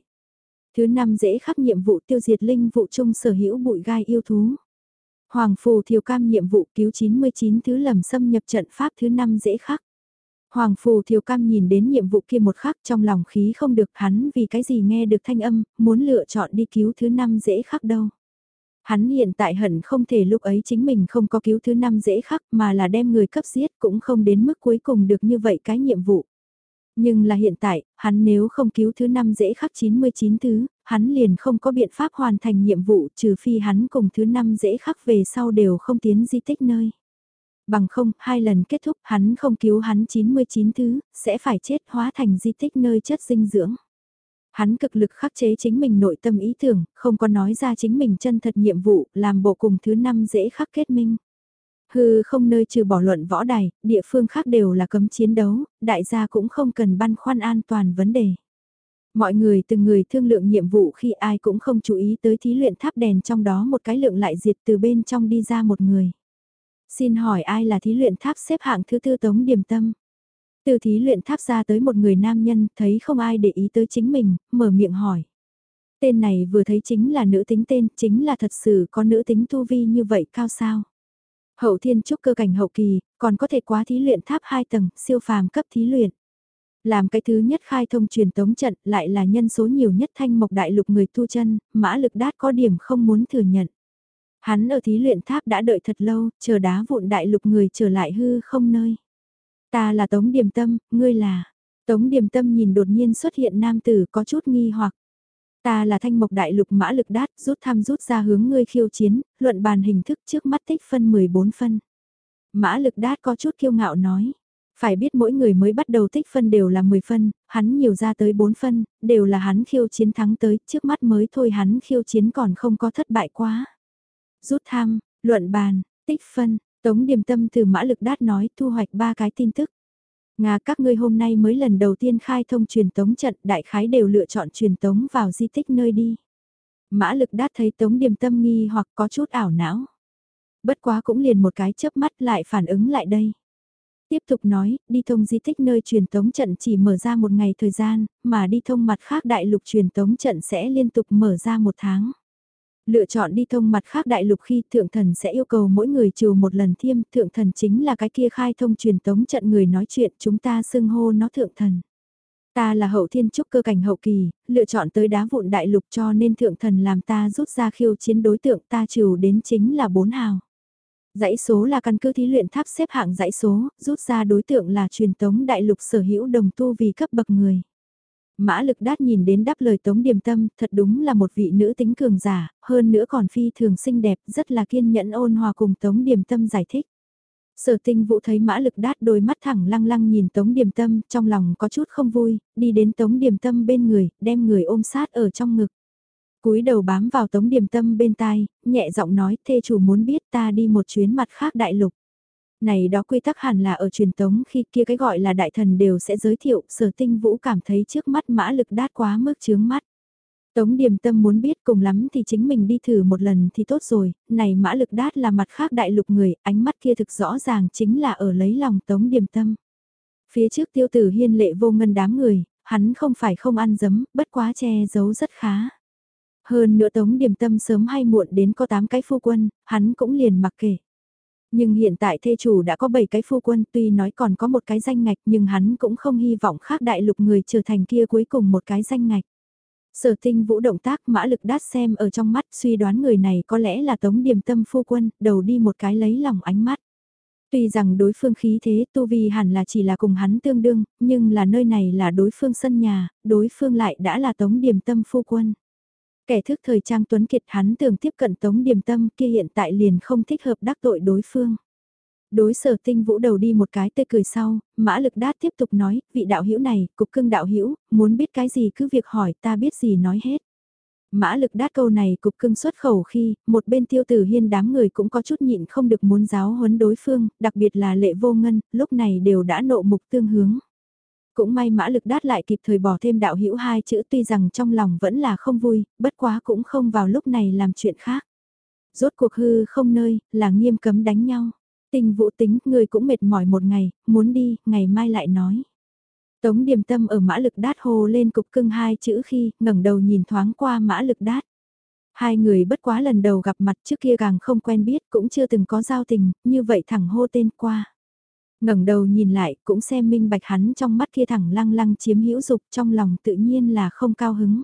Thứ năm dễ khắc nhiệm vụ tiêu diệt linh vụ chung sở hữu bụi gai yêu thú. Hoàng phù thiều cam nhiệm vụ cứu 99 thứ lầm xâm nhập trận pháp thứ năm dễ khắc. Hoàng Phù Thiều Cam nhìn đến nhiệm vụ kia một khắc trong lòng khí không được hắn vì cái gì nghe được thanh âm, muốn lựa chọn đi cứu thứ năm dễ khắc đâu. Hắn hiện tại hận không thể lúc ấy chính mình không có cứu thứ năm dễ khắc mà là đem người cấp giết cũng không đến mức cuối cùng được như vậy cái nhiệm vụ. Nhưng là hiện tại, hắn nếu không cứu thứ năm dễ khắc 99 thứ, hắn liền không có biện pháp hoàn thành nhiệm vụ trừ phi hắn cùng thứ năm dễ khắc về sau đều không tiến di tích nơi. Bằng không, hai lần kết thúc hắn không cứu hắn 99 thứ, sẽ phải chết hóa thành di tích nơi chất dinh dưỡng. Hắn cực lực khắc chế chính mình nội tâm ý tưởng, không có nói ra chính mình chân thật nhiệm vụ, làm bộ cùng thứ năm dễ khắc kết minh. Hư không nơi trừ bỏ luận võ đài, địa phương khác đều là cấm chiến đấu, đại gia cũng không cần băn khoăn an toàn vấn đề. Mọi người từng người thương lượng nhiệm vụ khi ai cũng không chú ý tới thí luyện tháp đèn trong đó một cái lượng lại diệt từ bên trong đi ra một người. Xin hỏi ai là thí luyện tháp xếp hạng thứ tư tống điểm tâm? Từ thí luyện tháp ra tới một người nam nhân thấy không ai để ý tới chính mình, mở miệng hỏi. Tên này vừa thấy chính là nữ tính tên, chính là thật sự có nữ tính tu vi như vậy cao sao? Hậu thiên trúc cơ cảnh hậu kỳ, còn có thể quá thí luyện tháp 2 tầng, siêu phàm cấp thí luyện. Làm cái thứ nhất khai thông truyền tống trận lại là nhân số nhiều nhất thanh mộc đại lục người tu chân, mã lực đát có điểm không muốn thừa nhận. Hắn ở thí luyện tháp đã đợi thật lâu, chờ đá vụn đại lục người trở lại hư không nơi. Ta là Tống Điềm Tâm, ngươi là... Tống Điềm Tâm nhìn đột nhiên xuất hiện nam tử có chút nghi hoặc. Ta là thanh mộc đại lục mã lực đát, rút thăm rút ra hướng ngươi khiêu chiến, luận bàn hình thức trước mắt tích phân 14 phân. Mã lực đát có chút kiêu ngạo nói. Phải biết mỗi người mới bắt đầu tích phân đều là 10 phân, hắn nhiều ra tới 4 phân, đều là hắn khiêu chiến thắng tới, trước mắt mới thôi hắn khiêu chiến còn không có thất bại quá. Rút thăm, luận bàn, tích phân, Tống Điềm Tâm từ mã lực đát nói thu hoạch ba cái tin tức. Nga các ngươi hôm nay mới lần đầu tiên khai thông truyền tống trận đại khái đều lựa chọn truyền tống vào di tích nơi đi. Mã lực đát thấy Tống Điềm Tâm nghi hoặc có chút ảo não. Bất quá cũng liền một cái chớp mắt lại phản ứng lại đây. Tiếp tục nói, đi thông di tích nơi truyền tống trận chỉ mở ra một ngày thời gian, mà đi thông mặt khác đại lục truyền tống trận sẽ liên tục mở ra một tháng. Lựa chọn đi thông mặt khác đại lục khi thượng thần sẽ yêu cầu mỗi người trừ một lần thiêm, thượng thần chính là cái kia khai thông truyền tống trận người nói chuyện chúng ta xưng hô nó thượng thần. Ta là hậu thiên trúc cơ cảnh hậu kỳ, lựa chọn tới đá vụn đại lục cho nên thượng thần làm ta rút ra khiêu chiến đối tượng ta trừ đến chính là bốn hào. Dãy số là căn cứ thí luyện tháp xếp hạng dãy số, rút ra đối tượng là truyền tống đại lục sở hữu đồng tu vì cấp bậc người. Mã lực đát nhìn đến đáp lời tống điềm tâm, thật đúng là một vị nữ tính cường giả, hơn nữa còn phi thường xinh đẹp, rất là kiên nhẫn ôn hòa cùng tống điềm tâm giải thích. Sở tinh vũ thấy mã lực đát đôi mắt thẳng lăng lăng nhìn tống điềm tâm, trong lòng có chút không vui, đi đến tống điềm tâm bên người, đem người ôm sát ở trong ngực cúi đầu bám vào tống điềm tâm bên tai, nhẹ giọng nói thê chủ muốn biết ta đi một chuyến mặt khác đại lục. Này đó quy tắc hẳn là ở truyền tống khi kia cái gọi là đại thần đều sẽ giới thiệu, sở tinh vũ cảm thấy trước mắt mã lực đát quá mức chướng mắt. Tống điềm tâm muốn biết cùng lắm thì chính mình đi thử một lần thì tốt rồi, này mã lực đát là mặt khác đại lục người, ánh mắt kia thực rõ ràng chính là ở lấy lòng tống điềm tâm. Phía trước tiêu tử hiên lệ vô ngân đám người, hắn không phải không ăn dấm, bất quá che giấu rất khá. Hơn nữa tống điềm tâm sớm hay muộn đến có 8 cái phu quân, hắn cũng liền mặc kệ. Nhưng hiện tại thê chủ đã có 7 cái phu quân tuy nói còn có một cái danh ngạch nhưng hắn cũng không hy vọng khác đại lục người trở thành kia cuối cùng một cái danh ngạch. Sở tinh vũ động tác mã lực đát xem ở trong mắt suy đoán người này có lẽ là tống điềm tâm phu quân, đầu đi một cái lấy lòng ánh mắt. Tuy rằng đối phương khí thế tu vi hẳn là chỉ là cùng hắn tương đương, nhưng là nơi này là đối phương sân nhà, đối phương lại đã là tống điềm tâm phu quân. Kẻ thức thời trang tuấn kiệt hắn tưởng tiếp cận tống điềm tâm kia hiện tại liền không thích hợp đắc tội đối phương. Đối sở tinh vũ đầu đi một cái tê cười sau, mã lực đát tiếp tục nói, vị đạo hữu này, cục cưng đạo hữu muốn biết cái gì cứ việc hỏi ta biết gì nói hết. Mã lực đát câu này cục cưng xuất khẩu khi, một bên tiêu tử hiên đám người cũng có chút nhịn không được muốn giáo huấn đối phương, đặc biệt là lệ vô ngân, lúc này đều đã nộ mục tương hướng. Cũng may mã lực đát lại kịp thời bỏ thêm đạo hữu hai chữ tuy rằng trong lòng vẫn là không vui, bất quá cũng không vào lúc này làm chuyện khác. Rốt cuộc hư không nơi, là nghiêm cấm đánh nhau. Tình vũ tính, người cũng mệt mỏi một ngày, muốn đi, ngày mai lại nói. Tống điềm tâm ở mã lực đát hô lên cục cưng hai chữ khi, ngẩng đầu nhìn thoáng qua mã lực đát. Hai người bất quá lần đầu gặp mặt trước kia càng không quen biết cũng chưa từng có giao tình, như vậy thẳng hô tên qua ngẩng đầu nhìn lại cũng xem minh bạch hắn trong mắt kia thẳng lăng lăng chiếm hữu dục trong lòng tự nhiên là không cao hứng.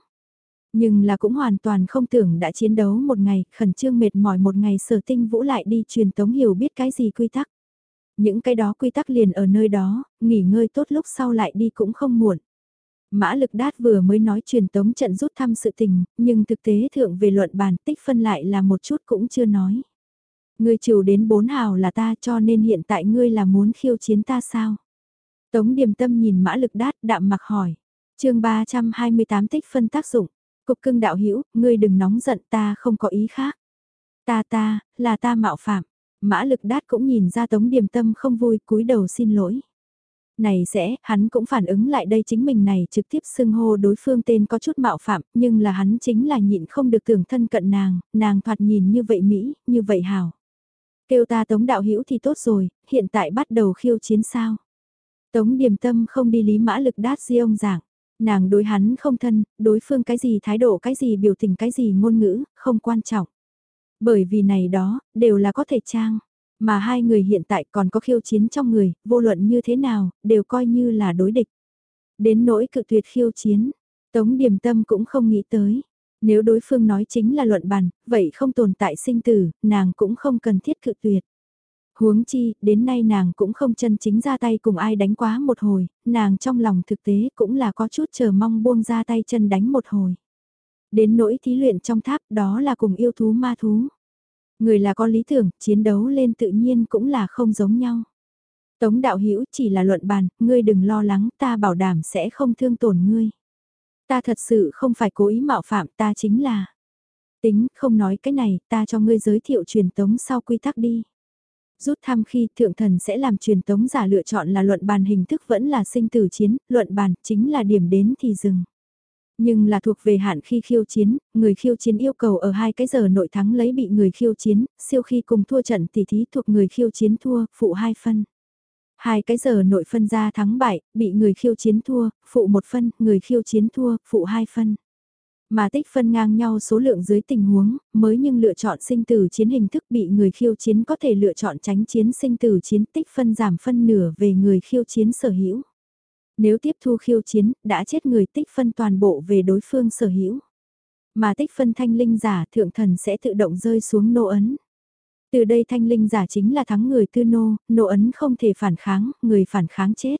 Nhưng là cũng hoàn toàn không tưởng đã chiến đấu một ngày, khẩn trương mệt mỏi một ngày sở tinh vũ lại đi truyền tống hiểu biết cái gì quy tắc. Những cái đó quy tắc liền ở nơi đó, nghỉ ngơi tốt lúc sau lại đi cũng không muộn. Mã lực đát vừa mới nói truyền tống trận rút thăm sự tình, nhưng thực tế thượng về luận bàn tích phân lại là một chút cũng chưa nói. Ngươi trừ đến bốn hào là ta cho nên hiện tại ngươi là muốn khiêu chiến ta sao? Tống điềm tâm nhìn mã lực đát đạm mặc hỏi. chương 328 tích phân tác dụng. Cục cưng đạo hữu ngươi đừng nóng giận ta không có ý khác. Ta ta, là ta mạo phạm. Mã lực đát cũng nhìn ra tống điềm tâm không vui cúi đầu xin lỗi. Này sẽ, hắn cũng phản ứng lại đây chính mình này trực tiếp xưng hô đối phương tên có chút mạo phạm, nhưng là hắn chính là nhịn không được tưởng thân cận nàng, nàng thoạt nhìn như vậy Mỹ, như vậy hào. Kêu ta Tống Đạo Hữu thì tốt rồi, hiện tại bắt đầu khiêu chiến sao. Tống Điềm Tâm không đi lý mã lực đát di ông giảng. Nàng đối hắn không thân, đối phương cái gì thái độ cái gì biểu tình cái gì ngôn ngữ, không quan trọng. Bởi vì này đó, đều là có thể trang. Mà hai người hiện tại còn có khiêu chiến trong người, vô luận như thế nào, đều coi như là đối địch. Đến nỗi cự tuyệt khiêu chiến, Tống Điềm Tâm cũng không nghĩ tới. Nếu đối phương nói chính là luận bàn, vậy không tồn tại sinh tử, nàng cũng không cần thiết cự tuyệt. Huống chi, đến nay nàng cũng không chân chính ra tay cùng ai đánh quá một hồi, nàng trong lòng thực tế cũng là có chút chờ mong buông ra tay chân đánh một hồi. Đến nỗi thí luyện trong tháp đó là cùng yêu thú ma thú. Người là có lý tưởng, chiến đấu lên tự nhiên cũng là không giống nhau. Tống đạo hữu chỉ là luận bàn, ngươi đừng lo lắng, ta bảo đảm sẽ không thương tổn ngươi. Ta thật sự không phải cố ý mạo phạm, ta chính là... Tính, không nói cái này, ta cho ngươi giới thiệu truyền tống sau quy tắc đi. Rút thăm khi thượng thần sẽ làm truyền tống giả lựa chọn là luận bàn hình thức vẫn là sinh tử chiến, luận bàn chính là điểm đến thì dừng. Nhưng là thuộc về hạn khi khiêu chiến, người khiêu chiến yêu cầu ở hai cái giờ nội thắng lấy bị người khiêu chiến, siêu khi cùng thua trận tỷ thí thuộc người khiêu chiến thua, phụ hai phân. Hai cái giờ nội phân ra thắng bại, bị người khiêu chiến thua, phụ một phân, người khiêu chiến thua, phụ hai phân. Mà tích phân ngang nhau số lượng dưới tình huống, mới nhưng lựa chọn sinh tử chiến hình thức bị người khiêu chiến có thể lựa chọn tránh chiến sinh tử chiến tích phân giảm phân nửa về người khiêu chiến sở hữu. Nếu tiếp thu khiêu chiến, đã chết người tích phân toàn bộ về đối phương sở hữu. Mà tích phân thanh linh giả thượng thần sẽ tự động rơi xuống nô ấn. Từ đây thanh linh giả chính là thắng người tư nô, nô ấn không thể phản kháng, người phản kháng chết.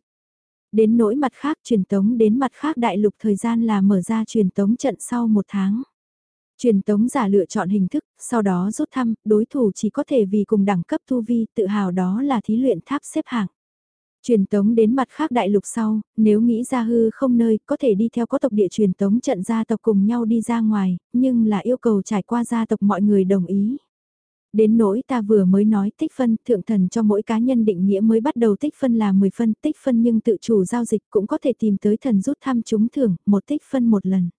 Đến nỗi mặt khác truyền tống đến mặt khác đại lục thời gian là mở ra truyền tống trận sau một tháng. Truyền tống giả lựa chọn hình thức, sau đó rút thăm, đối thủ chỉ có thể vì cùng đẳng cấp thu vi tự hào đó là thí luyện tháp xếp hạng. Truyền tống đến mặt khác đại lục sau, nếu nghĩ ra hư không nơi, có thể đi theo có tộc địa truyền tống trận gia tộc cùng nhau đi ra ngoài, nhưng là yêu cầu trải qua gia tộc mọi người đồng ý. Đến nỗi ta vừa mới nói tích phân, thượng thần cho mỗi cá nhân định nghĩa mới bắt đầu tích phân là 10 phân, tích phân nhưng tự chủ giao dịch cũng có thể tìm tới thần rút thăm trúng thưởng, một tích phân một lần.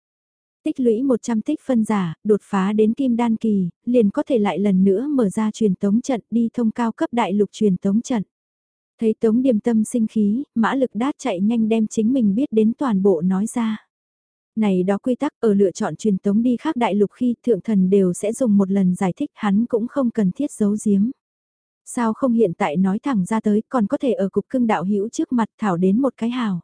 Tích lũy 100 tích phân giả, đột phá đến kim đan kỳ, liền có thể lại lần nữa mở ra truyền tống trận đi thông cao cấp đại lục truyền tống trận. Thấy tống điềm tâm sinh khí, mã lực đát chạy nhanh đem chính mình biết đến toàn bộ nói ra này đó quy tắc ở lựa chọn truyền tống đi khác đại lục khi thượng thần đều sẽ dùng một lần giải thích hắn cũng không cần thiết giấu giếm. Sao không hiện tại nói thẳng ra tới còn có thể ở cục cưng đạo hữu trước mặt thảo đến một cái hào.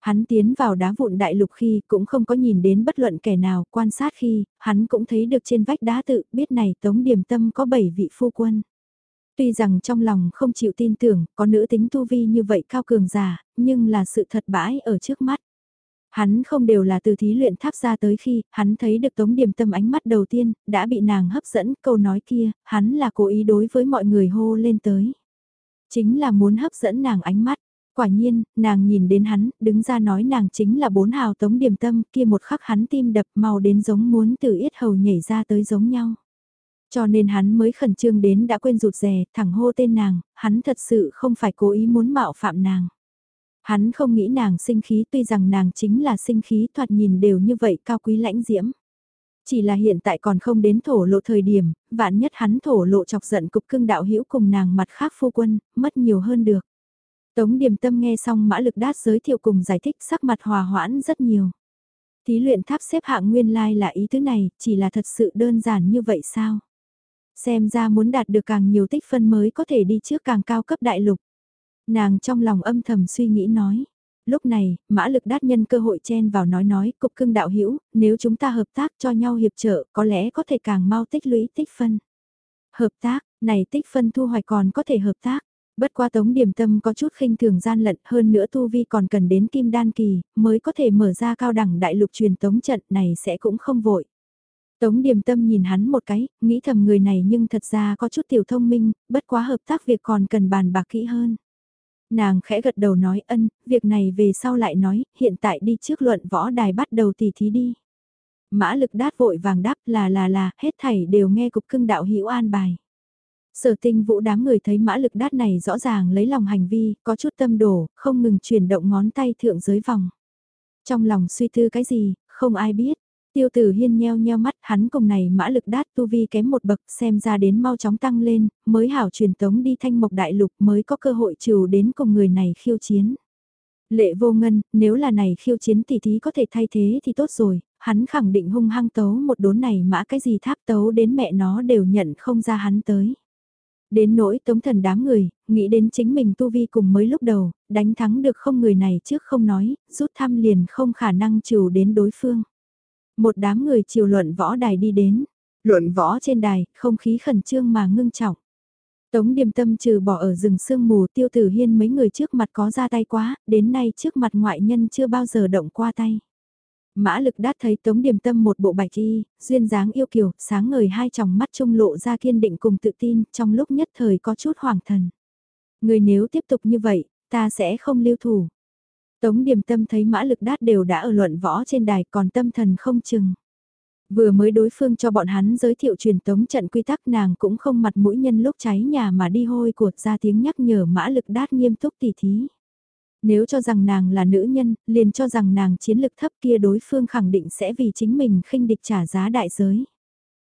Hắn tiến vào đá vụn đại lục khi cũng không có nhìn đến bất luận kẻ nào quan sát khi, hắn cũng thấy được trên vách đá tự biết này tống điểm tâm có bảy vị phu quân. Tuy rằng trong lòng không chịu tin tưởng, có nữ tính tu vi như vậy cao cường giả, nhưng là sự thật bãi ở trước mắt. Hắn không đều là từ thí luyện tháp ra tới khi, hắn thấy được tống điểm tâm ánh mắt đầu tiên, đã bị nàng hấp dẫn, câu nói kia, hắn là cố ý đối với mọi người hô lên tới. Chính là muốn hấp dẫn nàng ánh mắt. Quả nhiên, nàng nhìn đến hắn, đứng ra nói nàng chính là bốn hào tống điểm tâm, kia một khắc hắn tim đập mau đến giống muốn từ yết hầu nhảy ra tới giống nhau. Cho nên hắn mới khẩn trương đến đã quên rụt rè, thẳng hô tên nàng, hắn thật sự không phải cố ý muốn mạo phạm nàng. Hắn không nghĩ nàng sinh khí tuy rằng nàng chính là sinh khí thoạt nhìn đều như vậy cao quý lãnh diễm. Chỉ là hiện tại còn không đến thổ lộ thời điểm, vạn nhất hắn thổ lộ chọc giận cục cưng đạo hữu cùng nàng mặt khác phu quân, mất nhiều hơn được. Tống điểm tâm nghe xong mã lực đát giới thiệu cùng giải thích sắc mặt hòa hoãn rất nhiều. Thí luyện tháp xếp hạng nguyên lai like là ý thứ này, chỉ là thật sự đơn giản như vậy sao? Xem ra muốn đạt được càng nhiều tích phân mới có thể đi trước càng cao cấp đại lục. Nàng trong lòng âm thầm suy nghĩ nói. Lúc này, mã lực đát nhân cơ hội chen vào nói nói, cục cưng đạo hữu nếu chúng ta hợp tác cho nhau hiệp trợ, có lẽ có thể càng mau tích lũy tích phân. Hợp tác, này tích phân thu hoạch còn có thể hợp tác. Bất qua tống điểm tâm có chút khinh thường gian lận hơn nữa tu vi còn cần đến kim đan kỳ, mới có thể mở ra cao đẳng đại lục truyền tống trận này sẽ cũng không vội. Tống điềm tâm nhìn hắn một cái, nghĩ thầm người này nhưng thật ra có chút tiểu thông minh, bất quá hợp tác việc còn cần bàn bạc kỹ hơn. Nàng khẽ gật đầu nói ân, việc này về sau lại nói, hiện tại đi trước luận võ đài bắt đầu tỉ thí đi. Mã lực đát vội vàng đáp là là là, hết thảy đều nghe cục cưng đạo hữu an bài. Sở tinh vũ đám người thấy mã lực đát này rõ ràng lấy lòng hành vi, có chút tâm đổ, không ngừng chuyển động ngón tay thượng giới vòng. Trong lòng suy tư cái gì, không ai biết. Tiêu tử hiên nheo nheo mắt hắn cùng này mã lực đát tu vi kém một bậc xem ra đến mau chóng tăng lên, mới hảo truyền tống đi thanh mộc đại lục mới có cơ hội trừ đến cùng người này khiêu chiến. Lệ vô ngân, nếu là này khiêu chiến tỷ thí có thể thay thế thì tốt rồi, hắn khẳng định hung hăng tấu một đốn này mã cái gì tháp tấu đến mẹ nó đều nhận không ra hắn tới. Đến nỗi tống thần đám người, nghĩ đến chính mình tu vi cùng mới lúc đầu, đánh thắng được không người này trước không nói, rút thăm liền không khả năng trừ đến đối phương. Một đám người chiều luận võ đài đi đến. Luận võ trên đài, không khí khẩn trương mà ngưng trọng. Tống điềm tâm trừ bỏ ở rừng sương mù tiêu tử hiên mấy người trước mặt có ra tay quá, đến nay trước mặt ngoại nhân chưa bao giờ động qua tay. Mã lực đát thấy tống điềm tâm một bộ bạch y, duyên dáng yêu kiều, sáng ngời hai tròng mắt trung lộ ra kiên định cùng tự tin, trong lúc nhất thời có chút hoàng thần. Người nếu tiếp tục như vậy, ta sẽ không lưu thủ. Tống điềm tâm thấy mã lực đát đều đã ở luận võ trên đài còn tâm thần không chừng. Vừa mới đối phương cho bọn hắn giới thiệu truyền tống trận quy tắc nàng cũng không mặt mũi nhân lúc cháy nhà mà đi hôi cuột ra tiếng nhắc nhở mã lực đát nghiêm túc tỉ thí. Nếu cho rằng nàng là nữ nhân, liền cho rằng nàng chiến lực thấp kia đối phương khẳng định sẽ vì chính mình khinh địch trả giá đại giới.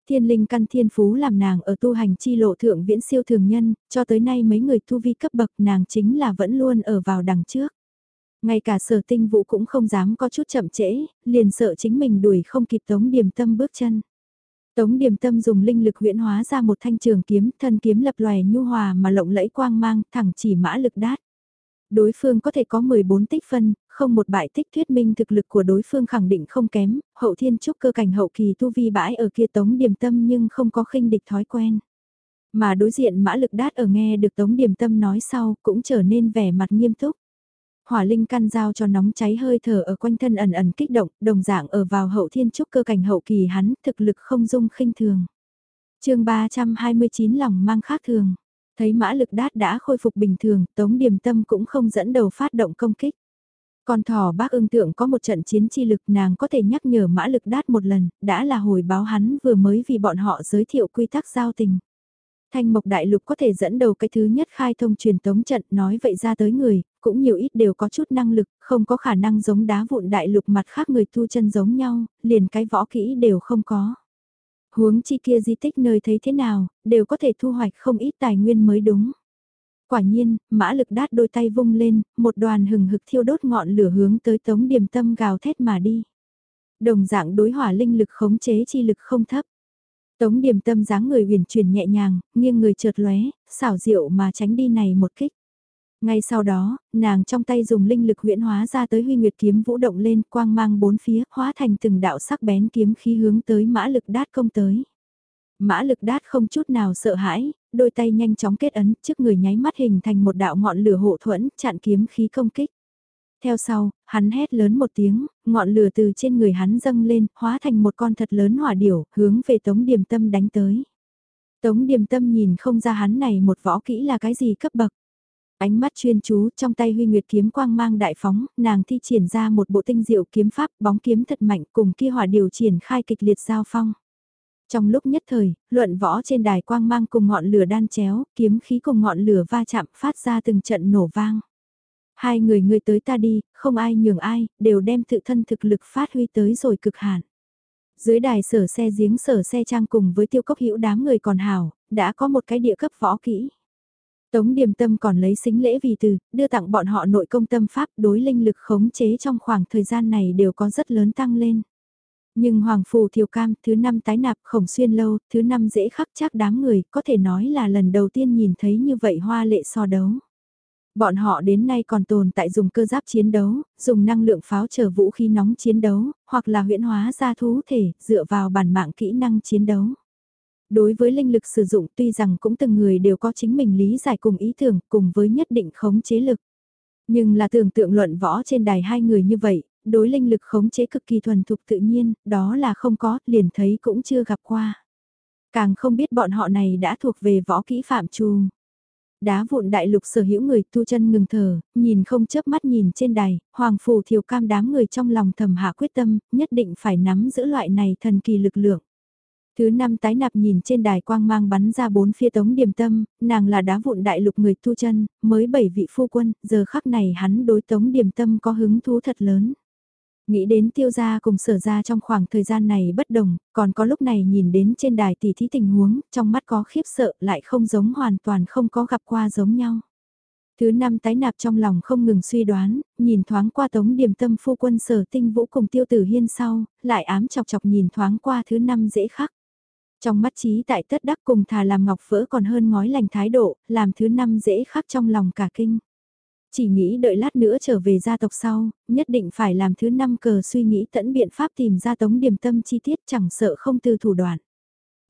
Thiên linh căn thiên phú làm nàng ở tu hành chi lộ thượng viễn siêu thường nhân, cho tới nay mấy người tu vi cấp bậc nàng chính là vẫn luôn ở vào đằng trước. Ngay cả sở tinh vũ cũng không dám có chút chậm trễ, liền sợ chính mình đuổi không kịp tống điểm tâm bước chân. Tống điểm tâm dùng linh lực huyễn hóa ra một thanh trường kiếm, thân kiếm lập loài nhu hòa mà lộng lẫy quang mang, thẳng chỉ mã lực đát. Đối phương có thể có 14 tích phân, không một bại tích thuyết minh thực lực của đối phương khẳng định không kém, hậu thiên trúc cơ cảnh hậu kỳ tu vi bãi ở kia tống điểm tâm nhưng không có khinh địch thói quen. Mà đối diện mã lực đát ở nghe được tống điểm tâm nói sau cũng trở nên vẻ mặt nghiêm túc hỏa linh căn giao cho nóng cháy hơi thở ở quanh thân ẩn ẩn kích động, đồng dạng ở vào hậu thiên trúc cơ cảnh hậu kỳ hắn, thực lực không dung khinh thường. chương 329 lòng mang khác thường, thấy mã lực đát đã khôi phục bình thường, tống điểm tâm cũng không dẫn đầu phát động công kích. Còn thỏ bác ưng tượng có một trận chiến chi lực nàng có thể nhắc nhở mã lực đát một lần, đã là hồi báo hắn vừa mới vì bọn họ giới thiệu quy tắc giao tình. Thanh Mộc Đại Lục có thể dẫn đầu cái thứ nhất khai thông truyền tống trận nói vậy ra tới người, cũng nhiều ít đều có chút năng lực, không có khả năng giống đá vụn đại lục mặt khác người thu chân giống nhau, liền cái võ kỹ đều không có. Huống chi kia di tích nơi thấy thế nào, đều có thể thu hoạch không ít tài nguyên mới đúng. Quả nhiên, mã lực đát đôi tay vung lên, một đoàn hừng hực thiêu đốt ngọn lửa hướng tới tống điểm tâm gào thét mà đi. Đồng dạng đối hỏa linh lực khống chế chi lực không thấp. Tống điểm tâm dáng người huyền chuyển nhẹ nhàng, nghiêng người chợt lóe, xảo diệu mà tránh đi này một kích. Ngay sau đó, nàng trong tay dùng linh lực huyễn hóa ra tới huy nguyệt kiếm vũ động lên quang mang bốn phía, hóa thành từng đạo sắc bén kiếm khí hướng tới mã lực đát công tới. Mã lực đát không chút nào sợ hãi, đôi tay nhanh chóng kết ấn trước người nháy mắt hình thành một đạo ngọn lửa hộ thuẫn chặn kiếm khí công kích. Theo sau, hắn hét lớn một tiếng, ngọn lửa từ trên người hắn dâng lên, hóa thành một con thật lớn hỏa điểu, hướng về Tống Điềm Tâm đánh tới. Tống Điềm Tâm nhìn không ra hắn này một võ kỹ là cái gì cấp bậc. Ánh mắt chuyên chú trong tay huy nguyệt kiếm quang mang đại phóng, nàng thi triển ra một bộ tinh diệu kiếm pháp bóng kiếm thật mạnh cùng kia hỏa điều triển khai kịch liệt giao phong. Trong lúc nhất thời, luận võ trên đài quang mang cùng ngọn lửa đan chéo, kiếm khí cùng ngọn lửa va chạm phát ra từng trận nổ vang. Hai người người tới ta đi, không ai nhường ai, đều đem tự thân thực lực phát huy tới rồi cực hạn. Dưới đài sở xe giếng sở xe trang cùng với tiêu cốc hữu đám người còn hào đã có một cái địa cấp võ kỹ. Tống Điềm Tâm còn lấy xính lễ vì từ, đưa tặng bọn họ nội công tâm pháp đối linh lực khống chế trong khoảng thời gian này đều có rất lớn tăng lên. Nhưng Hoàng Phù Thiều Cam, thứ năm tái nạp khổng xuyên lâu, thứ năm dễ khắc chắc đám người, có thể nói là lần đầu tiên nhìn thấy như vậy hoa lệ so đấu. Bọn họ đến nay còn tồn tại dùng cơ giáp chiến đấu, dùng năng lượng pháo chờ vũ khí nóng chiến đấu, hoặc là huyễn hóa ra thú thể, dựa vào bản mạng kỹ năng chiến đấu. Đối với linh lực sử dụng tuy rằng cũng từng người đều có chính mình lý giải cùng ý tưởng cùng với nhất định khống chế lực. Nhưng là tưởng tượng luận võ trên đài hai người như vậy, đối linh lực khống chế cực kỳ thuần thục tự nhiên, đó là không có, liền thấy cũng chưa gặp qua. Càng không biết bọn họ này đã thuộc về võ kỹ phạm trù. Đá vụn đại lục sở hữu người tu chân ngừng thở, nhìn không chớp mắt nhìn trên đài, hoàng phù thiều cam đám người trong lòng thầm hạ quyết tâm, nhất định phải nắm giữ loại này thần kỳ lực lượng. Thứ năm tái nạp nhìn trên đài quang mang bắn ra bốn phía tống điềm tâm, nàng là đá vụn đại lục người tu chân, mới bảy vị phu quân, giờ khắc này hắn đối tống điềm tâm có hứng thú thật lớn. Nghĩ đến tiêu gia cùng sở ra trong khoảng thời gian này bất đồng, còn có lúc này nhìn đến trên đài tỷ thí tình huống, trong mắt có khiếp sợ lại không giống hoàn toàn không có gặp qua giống nhau. Thứ năm tái nạp trong lòng không ngừng suy đoán, nhìn thoáng qua tống điểm tâm phu quân sở tinh vũ cùng tiêu tử hiên sau, lại ám chọc chọc nhìn thoáng qua thứ năm dễ khắc. Trong mắt trí tại tất đắc cùng thà làm ngọc vỡ còn hơn ngói lành thái độ, làm thứ năm dễ khắc trong lòng cả kinh. Chỉ nghĩ đợi lát nữa trở về gia tộc sau, nhất định phải làm thứ năm cờ suy nghĩ tẫn biện pháp tìm ra tống điểm tâm chi tiết chẳng sợ không từ thủ đoạn.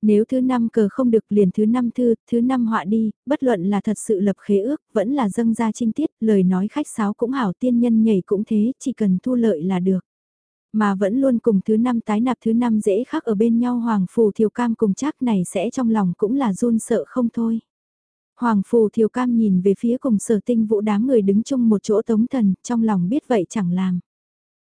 Nếu thứ năm cờ không được liền thứ năm thư, thứ năm họa đi, bất luận là thật sự lập khế ước, vẫn là dâng ra trinh tiết, lời nói khách sáo cũng hảo tiên nhân nhảy cũng thế, chỉ cần thu lợi là được. Mà vẫn luôn cùng thứ năm tái nạp thứ năm dễ khác ở bên nhau Hoàng Phù Thiều Cam cùng chắc này sẽ trong lòng cũng là run sợ không thôi. Hoàng Phù Thiều Cam nhìn về phía cùng sở tinh vũ đám người đứng chung một chỗ tống thần, trong lòng biết vậy chẳng làm.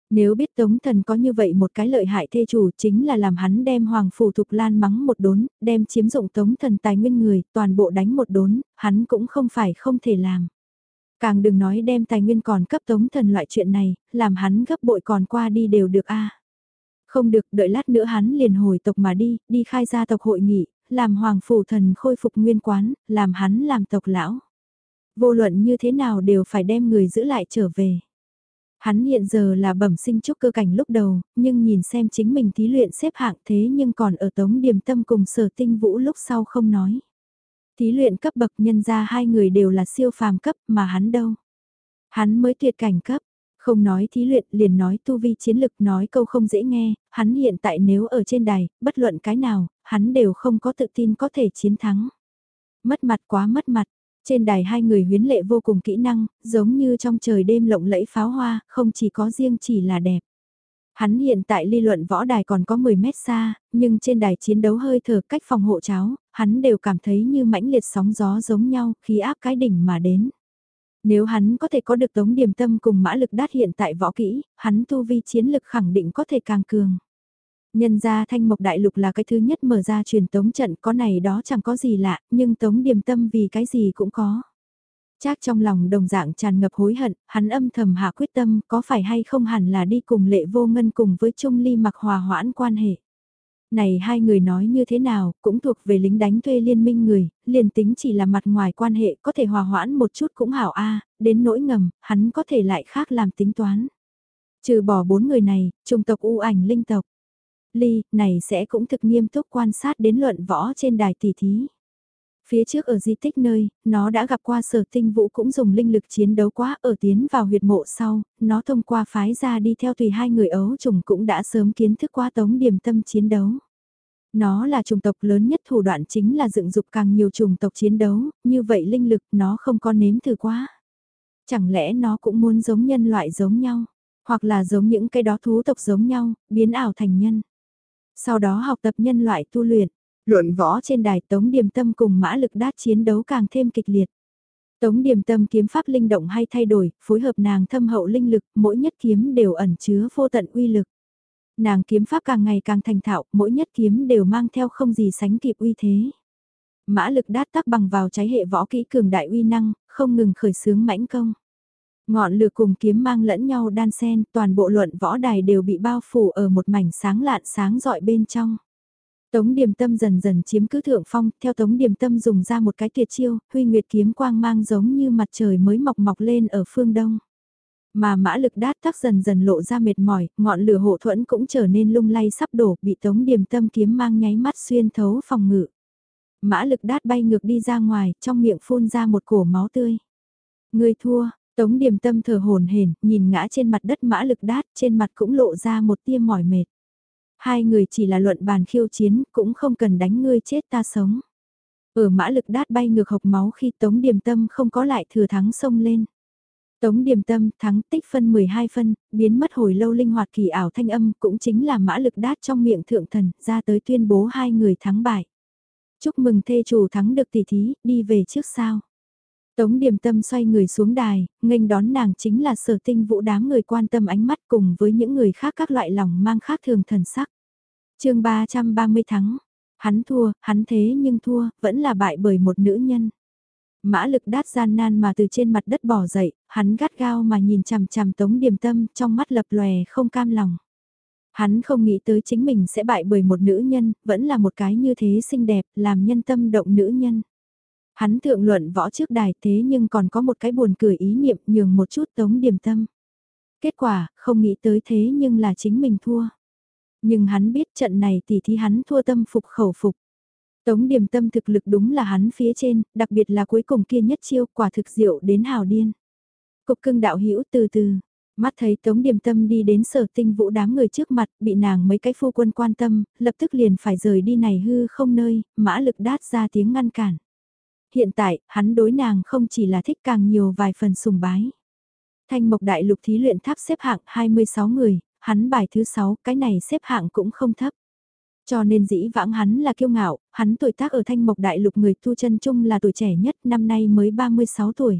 Nếu biết Tống Thần có như vậy một cái lợi hại thê chủ chính là làm hắn đem Hoàng Phù Thục Lan mắng một đốn, đem chiếm dụng Tống Thần tài nguyên người, toàn bộ đánh một đốn, hắn cũng không phải không thể làm. Càng đừng nói đem tài nguyên còn cấp Tống Thần loại chuyện này, làm hắn gấp bội còn qua đi đều được a Không được, đợi lát nữa hắn liền hồi tộc mà đi, đi khai gia tộc hội nghị, làm Hoàng Phủ Thần khôi phục nguyên quán, làm hắn làm tộc lão. Vô luận như thế nào đều phải đem người giữ lại trở về. Hắn hiện giờ là bẩm sinh trúc cơ cảnh lúc đầu, nhưng nhìn xem chính mình thí luyện xếp hạng thế nhưng còn ở tống điểm tâm cùng sở tinh vũ lúc sau không nói. Thí luyện cấp bậc nhân ra hai người đều là siêu phàm cấp mà hắn đâu. Hắn mới tuyệt cảnh cấp, không nói thí luyện liền nói tu vi chiến lực nói câu không dễ nghe, hắn hiện tại nếu ở trên đài, bất luận cái nào, hắn đều không có tự tin có thể chiến thắng. Mất mặt quá mất mặt, trên đài hai người huyến lệ vô cùng kỹ năng, giống như trong trời đêm lộng lẫy pháo hoa, không chỉ có riêng chỉ là đẹp. Hắn hiện tại ly luận võ đài còn có 10 mét xa, nhưng trên đài chiến đấu hơi thở cách phòng hộ cháo, hắn đều cảm thấy như mãnh liệt sóng gió giống nhau, khí áp cái đỉnh mà đến. Nếu hắn có thể có được tống điểm tâm cùng mã lực đát hiện tại võ kỹ, hắn tu vi chiến lực khẳng định có thể càng cường. Nhân ra thanh mộc đại lục là cái thứ nhất mở ra truyền tống trận có này đó chẳng có gì lạ, nhưng tống điềm tâm vì cái gì cũng có. Chắc trong lòng đồng dạng tràn ngập hối hận, hắn âm thầm hạ quyết tâm có phải hay không hẳn là đi cùng lệ vô ngân cùng với Trung Ly mặc hòa hoãn quan hệ. Này hai người nói như thế nào, cũng thuộc về lính đánh thuê liên minh người, liền tính chỉ là mặt ngoài quan hệ có thể hòa hoãn một chút cũng hảo a đến nỗi ngầm, hắn có thể lại khác làm tính toán. Trừ bỏ bốn người này, trung tộc u ảnh linh tộc. Ly, này sẽ cũng thực nghiêm túc quan sát đến luận võ trên đài tỷ thí. Phía trước ở di tích nơi, nó đã gặp qua sở tinh vũ cũng dùng linh lực chiến đấu quá ở tiến vào huyệt mộ sau, nó thông qua phái ra đi theo tùy hai người ấu trùng cũng đã sớm kiến thức qua tống điểm tâm chiến đấu. Nó là chủng tộc lớn nhất thủ đoạn chính là dựng dục càng nhiều chủng tộc chiến đấu, như vậy linh lực nó không có nếm thử quá. Chẳng lẽ nó cũng muốn giống nhân loại giống nhau, hoặc là giống những cái đó thú tộc giống nhau, biến ảo thành nhân. Sau đó học tập nhân loại tu luyện, luận võ trên đài Tống Điềm Tâm cùng mã lực đát chiến đấu càng thêm kịch liệt. Tống Điềm Tâm kiếm pháp linh động hay thay đổi, phối hợp nàng thâm hậu linh lực, mỗi nhất kiếm đều ẩn chứa vô tận uy lực. Nàng kiếm pháp càng ngày càng thành thạo, mỗi nhất kiếm đều mang theo không gì sánh kịp uy thế. Mã lực đát tác bằng vào trái hệ võ kỹ cường đại uy năng, không ngừng khởi sướng mãnh công. Ngọn lửa cùng kiếm mang lẫn nhau đan xen, toàn bộ luận võ đài đều bị bao phủ ở một mảnh sáng lạn sáng rọi bên trong. Tống Điềm Tâm dần dần chiếm cứ thượng phong, theo Tống Điềm Tâm dùng ra một cái tuyệt chiêu, huy nguyệt kiếm quang mang giống như mặt trời mới mọc mọc lên ở phương đông. Mà mã lực đát tắc dần dần lộ ra mệt mỏi, ngọn lửa hộ thuẫn cũng trở nên lung lay sắp đổ, bị Tống Điềm Tâm kiếm mang nháy mắt xuyên thấu phòng ngự. Mã lực đát bay ngược đi ra ngoài, trong miệng phun ra một cổ máu tươi. Người thua, Tống điềm tâm thở hồn hển, nhìn ngã trên mặt đất mã lực đát, trên mặt cũng lộ ra một tia mỏi mệt. Hai người chỉ là luận bàn khiêu chiến, cũng không cần đánh ngươi chết ta sống. Ở mã lực đát bay ngược hộc máu khi Tống điềm tâm không có lại thừa thắng sông lên. Tống điềm tâm thắng tích phân 12 phân, biến mất hồi lâu linh hoạt kỳ ảo thanh âm cũng chính là mã lực đát trong miệng thượng thần ra tới tuyên bố hai người thắng bại. Chúc mừng thê chủ thắng được tỷ thí, đi về trước sao. Tống điềm tâm xoay người xuống đài, nghênh đón nàng chính là sở tinh vũ đám người quan tâm ánh mắt cùng với những người khác các loại lòng mang khác thường thần sắc. chương 330 thắng, hắn thua, hắn thế nhưng thua, vẫn là bại bởi một nữ nhân. Mã lực đát gian nan mà từ trên mặt đất bỏ dậy, hắn gắt gao mà nhìn chằm chằm tống điềm tâm trong mắt lập lòe không cam lòng. Hắn không nghĩ tới chính mình sẽ bại bởi một nữ nhân, vẫn là một cái như thế xinh đẹp, làm nhân tâm động nữ nhân. Hắn thượng luận võ trước đài thế nhưng còn có một cái buồn cười ý niệm nhường một chút tống điềm tâm. Kết quả, không nghĩ tới thế nhưng là chính mình thua. Nhưng hắn biết trận này tỷ thí hắn thua tâm phục khẩu phục. Tống điềm tâm thực lực đúng là hắn phía trên, đặc biệt là cuối cùng kia nhất chiêu quả thực diệu đến hào điên. Cục cưng đạo hữu từ từ, mắt thấy Tống Điềm Tâm đi đến sở tinh vũ đám người trước mặt, bị nàng mấy cái phu quân quan tâm, lập tức liền phải rời đi này hư không nơi, mã lực đát ra tiếng ngăn cản. Hiện tại, hắn đối nàng không chỉ là thích càng nhiều vài phần sùng bái. Thanh Mộc Đại Lục thí luyện tháp xếp hạng 26 người, hắn bài thứ 6, cái này xếp hạng cũng không thấp. Cho nên dĩ vãng hắn là kiêu ngạo, hắn tuổi tác ở Thanh Mộc Đại Lục người tu chân chung là tuổi trẻ nhất, năm nay mới 36 tuổi.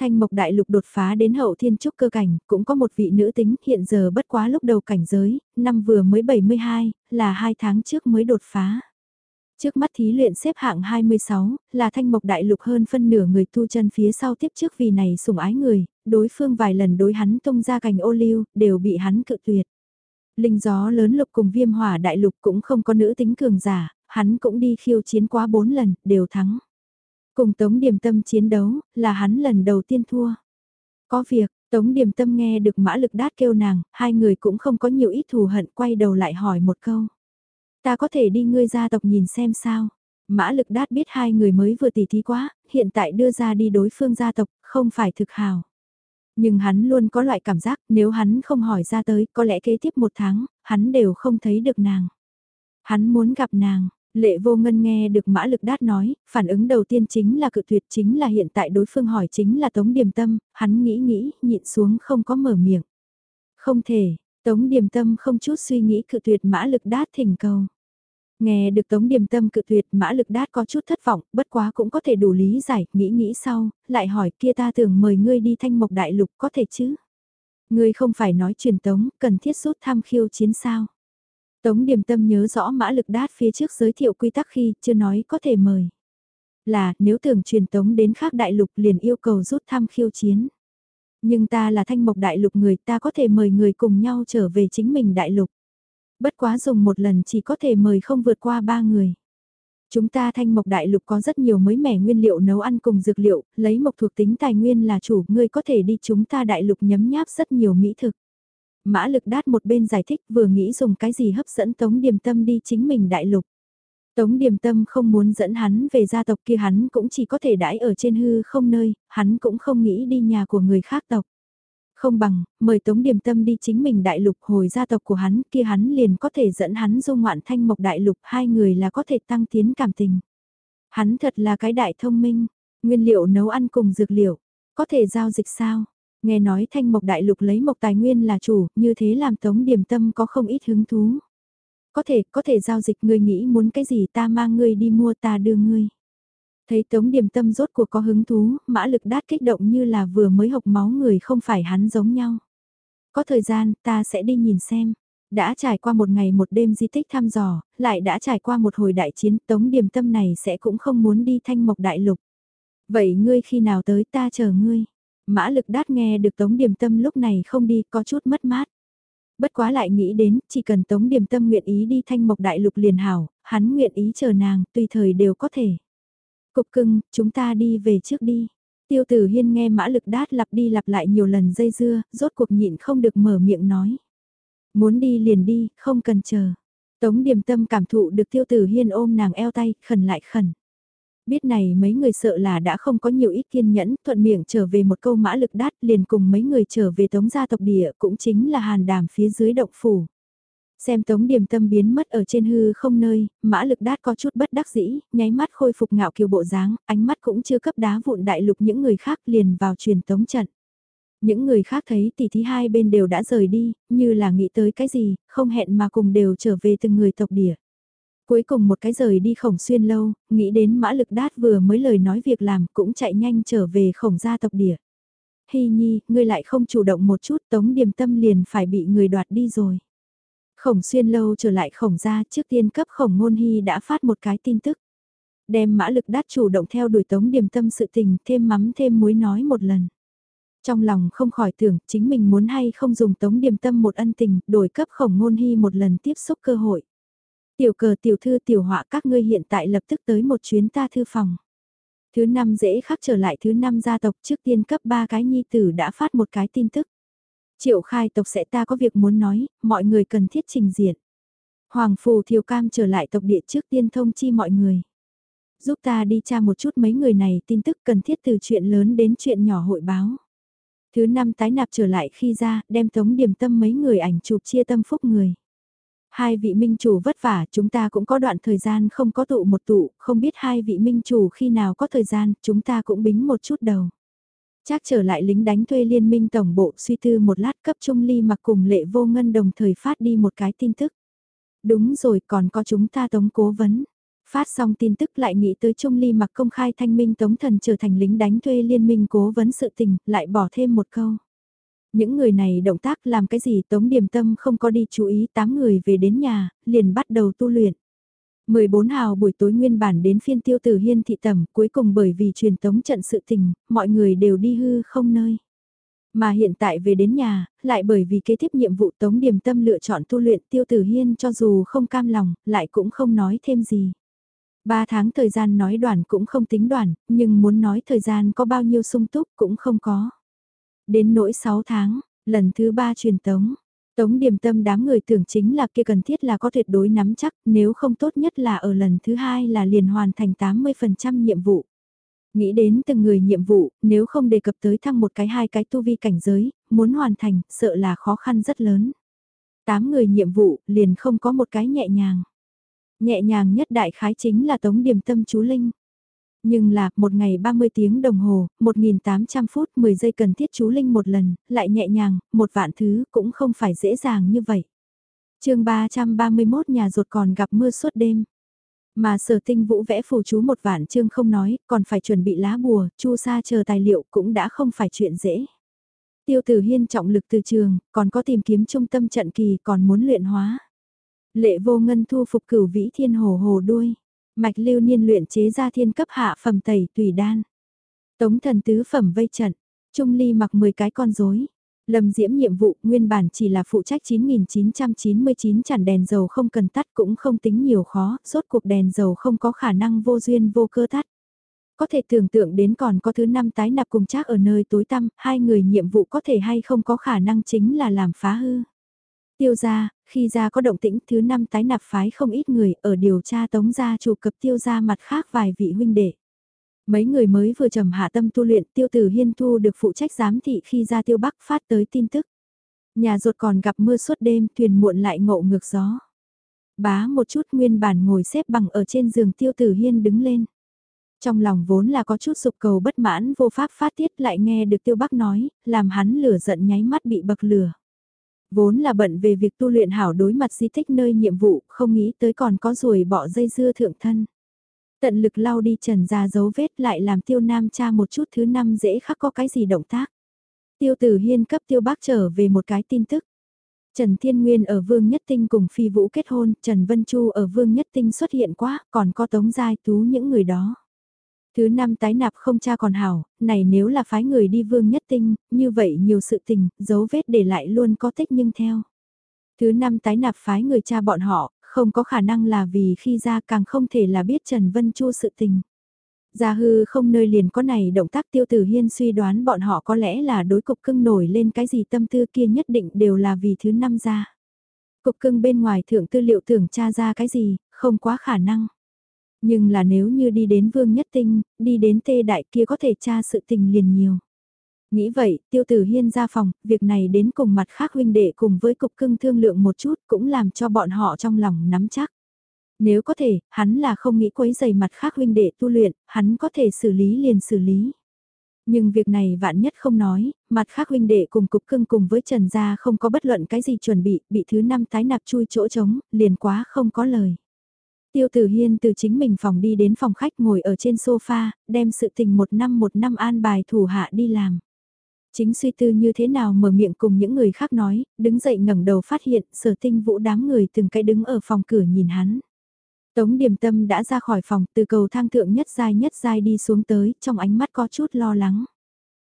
Thanh Mộc Đại Lục đột phá đến hậu thiên trúc cơ cảnh, cũng có một vị nữ tính hiện giờ bất quá lúc đầu cảnh giới, năm vừa mới 72, là hai tháng trước mới đột phá. Trước mắt thí luyện xếp hạng 26, là thanh mộc đại lục hơn phân nửa người tu chân phía sau tiếp trước vì này sủng ái người, đối phương vài lần đối hắn tung ra cành ô liu, đều bị hắn cự tuyệt. Linh gió lớn lục cùng viêm hỏa đại lục cũng không có nữ tính cường giả, hắn cũng đi khiêu chiến quá 4 lần, đều thắng. Cùng Tống Điềm Tâm chiến đấu, là hắn lần đầu tiên thua. Có việc, Tống Điềm Tâm nghe được mã lực đát kêu nàng, hai người cũng không có nhiều ít thù hận quay đầu lại hỏi một câu. Ta có thể đi ngươi gia tộc nhìn xem sao. Mã lực đát biết hai người mới vừa tỉ thí quá, hiện tại đưa ra đi đối phương gia tộc, không phải thực hào. Nhưng hắn luôn có loại cảm giác nếu hắn không hỏi ra tới, có lẽ kế tiếp một tháng, hắn đều không thấy được nàng. Hắn muốn gặp nàng, Lệ vô ngân nghe được mã lực đát nói, phản ứng đầu tiên chính là cự tuyệt chính là hiện tại đối phương hỏi chính là Tống Điềm Tâm, hắn nghĩ nghĩ, nhịn xuống không có mở miệng. Không thể, Tống Điềm Tâm không chút suy nghĩ cự tuyệt mã lực đát thỉnh cầu. Nghe được Tống Điềm Tâm cự tuyệt mã lực đát có chút thất vọng, bất quá cũng có thể đủ lý giải, nghĩ nghĩ sau, lại hỏi kia ta tưởng mời ngươi đi thanh mộc đại lục có thể chứ? Ngươi không phải nói truyền tống, cần thiết rút tham khiêu chiến sao? Tống Điềm Tâm nhớ rõ mã lực đát phía trước giới thiệu quy tắc khi chưa nói có thể mời. Là, nếu tưởng truyền tống đến khác đại lục liền yêu cầu rút tham khiêu chiến. Nhưng ta là thanh mộc đại lục người ta có thể mời người cùng nhau trở về chính mình đại lục. Bất quá dùng một lần chỉ có thể mời không vượt qua ba người. Chúng ta thanh mộc đại lục có rất nhiều mới mẻ nguyên liệu nấu ăn cùng dược liệu, lấy mộc thuộc tính tài nguyên là chủ, ngươi có thể đi chúng ta đại lục nhấm nháp rất nhiều mỹ thực. Mã lực đát một bên giải thích vừa nghĩ dùng cái gì hấp dẫn Tống Điềm Tâm đi chính mình đại lục. Tống Điềm Tâm không muốn dẫn hắn về gia tộc kia hắn cũng chỉ có thể đãi ở trên hư không nơi, hắn cũng không nghĩ đi nhà của người khác tộc. Không bằng, mời Tống Điềm Tâm đi chính mình đại lục hồi gia tộc của hắn kia hắn liền có thể dẫn hắn du ngoạn thanh mộc đại lục hai người là có thể tăng tiến cảm tình. Hắn thật là cái đại thông minh, nguyên liệu nấu ăn cùng dược liệu, có thể giao dịch sao? Nghe nói thanh mộc đại lục lấy mộc tài nguyên là chủ, như thế làm tống điềm tâm có không ít hứng thú. Có thể, có thể giao dịch ngươi nghĩ muốn cái gì ta mang ngươi đi mua ta đưa ngươi. Thấy tống điểm tâm rốt cuộc có hứng thú, mã lực đát kích động như là vừa mới học máu người không phải hắn giống nhau. Có thời gian, ta sẽ đi nhìn xem. Đã trải qua một ngày một đêm di tích thăm dò, lại đã trải qua một hồi đại chiến, tống điểm tâm này sẽ cũng không muốn đi thanh mộc đại lục. Vậy ngươi khi nào tới ta chờ ngươi. Mã lực đát nghe được Tống Điềm Tâm lúc này không đi có chút mất mát. Bất quá lại nghĩ đến, chỉ cần Tống Điềm Tâm nguyện ý đi thanh mộc đại lục liền hảo, hắn nguyện ý chờ nàng, tùy thời đều có thể. Cục cưng, chúng ta đi về trước đi. Tiêu tử hiên nghe mã lực đát lặp đi lặp lại nhiều lần dây dưa, rốt cuộc nhịn không được mở miệng nói. Muốn đi liền đi, không cần chờ. Tống điềm tâm cảm thụ được tiêu tử hiên ôm nàng eo tay, khẩn lại khẩn. Biết này mấy người sợ là đã không có nhiều ít kiên nhẫn, thuận miệng trở về một câu mã lực đát liền cùng mấy người trở về tống gia tộc địa cũng chính là hàn đàm phía dưới động phủ. Xem tống điểm tâm biến mất ở trên hư không nơi, mã lực đát có chút bất đắc dĩ, nháy mắt khôi phục ngạo kiều bộ dáng, ánh mắt cũng chưa cấp đá vụn đại lục những người khác liền vào truyền tống trận. Những người khác thấy tỷ thí hai bên đều đã rời đi, như là nghĩ tới cái gì, không hẹn mà cùng đều trở về từng người tộc địa. Cuối cùng một cái rời đi khổng xuyên lâu, nghĩ đến mã lực đát vừa mới lời nói việc làm cũng chạy nhanh trở về khổng gia tộc địa. Hy nhi, ngươi lại không chủ động một chút tống điềm tâm liền phải bị người đoạt đi rồi. Khổng xuyên lâu trở lại khổng gia trước tiên cấp khổng ngôn hy đã phát một cái tin tức. Đem mã lực đát chủ động theo đuổi tống điềm tâm sự tình thêm mắm thêm muối nói một lần. Trong lòng không khỏi tưởng chính mình muốn hay không dùng tống điềm tâm một ân tình đổi cấp khổng ngôn hy một lần tiếp xúc cơ hội. Tiểu cờ tiểu thư tiểu họa các ngươi hiện tại lập tức tới một chuyến ta thư phòng. Thứ năm dễ khắc trở lại thứ năm gia tộc trước tiên cấp ba cái nhi tử đã phát một cái tin tức. Triệu khai tộc sẽ ta có việc muốn nói, mọi người cần thiết trình diện. Hoàng phù thiều cam trở lại tộc địa trước tiên thông chi mọi người. Giúp ta đi tra một chút mấy người này tin tức cần thiết từ chuyện lớn đến chuyện nhỏ hội báo. Thứ năm tái nạp trở lại khi ra, đem tống điểm tâm mấy người ảnh chụp chia tâm phúc người. Hai vị minh chủ vất vả, chúng ta cũng có đoạn thời gian không có tụ một tụ, không biết hai vị minh chủ khi nào có thời gian, chúng ta cũng bính một chút đầu. Chắc trở lại lính đánh thuê liên minh tổng bộ suy tư một lát cấp trung ly mặc cùng lệ vô ngân đồng thời phát đi một cái tin tức. Đúng rồi còn có chúng ta tống cố vấn. Phát xong tin tức lại nghĩ tới Trung Ly mặc công khai thanh minh Tống Thần trở thành lính đánh thuê liên minh cố vấn sự tình, lại bỏ thêm một câu. Những người này động tác làm cái gì Tống điểm Tâm không có đi chú ý 8 người về đến nhà, liền bắt đầu tu luyện. 14 hào buổi tối nguyên bản đến phiên tiêu tử hiên thị tẩm, cuối cùng bởi vì truyền tống trận sự tình, mọi người đều đi hư không nơi. Mà hiện tại về đến nhà, lại bởi vì kế tiếp nhiệm vụ tống điểm tâm lựa chọn tu luyện tiêu tử hiên cho dù không cam lòng, lại cũng không nói thêm gì. Ba tháng thời gian nói đoàn cũng không tính đoàn, nhưng muốn nói thời gian có bao nhiêu sung túc cũng không có. Đến nỗi 6 tháng, lần thứ ba truyền tống, tống điểm tâm đám người tưởng chính là kia cần thiết là có tuyệt đối nắm chắc, nếu không tốt nhất là ở lần thứ hai là liền hoàn thành 80% nhiệm vụ. Nghĩ đến từng người nhiệm vụ, nếu không đề cập tới thăng một cái hai cái tu vi cảnh giới, muốn hoàn thành, sợ là khó khăn rất lớn. Tám người nhiệm vụ, liền không có một cái nhẹ nhàng. Nhẹ nhàng nhất đại khái chính là tống điểm tâm chú Linh. Nhưng là, một ngày 30 tiếng đồng hồ, 1.800 phút 10 giây cần thiết chú Linh một lần, lại nhẹ nhàng, một vạn thứ cũng không phải dễ dàng như vậy. chương 331 nhà ruột còn gặp mưa suốt đêm. Mà sở tinh vũ vẽ phù chú một vạn chương không nói, còn phải chuẩn bị lá bùa, chu sa chờ tài liệu cũng đã không phải chuyện dễ. Tiêu tử hiên trọng lực từ trường, còn có tìm kiếm trung tâm trận kỳ còn muốn luyện hóa. Lệ vô ngân thu phục cửu vĩ thiên hồ hồ đuôi. Mạch lưu niên luyện chế ra thiên cấp hạ phẩm tẩy tùy đan. Tống thần tứ phẩm vây trận. Trung ly mặc 10 cái con rối. Lâm Diễm nhiệm vụ nguyên bản chỉ là phụ trách 9.999 chản đèn dầu không cần tắt cũng không tính nhiều khó, rốt cuộc đèn dầu không có khả năng vô duyên vô cơ tắt. Có thể tưởng tượng đến còn có thứ năm tái nạp cùng chắc ở nơi tối tăm, hai người nhiệm vụ có thể hay không có khả năng chính là làm phá hư. Tiêu gia, khi gia có động tĩnh thứ năm tái nạp phái không ít người ở điều tra tống gia chủ cập tiêu gia mặt khác vài vị huynh đệ. Mấy người mới vừa trầm hạ tâm tu luyện tiêu tử hiên thu được phụ trách giám thị khi ra tiêu bắc phát tới tin tức. Nhà ruột còn gặp mưa suốt đêm thuyền muộn lại ngộ ngược gió. Bá một chút nguyên bản ngồi xếp bằng ở trên giường tiêu tử hiên đứng lên. Trong lòng vốn là có chút sụp cầu bất mãn vô pháp phát tiết lại nghe được tiêu bắc nói, làm hắn lửa giận nháy mắt bị bậc lửa. Vốn là bận về việc tu luyện hảo đối mặt di tích nơi nhiệm vụ, không nghĩ tới còn có ruồi bỏ dây dưa thượng thân. Tận lực lau đi trần ra dấu vết lại làm tiêu nam cha một chút thứ năm dễ khắc có cái gì động tác. Tiêu tử hiên cấp tiêu bác trở về một cái tin tức. Trần Thiên Nguyên ở Vương Nhất Tinh cùng Phi Vũ kết hôn, Trần Vân Chu ở Vương Nhất Tinh xuất hiện quá, còn có Tống Giai Tú những người đó. Thứ năm tái nạp không cha còn hảo, này nếu là phái người đi Vương Nhất Tinh, như vậy nhiều sự tình, dấu vết để lại luôn có tích nhưng theo. Thứ năm tái nạp phái người cha bọn họ, không có khả năng là vì khi ra càng không thể là biết Trần Vân Chu sự tình. Gia hư không nơi liền có này động tác tiêu tử hiên suy đoán bọn họ có lẽ là đối cục cưng nổi lên cái gì tâm tư kia nhất định đều là vì thứ năm ra. Cục cưng bên ngoài thượng tư liệu tưởng tra ra cái gì, không quá khả năng. Nhưng là nếu như đi đến vương nhất tinh, đi đến tê đại kia có thể tra sự tình liền nhiều. Nghĩ vậy, tiêu tử hiên ra phòng, việc này đến cùng mặt khác huynh đệ cùng với cục cưng thương lượng một chút cũng làm cho bọn họ trong lòng nắm chắc. Nếu có thể, hắn là không nghĩ quấy giày mặt khác huynh đệ tu luyện, hắn có thể xử lý liền xử lý. Nhưng việc này vạn nhất không nói, mặt khác huynh đệ cùng cục cưng cùng với Trần Gia không có bất luận cái gì chuẩn bị, bị thứ năm tái nạp chui chỗ trống, liền quá không có lời. Tiêu Tử Hiên từ chính mình phòng đi đến phòng khách ngồi ở trên sofa, đem sự tình một năm một năm an bài thủ hạ đi làm. Chính suy tư như thế nào mở miệng cùng những người khác nói, đứng dậy ngẩng đầu phát hiện sở tinh vũ đám người từng cái đứng ở phòng cửa nhìn hắn. Tống điểm tâm đã ra khỏi phòng từ cầu thang thượng nhất dài nhất dài đi xuống tới, trong ánh mắt có chút lo lắng.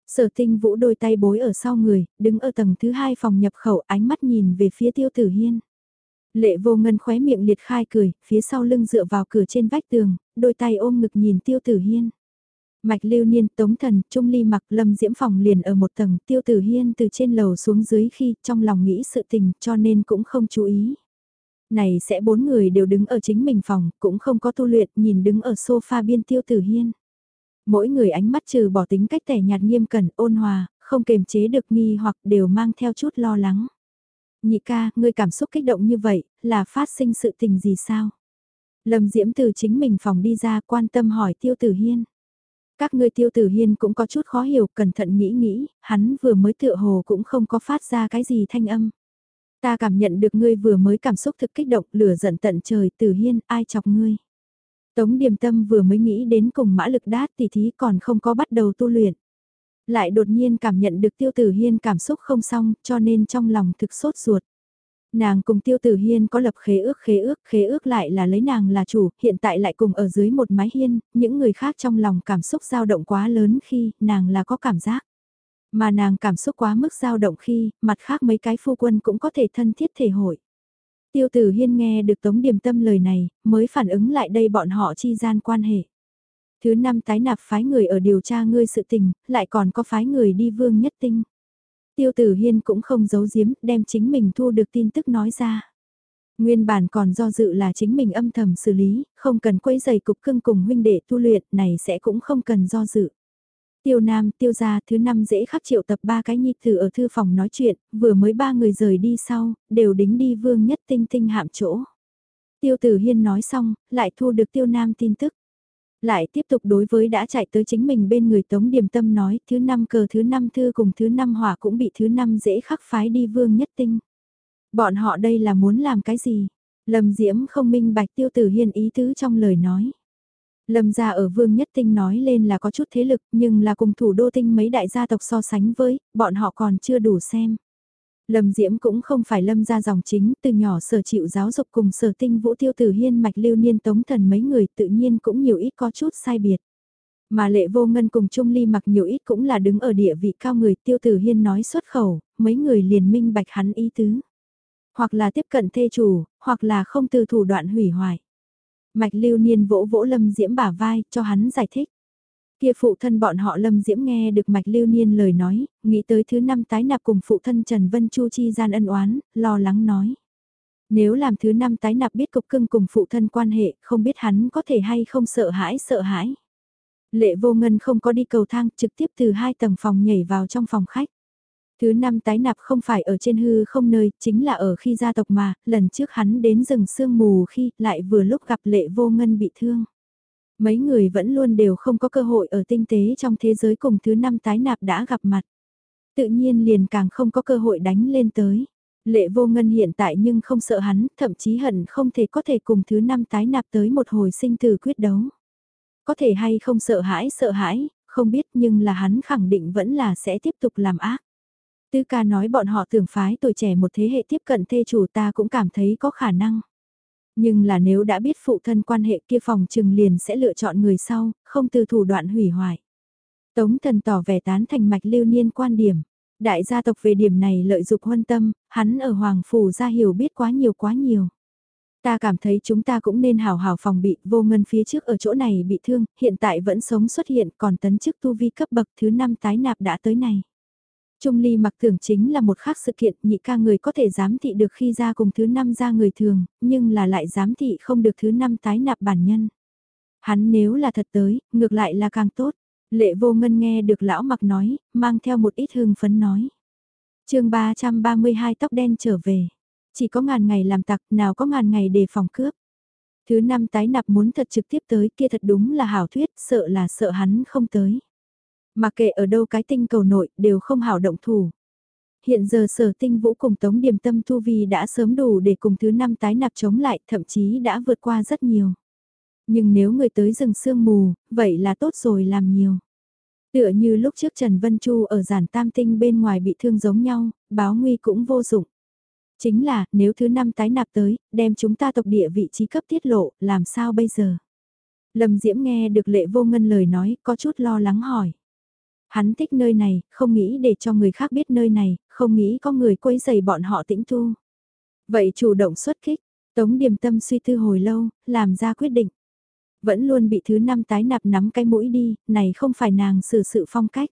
Sở tinh vũ đôi tay bối ở sau người, đứng ở tầng thứ hai phòng nhập khẩu ánh mắt nhìn về phía tiêu tử hiên. Lệ vô ngân khóe miệng liệt khai cười, phía sau lưng dựa vào cửa trên vách tường, đôi tay ôm ngực nhìn tiêu tử hiên. Mạch lưu niên, tống thần, trung ly mặc lâm diễm phòng liền ở một tầng, tiêu tử hiên từ trên lầu xuống dưới khi trong lòng nghĩ sự tình cho nên cũng không chú ý. Này sẽ bốn người đều đứng ở chính mình phòng, cũng không có tu luyện, nhìn đứng ở sofa biên tiêu tử hiên. Mỗi người ánh mắt trừ bỏ tính cách tẻ nhạt nghiêm cẩn, ôn hòa, không kềm chế được nghi hoặc đều mang theo chút lo lắng. Nhị ca, ngươi cảm xúc kích động như vậy, là phát sinh sự tình gì sao? Lâm Diễm từ chính mình phòng đi ra quan tâm hỏi Tiêu Tử Hiên. Các ngươi Tiêu Tử Hiên cũng có chút khó hiểu, cẩn thận nghĩ nghĩ, hắn vừa mới tựa hồ cũng không có phát ra cái gì thanh âm. Ta cảm nhận được ngươi vừa mới cảm xúc thực kích động, lửa giận tận trời, Tử Hiên, ai chọc ngươi? Tống Điềm Tâm vừa mới nghĩ đến cùng mã lực đát tỷ thí còn không có bắt đầu tu luyện. Lại đột nhiên cảm nhận được Tiêu Tử Hiên cảm xúc không xong, cho nên trong lòng thực sốt ruột. Nàng cùng Tiêu Tử Hiên có lập khế ước khế ước, khế ước lại là lấy nàng là chủ, hiện tại lại cùng ở dưới một mái hiên, những người khác trong lòng cảm xúc dao động quá lớn khi nàng là có cảm giác. Mà nàng cảm xúc quá mức dao động khi, mặt khác mấy cái phu quân cũng có thể thân thiết thể hội. Tiêu tử hiên nghe được Tống Điềm Tâm lời này, mới phản ứng lại đây bọn họ chi gian quan hệ. Thứ năm tái nạp phái người ở điều tra ngươi sự tình, lại còn có phái người đi vương nhất tinh. Tiêu tử hiên cũng không giấu giếm, đem chính mình thu được tin tức nói ra. Nguyên bản còn do dự là chính mình âm thầm xử lý, không cần quấy giày cục cưng cùng huynh đệ tu luyện này sẽ cũng không cần do dự. Tiêu Nam, Tiêu gia thứ năm dễ khắc triệu tập ba cái nhi tử ở thư phòng nói chuyện, vừa mới ba người rời đi sau, đều đính đi vương nhất tinh tinh hạm chỗ. Tiêu Tử Hiên nói xong, lại thu được Tiêu Nam tin tức. Lại tiếp tục đối với đã chạy tới chính mình bên người Tống Điềm Tâm nói, thứ năm cờ thứ năm thư cùng thứ năm hỏa cũng bị thứ năm dễ khắc phái đi vương nhất tinh. Bọn họ đây là muốn làm cái gì? Lâm Diễm không minh bạch Tiêu Tử Hiên ý tứ trong lời nói. Lâm gia ở Vương Nhất Tinh nói lên là có chút thế lực nhưng là cùng thủ đô tinh mấy đại gia tộc so sánh với, bọn họ còn chưa đủ xem. Lâm Diễm cũng không phải lâm ra dòng chính, từ nhỏ sở chịu giáo dục cùng sở tinh vũ tiêu tử hiên mạch lưu niên tống thần mấy người tự nhiên cũng nhiều ít có chút sai biệt. Mà lệ vô ngân cùng Trung Ly mặc nhiều ít cũng là đứng ở địa vị cao người tiêu tử hiên nói xuất khẩu, mấy người liền minh bạch hắn ý tứ. Hoặc là tiếp cận thê chủ, hoặc là không từ thủ đoạn hủy hoại. Mạch lưu niên vỗ vỗ Lâm Diễm bả vai, cho hắn giải thích. Kia phụ thân bọn họ Lâm Diễm nghe được Mạch lưu niên lời nói, nghĩ tới thứ năm tái nạp cùng phụ thân Trần Vân Chu chi gian ân oán, lo lắng nói. Nếu làm thứ năm tái nạp biết cục cưng cùng phụ thân quan hệ, không biết hắn có thể hay không sợ hãi sợ hãi. Lệ vô ngân không có đi cầu thang, trực tiếp từ hai tầng phòng nhảy vào trong phòng khách. Thứ năm tái nạp không phải ở trên hư không nơi, chính là ở khi gia tộc mà, lần trước hắn đến rừng sương mù khi lại vừa lúc gặp lệ vô ngân bị thương. Mấy người vẫn luôn đều không có cơ hội ở tinh tế trong thế giới cùng thứ năm tái nạp đã gặp mặt. Tự nhiên liền càng không có cơ hội đánh lên tới. Lệ vô ngân hiện tại nhưng không sợ hắn, thậm chí hận không thể có thể cùng thứ năm tái nạp tới một hồi sinh tử quyết đấu. Có thể hay không sợ hãi sợ hãi, không biết nhưng là hắn khẳng định vẫn là sẽ tiếp tục làm ác. Tư ca nói bọn họ tưởng phái tuổi trẻ một thế hệ tiếp cận thê chủ ta cũng cảm thấy có khả năng. Nhưng là nếu đã biết phụ thân quan hệ kia phòng trừng liền sẽ lựa chọn người sau, không từ thủ đoạn hủy hoại. Tống thần tỏ vẻ tán thành mạch lưu niên quan điểm. Đại gia tộc về điểm này lợi dụng huân tâm, hắn ở Hoàng Phủ ra hiểu biết quá nhiều quá nhiều. Ta cảm thấy chúng ta cũng nên hào hào phòng bị, vô ngân phía trước ở chỗ này bị thương, hiện tại vẫn sống xuất hiện còn tấn chức tu vi cấp bậc thứ năm tái nạp đã tới này. Trung ly mặc thường chính là một khác sự kiện nhị ca người có thể giám thị được khi ra cùng thứ năm ra người thường, nhưng là lại giám thị không được thứ năm tái nạp bản nhân. Hắn nếu là thật tới, ngược lại là càng tốt. Lệ vô ngân nghe được lão mặc nói, mang theo một ít hương phấn nói. chương 332 tóc đen trở về. Chỉ có ngàn ngày làm tặc, nào có ngàn ngày để phòng cướp. Thứ năm tái nạp muốn thật trực tiếp tới kia thật đúng là hảo thuyết, sợ là sợ hắn không tới. Mà kệ ở đâu cái tinh cầu nội đều không hảo động thủ. Hiện giờ sở tinh vũ cùng tống điểm tâm thu vi đã sớm đủ để cùng thứ năm tái nạp chống lại, thậm chí đã vượt qua rất nhiều. Nhưng nếu người tới rừng sương mù, vậy là tốt rồi làm nhiều. Tựa như lúc trước Trần Vân Chu ở giản tam tinh bên ngoài bị thương giống nhau, báo nguy cũng vô dụng. Chính là, nếu thứ năm tái nạp tới, đem chúng ta tộc địa vị trí cấp tiết lộ, làm sao bây giờ? Lâm Diễm nghe được lệ vô ngân lời nói, có chút lo lắng hỏi. Hắn thích nơi này, không nghĩ để cho người khác biết nơi này, không nghĩ có người quấy giày bọn họ tĩnh tu. Vậy chủ động xuất kích, Tống Điềm Tâm suy tư hồi lâu, làm ra quyết định. Vẫn luôn bị thứ năm tái nạp nắm cái mũi đi, này không phải nàng xử sự phong cách.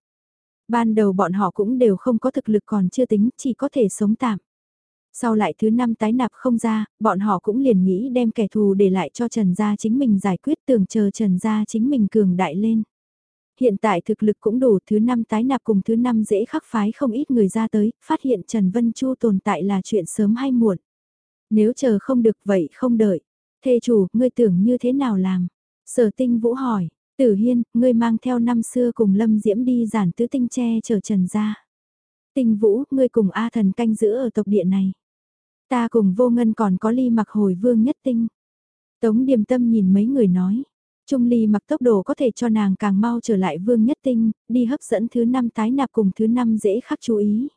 Ban đầu bọn họ cũng đều không có thực lực còn chưa tính, chỉ có thể sống tạm. Sau lại thứ năm tái nạp không ra, bọn họ cũng liền nghĩ đem kẻ thù để lại cho Trần Gia chính mình giải quyết tưởng chờ Trần Gia chính mình cường đại lên. Hiện tại thực lực cũng đủ thứ năm tái nạp cùng thứ năm dễ khắc phái không ít người ra tới, phát hiện Trần Vân Chu tồn tại là chuyện sớm hay muộn. Nếu chờ không được vậy không đợi. Thê chủ, ngươi tưởng như thế nào làm? Sở tinh vũ hỏi, tử hiên, ngươi mang theo năm xưa cùng lâm diễm đi giản tứ tinh tre chờ trần ra. Tinh vũ, ngươi cùng A thần canh giữ ở tộc địa này. Ta cùng vô ngân còn có ly mặc hồi vương nhất tinh. Tống điềm tâm nhìn mấy người nói. Trung ly mặc tốc độ có thể cho nàng càng mau trở lại vương nhất tinh, đi hấp dẫn thứ năm tái nạp cùng thứ năm dễ khắc chú ý.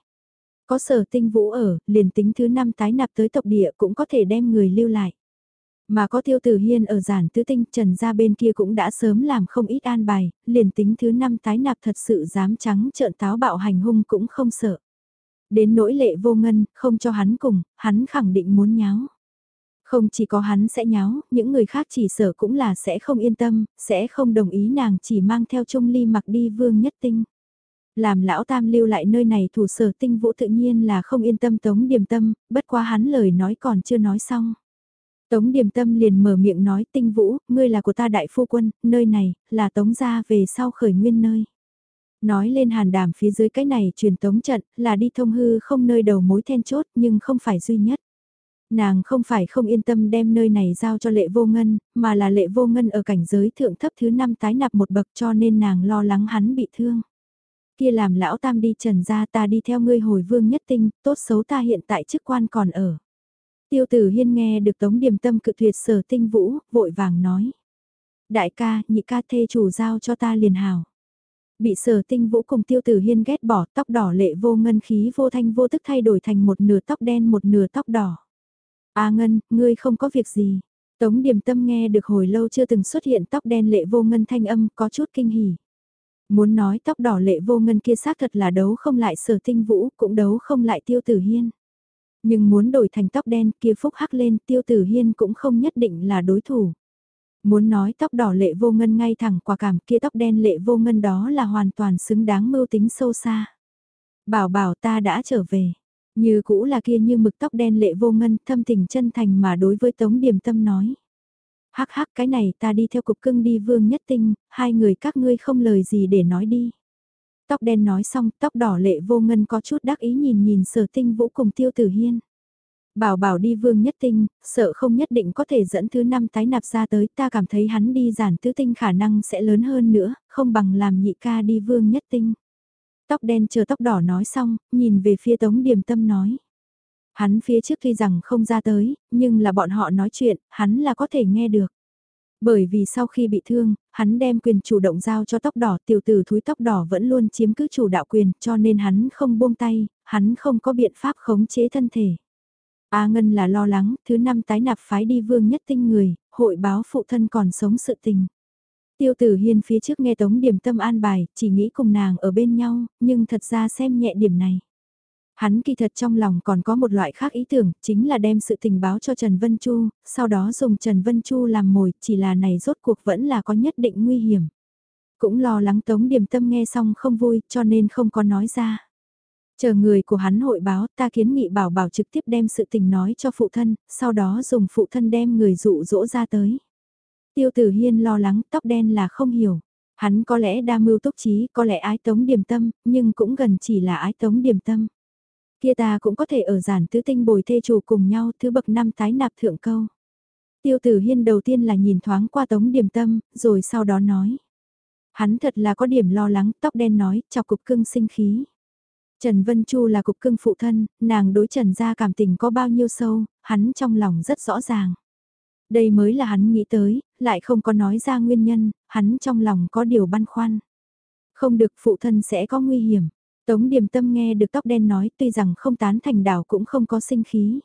Có sở tinh vũ ở, liền tính thứ năm tái nạp tới tộc địa cũng có thể đem người lưu lại. Mà có tiêu tử hiên ở giản tứ tinh trần ra bên kia cũng đã sớm làm không ít an bài, liền tính thứ năm tái nạp thật sự dám trắng trợn táo bạo hành hung cũng không sợ. Đến nỗi lệ vô ngân, không cho hắn cùng, hắn khẳng định muốn nháo. Không chỉ có hắn sẽ nháo, những người khác chỉ sợ cũng là sẽ không yên tâm, sẽ không đồng ý nàng chỉ mang theo trung ly mặc đi vương nhất tinh. Làm lão tam lưu lại nơi này thủ sở tinh vũ tự nhiên là không yên tâm tống điềm tâm, bất quá hắn lời nói còn chưa nói xong. Tống điềm tâm liền mở miệng nói tinh vũ, ngươi là của ta đại phu quân, nơi này, là tống gia về sau khởi nguyên nơi. Nói lên hàn đàm phía dưới cái này truyền tống trận, là đi thông hư không nơi đầu mối then chốt nhưng không phải duy nhất. Nàng không phải không yên tâm đem nơi này giao cho lệ vô ngân, mà là lệ vô ngân ở cảnh giới thượng thấp thứ năm tái nạp một bậc cho nên nàng lo lắng hắn bị thương. Kia làm lão tam đi trần ra ta đi theo ngươi hồi vương nhất tinh, tốt xấu ta hiện tại chức quan còn ở. Tiêu tử hiên nghe được tống điểm tâm cự tuyệt sở tinh vũ, vội vàng nói. Đại ca, nhị ca thê chủ giao cho ta liền hào. Bị sở tinh vũ cùng tiêu tử hiên ghét bỏ tóc đỏ lệ vô ngân khí vô thanh vô tức thay đổi thành một nửa tóc đen một nửa tóc đỏ. A Ngân, ngươi không có việc gì. Tống điểm tâm nghe được hồi lâu chưa từng xuất hiện tóc đen lệ vô ngân thanh âm có chút kinh hỉ. Muốn nói tóc đỏ lệ vô ngân kia xác thật là đấu không lại sở tinh vũ, cũng đấu không lại tiêu tử hiên. Nhưng muốn đổi thành tóc đen kia phúc hắc lên tiêu tử hiên cũng không nhất định là đối thủ. Muốn nói tóc đỏ lệ vô ngân ngay thẳng quả cảm kia tóc đen lệ vô ngân đó là hoàn toàn xứng đáng mưu tính sâu xa. Bảo bảo ta đã trở về. Như cũ là kia như mực tóc đen lệ vô ngân thâm tình chân thành mà đối với Tống Điềm Tâm nói. Hắc hắc cái này ta đi theo cục cưng đi vương nhất tinh, hai người các ngươi không lời gì để nói đi. Tóc đen nói xong, tóc đỏ lệ vô ngân có chút đắc ý nhìn nhìn sở tinh vũ cùng tiêu tử hiên. Bảo bảo đi vương nhất tinh, sợ không nhất định có thể dẫn thứ năm tái nạp ra tới, ta cảm thấy hắn đi giản tứ tinh khả năng sẽ lớn hơn nữa, không bằng làm nhị ca đi vương nhất tinh. Tóc đen chờ tóc đỏ nói xong, nhìn về phía tống điềm tâm nói. Hắn phía trước tuy rằng không ra tới, nhưng là bọn họ nói chuyện, hắn là có thể nghe được. Bởi vì sau khi bị thương, hắn đem quyền chủ động giao cho tóc đỏ, tiểu tử thúi tóc đỏ vẫn luôn chiếm cứ chủ đạo quyền, cho nên hắn không buông tay, hắn không có biện pháp khống chế thân thể. A Ngân là lo lắng, thứ năm tái nạp phái đi vương nhất tinh người, hội báo phụ thân còn sống sự tình. Tiêu tử hiên phía trước nghe tống điểm tâm an bài, chỉ nghĩ cùng nàng ở bên nhau, nhưng thật ra xem nhẹ điểm này. Hắn kỳ thật trong lòng còn có một loại khác ý tưởng, chính là đem sự tình báo cho Trần Vân Chu, sau đó dùng Trần Vân Chu làm mồi, chỉ là này rốt cuộc vẫn là có nhất định nguy hiểm. Cũng lo lắng Tống Điềm Tâm nghe xong không vui, cho nên không có nói ra. Chờ người của hắn hội báo, ta kiến nghị bảo bảo trực tiếp đem sự tình nói cho phụ thân, sau đó dùng phụ thân đem người dụ dỗ ra tới. Tiêu tử hiên lo lắng, tóc đen là không hiểu. Hắn có lẽ đa mưu túc trí, có lẽ ái tống điểm tâm, nhưng cũng gần chỉ là ái tống điểm tâm. Kia ta cũng có thể ở giản tứ tinh bồi thê chủ cùng nhau thứ bậc năm tái nạp thượng câu. Tiêu tử hiên đầu tiên là nhìn thoáng qua tống điểm tâm, rồi sau đó nói. Hắn thật là có điểm lo lắng, tóc đen nói, chọc cục cưng sinh khí. Trần Vân Chu là cục cưng phụ thân, nàng đối Trần gia cảm tình có bao nhiêu sâu, hắn trong lòng rất rõ ràng. Đây mới là hắn nghĩ tới, lại không có nói ra nguyên nhân, hắn trong lòng có điều băn khoăn. Không được phụ thân sẽ có nguy hiểm. Tống điềm tâm nghe được tóc đen nói tuy rằng không tán thành đảo cũng không có sinh khí.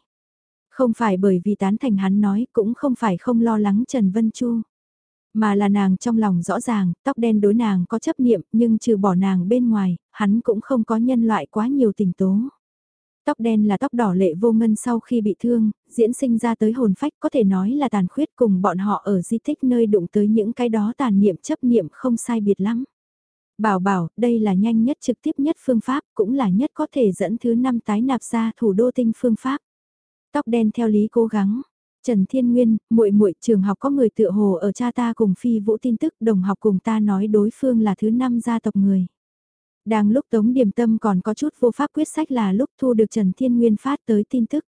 Không phải bởi vì tán thành hắn nói cũng không phải không lo lắng Trần Vân Chu. Mà là nàng trong lòng rõ ràng, tóc đen đối nàng có chấp niệm nhưng trừ bỏ nàng bên ngoài, hắn cũng không có nhân loại quá nhiều tình tố. Tóc đen là tóc đỏ lệ vô ngân sau khi bị thương, diễn sinh ra tới hồn phách có thể nói là tàn khuyết cùng bọn họ ở di tích nơi đụng tới những cái đó tàn niệm chấp niệm không sai biệt lắm. Bảo bảo, đây là nhanh nhất trực tiếp nhất phương pháp, cũng là nhất có thể dẫn thứ năm tái nạp ra thủ đô tinh phương pháp. Tóc đen theo lý cố gắng, Trần Thiên Nguyên, muội muội trường học có người tựa hồ ở cha ta cùng phi vũ tin tức đồng học cùng ta nói đối phương là thứ năm gia tộc người. Đang lúc Tống Điềm Tâm còn có chút vô pháp quyết sách là lúc thu được Trần Thiên Nguyên phát tới tin tức.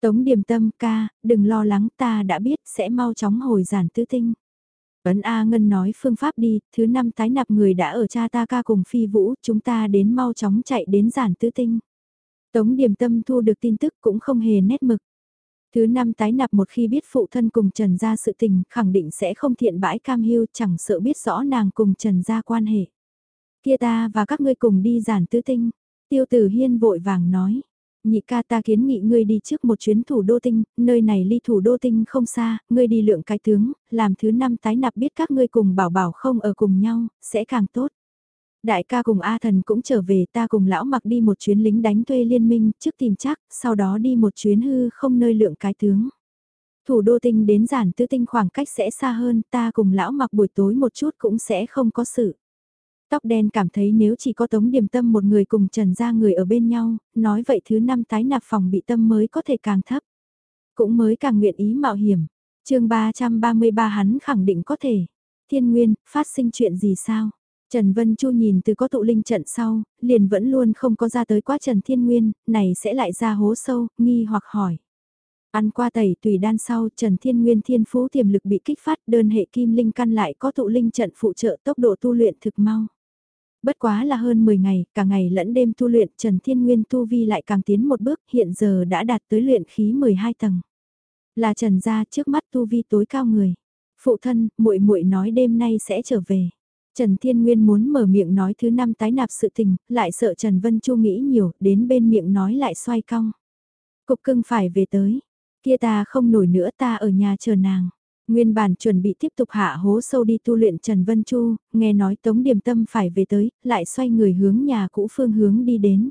Tống Điềm Tâm ca, đừng lo lắng ta đã biết sẽ mau chóng hồi giản tứ tinh. Ấn A Ngân nói phương pháp đi, thứ năm tái nạp người đã ở cha ta ca cùng phi vũ, chúng ta đến mau chóng chạy đến giản tứ tinh. Tống Điềm Tâm thu được tin tức cũng không hề nét mực. Thứ năm tái nạp một khi biết phụ thân cùng Trần gia sự tình, khẳng định sẽ không thiện bãi cam hiu, chẳng sợ biết rõ nàng cùng Trần gia quan hệ. Kia ta và các ngươi cùng đi giản tứ tinh. Tiêu tử hiên vội vàng nói. Nhị ca ta kiến nghị ngươi đi trước một chuyến thủ đô tinh, nơi này ly thủ đô tinh không xa, ngươi đi lượng cái tướng, làm thứ năm tái nạp biết các ngươi cùng bảo bảo không ở cùng nhau, sẽ càng tốt. Đại ca cùng A thần cũng trở về ta cùng lão mặc đi một chuyến lính đánh thuê liên minh trước tìm chắc, sau đó đi một chuyến hư không nơi lượng cái tướng. Thủ đô tinh đến giản tư tinh khoảng cách sẽ xa hơn, ta cùng lão mặc buổi tối một chút cũng sẽ không có sự. Tóc đen cảm thấy nếu chỉ có Tống Điềm Tâm một người cùng Trần gia người ở bên nhau, nói vậy thứ năm tái nạp phòng bị tâm mới có thể càng thấp. Cũng mới càng nguyện ý mạo hiểm. chương 333 hắn khẳng định có thể. Thiên Nguyên, phát sinh chuyện gì sao? Trần Vân Chu nhìn từ có tụ linh trận sau, liền vẫn luôn không có ra tới quá Trần Thiên Nguyên, này sẽ lại ra hố sâu, nghi hoặc hỏi. Ăn qua tẩy tùy đan sau Trần Thiên Nguyên thiên phú tiềm lực bị kích phát đơn hệ kim linh căn lại có tụ linh trận phụ trợ tốc độ tu luyện thực mau. Bất quá là hơn 10 ngày, cả ngày lẫn đêm tu luyện Trần Thiên Nguyên tu vi lại càng tiến một bước hiện giờ đã đạt tới luyện khí 12 tầng. Là Trần gia trước mắt tu vi tối cao người. Phụ thân, muội muội nói đêm nay sẽ trở về. Trần Thiên Nguyên muốn mở miệng nói thứ năm tái nạp sự tình, lại sợ Trần Vân Chu nghĩ nhiều, đến bên miệng nói lại xoay cong. Cục cưng phải về tới, kia ta không nổi nữa ta ở nhà chờ nàng. Nguyên bản chuẩn bị tiếp tục hạ hố sâu đi tu luyện Trần Vân Chu, nghe nói Tống Điềm Tâm phải về tới, lại xoay người hướng nhà cũ phương hướng đi đến.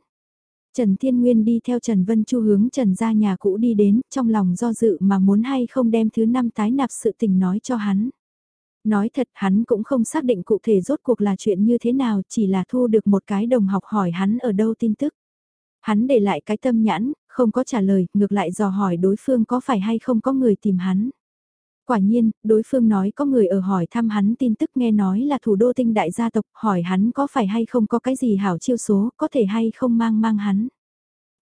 Trần Thiên Nguyên đi theo Trần Vân Chu hướng Trần ra nhà cũ đi đến, trong lòng do dự mà muốn hay không đem thứ năm tái nạp sự tình nói cho hắn. Nói thật hắn cũng không xác định cụ thể rốt cuộc là chuyện như thế nào, chỉ là thu được một cái đồng học hỏi hắn ở đâu tin tức. Hắn để lại cái tâm nhãn, không có trả lời, ngược lại dò hỏi đối phương có phải hay không có người tìm hắn. Quả nhiên, đối phương nói có người ở hỏi thăm hắn tin tức nghe nói là thủ đô tinh đại gia tộc, hỏi hắn có phải hay không có cái gì hảo chiêu số, có thể hay không mang mang hắn.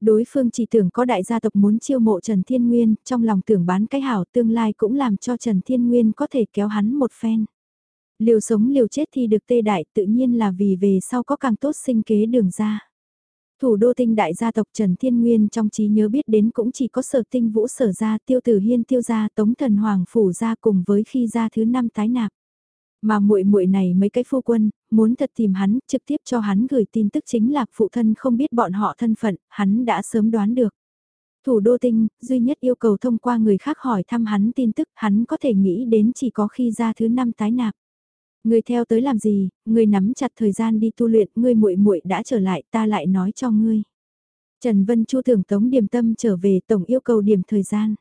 Đối phương chỉ tưởng có đại gia tộc muốn chiêu mộ Trần Thiên Nguyên, trong lòng tưởng bán cái hảo tương lai cũng làm cho Trần Thiên Nguyên có thể kéo hắn một phen. Liều sống liều chết thì được tê đại tự nhiên là vì về sau có càng tốt sinh kế đường ra. Thủ đô tinh đại gia tộc Trần Thiên Nguyên trong trí nhớ biết đến cũng chỉ có sở tinh vũ sở gia tiêu tử hiên tiêu gia tống thần hoàng phủ gia cùng với khi gia thứ năm tái nạp. Mà muội muội này mấy cái phu quân, muốn thật tìm hắn, trực tiếp cho hắn gửi tin tức chính là phụ thân không biết bọn họ thân phận, hắn đã sớm đoán được. Thủ đô tinh, duy nhất yêu cầu thông qua người khác hỏi thăm hắn tin tức, hắn có thể nghĩ đến chỉ có khi ra thứ năm tái nạp. Người theo tới làm gì, người nắm chặt thời gian đi tu luyện, ngươi muội muội đã trở lại, ta lại nói cho ngươi. Trần Vân Chu tưởng tống điểm tâm trở về tổng yêu cầu điểm thời gian.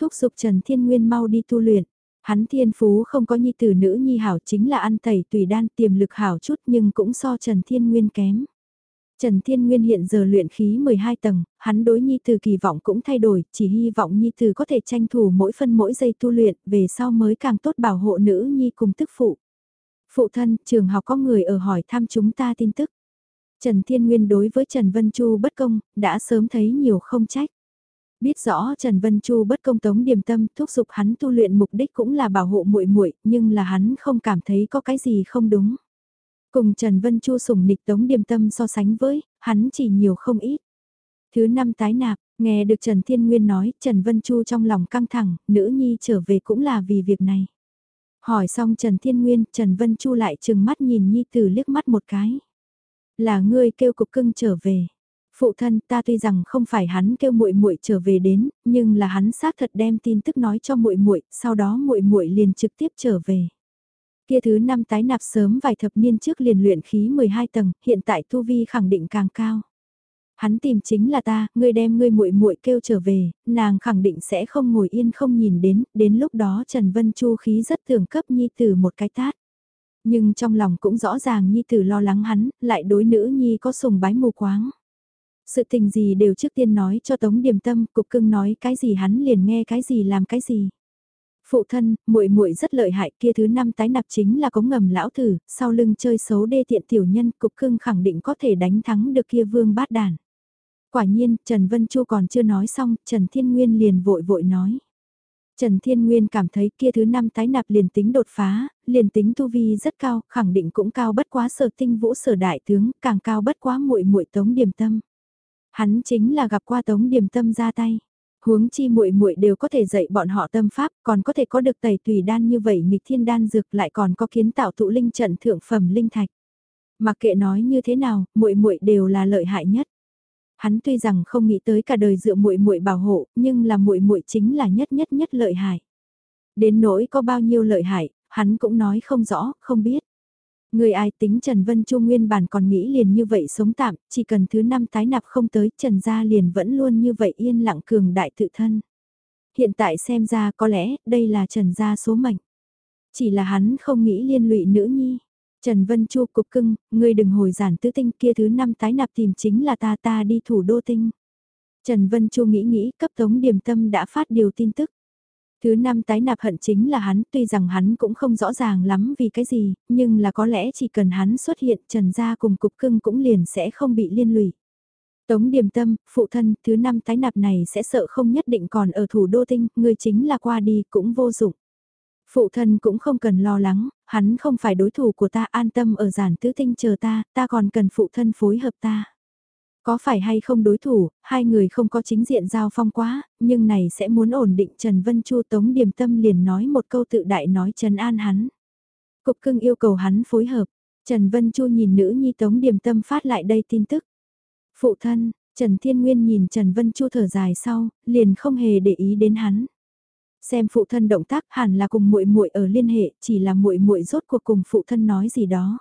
Thúc giục Trần Thiên Nguyên mau đi tu luyện. Hắn thiên phú không có nhi tử nữ nhi hảo chính là ăn tẩy tùy đan tiềm lực hảo chút nhưng cũng so Trần Thiên Nguyên kém. Trần Thiên Nguyên hiện giờ luyện khí 12 tầng, hắn đối nhi tử kỳ vọng cũng thay đổi, chỉ hy vọng nhi tử có thể tranh thủ mỗi phân mỗi giây tu luyện, về sau mới càng tốt bảo hộ nữ nhi cùng tức phụ. Phụ thân, trường học có người ở hỏi thăm chúng ta tin tức. Trần Thiên Nguyên đối với Trần Vân Chu bất công, đã sớm thấy nhiều không trách. Biết rõ Trần Vân Chu bất công tống điềm tâm thúc giục hắn tu luyện mục đích cũng là bảo hộ muội muội nhưng là hắn không cảm thấy có cái gì không đúng. Cùng Trần Vân Chu sủng nịch tống điềm tâm so sánh với, hắn chỉ nhiều không ít. Thứ năm tái nạp, nghe được Trần Thiên Nguyên nói, Trần Vân Chu trong lòng căng thẳng, nữ nhi trở về cũng là vì việc này. Hỏi xong Trần Thiên Nguyên, Trần Vân Chu lại chừng mắt nhìn Nhi Tử liếc mắt một cái. Là ngươi kêu cục cưng trở về. Phụ thân ta tuy rằng không phải hắn kêu muội muội trở về đến, nhưng là hắn xác thật đem tin tức nói cho muội muội, sau đó muội muội liền trực tiếp trở về. Kia thứ năm tái nạp sớm vài thập niên trước liền luyện khí 12 tầng, hiện tại tu vi khẳng định càng cao. Hắn tìm chính là ta, ngươi đem ngươi muội muội kêu trở về, nàng khẳng định sẽ không ngồi yên không nhìn đến, đến lúc đó Trần Vân Chu khí rất thường cấp nhi tử một cái tát. Nhưng trong lòng cũng rõ ràng nhi tử lo lắng hắn, lại đối nữ nhi có sùng bái mù quáng. Sự tình gì đều trước tiên nói cho Tống Điềm Tâm, cục cưng nói cái gì hắn liền nghe cái gì làm cái gì. Phụ thân, muội muội rất lợi hại kia thứ năm tái nạp chính là cống ngầm lão thử, sau lưng chơi xấu đê tiện tiểu nhân, cục cưng khẳng định có thể đánh thắng được kia vương bát đàn. Quả nhiên, Trần Vân Chu còn chưa nói xong, Trần Thiên Nguyên liền vội vội nói. Trần Thiên Nguyên cảm thấy kia thứ năm tái nạp liền tính đột phá, liền tính tu vi rất cao, khẳng định cũng cao bất quá sở tinh vũ sở đại tướng, càng cao bất quá muội muội tống điểm tâm. Hắn chính là gặp qua tống điểm tâm ra tay. Huống chi muội muội đều có thể dạy bọn họ tâm pháp, còn có thể có được tẩy tùy đan như vậy nghịch thiên đan dược lại còn có kiến tạo tụ linh trận thượng phẩm linh thạch. Mặc kệ nói như thế nào, muội muội đều là lợi hại nhất. Hắn tuy rằng không nghĩ tới cả đời dựa muội muội bảo hộ, nhưng là muội muội chính là nhất nhất nhất lợi hại. Đến nỗi có bao nhiêu lợi hại, hắn cũng nói không rõ, không biết. Người ai tính Trần Vân Chu nguyên bản còn nghĩ liền như vậy sống tạm, chỉ cần thứ năm tái nạp không tới Trần Gia liền vẫn luôn như vậy yên lặng cường đại tự thân. Hiện tại xem ra có lẽ đây là Trần Gia số mệnh. Chỉ là hắn không nghĩ liên lụy nữ nhi. Trần Vân Chu cục cưng, ngươi đừng hồi giản tứ tinh kia thứ năm tái nạp tìm chính là ta ta đi thủ đô tinh. Trần Vân Chu nghĩ nghĩ cấp tống điểm tâm đã phát điều tin tức. Thứ năm tái nạp hận chính là hắn, tuy rằng hắn cũng không rõ ràng lắm vì cái gì, nhưng là có lẽ chỉ cần hắn xuất hiện trần gia cùng cục cưng cũng liền sẽ không bị liên lụy. Tống điểm tâm, phụ thân, thứ năm tái nạp này sẽ sợ không nhất định còn ở thủ đô tinh, người chính là qua đi cũng vô dụng. Phụ thân cũng không cần lo lắng, hắn không phải đối thủ của ta an tâm ở giản tứ tinh chờ ta, ta còn cần phụ thân phối hợp ta. Có phải hay không đối thủ, hai người không có chính diện giao phong quá, nhưng này sẽ muốn ổn định Trần Vân Chu Tống Điềm Tâm liền nói một câu tự đại nói Trần An hắn. Cục cưng yêu cầu hắn phối hợp, Trần Vân Chu nhìn nữ nhi Tống Điềm Tâm phát lại đây tin tức. Phụ thân, Trần Thiên Nguyên nhìn Trần Vân Chu thở dài sau, liền không hề để ý đến hắn. Xem phụ thân động tác hẳn là cùng muội muội ở liên hệ, chỉ là muội muội rốt cuộc cùng phụ thân nói gì đó.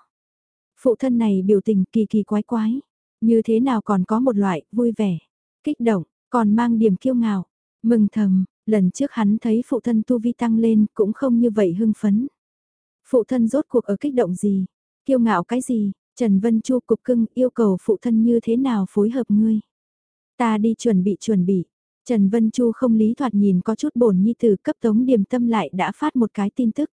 Phụ thân này biểu tình kỳ kỳ quái quái, như thế nào còn có một loại vui vẻ, kích động, còn mang điểm kiêu ngạo, mừng thầm, lần trước hắn thấy phụ thân tu vi tăng lên cũng không như vậy hưng phấn. Phụ thân rốt cuộc ở kích động gì, kiêu ngạo cái gì, Trần Vân Chu cục cưng yêu cầu phụ thân như thế nào phối hợp ngươi. Ta đi chuẩn bị chuẩn bị, Trần Vân Chu không lý thoạt nhìn có chút bổn nhi từ cấp tống điểm tâm lại đã phát một cái tin tức.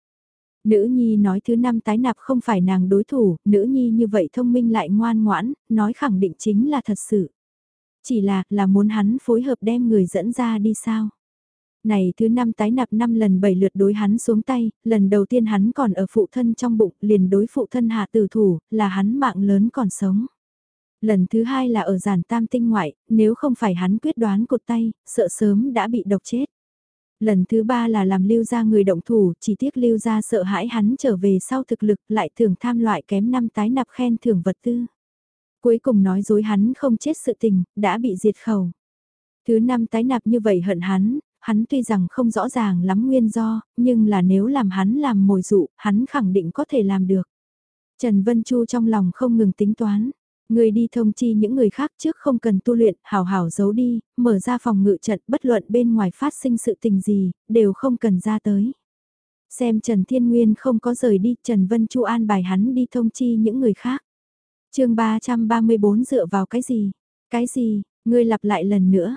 Nữ nhi nói thứ năm tái nạp không phải nàng đối thủ, nữ nhi như vậy thông minh lại ngoan ngoãn, nói khẳng định chính là thật sự. Chỉ là, là muốn hắn phối hợp đem người dẫn ra đi sao. Này thứ năm tái nạp năm lần bảy lượt đối hắn xuống tay, lần đầu tiên hắn còn ở phụ thân trong bụng, liền đối phụ thân hạ tử thủ, là hắn mạng lớn còn sống. Lần thứ hai là ở giản tam tinh ngoại, nếu không phải hắn quyết đoán cột tay, sợ sớm đã bị độc chết. Lần thứ ba là làm lưu ra người động thủ, chỉ tiếc lưu ra sợ hãi hắn trở về sau thực lực lại thường tham loại kém năm tái nạp khen thưởng vật tư. Cuối cùng nói dối hắn không chết sự tình, đã bị diệt khẩu. Thứ năm tái nạp như vậy hận hắn, hắn tuy rằng không rõ ràng lắm nguyên do, nhưng là nếu làm hắn làm mồi dụ, hắn khẳng định có thể làm được. Trần Vân Chu trong lòng không ngừng tính toán, Người đi thông chi những người khác trước không cần tu luyện, hào hào giấu đi, mở ra phòng ngự trận bất luận bên ngoài phát sinh sự tình gì, đều không cần ra tới. Xem Trần Thiên Nguyên không có rời đi, Trần Vân Chu an bài hắn đi thông chi những người khác. chương 334 dựa vào cái gì? Cái gì? Ngươi lặp lại lần nữa.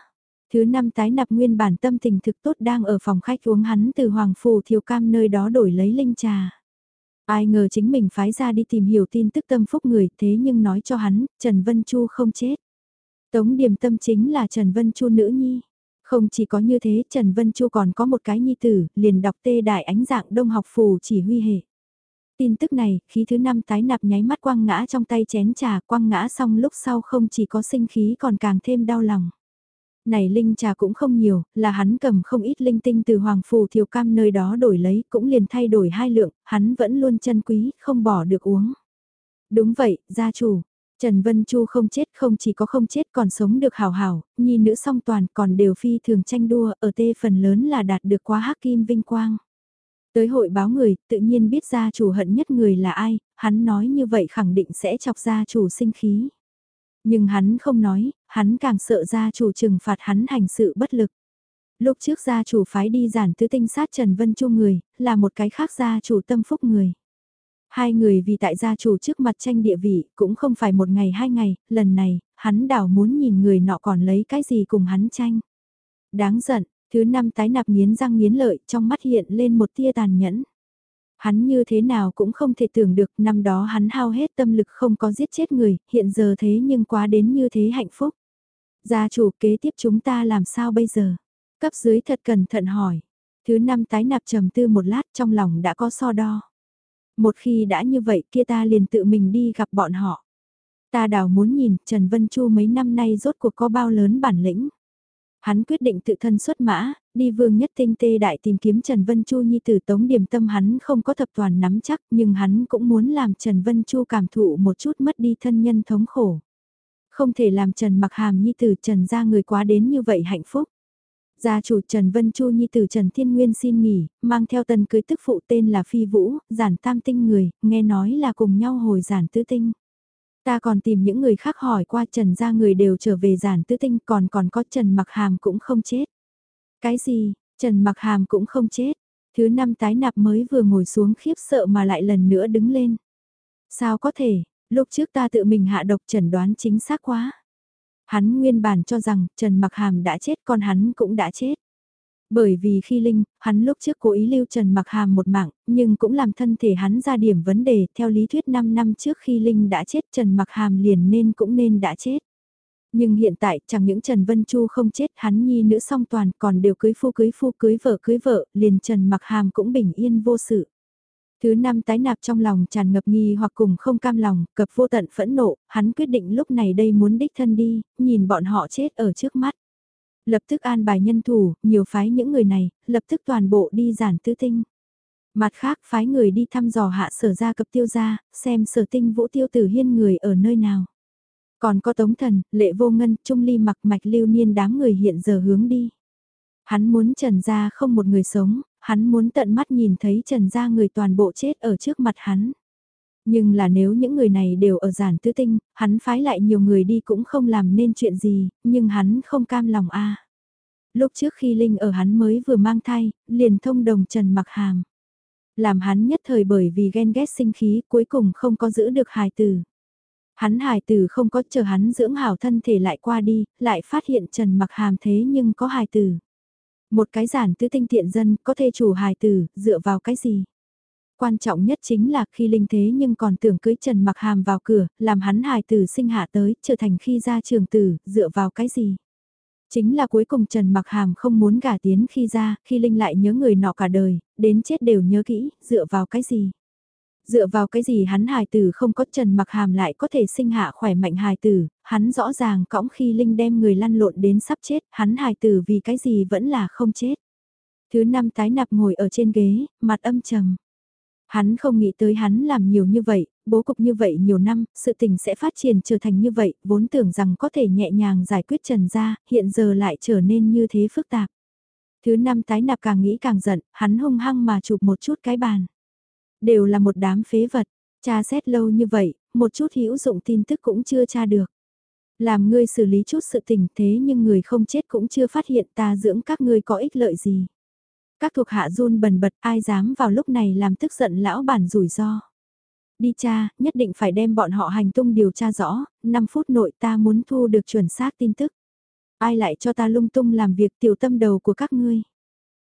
Thứ năm tái nạp nguyên bản tâm tình thực tốt đang ở phòng khách uống hắn từ Hoàng Phù Thiều Cam nơi đó đổi lấy linh trà. Ai ngờ chính mình phái ra đi tìm hiểu tin tức tâm phúc người thế nhưng nói cho hắn, Trần Vân Chu không chết. Tống điểm tâm chính là Trần Vân Chu nữ nhi. Không chỉ có như thế, Trần Vân Chu còn có một cái nhi tử, liền đọc tê đại ánh dạng đông học phù chỉ huy hệ. Tin tức này, khí thứ năm tái nạp nháy mắt quăng ngã trong tay chén trà, quăng ngã xong lúc sau không chỉ có sinh khí còn càng thêm đau lòng này linh trà cũng không nhiều, là hắn cầm không ít linh tinh từ Hoàng Phù Thiều Cam nơi đó đổi lấy, cũng liền thay đổi hai lượng, hắn vẫn luôn chân quý, không bỏ được uống. Đúng vậy, gia chủ. Trần Vân Chu không chết không chỉ có không chết còn sống được hào hào, nhi nữ song toàn còn đều phi thường tranh đua ở tê phần lớn là đạt được quá hắc kim vinh quang. Tới hội báo người, tự nhiên biết gia chủ hận nhất người là ai, hắn nói như vậy khẳng định sẽ chọc gia chủ sinh khí. Nhưng hắn không nói, hắn càng sợ gia chủ trừng phạt hắn hành sự bất lực. Lúc trước gia chủ phái đi giản tứ tinh sát Trần Vân Chu người, là một cái khác gia chủ tâm phúc người. Hai người vì tại gia chủ trước mặt tranh địa vị cũng không phải một ngày hai ngày, lần này, hắn đảo muốn nhìn người nọ còn lấy cái gì cùng hắn tranh. Đáng giận, thứ năm tái nạp nghiến răng nghiến lợi trong mắt hiện lên một tia tàn nhẫn. Hắn như thế nào cũng không thể tưởng được năm đó hắn hao hết tâm lực không có giết chết người, hiện giờ thế nhưng quá đến như thế hạnh phúc. Gia chủ kế tiếp chúng ta làm sao bây giờ? Cấp dưới thật cẩn thận hỏi. Thứ năm tái nạp trầm tư một lát trong lòng đã có so đo. Một khi đã như vậy kia ta liền tự mình đi gặp bọn họ. Ta đào muốn nhìn Trần Vân Chu mấy năm nay rốt cuộc có bao lớn bản lĩnh. Hắn quyết định tự thân xuất mã, đi vương nhất tinh tê đại tìm kiếm Trần Vân Chu nhi tử tống điểm tâm hắn không có thập toàn nắm chắc nhưng hắn cũng muốn làm Trần Vân Chu cảm thụ một chút mất đi thân nhân thống khổ. Không thể làm Trần mặc hàm nhi tử Trần ra người quá đến như vậy hạnh phúc. Gia chủ Trần Vân Chu Nhi tử Trần Thiên Nguyên xin nghỉ, mang theo tần cưới tức phụ tên là Phi Vũ, giản tam tinh người, nghe nói là cùng nhau hồi giản tứ tinh. Ta còn tìm những người khác hỏi qua Trần ra người đều trở về giản tứ tinh còn còn có Trần Mặc Hàm cũng không chết. Cái gì, Trần Mặc Hàm cũng không chết. Thứ năm tái nạp mới vừa ngồi xuống khiếp sợ mà lại lần nữa đứng lên. Sao có thể, lúc trước ta tự mình hạ độc trần đoán chính xác quá. Hắn nguyên bản cho rằng Trần Mặc Hàm đã chết còn hắn cũng đã chết. Bởi vì khi Linh, hắn lúc trước cố ý lưu Trần Mặc Hàm một mạng, nhưng cũng làm thân thể hắn ra điểm vấn đề, theo lý thuyết 5 năm trước khi Linh đã chết Trần Mặc Hàm liền nên cũng nên đã chết. Nhưng hiện tại chẳng những Trần Vân Chu không chết hắn nhi nữ song toàn còn đều cưới phu cưới phu cưới vợ cưới vợ, liền Trần Mặc Hàm cũng bình yên vô sự. Thứ năm tái nạp trong lòng tràn ngập nghi hoặc cùng không cam lòng, cập vô tận phẫn nộ, hắn quyết định lúc này đây muốn đích thân đi, nhìn bọn họ chết ở trước mắt. Lập tức an bài nhân thủ, nhiều phái những người này, lập tức toàn bộ đi giản tứ tinh. Mặt khác phái người đi thăm dò hạ sở gia cập tiêu gia, xem sở tinh vũ tiêu tử hiên người ở nơi nào. Còn có tống thần, lệ vô ngân, trung ly mặc mạch lưu niên đám người hiện giờ hướng đi. Hắn muốn trần gia không một người sống, hắn muốn tận mắt nhìn thấy trần gia người toàn bộ chết ở trước mặt hắn. Nhưng là nếu những người này đều ở giản tứ tinh, hắn phái lại nhiều người đi cũng không làm nên chuyện gì, nhưng hắn không cam lòng a. Lúc trước khi Linh ở hắn mới vừa mang thai, liền thông đồng Trần Mặc Hàm. Làm hắn nhất thời bởi vì ghen ghét sinh khí cuối cùng không có giữ được hài tử. Hắn hài tử không có chờ hắn dưỡng hảo thân thể lại qua đi, lại phát hiện Trần Mặc Hàm thế nhưng có hài tử. Một cái giản tứ tinh tiện dân có thể chủ hài tử, dựa vào cái gì? Quan trọng nhất chính là khi linh thế nhưng còn tưởng cưới Trần Mặc Hàm vào cửa, làm hắn hài tử sinh hạ tới, trở thành khi ra trường tử, dựa vào cái gì? Chính là cuối cùng Trần Mặc Hàm không muốn gả tiến khi ra, khi Linh lại nhớ người nọ cả đời, đến chết đều nhớ kỹ, dựa vào cái gì? Dựa vào cái gì hắn hài tử không có Trần Mặc Hàm lại có thể sinh hạ khỏe mạnh hài tử, hắn rõ ràng cõng khi Linh đem người lăn lộn đến sắp chết, hắn hài tử vì cái gì vẫn là không chết. Thứ năm tái nạp ngồi ở trên ghế, mặt âm trầm. Hắn không nghĩ tới hắn làm nhiều như vậy, bố cục như vậy nhiều năm, sự tình sẽ phát triển trở thành như vậy, vốn tưởng rằng có thể nhẹ nhàng giải quyết trần ra, hiện giờ lại trở nên như thế phức tạp. Thứ năm tái nạp càng nghĩ càng giận, hắn hung hăng mà chụp một chút cái bàn. Đều là một đám phế vật, tra xét lâu như vậy, một chút hữu dụng tin tức cũng chưa tra được. Làm ngươi xử lý chút sự tình thế nhưng người không chết cũng chưa phát hiện ta dưỡng các ngươi có ích lợi gì. Các thuộc hạ run bần bật ai dám vào lúc này làm tức giận lão bản rủi ro. Đi cha, nhất định phải đem bọn họ hành tung điều tra rõ, 5 phút nội ta muốn thu được chuẩn xác tin tức. Ai lại cho ta lung tung làm việc tiểu tâm đầu của các ngươi.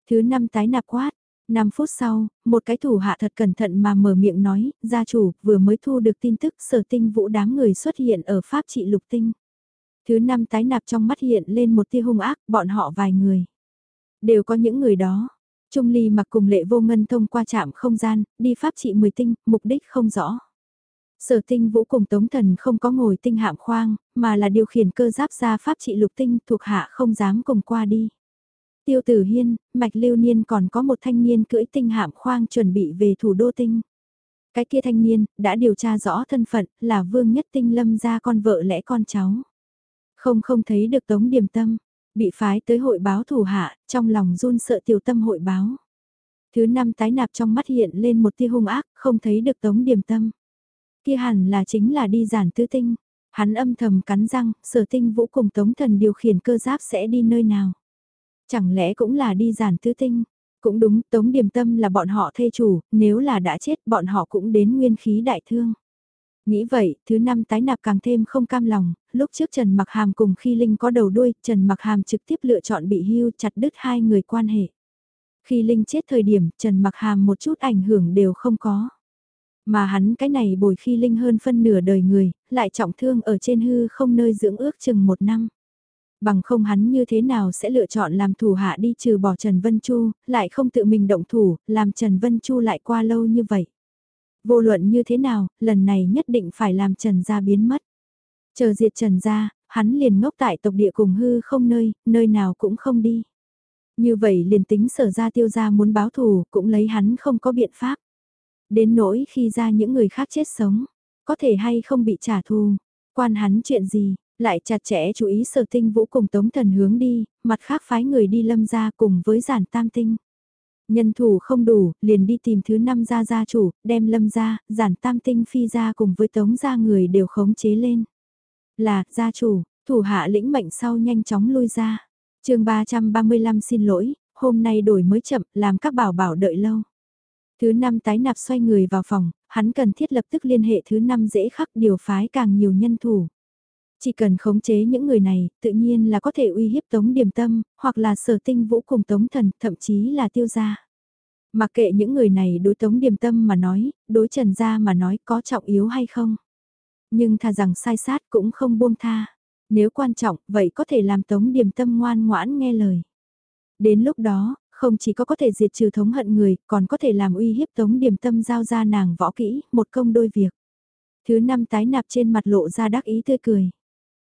Thứ năm tái nạp quát, 5 phút sau, một cái thủ hạ thật cẩn thận mà mở miệng nói, gia chủ vừa mới thu được tin tức sở tinh vũ đám người xuất hiện ở Pháp trị lục tinh. Thứ năm tái nạp trong mắt hiện lên một tia hung ác, bọn họ vài người. Đều có những người đó. Trung ly mặc cùng lệ vô ngân thông qua trạm không gian, đi Pháp trị 10 tinh, mục đích không rõ. Sở tinh vũ cùng tống thần không có ngồi tinh hạm khoang, mà là điều khiển cơ giáp ra Pháp trị lục tinh thuộc hạ không dám cùng qua đi. Tiêu Tử Hiên, Mạch Lưu Niên còn có một thanh niên cưỡi tinh hạm khoang chuẩn bị về thủ đô tinh. Cái kia thanh niên, đã điều tra rõ thân phận, là Vương Nhất Tinh lâm ra con vợ lẽ con cháu. Không không thấy được Tống điểm Tâm, bị phái tới hội báo thủ hạ, trong lòng run sợ tiểu tâm hội báo. Thứ năm tái nạp trong mắt hiện lên một tia hung ác, không thấy được Tống Điềm Tâm. Kia hẳn là chính là đi giản tứ tinh. Hắn âm thầm cắn răng, sở tinh vũ cùng Tống Thần điều khiển cơ giáp sẽ đi nơi nào. Chẳng lẽ cũng là đi giản tứ tinh? Cũng đúng, Tống Điềm Tâm là bọn họ thê chủ, nếu là đã chết bọn họ cũng đến nguyên khí đại thương. Nghĩ vậy, thứ năm tái nạp càng thêm không cam lòng, lúc trước Trần Mặc Hàm cùng khi Linh có đầu đuôi, Trần Mặc Hàm trực tiếp lựa chọn bị hưu chặt đứt hai người quan hệ. Khi Linh chết thời điểm, Trần Mặc Hàm một chút ảnh hưởng đều không có. Mà hắn cái này bồi khi Linh hơn phân nửa đời người, lại trọng thương ở trên hư không nơi dưỡng ước chừng một năm. Bằng không hắn như thế nào sẽ lựa chọn làm thủ hạ đi trừ bỏ Trần Vân Chu, lại không tự mình động thủ, làm Trần Vân Chu lại qua lâu như vậy. Vô luận như thế nào, lần này nhất định phải làm Trần gia biến mất. Chờ diệt Trần gia, hắn liền ngốc tại tộc địa cùng hư không nơi, nơi nào cũng không đi. Như vậy liền tính sở ra tiêu gia muốn báo thù, cũng lấy hắn không có biện pháp. Đến nỗi khi ra những người khác chết sống, có thể hay không bị trả thù, quan hắn chuyện gì, lại chặt chẽ chú ý sở tinh vũ cùng tống thần hướng đi, mặt khác phái người đi lâm ra cùng với giản tam tinh. Nhân thủ không đủ, liền đi tìm thứ năm gia gia chủ, đem lâm gia giản tam tinh phi gia cùng với tống gia người đều khống chế lên. Là, gia chủ, thủ hạ lĩnh mệnh sau nhanh chóng lui ra. chương 335 xin lỗi, hôm nay đổi mới chậm, làm các bảo bảo đợi lâu. Thứ năm tái nạp xoay người vào phòng, hắn cần thiết lập tức liên hệ thứ năm dễ khắc điều phái càng nhiều nhân thủ. Chỉ cần khống chế những người này, tự nhiên là có thể uy hiếp Tống Điềm Tâm, hoặc là sở tinh vũ cùng Tống Thần, thậm chí là tiêu gia. Mặc kệ những người này đối Tống Điềm Tâm mà nói, đối Trần Gia mà nói có trọng yếu hay không. Nhưng thà rằng sai sát cũng không buông tha. Nếu quan trọng, vậy có thể làm Tống Điềm Tâm ngoan ngoãn nghe lời. Đến lúc đó, không chỉ có có thể diệt trừ thống hận người, còn có thể làm uy hiếp Tống Điềm Tâm giao ra nàng võ kỹ, một công đôi việc. Thứ năm tái nạp trên mặt lộ ra đắc ý tươi cười.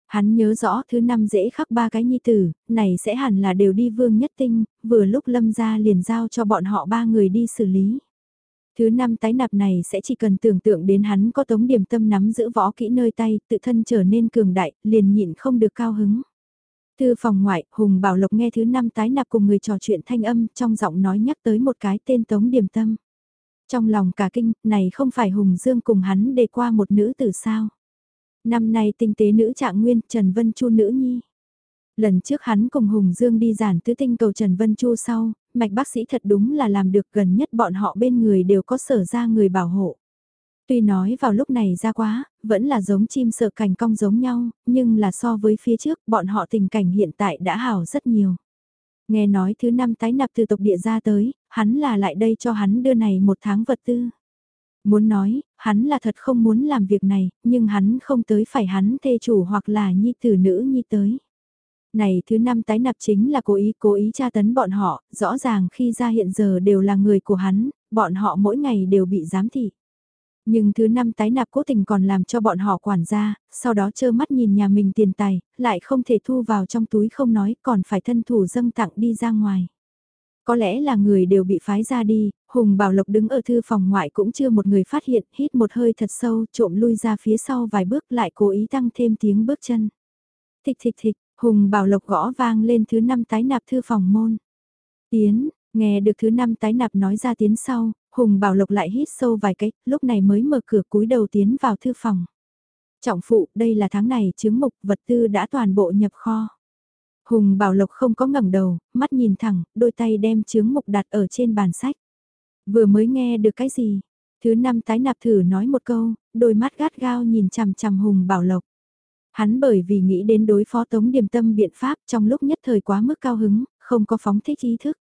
Hắn nhớ rõ thứ năm dễ khắc ba cái nhi tử, này sẽ hẳn là đều đi vương nhất tinh, vừa lúc lâm ra liền giao cho bọn họ ba người đi xử lý. Thứ năm tái nạp này sẽ chỉ cần tưởng tượng đến hắn có tống điểm tâm nắm giữ võ kỹ nơi tay, tự thân trở nên cường đại, liền nhịn không được cao hứng. Thư phòng ngoại, Hùng Bảo Lộc nghe thứ năm tái nạp cùng người trò chuyện thanh âm trong giọng nói nhắc tới một cái tên tống điểm tâm. Trong lòng cả kinh, này không phải Hùng Dương cùng hắn đề qua một nữ tử sao. Năm nay tinh tế nữ trạng nguyên Trần Vân Chu nữ nhi. Lần trước hắn cùng Hùng Dương đi giản tứ tinh cầu Trần Vân Chu sau, mạch bác sĩ thật đúng là làm được gần nhất bọn họ bên người đều có sở ra người bảo hộ. Tuy nói vào lúc này ra quá, vẫn là giống chim sợ cảnh cong giống nhau, nhưng là so với phía trước bọn họ tình cảnh hiện tại đã hảo rất nhiều. Nghe nói thứ năm tái nạp từ tộc địa ra tới, hắn là lại đây cho hắn đưa này một tháng vật tư. Muốn nói, hắn là thật không muốn làm việc này, nhưng hắn không tới phải hắn thê chủ hoặc là nhi tử nữ nhi tới. Này thứ năm tái nạp chính là cố ý cố ý tra tấn bọn họ, rõ ràng khi ra hiện giờ đều là người của hắn, bọn họ mỗi ngày đều bị giám thị. Nhưng thứ năm tái nạp cố tình còn làm cho bọn họ quản gia, sau đó trơ mắt nhìn nhà mình tiền tài, lại không thể thu vào trong túi không nói còn phải thân thủ dâng tặng đi ra ngoài. Có lẽ là người đều bị phái ra đi, Hùng Bảo Lộc đứng ở thư phòng ngoại cũng chưa một người phát hiện, hít một hơi thật sâu, trộm lui ra phía sau vài bước lại cố ý tăng thêm tiếng bước chân. Thịch thịch thịch, Hùng Bảo Lộc gõ vang lên thứ năm tái nạp thư phòng môn. Tiến, nghe được thứ năm tái nạp nói ra tiến sau, Hùng Bảo Lộc lại hít sâu vài cách, lúc này mới mở cửa cúi đầu tiến vào thư phòng. Trọng phụ, đây là tháng này chứng mục vật tư đã toàn bộ nhập kho. Hùng Bảo Lộc không có ngẩng đầu, mắt nhìn thẳng, đôi tay đem chướng mục đặt ở trên bàn sách. Vừa mới nghe được cái gì? Thứ năm tái nạp thử nói một câu, đôi mắt gắt gao nhìn chằm chằm Hùng Bảo Lộc. Hắn bởi vì nghĩ đến đối phó tống điềm tâm biện pháp trong lúc nhất thời quá mức cao hứng, không có phóng thích ý thức.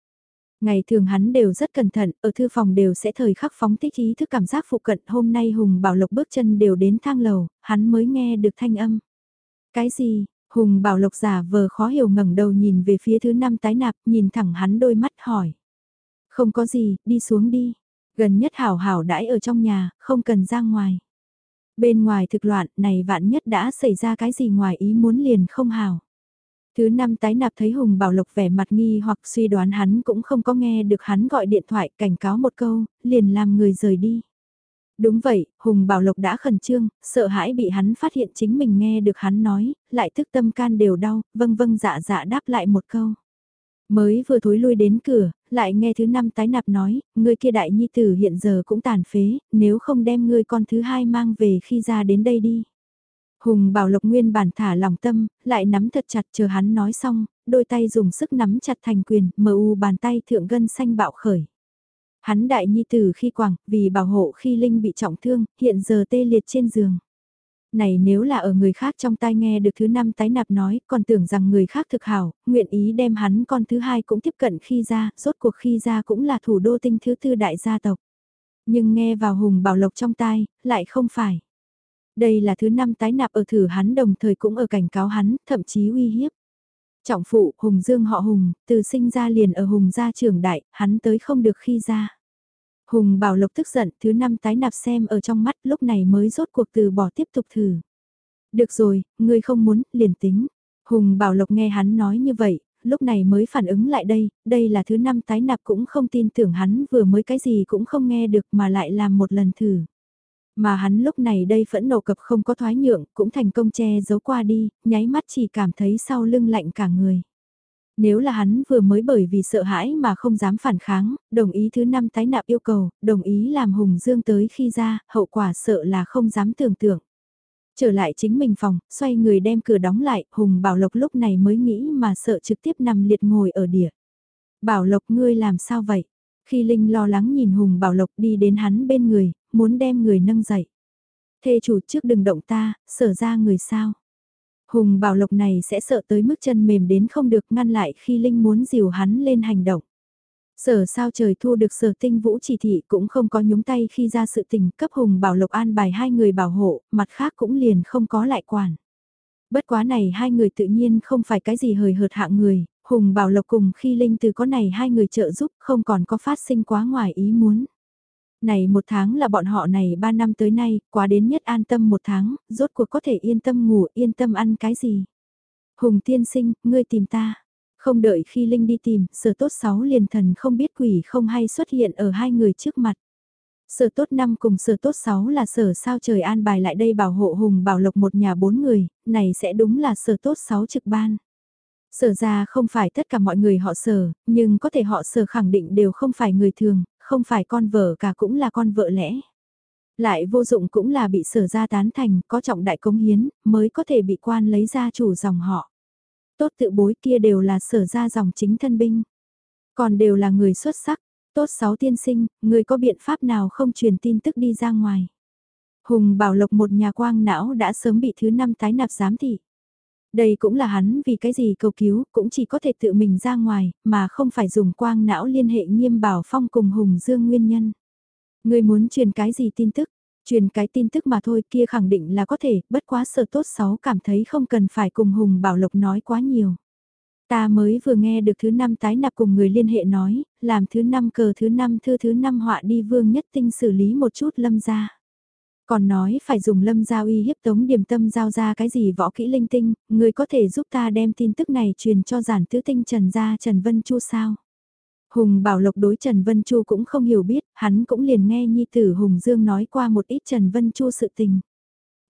Ngày thường hắn đều rất cẩn thận, ở thư phòng đều sẽ thời khắc phóng thích ý thức cảm giác phụ cận hôm nay Hùng Bảo Lộc bước chân đều đến thang lầu, hắn mới nghe được thanh âm. Cái gì, Hùng Bảo Lộc giả vờ khó hiểu ngẩng đầu nhìn về phía thứ năm tái nạp, nhìn thẳng hắn đôi mắt hỏi. Không có gì, đi xuống đi. Gần nhất hảo hảo đãi ở trong nhà, không cần ra ngoài. Bên ngoài thực loạn, này vạn nhất đã xảy ra cái gì ngoài ý muốn liền không hảo. Thứ năm tái nạp thấy Hùng Bảo Lộc vẻ mặt nghi hoặc suy đoán hắn cũng không có nghe được hắn gọi điện thoại cảnh cáo một câu, liền làm người rời đi. Đúng vậy, Hùng Bảo Lộc đã khẩn trương, sợ hãi bị hắn phát hiện chính mình nghe được hắn nói, lại thức tâm can đều đau, vâng vâng dạ dạ đáp lại một câu. Mới vừa thối lui đến cửa, lại nghe thứ năm tái nạp nói, người kia đại nhi tử hiện giờ cũng tàn phế, nếu không đem ngươi con thứ hai mang về khi ra đến đây đi. Hùng Bảo Lộc nguyên bản thả lòng tâm, lại nắm thật chặt chờ hắn nói xong, đôi tay dùng sức nắm chặt thành quyền, mờ u bàn tay thượng gân xanh bạo khởi. Hắn đại nhi tử khi quảng, vì bảo hộ khi Linh bị trọng thương, hiện giờ tê liệt trên giường. Này nếu là ở người khác trong tai nghe được thứ năm tái nạp nói, còn tưởng rằng người khác thực hảo, nguyện ý đem hắn con thứ hai cũng tiếp cận khi ra, rốt cuộc khi ra cũng là thủ đô tinh thứ tư đại gia tộc. Nhưng nghe vào hùng bảo lộc trong tai, lại không phải. Đây là thứ năm tái nạp ở thử hắn đồng thời cũng ở cảnh cáo hắn, thậm chí uy hiếp. Trọng phụ, Hùng Dương họ Hùng, từ sinh ra liền ở Hùng gia trưởng đại, hắn tới không được khi ra. Hùng Bảo Lộc tức giận, thứ năm tái nạp xem ở trong mắt lúc này mới rốt cuộc từ bỏ tiếp tục thử. Được rồi, ngươi không muốn, liền tính. Hùng Bảo Lộc nghe hắn nói như vậy, lúc này mới phản ứng lại đây, đây là thứ năm tái nạp cũng không tin tưởng hắn vừa mới cái gì cũng không nghe được mà lại làm một lần thử. Mà hắn lúc này đây phẫn nộ cập không có thoái nhượng, cũng thành công che giấu qua đi, nháy mắt chỉ cảm thấy sau lưng lạnh cả người. Nếu là hắn vừa mới bởi vì sợ hãi mà không dám phản kháng, đồng ý thứ năm tái nạp yêu cầu, đồng ý làm Hùng Dương tới khi ra, hậu quả sợ là không dám tưởng tượng. Trở lại chính mình phòng, xoay người đem cửa đóng lại, Hùng Bảo Lộc lúc này mới nghĩ mà sợ trực tiếp nằm liệt ngồi ở địa. Bảo Lộc ngươi làm sao vậy? Khi Linh lo lắng nhìn Hùng Bảo Lộc đi đến hắn bên người, muốn đem người nâng dậy. Thê chủ trước đừng động ta, sở ra người sao. Hùng Bảo Lộc này sẽ sợ tới mức chân mềm đến không được ngăn lại khi Linh muốn dìu hắn lên hành động. Sở sao trời thu được sở tinh vũ chỉ thị cũng không có nhúng tay khi ra sự tình cấp Hùng Bảo Lộc an bài hai người bảo hộ, mặt khác cũng liền không có lại quản. Bất quá này hai người tự nhiên không phải cái gì hời hợt hạng người, Hùng Bảo Lộc cùng khi Linh từ có này hai người trợ giúp không còn có phát sinh quá ngoài ý muốn. Này một tháng là bọn họ này ba năm tới nay, quá đến nhất an tâm một tháng, rốt cuộc có thể yên tâm ngủ, yên tâm ăn cái gì. Hùng tiên sinh, ngươi tìm ta. Không đợi khi Linh đi tìm, sở tốt sáu liền thần không biết quỷ không hay xuất hiện ở hai người trước mặt. Sở tốt năm cùng sở tốt sáu là sở sao trời an bài lại đây bảo hộ Hùng bảo lộc một nhà bốn người, này sẽ đúng là sở tốt sáu trực ban. Sở ra không phải tất cả mọi người họ sở, nhưng có thể họ sở khẳng định đều không phải người thường, không phải con vợ cả cũng là con vợ lẽ. Lại vô dụng cũng là bị sở ra tán thành, có trọng đại công hiến, mới có thể bị quan lấy ra chủ dòng họ. Tốt tự bối kia đều là sở ra dòng chính thân binh. Còn đều là người xuất sắc, tốt sáu tiên sinh, người có biện pháp nào không truyền tin tức đi ra ngoài. Hùng Bảo Lộc một nhà quang não đã sớm bị thứ năm tái nạp giám thị. Đây cũng là hắn vì cái gì cầu cứu, cũng chỉ có thể tự mình ra ngoài, mà không phải dùng quang não liên hệ nghiêm bảo phong cùng Hùng Dương nguyên nhân. Người muốn truyền cái gì tin tức, truyền cái tin tức mà thôi kia khẳng định là có thể, bất quá sợ tốt xấu cảm thấy không cần phải cùng Hùng Bảo Lộc nói quá nhiều. Ta mới vừa nghe được thứ năm tái nạp cùng người liên hệ nói, làm thứ năm cờ thứ năm thư thứ năm họa đi vương nhất tinh xử lý một chút lâm ra. Còn nói phải dùng lâm giao uy hiếp tống điểm tâm giao ra cái gì võ kỹ linh tinh, người có thể giúp ta đem tin tức này truyền cho giản tứ tinh Trần gia Trần Vân Chu sao. Hùng Bảo Lộc đối Trần Vân Chu cũng không hiểu biết, hắn cũng liền nghe Nhi tử Hùng Dương nói qua một ít Trần Vân Chu sự tình.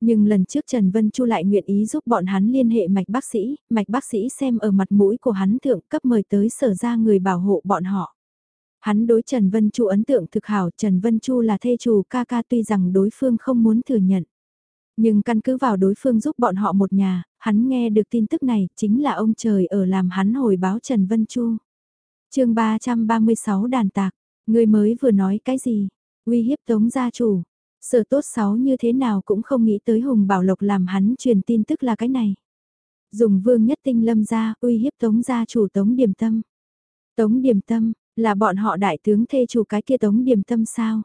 Nhưng lần trước Trần Vân Chu lại nguyện ý giúp bọn hắn liên hệ mạch bác sĩ, mạch bác sĩ xem ở mặt mũi của hắn thượng cấp mời tới sở ra người bảo hộ bọn họ. Hắn đối Trần Vân Chu ấn tượng thực hảo, Trần Vân Chu là thê chủ ca ca tuy rằng đối phương không muốn thừa nhận. Nhưng căn cứ vào đối phương giúp bọn họ một nhà, hắn nghe được tin tức này chính là ông trời ở làm hắn hồi báo Trần Vân Chu. chương 336 đàn tạc, người mới vừa nói cái gì? Uy hiếp tống gia chủ. Sở tốt sáu như thế nào cũng không nghĩ tới Hùng Bảo Lộc làm hắn truyền tin tức là cái này. Dùng vương nhất tinh lâm ra uy hiếp tống gia chủ tống điểm tâm. Tống điểm tâm, là bọn họ đại tướng thê chủ cái kia tống điểm tâm sao?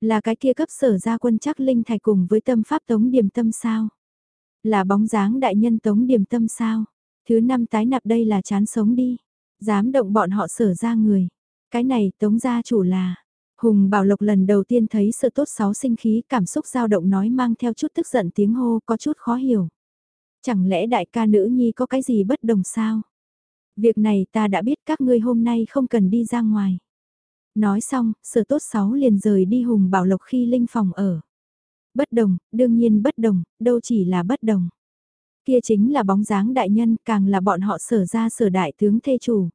Là cái kia cấp sở ra quân chắc linh thạch cùng với tâm pháp tống điểm tâm sao? Là bóng dáng đại nhân tống điểm tâm sao? Thứ năm tái nạp đây là chán sống đi. Dám động bọn họ sở ra người. Cái này tống gia chủ là... Hùng Bảo Lộc lần đầu tiên thấy sự tốt sáu sinh khí, cảm xúc dao động nói mang theo chút tức giận tiếng hô có chút khó hiểu. Chẳng lẽ đại ca nữ nhi có cái gì bất đồng sao? Việc này ta đã biết các ngươi hôm nay không cần đi ra ngoài. Nói xong, sở tốt sáu liền rời đi hùng bảo lộc khi linh phòng ở. Bất đồng, đương nhiên bất đồng, đâu chỉ là bất đồng. Kia chính là bóng dáng đại nhân, càng là bọn họ sở ra sở đại tướng thê chủ.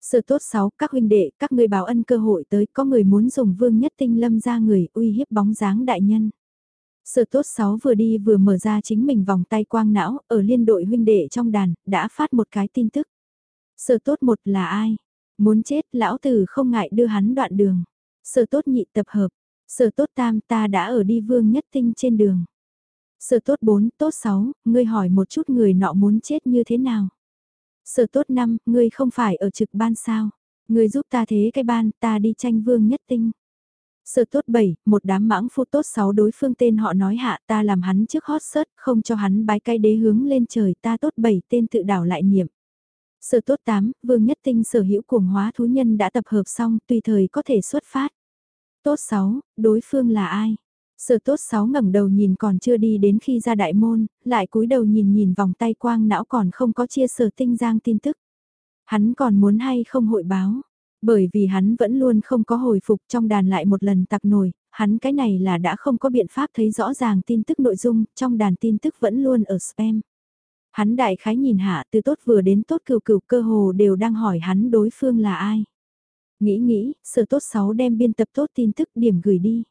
Sở tốt sáu, các huynh đệ, các người báo ân cơ hội tới, có người muốn dùng vương nhất tinh lâm ra người uy hiếp bóng dáng đại nhân. Sở tốt sáu vừa đi vừa mở ra chính mình vòng tay quang não, ở liên đội huynh đệ trong đàn, đã phát một cái tin tức. Sở tốt một là ai? Muốn chết, lão tử không ngại đưa hắn đoạn đường. Sở tốt nhị tập hợp. Sở tốt tam ta đã ở đi vương nhất tinh trên đường. Sở tốt 4, tốt 6, ngươi hỏi một chút người nọ muốn chết như thế nào? Sở tốt 5, ngươi không phải ở trực ban sao? Ngươi giúp ta thế cái ban, ta đi tranh vương nhất tinh. Sở tốt 7, một đám mãng phu tốt 6 đối phương tên họ nói hạ ta làm hắn trước hot search, không cho hắn bái cái đế hướng lên trời ta tốt 7 tên tự đảo lại niệm. Sở tốt 8, vương nhất tinh sở hữu cuồng hóa thú nhân đã tập hợp xong tùy thời có thể xuất phát. Tốt 6, đối phương là ai? Sở tốt 6 ngẩng đầu nhìn còn chưa đi đến khi ra đại môn, lại cúi đầu nhìn nhìn vòng tay quang não còn không có chia sở tinh giang tin tức. Hắn còn muốn hay không hội báo, bởi vì hắn vẫn luôn không có hồi phục trong đàn lại một lần tặc nổi, hắn cái này là đã không có biện pháp thấy rõ ràng tin tức nội dung, trong đàn tin tức vẫn luôn ở spam. Hắn đại khái nhìn hạ từ tốt vừa đến tốt cựu cựu cơ hồ đều đang hỏi hắn đối phương là ai. Nghĩ nghĩ, sở tốt 6 đem biên tập tốt tin tức điểm gửi đi.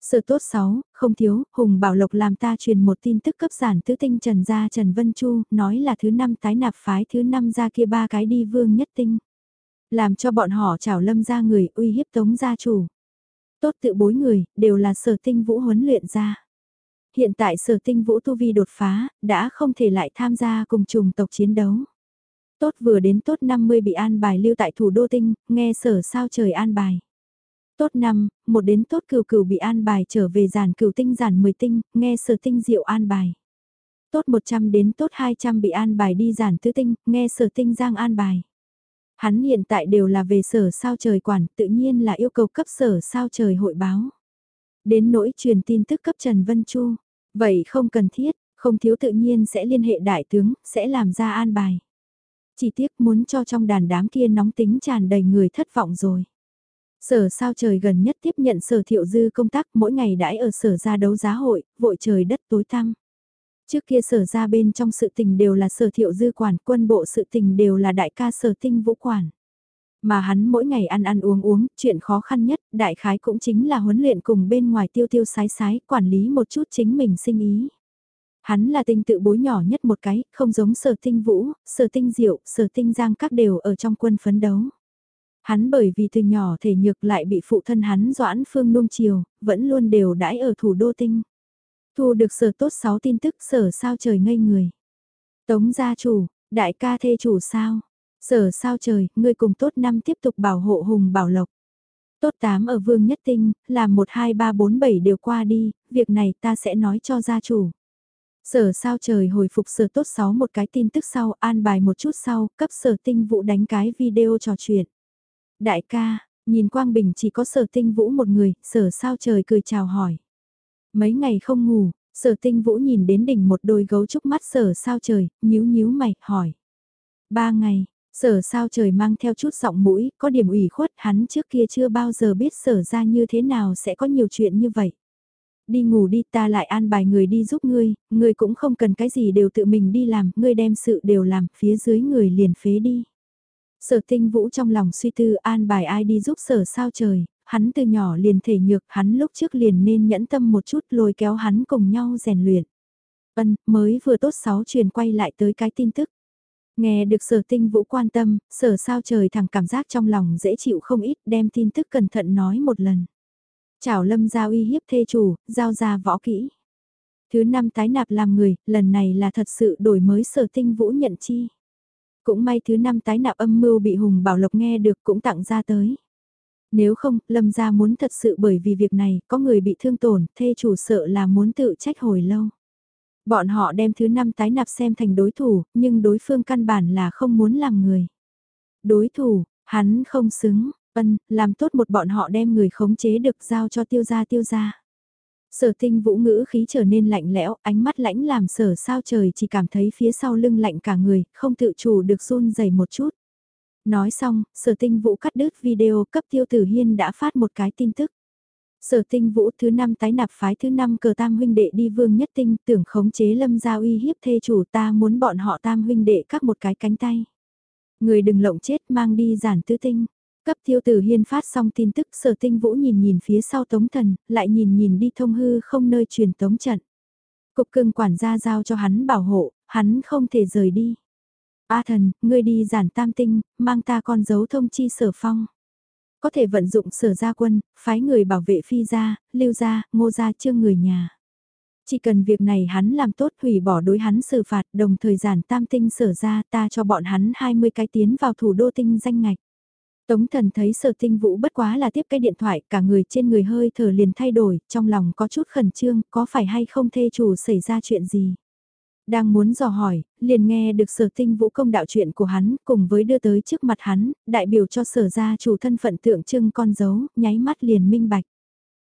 Sở tốt 6, không thiếu, Hùng Bảo Lộc làm ta truyền một tin tức cấp giản tứ tinh Trần gia Trần Vân Chu, nói là thứ năm tái nạp phái thứ năm ra kia ba cái đi vương nhất tinh. Làm cho bọn họ trảo lâm ra người uy hiếp tống gia chủ. Tốt tự bối người, đều là sở tinh vũ huấn luyện ra. Hiện tại sở tinh vũ tu vi đột phá, đã không thể lại tham gia cùng trùng tộc chiến đấu. Tốt vừa đến tốt 50 bị an bài lưu tại thủ đô tinh, nghe sở sao trời an bài. Tốt năm, một đến tốt cửu cửu bị an bài trở về giản cửu tinh giản 10 tinh, nghe sở tinh diệu an bài. Tốt 100 đến tốt 200 bị an bài đi giản tứ tinh, nghe sở tinh giang an bài. Hắn hiện tại đều là về sở sao trời quản, tự nhiên là yêu cầu cấp sở sao trời hội báo. Đến nỗi truyền tin tức cấp Trần Vân Chu, vậy không cần thiết, không thiếu tự nhiên sẽ liên hệ đại tướng, sẽ làm ra an bài. Chỉ tiếc muốn cho trong đàn đám kia nóng tính tràn đầy người thất vọng rồi. Sở sao trời gần nhất tiếp nhận sở thiệu dư công tác mỗi ngày đãi ở sở ra đấu giá hội, vội trời đất tối tăm. Trước kia sở ra bên trong sự tình đều là sở thiệu dư quản, quân bộ sự tình đều là đại ca sở tinh vũ quản. Mà hắn mỗi ngày ăn ăn uống uống, chuyện khó khăn nhất, đại khái cũng chính là huấn luyện cùng bên ngoài tiêu tiêu sái sái, quản lý một chút chính mình sinh ý. Hắn là tinh tự bối nhỏ nhất một cái, không giống sở tinh vũ, sở tinh diệu, sở tinh giang các đều ở trong quân phấn đấu. Hắn bởi vì từ nhỏ thể nhược lại bị phụ thân hắn doãn phương nung chiều, vẫn luôn đều đãi ở thủ đô tinh. Thu được sở tốt 6 tin tức sở sao trời ngây người. Tống gia chủ, đại ca thê chủ sao? Sở sao trời, ngươi cùng tốt năm tiếp tục bảo hộ hùng bảo lộc. Tốt 8 ở vương nhất tinh, là 1 2 3 4 7 đều qua đi, việc này ta sẽ nói cho gia chủ. Sở sao trời hồi phục sở tốt 6 một cái tin tức sau, an bài một chút sau, cấp sở tinh vụ đánh cái video trò chuyện. Đại ca, nhìn Quang Bình chỉ có sở tinh vũ một người, sở sao trời cười chào hỏi. Mấy ngày không ngủ, sở tinh vũ nhìn đến đỉnh một đôi gấu trúc mắt sở sao trời, nhíu nhíu mày, hỏi. Ba ngày, sở sao trời mang theo chút giọng mũi, có điểm ủy khuất, hắn trước kia chưa bao giờ biết sở ra như thế nào sẽ có nhiều chuyện như vậy. Đi ngủ đi ta lại an bài người đi giúp ngươi, ngươi cũng không cần cái gì đều tự mình đi làm, ngươi đem sự đều làm, phía dưới người liền phế đi. Sở tinh vũ trong lòng suy tư an bài ai đi giúp sở sao trời, hắn từ nhỏ liền thể nhược, hắn lúc trước liền nên nhẫn tâm một chút lôi kéo hắn cùng nhau rèn luyện. Ân, mới vừa tốt sáu truyền quay lại tới cái tin tức. Nghe được sở tinh vũ quan tâm, sở sao trời thẳng cảm giác trong lòng dễ chịu không ít đem tin tức cẩn thận nói một lần. Chào lâm giao uy hiếp thê chủ, giao ra võ kỹ. Thứ năm tái nạp làm người, lần này là thật sự đổi mới sở tinh vũ nhận chi. Cũng may thứ năm tái nạp âm mưu bị Hùng Bảo Lộc nghe được cũng tặng ra tới. Nếu không, Lâm gia muốn thật sự bởi vì việc này, có người bị thương tổn, thê chủ sợ là muốn tự trách hồi lâu. Bọn họ đem thứ năm tái nạp xem thành đối thủ, nhưng đối phương căn bản là không muốn làm người. Đối thủ, hắn không xứng, ân, làm tốt một bọn họ đem người khống chế được giao cho tiêu gia tiêu gia. Sở tinh vũ ngữ khí trở nên lạnh lẽo, ánh mắt lãnh làm sở sao trời chỉ cảm thấy phía sau lưng lạnh cả người, không tự chủ được run dày một chút. Nói xong, sở tinh vũ cắt đứt video cấp tiêu tử hiên đã phát một cái tin tức. Sở tinh vũ thứ năm tái nạp phái thứ năm cờ tam huynh đệ đi vương nhất tinh tưởng khống chế lâm gia uy hiếp thê chủ ta muốn bọn họ tam huynh đệ cắt một cái cánh tay. Người đừng lộng chết mang đi giản tứ tinh. Cấp thiêu tử hiên phát xong tin tức sở tinh vũ nhìn nhìn phía sau tống thần, lại nhìn nhìn đi thông hư không nơi truyền tống trận. Cục cưng quản gia giao cho hắn bảo hộ, hắn không thể rời đi. A thần, ngươi đi giản tam tinh, mang ta con dấu thông chi sở phong. Có thể vận dụng sở gia quân, phái người bảo vệ phi gia, lưu gia, ngô gia trương người nhà. Chỉ cần việc này hắn làm tốt hủy bỏ đối hắn xử phạt đồng thời giản tam tinh sở ra ta cho bọn hắn 20 cái tiến vào thủ đô tinh danh ngạch. Tống thần thấy sở tinh vũ bất quá là tiếp cái điện thoại, cả người trên người hơi thở liền thay đổi, trong lòng có chút khẩn trương, có phải hay không thê chủ xảy ra chuyện gì. Đang muốn dò hỏi, liền nghe được sở tinh vũ công đạo chuyện của hắn, cùng với đưa tới trước mặt hắn, đại biểu cho sở gia chủ thân phận tượng trưng con dấu, nháy mắt liền minh bạch.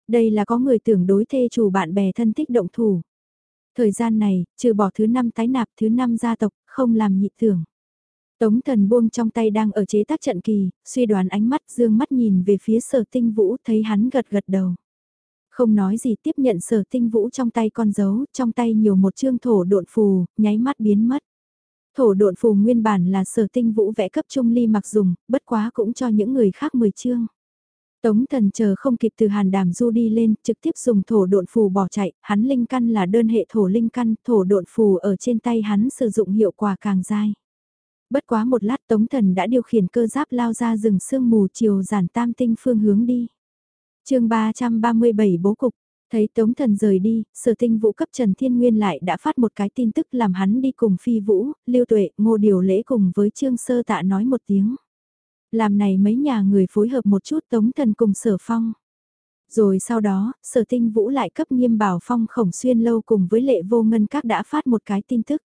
Đây là có người tưởng đối thê chủ bạn bè thân thích động thủ. Thời gian này, trừ bỏ thứ năm tái nạp thứ năm gia tộc, không làm nhị tưởng. Tống thần buông trong tay đang ở chế tác trận kỳ, suy đoán ánh mắt dương mắt nhìn về phía sở tinh vũ thấy hắn gật gật đầu. Không nói gì tiếp nhận sở tinh vũ trong tay con dấu, trong tay nhiều một chương thổ độn phù, nháy mắt biến mất. Thổ độn phù nguyên bản là sở tinh vũ vẽ cấp trung ly mặc dùng, bất quá cũng cho những người khác 10 chương. Tống thần chờ không kịp từ hàn đàm du đi lên, trực tiếp dùng thổ độn phù bỏ chạy, hắn linh căn là đơn hệ thổ linh căn, thổ độn phù ở trên tay hắn sử dụng hiệu quả càng dai. Bất quá một lát tống thần đã điều khiển cơ giáp lao ra rừng sương mù chiều giản tam tinh phương hướng đi chương 337 bố cục, thấy tống thần rời đi, sở tinh vũ cấp Trần Thiên Nguyên lại đã phát một cái tin tức làm hắn đi cùng phi vũ, lưu tuệ, ngô điều lễ cùng với trương sơ tạ nói một tiếng. Làm này mấy nhà người phối hợp một chút tống thần cùng sở phong. Rồi sau đó, sở tinh vũ lại cấp nghiêm bảo phong khổng xuyên lâu cùng với lệ vô ngân các đã phát một cái tin tức.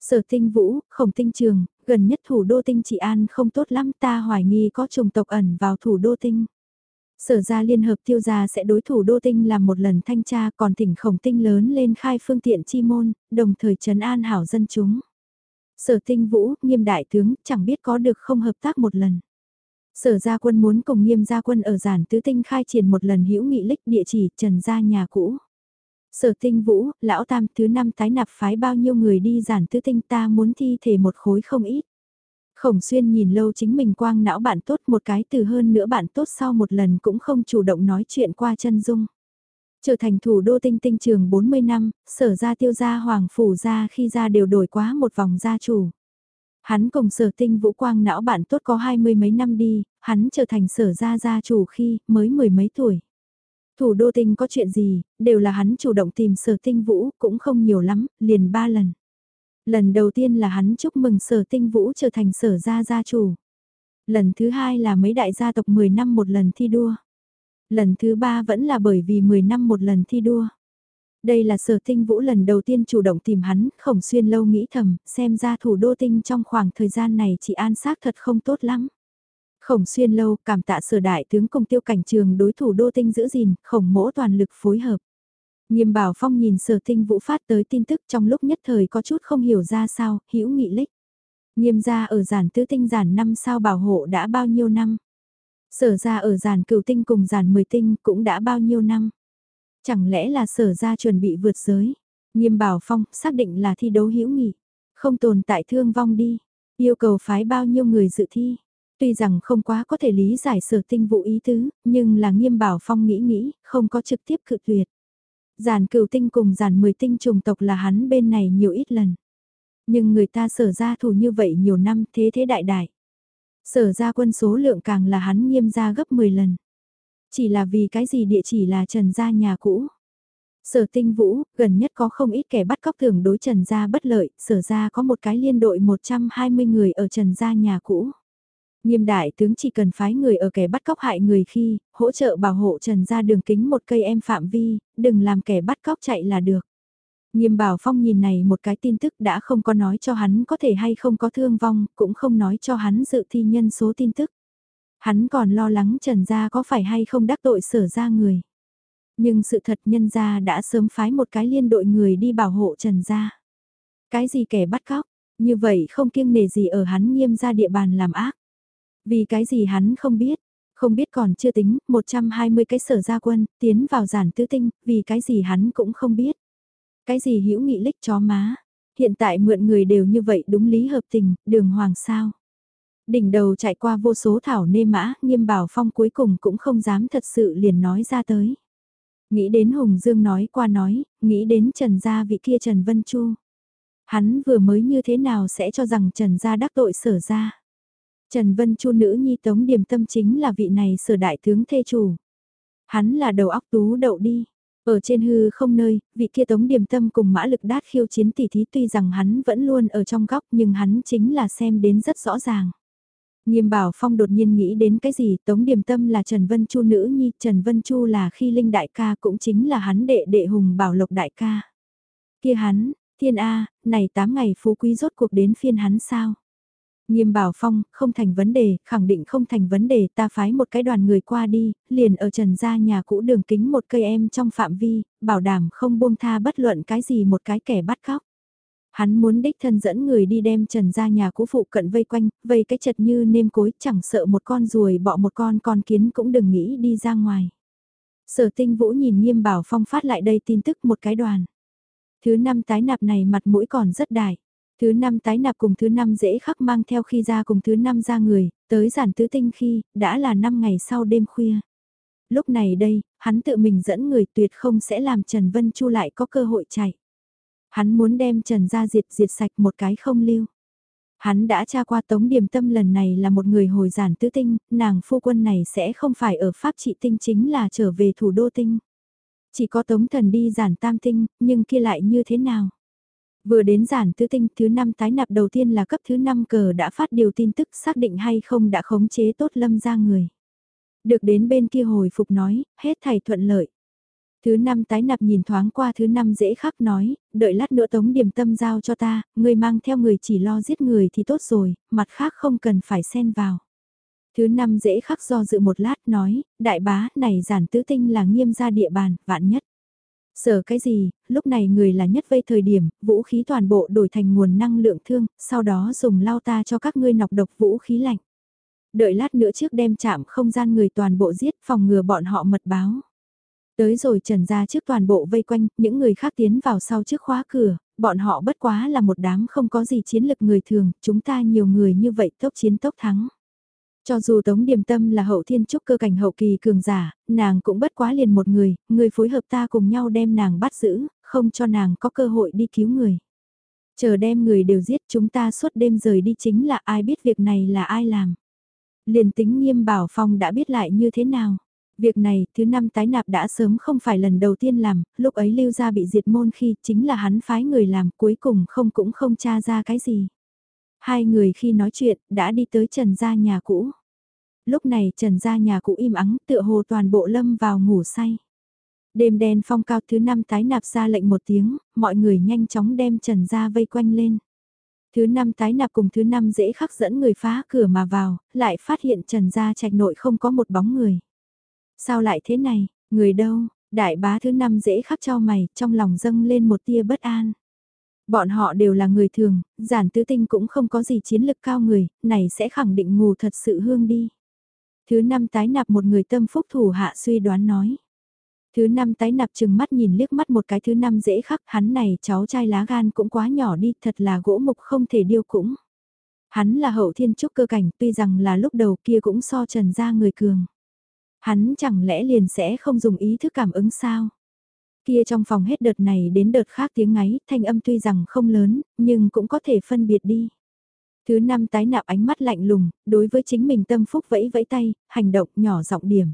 Sở tinh vũ, khổng tinh trường, gần nhất thủ đô tinh trị an không tốt lắm ta hoài nghi có trùng tộc ẩn vào thủ đô tinh. Sở ra liên hợp tiêu gia sẽ đối thủ đô tinh làm một lần thanh tra còn thỉnh khổng tinh lớn lên khai phương tiện chi môn, đồng thời trấn an hảo dân chúng. Sở tinh vũ, nghiêm đại tướng, chẳng biết có được không hợp tác một lần. Sở gia quân muốn cùng nghiêm gia quân ở giản tứ tinh khai triển một lần hữu nghị lích địa chỉ trần gia nhà cũ. Sở tinh vũ, lão tam thứ năm tái nạp phái bao nhiêu người đi giản tứ tinh ta muốn thi thể một khối không ít. Khổng xuyên nhìn lâu chính mình quang não bạn tốt một cái từ hơn nữa bạn tốt sau một lần cũng không chủ động nói chuyện qua chân dung. Trở thành thủ đô tinh tinh trường 40 năm, sở ra tiêu gia hoàng phủ gia khi ra đều đổi quá một vòng gia chủ. Hắn cùng sở tinh vũ quang não bạn tốt có hai mươi mấy năm đi, hắn trở thành sở gia gia chủ khi mới mười mấy tuổi. Thủ đô tinh có chuyện gì, đều là hắn chủ động tìm sở tinh vũ, cũng không nhiều lắm, liền ba lần. Lần đầu tiên là hắn chúc mừng sở tinh vũ trở thành sở gia gia chủ. Lần thứ hai là mấy đại gia tộc 10 năm một lần thi đua. Lần thứ ba vẫn là bởi vì 10 năm một lần thi đua. Đây là sở tinh vũ lần đầu tiên chủ động tìm hắn, khổng xuyên lâu nghĩ thầm, xem ra thủ đô tinh trong khoảng thời gian này chỉ an sát thật không tốt lắm. Khổng xuyên lâu cảm tạ sở đại tướng công tiêu cảnh trường đối thủ đô tinh giữ gìn, khổng mỗ toàn lực phối hợp. Nghiêm bảo phong nhìn sở tinh vũ phát tới tin tức trong lúc nhất thời có chút không hiểu ra sao, hữu nghị lích. Nghiêm gia ở giản tứ tinh giản năm sao bảo hộ đã bao nhiêu năm. Sở gia ở giản cửu tinh cùng giản mười tinh cũng đã bao nhiêu năm. Chẳng lẽ là sở gia chuẩn bị vượt giới? Nghiêm bảo phong xác định là thi đấu hữu nghị. Không tồn tại thương vong đi. Yêu cầu phái bao nhiêu người dự thi. Tuy rằng không quá có thể lý giải sở tinh vụ ý tứ, nhưng là nghiêm bảo phong nghĩ nghĩ, không có trực tiếp cự tuyệt. Giản cửu tinh cùng giản mười tinh trùng tộc là hắn bên này nhiều ít lần. Nhưng người ta sở ra thủ như vậy nhiều năm thế thế đại đại. Sở ra quân số lượng càng là hắn nghiêm ra gấp 10 lần. Chỉ là vì cái gì địa chỉ là Trần Gia nhà cũ. Sở tinh vũ, gần nhất có không ít kẻ bắt cóc thường đối Trần Gia bất lợi, sở ra có một cái liên đội 120 người ở Trần Gia nhà cũ. Nghiêm đại tướng chỉ cần phái người ở kẻ bắt cóc hại người khi, hỗ trợ bảo hộ Trần Gia đường kính một cây em phạm vi, đừng làm kẻ bắt cóc chạy là được. Nghiêm bảo phong nhìn này một cái tin tức đã không có nói cho hắn có thể hay không có thương vong, cũng không nói cho hắn dự thi nhân số tin tức. Hắn còn lo lắng Trần Gia có phải hay không đắc tội sở ra người. Nhưng sự thật nhân gia đã sớm phái một cái liên đội người đi bảo hộ Trần Gia. Cái gì kẻ bắt cóc, như vậy không kiêng nề gì ở hắn nghiêm ra địa bàn làm ác. Vì cái gì hắn không biết, không biết còn chưa tính, 120 cái sở gia quân, tiến vào giản tứ tinh, vì cái gì hắn cũng không biết. Cái gì hữu nghị lích chó má, hiện tại mượn người đều như vậy đúng lý hợp tình, đường hoàng sao. Đỉnh đầu chạy qua vô số thảo nê mã, nghiêm bảo phong cuối cùng cũng không dám thật sự liền nói ra tới. Nghĩ đến Hùng Dương nói qua nói, nghĩ đến Trần Gia vị kia Trần Vân Chu. Hắn vừa mới như thế nào sẽ cho rằng Trần Gia đắc tội sở ra. Trần Vân Chu nữ nhi tống điểm tâm chính là vị này sở đại tướng thê chủ. Hắn là đầu óc tú đậu đi. Ở trên hư không nơi, vị kia tống điểm tâm cùng mã lực đát khiêu chiến tỷ thí tuy rằng hắn vẫn luôn ở trong góc nhưng hắn chính là xem đến rất rõ ràng. Nghiêm Bảo Phong đột nhiên nghĩ đến cái gì, Tống Điềm Tâm là Trần Vân Chu nữ nhi, Trần Vân Chu là khi Linh đại ca cũng chính là hắn đệ đệ Hùng Bảo Lộc đại ca. Kia hắn, thiên A, này 8 ngày phú quý rốt cuộc đến phiên hắn sao? Nghiêm Bảo Phong, không thành vấn đề, khẳng định không thành vấn đề, ta phái một cái đoàn người qua đi, liền ở trần gia nhà cũ đường kính một cây em trong phạm vi, bảo đảm không buông tha bất luận cái gì một cái kẻ bắt cóc. Hắn muốn đích thân dẫn người đi đem trần ra nhà cũ phụ cận vây quanh, vây cái chật như nêm cối, chẳng sợ một con ruồi bọ một con con kiến cũng đừng nghĩ đi ra ngoài. Sở tinh vũ nhìn nghiêm bảo phong phát lại đây tin tức một cái đoàn. Thứ năm tái nạp này mặt mũi còn rất đại. Thứ năm tái nạp cùng thứ năm dễ khắc mang theo khi ra cùng thứ năm ra người, tới giản tứ tinh khi, đã là năm ngày sau đêm khuya. Lúc này đây, hắn tự mình dẫn người tuyệt không sẽ làm Trần Vân Chu lại có cơ hội chạy. Hắn muốn đem Trần gia diệt diệt sạch một cái không lưu. Hắn đã tra qua tống điểm tâm lần này là một người hồi giản tứ tinh, nàng phu quân này sẽ không phải ở Pháp trị tinh chính là trở về thủ đô tinh. Chỉ có tống thần đi giản tam tinh, nhưng kia lại như thế nào? Vừa đến giản tứ tinh thứ năm tái nạp đầu tiên là cấp thứ năm cờ đã phát điều tin tức xác định hay không đã khống chế tốt lâm ra người. Được đến bên kia hồi phục nói, hết thầy thuận lợi. Thứ năm tái nạp nhìn thoáng qua thứ năm dễ khắc nói, đợi lát nữa tống điểm tâm giao cho ta, người mang theo người chỉ lo giết người thì tốt rồi, mặt khác không cần phải xen vào. Thứ năm dễ khắc do dự một lát nói, đại bá này giản tứ tinh là nghiêm gia địa bàn, vạn nhất. Sở cái gì, lúc này người là nhất vây thời điểm, vũ khí toàn bộ đổi thành nguồn năng lượng thương, sau đó dùng lao ta cho các ngươi nọc độc vũ khí lạnh. Đợi lát nữa trước đem chạm không gian người toàn bộ giết phòng ngừa bọn họ mật báo. Tới rồi trần ra trước toàn bộ vây quanh, những người khác tiến vào sau trước khóa cửa, bọn họ bất quá là một đám không có gì chiến lực người thường, chúng ta nhiều người như vậy tốc chiến tốc thắng. Cho dù Tống Điềm Tâm là hậu thiên trúc cơ cảnh hậu kỳ cường giả, nàng cũng bất quá liền một người, người phối hợp ta cùng nhau đem nàng bắt giữ, không cho nàng có cơ hội đi cứu người. Chờ đem người đều giết chúng ta suốt đêm rời đi chính là ai biết việc này là ai làm. Liền tính nghiêm bảo phong đã biết lại như thế nào. Việc này, thứ năm tái nạp đã sớm không phải lần đầu tiên làm, lúc ấy lưu gia bị diệt môn khi chính là hắn phái người làm cuối cùng không cũng không tra ra cái gì. Hai người khi nói chuyện, đã đi tới Trần gia nhà cũ. Lúc này Trần gia nhà cũ im ắng tựa hồ toàn bộ lâm vào ngủ say. Đêm đen phong cao thứ năm tái nạp ra lệnh một tiếng, mọi người nhanh chóng đem Trần gia vây quanh lên. Thứ năm tái nạp cùng thứ năm dễ khắc dẫn người phá cửa mà vào, lại phát hiện Trần gia trạch nội không có một bóng người. Sao lại thế này, người đâu, đại bá thứ năm dễ khắc cho mày, trong lòng dâng lên một tia bất an. Bọn họ đều là người thường, giản tứ tinh cũng không có gì chiến lực cao người, này sẽ khẳng định ngủ thật sự hương đi. Thứ năm tái nạp một người tâm phúc thủ hạ suy đoán nói. Thứ năm tái nạp chừng mắt nhìn liếc mắt một cái thứ năm dễ khắc hắn này cháu trai lá gan cũng quá nhỏ đi thật là gỗ mục không thể điêu cũng. Hắn là hậu thiên trúc cơ cảnh tuy rằng là lúc đầu kia cũng so trần ra người cường. Hắn chẳng lẽ liền sẽ không dùng ý thức cảm ứng sao? Kia trong phòng hết đợt này đến đợt khác tiếng ngáy, thanh âm tuy rằng không lớn, nhưng cũng có thể phân biệt đi. Thứ năm tái nạp ánh mắt lạnh lùng, đối với chính mình tâm phúc vẫy vẫy tay, hành động nhỏ giọng điểm.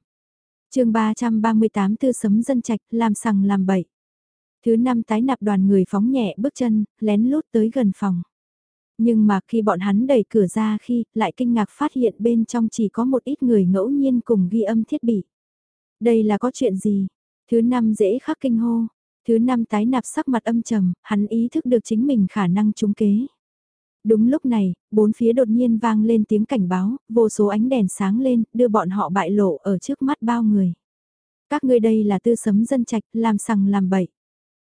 chương 338 tư sấm dân trạch, làm sằng làm bậy. Thứ năm tái nạp đoàn người phóng nhẹ bước chân, lén lút tới gần phòng. Nhưng mà khi bọn hắn đẩy cửa ra khi, lại kinh ngạc phát hiện bên trong chỉ có một ít người ngẫu nhiên cùng ghi âm thiết bị. Đây là có chuyện gì? Thứ năm dễ khắc kinh hô. Thứ năm tái nạp sắc mặt âm trầm, hắn ý thức được chính mình khả năng trúng kế. Đúng lúc này, bốn phía đột nhiên vang lên tiếng cảnh báo, vô số ánh đèn sáng lên, đưa bọn họ bại lộ ở trước mắt bao người. Các ngươi đây là tư sấm dân trạch, làm sằng làm bậy.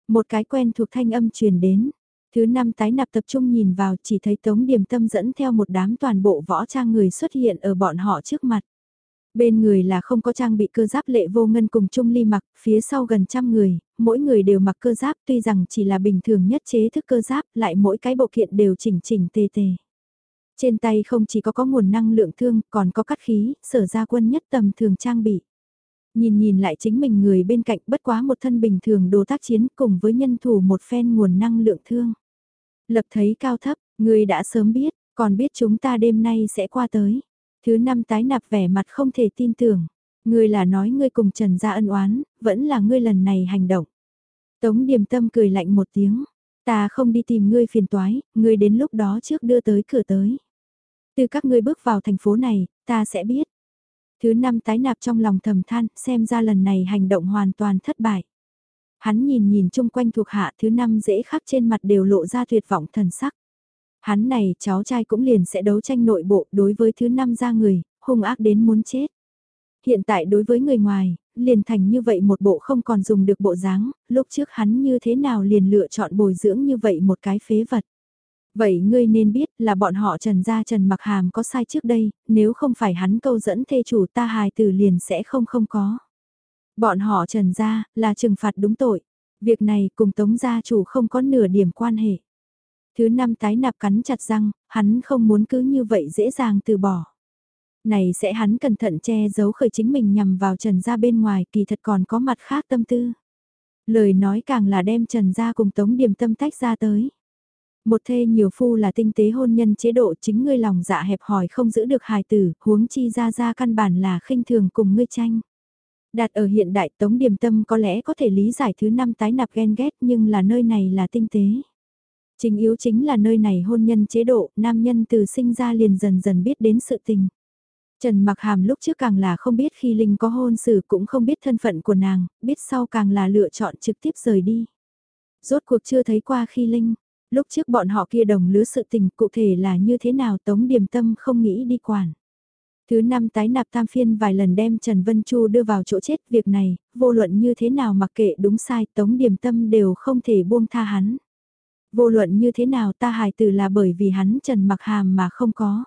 Một cái quen thuộc thanh âm truyền đến, Thứ năm tái nạp tập trung nhìn vào chỉ thấy Tống điểm Tâm dẫn theo một đám toàn bộ võ trang người xuất hiện ở bọn họ trước mặt. Bên người là không có trang bị cơ giáp lệ vô ngân cùng Trung Ly mặc, phía sau gần trăm người, mỗi người đều mặc cơ giáp tuy rằng chỉ là bình thường nhất chế thức cơ giáp lại mỗi cái bộ kiện đều chỉnh chỉnh tề tề. Trên tay không chỉ có có nguồn năng lượng thương, còn có cắt khí, sở ra quân nhất tầm thường trang bị. Nhìn nhìn lại chính mình người bên cạnh bất quá một thân bình thường đồ tác chiến cùng với nhân thủ một phen nguồn năng lượng thương. Lập thấy cao thấp, người đã sớm biết, còn biết chúng ta đêm nay sẽ qua tới. Thứ năm tái nạp vẻ mặt không thể tin tưởng. Ngươi là nói ngươi cùng Trần gia ân oán, vẫn là ngươi lần này hành động. Tống điềm tâm cười lạnh một tiếng. Ta không đi tìm ngươi phiền toái, ngươi đến lúc đó trước đưa tới cửa tới. Từ các ngươi bước vào thành phố này, ta sẽ biết. Thứ năm tái nạp trong lòng thầm than, xem ra lần này hành động hoàn toàn thất bại. Hắn nhìn nhìn chung quanh thuộc hạ thứ năm dễ khắc trên mặt đều lộ ra tuyệt vọng thần sắc. Hắn này cháu trai cũng liền sẽ đấu tranh nội bộ đối với thứ năm ra người, hung ác đến muốn chết. Hiện tại đối với người ngoài, liền thành như vậy một bộ không còn dùng được bộ dáng, lúc trước hắn như thế nào liền lựa chọn bồi dưỡng như vậy một cái phế vật. Vậy ngươi nên biết là bọn họ Trần Gia Trần Mặc Hàm có sai trước đây, nếu không phải hắn câu dẫn thê chủ ta hài tử liền sẽ không không có. Bọn họ Trần Gia là trừng phạt đúng tội. Việc này cùng Tống Gia chủ không có nửa điểm quan hệ. Thứ năm tái nạp cắn chặt răng, hắn không muốn cứ như vậy dễ dàng từ bỏ. Này sẽ hắn cẩn thận che giấu khởi chính mình nhằm vào Trần Gia bên ngoài kỳ thật còn có mặt khác tâm tư. Lời nói càng là đem Trần Gia cùng Tống Điềm tâm tách ra tới. Một thê nhiều phu là tinh tế hôn nhân chế độ chính ngươi lòng dạ hẹp hòi không giữ được hài tử, huống chi ra ra căn bản là khinh thường cùng ngươi tranh. Đạt ở hiện đại tống điềm tâm có lẽ có thể lý giải thứ năm tái nạp ghen ghét nhưng là nơi này là tinh tế. Chính yếu chính là nơi này hôn nhân chế độ, nam nhân từ sinh ra liền dần dần biết đến sự tình. Trần Mặc Hàm lúc trước càng là không biết khi Linh có hôn sự cũng không biết thân phận của nàng, biết sau càng là lựa chọn trực tiếp rời đi. Rốt cuộc chưa thấy qua khi Linh, Lúc trước bọn họ kia đồng lứa sự tình cụ thể là như thế nào Tống Điềm Tâm không nghĩ đi quản. Thứ năm tái nạp tam phiên vài lần đem Trần Vân Chu đưa vào chỗ chết việc này, vô luận như thế nào mặc kệ đúng sai Tống Điềm Tâm đều không thể buông tha hắn. Vô luận như thế nào ta hài tử là bởi vì hắn Trần mặc hàm mà không có.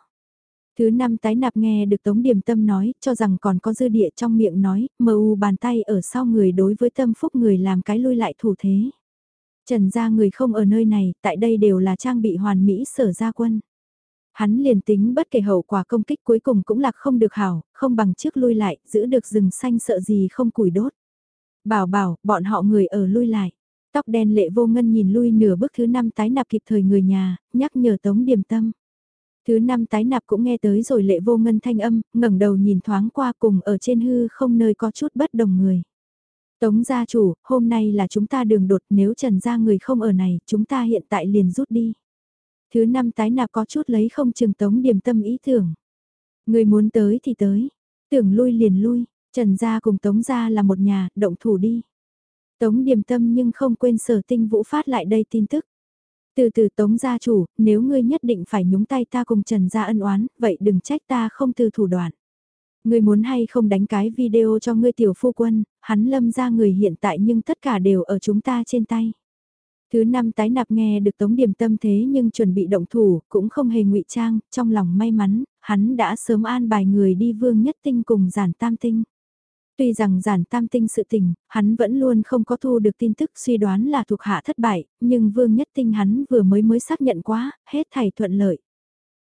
Thứ năm tái nạp nghe được Tống Điềm Tâm nói, cho rằng còn có dư địa trong miệng nói, mờ u bàn tay ở sau người đối với tâm phúc người làm cái lui lại thủ thế. Trần gia người không ở nơi này, tại đây đều là trang bị hoàn mỹ sở gia quân. Hắn liền tính bất kể hậu quả công kích cuối cùng cũng lạc không được hảo, không bằng trước lui lại, giữ được rừng xanh sợ gì không củi đốt. Bảo bảo, bọn họ người ở lui lại. Tóc đen lệ vô ngân nhìn lui nửa bước thứ năm tái nạp kịp thời người nhà, nhắc nhở tống điểm tâm. Thứ năm tái nạp cũng nghe tới rồi lệ vô ngân thanh âm, ngẩng đầu nhìn thoáng qua cùng ở trên hư không nơi có chút bất đồng người. Tống gia chủ, hôm nay là chúng ta đường đột nếu trần gia người không ở này, chúng ta hiện tại liền rút đi. Thứ năm tái nạp có chút lấy không chừng tống điểm tâm ý tưởng. Người muốn tới thì tới, tưởng lui liền lui, trần gia cùng tống gia là một nhà, động thủ đi. Tống điềm tâm nhưng không quên sở tinh vũ phát lại đây tin tức. Từ từ tống gia chủ, nếu ngươi nhất định phải nhúng tay ta cùng trần gia ân oán, vậy đừng trách ta không từ thủ đoạn. Ngươi muốn hay không đánh cái video cho ngươi tiểu phu quân, hắn lâm ra người hiện tại nhưng tất cả đều ở chúng ta trên tay. Thứ năm tái nạp nghe được tống điểm tâm thế nhưng chuẩn bị động thủ, cũng không hề ngụy trang, trong lòng may mắn, hắn đã sớm an bài người đi vương nhất tinh cùng giản tam tinh. Tuy rằng giản tam tinh sự tình, hắn vẫn luôn không có thu được tin tức suy đoán là thuộc hạ thất bại, nhưng vương nhất tinh hắn vừa mới mới xác nhận quá, hết thảy thuận lợi.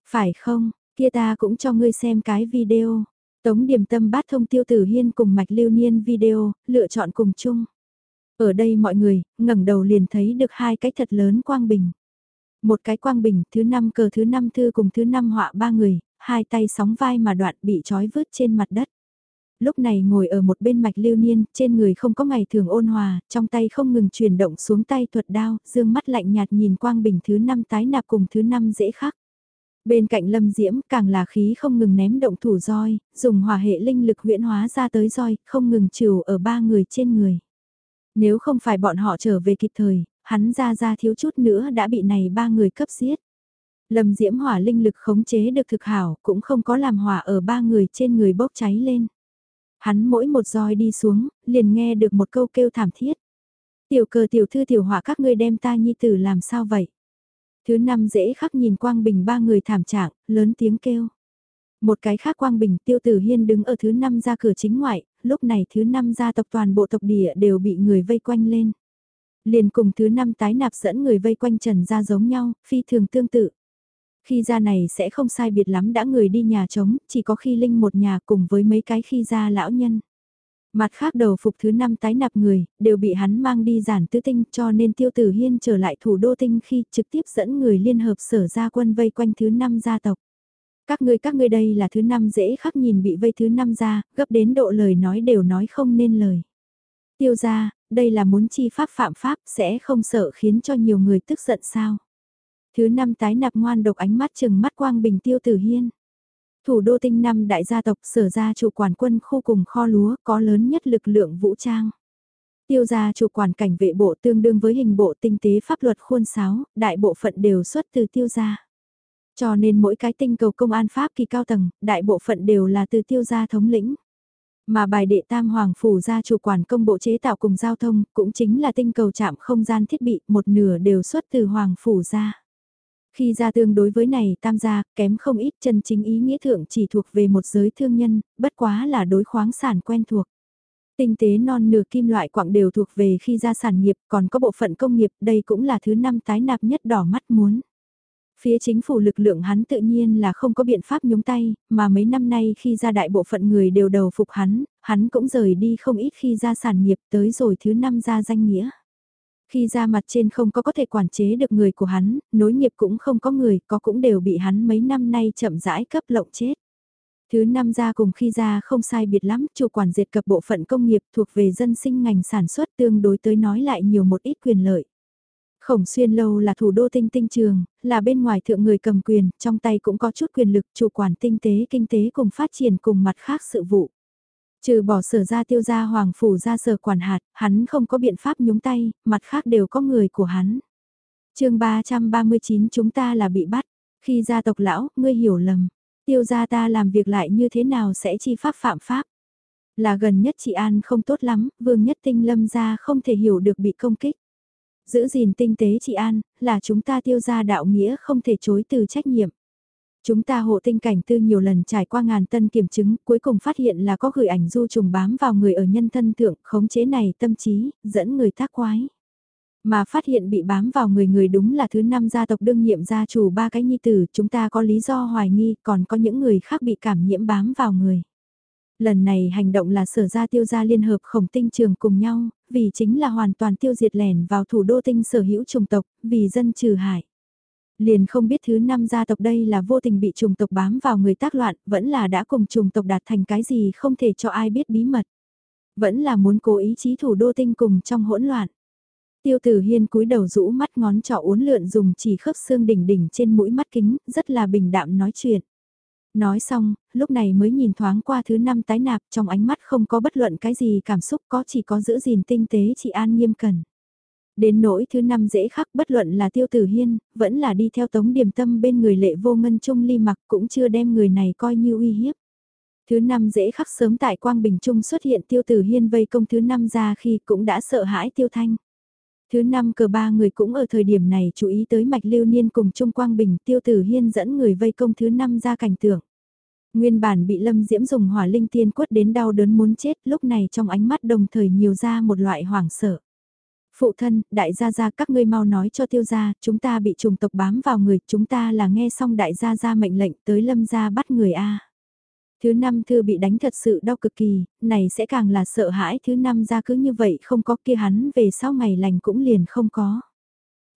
Phải không, kia ta cũng cho ngươi xem cái video. Tống điểm tâm bát thông tiêu tử hiên cùng mạch lưu niên video, lựa chọn cùng chung. Ở đây mọi người, ngẩng đầu liền thấy được hai cái thật lớn quang bình. Một cái quang bình, thứ năm cờ thứ năm thư cùng thứ năm họa ba người, hai tay sóng vai mà đoạn bị trói vứt trên mặt đất. Lúc này ngồi ở một bên mạch lưu niên, trên người không có ngày thường ôn hòa, trong tay không ngừng chuyển động xuống tay thuật đao, dương mắt lạnh nhạt nhìn quang bình thứ năm tái nạp cùng thứ năm dễ khắc. Bên cạnh lâm diễm càng là khí không ngừng ném động thủ roi, dùng hòa hệ linh lực huyễn hóa ra tới roi, không ngừng trừ ở ba người trên người. Nếu không phải bọn họ trở về kịp thời, hắn ra ra thiếu chút nữa đã bị này ba người cấp giết. Lâm diễm hỏa linh lực khống chế được thực hảo, cũng không có làm hỏa ở ba người trên người bốc cháy lên. Hắn mỗi một roi đi xuống, liền nghe được một câu kêu thảm thiết. Tiểu cờ tiểu thư tiểu họa các ngươi đem ta nhi tử làm sao vậy? Thứ năm dễ khắc nhìn Quang Bình ba người thảm trạng, lớn tiếng kêu. Một cái khác Quang Bình tiêu tử hiên đứng ở thứ năm ra cửa chính ngoại, lúc này thứ năm gia tộc toàn bộ tộc địa đều bị người vây quanh lên. Liền cùng thứ năm tái nạp dẫn người vây quanh trần ra giống nhau, phi thường tương tự. Khi ra này sẽ không sai biệt lắm đã người đi nhà trống, chỉ có khi linh một nhà cùng với mấy cái khi ra lão nhân. Mặt khác đầu phục thứ năm tái nạp người, đều bị hắn mang đi giản tứ tinh cho nên tiêu tử hiên trở lại thủ đô tinh khi trực tiếp dẫn người liên hợp sở gia quân vây quanh thứ năm gia tộc. Các ngươi các ngươi đây là thứ năm dễ khắc nhìn bị vây thứ năm ra, gấp đến độ lời nói đều nói không nên lời. Tiêu gia, đây là muốn chi pháp phạm pháp sẽ không sợ khiến cho nhiều người tức giận sao. Thứ năm tái nạp ngoan độc ánh mắt chừng mắt quang bình tiêu tử hiên. Thủ đô tinh năm đại gia tộc sở ra chủ quản quân khu cùng kho lúa có lớn nhất lực lượng vũ trang. Tiêu gia chủ quản cảnh vệ bộ tương đương với hình bộ tinh tế pháp luật khuôn sáo, đại bộ phận đều xuất từ tiêu gia. Cho nên mỗi cái tinh cầu công an Pháp kỳ cao tầng, đại bộ phận đều là từ tiêu gia thống lĩnh. Mà bài đệ tam hoàng phủ gia chủ quản công bộ chế tạo cùng giao thông, cũng chính là tinh cầu chạm không gian thiết bị, một nửa đều xuất từ hoàng phủ gia. Khi ra tương đối với này tam gia, kém không ít chân chính ý nghĩa thượng chỉ thuộc về một giới thương nhân, bất quá là đối khoáng sản quen thuộc. Tinh tế non nửa kim loại quặng đều thuộc về khi ra sản nghiệp, còn có bộ phận công nghiệp, đây cũng là thứ năm tái nạp nhất đỏ mắt muốn. Phía chính phủ lực lượng hắn tự nhiên là không có biện pháp nhúng tay, mà mấy năm nay khi ra đại bộ phận người đều đầu phục hắn, hắn cũng rời đi không ít khi ra sản nghiệp tới rồi thứ năm ra danh nghĩa. Khi ra mặt trên không có có thể quản chế được người của hắn, nối nghiệp cũng không có người, có cũng đều bị hắn mấy năm nay chậm rãi cấp lộng chết. Thứ năm ra cùng khi ra không sai biệt lắm, chủ quản diệt cập bộ phận công nghiệp thuộc về dân sinh ngành sản xuất tương đối tới nói lại nhiều một ít quyền lợi. Khổng xuyên lâu là thủ đô tinh tinh trường, là bên ngoài thượng người cầm quyền, trong tay cũng có chút quyền lực chủ quản tinh tế kinh tế cùng phát triển cùng mặt khác sự vụ. Trừ bỏ sở ra tiêu gia hoàng phủ ra sở quản hạt, hắn không có biện pháp nhúng tay, mặt khác đều có người của hắn. chương 339 chúng ta là bị bắt, khi gia tộc lão, ngươi hiểu lầm, tiêu gia ta làm việc lại như thế nào sẽ chi pháp phạm pháp. Là gần nhất chị An không tốt lắm, vương nhất tinh lâm gia không thể hiểu được bị công kích. Giữ gìn tinh tế chị An, là chúng ta tiêu gia đạo nghĩa không thể chối từ trách nhiệm. Chúng ta hộ tinh cảnh tư nhiều lần trải qua ngàn tân kiểm chứng, cuối cùng phát hiện là có gửi ảnh du trùng bám vào người ở nhân thân thượng, khống chế này tâm trí, dẫn người tác quái. Mà phát hiện bị bám vào người người đúng là thứ năm gia tộc đương nhiệm gia chủ ba cái nhi tử, chúng ta có lý do hoài nghi, còn có những người khác bị cảm nhiễm bám vào người. Lần này hành động là sở gia tiêu gia liên hợp khổng tinh trường cùng nhau, vì chính là hoàn toàn tiêu diệt lẻn vào thủ đô tinh sở hữu trùng tộc, vì dân trừ hại. Liền không biết thứ năm gia tộc đây là vô tình bị trùng tộc bám vào người tác loạn, vẫn là đã cùng trùng tộc đạt thành cái gì không thể cho ai biết bí mật. Vẫn là muốn cố ý chí thủ đô tinh cùng trong hỗn loạn. Tiêu tử hiên cúi đầu rũ mắt ngón trỏ uốn lượn dùng chỉ khớp xương đỉnh đỉnh trên mũi mắt kính, rất là bình đạm nói chuyện. Nói xong, lúc này mới nhìn thoáng qua thứ năm tái nạp trong ánh mắt không có bất luận cái gì cảm xúc có chỉ có giữ gìn tinh tế chị An nghiêm cần. Đến nỗi thứ năm dễ khắc bất luận là tiêu tử hiên, vẫn là đi theo tống điểm tâm bên người lệ vô ngân trung ly mặc cũng chưa đem người này coi như uy hiếp. Thứ năm dễ khắc sớm tại Quang Bình Trung xuất hiện tiêu tử hiên vây công thứ năm ra khi cũng đã sợ hãi tiêu thanh. Thứ năm cờ ba người cũng ở thời điểm này chú ý tới mạch lưu niên cùng Trung Quang Bình tiêu tử hiên dẫn người vây công thứ năm ra cảnh tượng. Nguyên bản bị lâm diễm dùng hỏa linh tiên quất đến đau đớn muốn chết lúc này trong ánh mắt đồng thời nhiều ra một loại hoảng sợ. Phụ thân, đại gia gia các ngươi mau nói cho tiêu gia, chúng ta bị trùng tộc bám vào người, chúng ta là nghe xong đại gia gia mệnh lệnh tới lâm gia bắt người A. Thứ năm thư bị đánh thật sự đau cực kỳ, này sẽ càng là sợ hãi thứ năm ra cứ như vậy không có kia hắn về sau ngày lành cũng liền không có.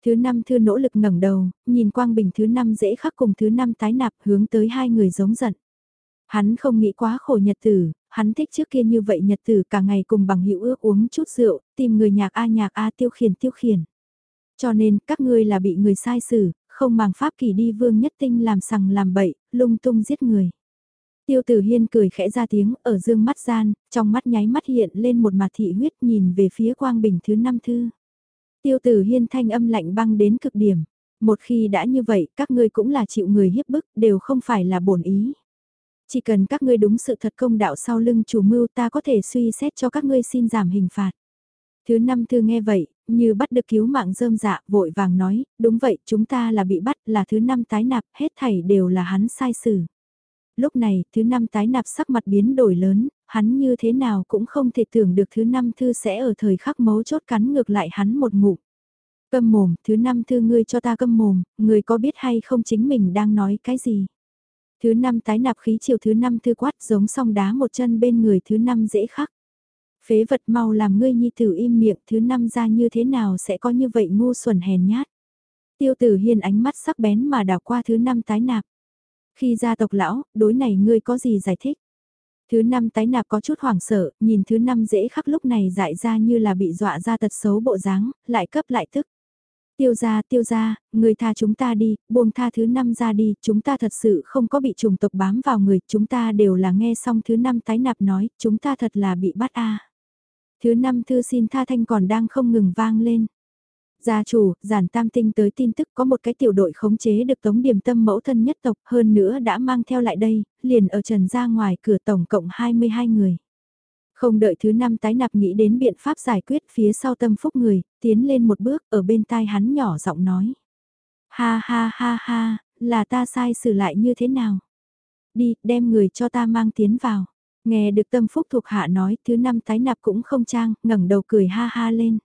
Thứ năm thư nỗ lực ngẩng đầu, nhìn quang bình thứ năm dễ khắc cùng thứ năm tái nạp hướng tới hai người giống giận. Hắn không nghĩ quá khổ nhật tử, hắn thích trước kia như vậy nhật tử cả ngày cùng bằng hữu ước uống chút rượu, tìm người nhạc A nhạc A tiêu khiển tiêu khiển. Cho nên, các ngươi là bị người sai xử, không màng pháp kỳ đi vương nhất tinh làm sằng làm bậy, lung tung giết người. Tiêu tử hiên cười khẽ ra tiếng, ở dương mắt gian, trong mắt nháy mắt hiện lên một mặt thị huyết nhìn về phía quang bình thứ năm thư. Tiêu tử hiên thanh âm lạnh băng đến cực điểm. Một khi đã như vậy, các ngươi cũng là chịu người hiếp bức, đều không phải là bổn ý. Chỉ cần các ngươi đúng sự thật công đạo sau lưng chủ mưu ta có thể suy xét cho các ngươi xin giảm hình phạt. Thứ năm thư nghe vậy, như bắt được cứu mạng rơm dạ, vội vàng nói, đúng vậy, chúng ta là bị bắt, là thứ năm tái nạp, hết thảy đều là hắn sai xử. Lúc này, thứ năm tái nạp sắc mặt biến đổi lớn, hắn như thế nào cũng không thể tưởng được thứ năm thư sẽ ở thời khắc mấu chốt cắn ngược lại hắn một ngụm. Câm mồm, thứ năm thư ngươi cho ta câm mồm, ngươi có biết hay không chính mình đang nói cái gì? Thứ năm tái nạp khí chiều thứ năm thư quát giống song đá một chân bên người thứ năm dễ khắc. Phế vật mau làm ngươi nhi tử im miệng thứ năm ra như thế nào sẽ có như vậy ngu xuẩn hèn nhát. Tiêu tử hiên ánh mắt sắc bén mà đảo qua thứ năm tái nạp. Khi gia tộc lão, đối này ngươi có gì giải thích? Thứ năm tái nạp có chút hoảng sợ, nhìn thứ năm dễ khắc lúc này dại ra như là bị dọa ra tật xấu bộ dáng, lại cấp lại tức. Tiêu gia tiêu gia người tha chúng ta đi, buông tha thứ năm ra đi, chúng ta thật sự không có bị trùng tộc bám vào người, chúng ta đều là nghe xong thứ năm tái nạp nói, chúng ta thật là bị bắt a. Thứ năm thư xin tha thanh còn đang không ngừng vang lên. Gia chủ, giản tam tinh tới tin tức có một cái tiểu đội khống chế được tống điểm tâm mẫu thân nhất tộc hơn nữa đã mang theo lại đây, liền ở trần ra ngoài cửa tổng cộng 22 người. Không đợi thứ năm tái nạp nghĩ đến biện pháp giải quyết phía sau tâm phúc người, tiến lên một bước ở bên tai hắn nhỏ giọng nói. Ha ha ha ha, là ta sai xử lại như thế nào? Đi, đem người cho ta mang tiến vào. Nghe được tâm phúc thuộc hạ nói, thứ năm tái nạp cũng không trang, ngẩng đầu cười ha ha lên.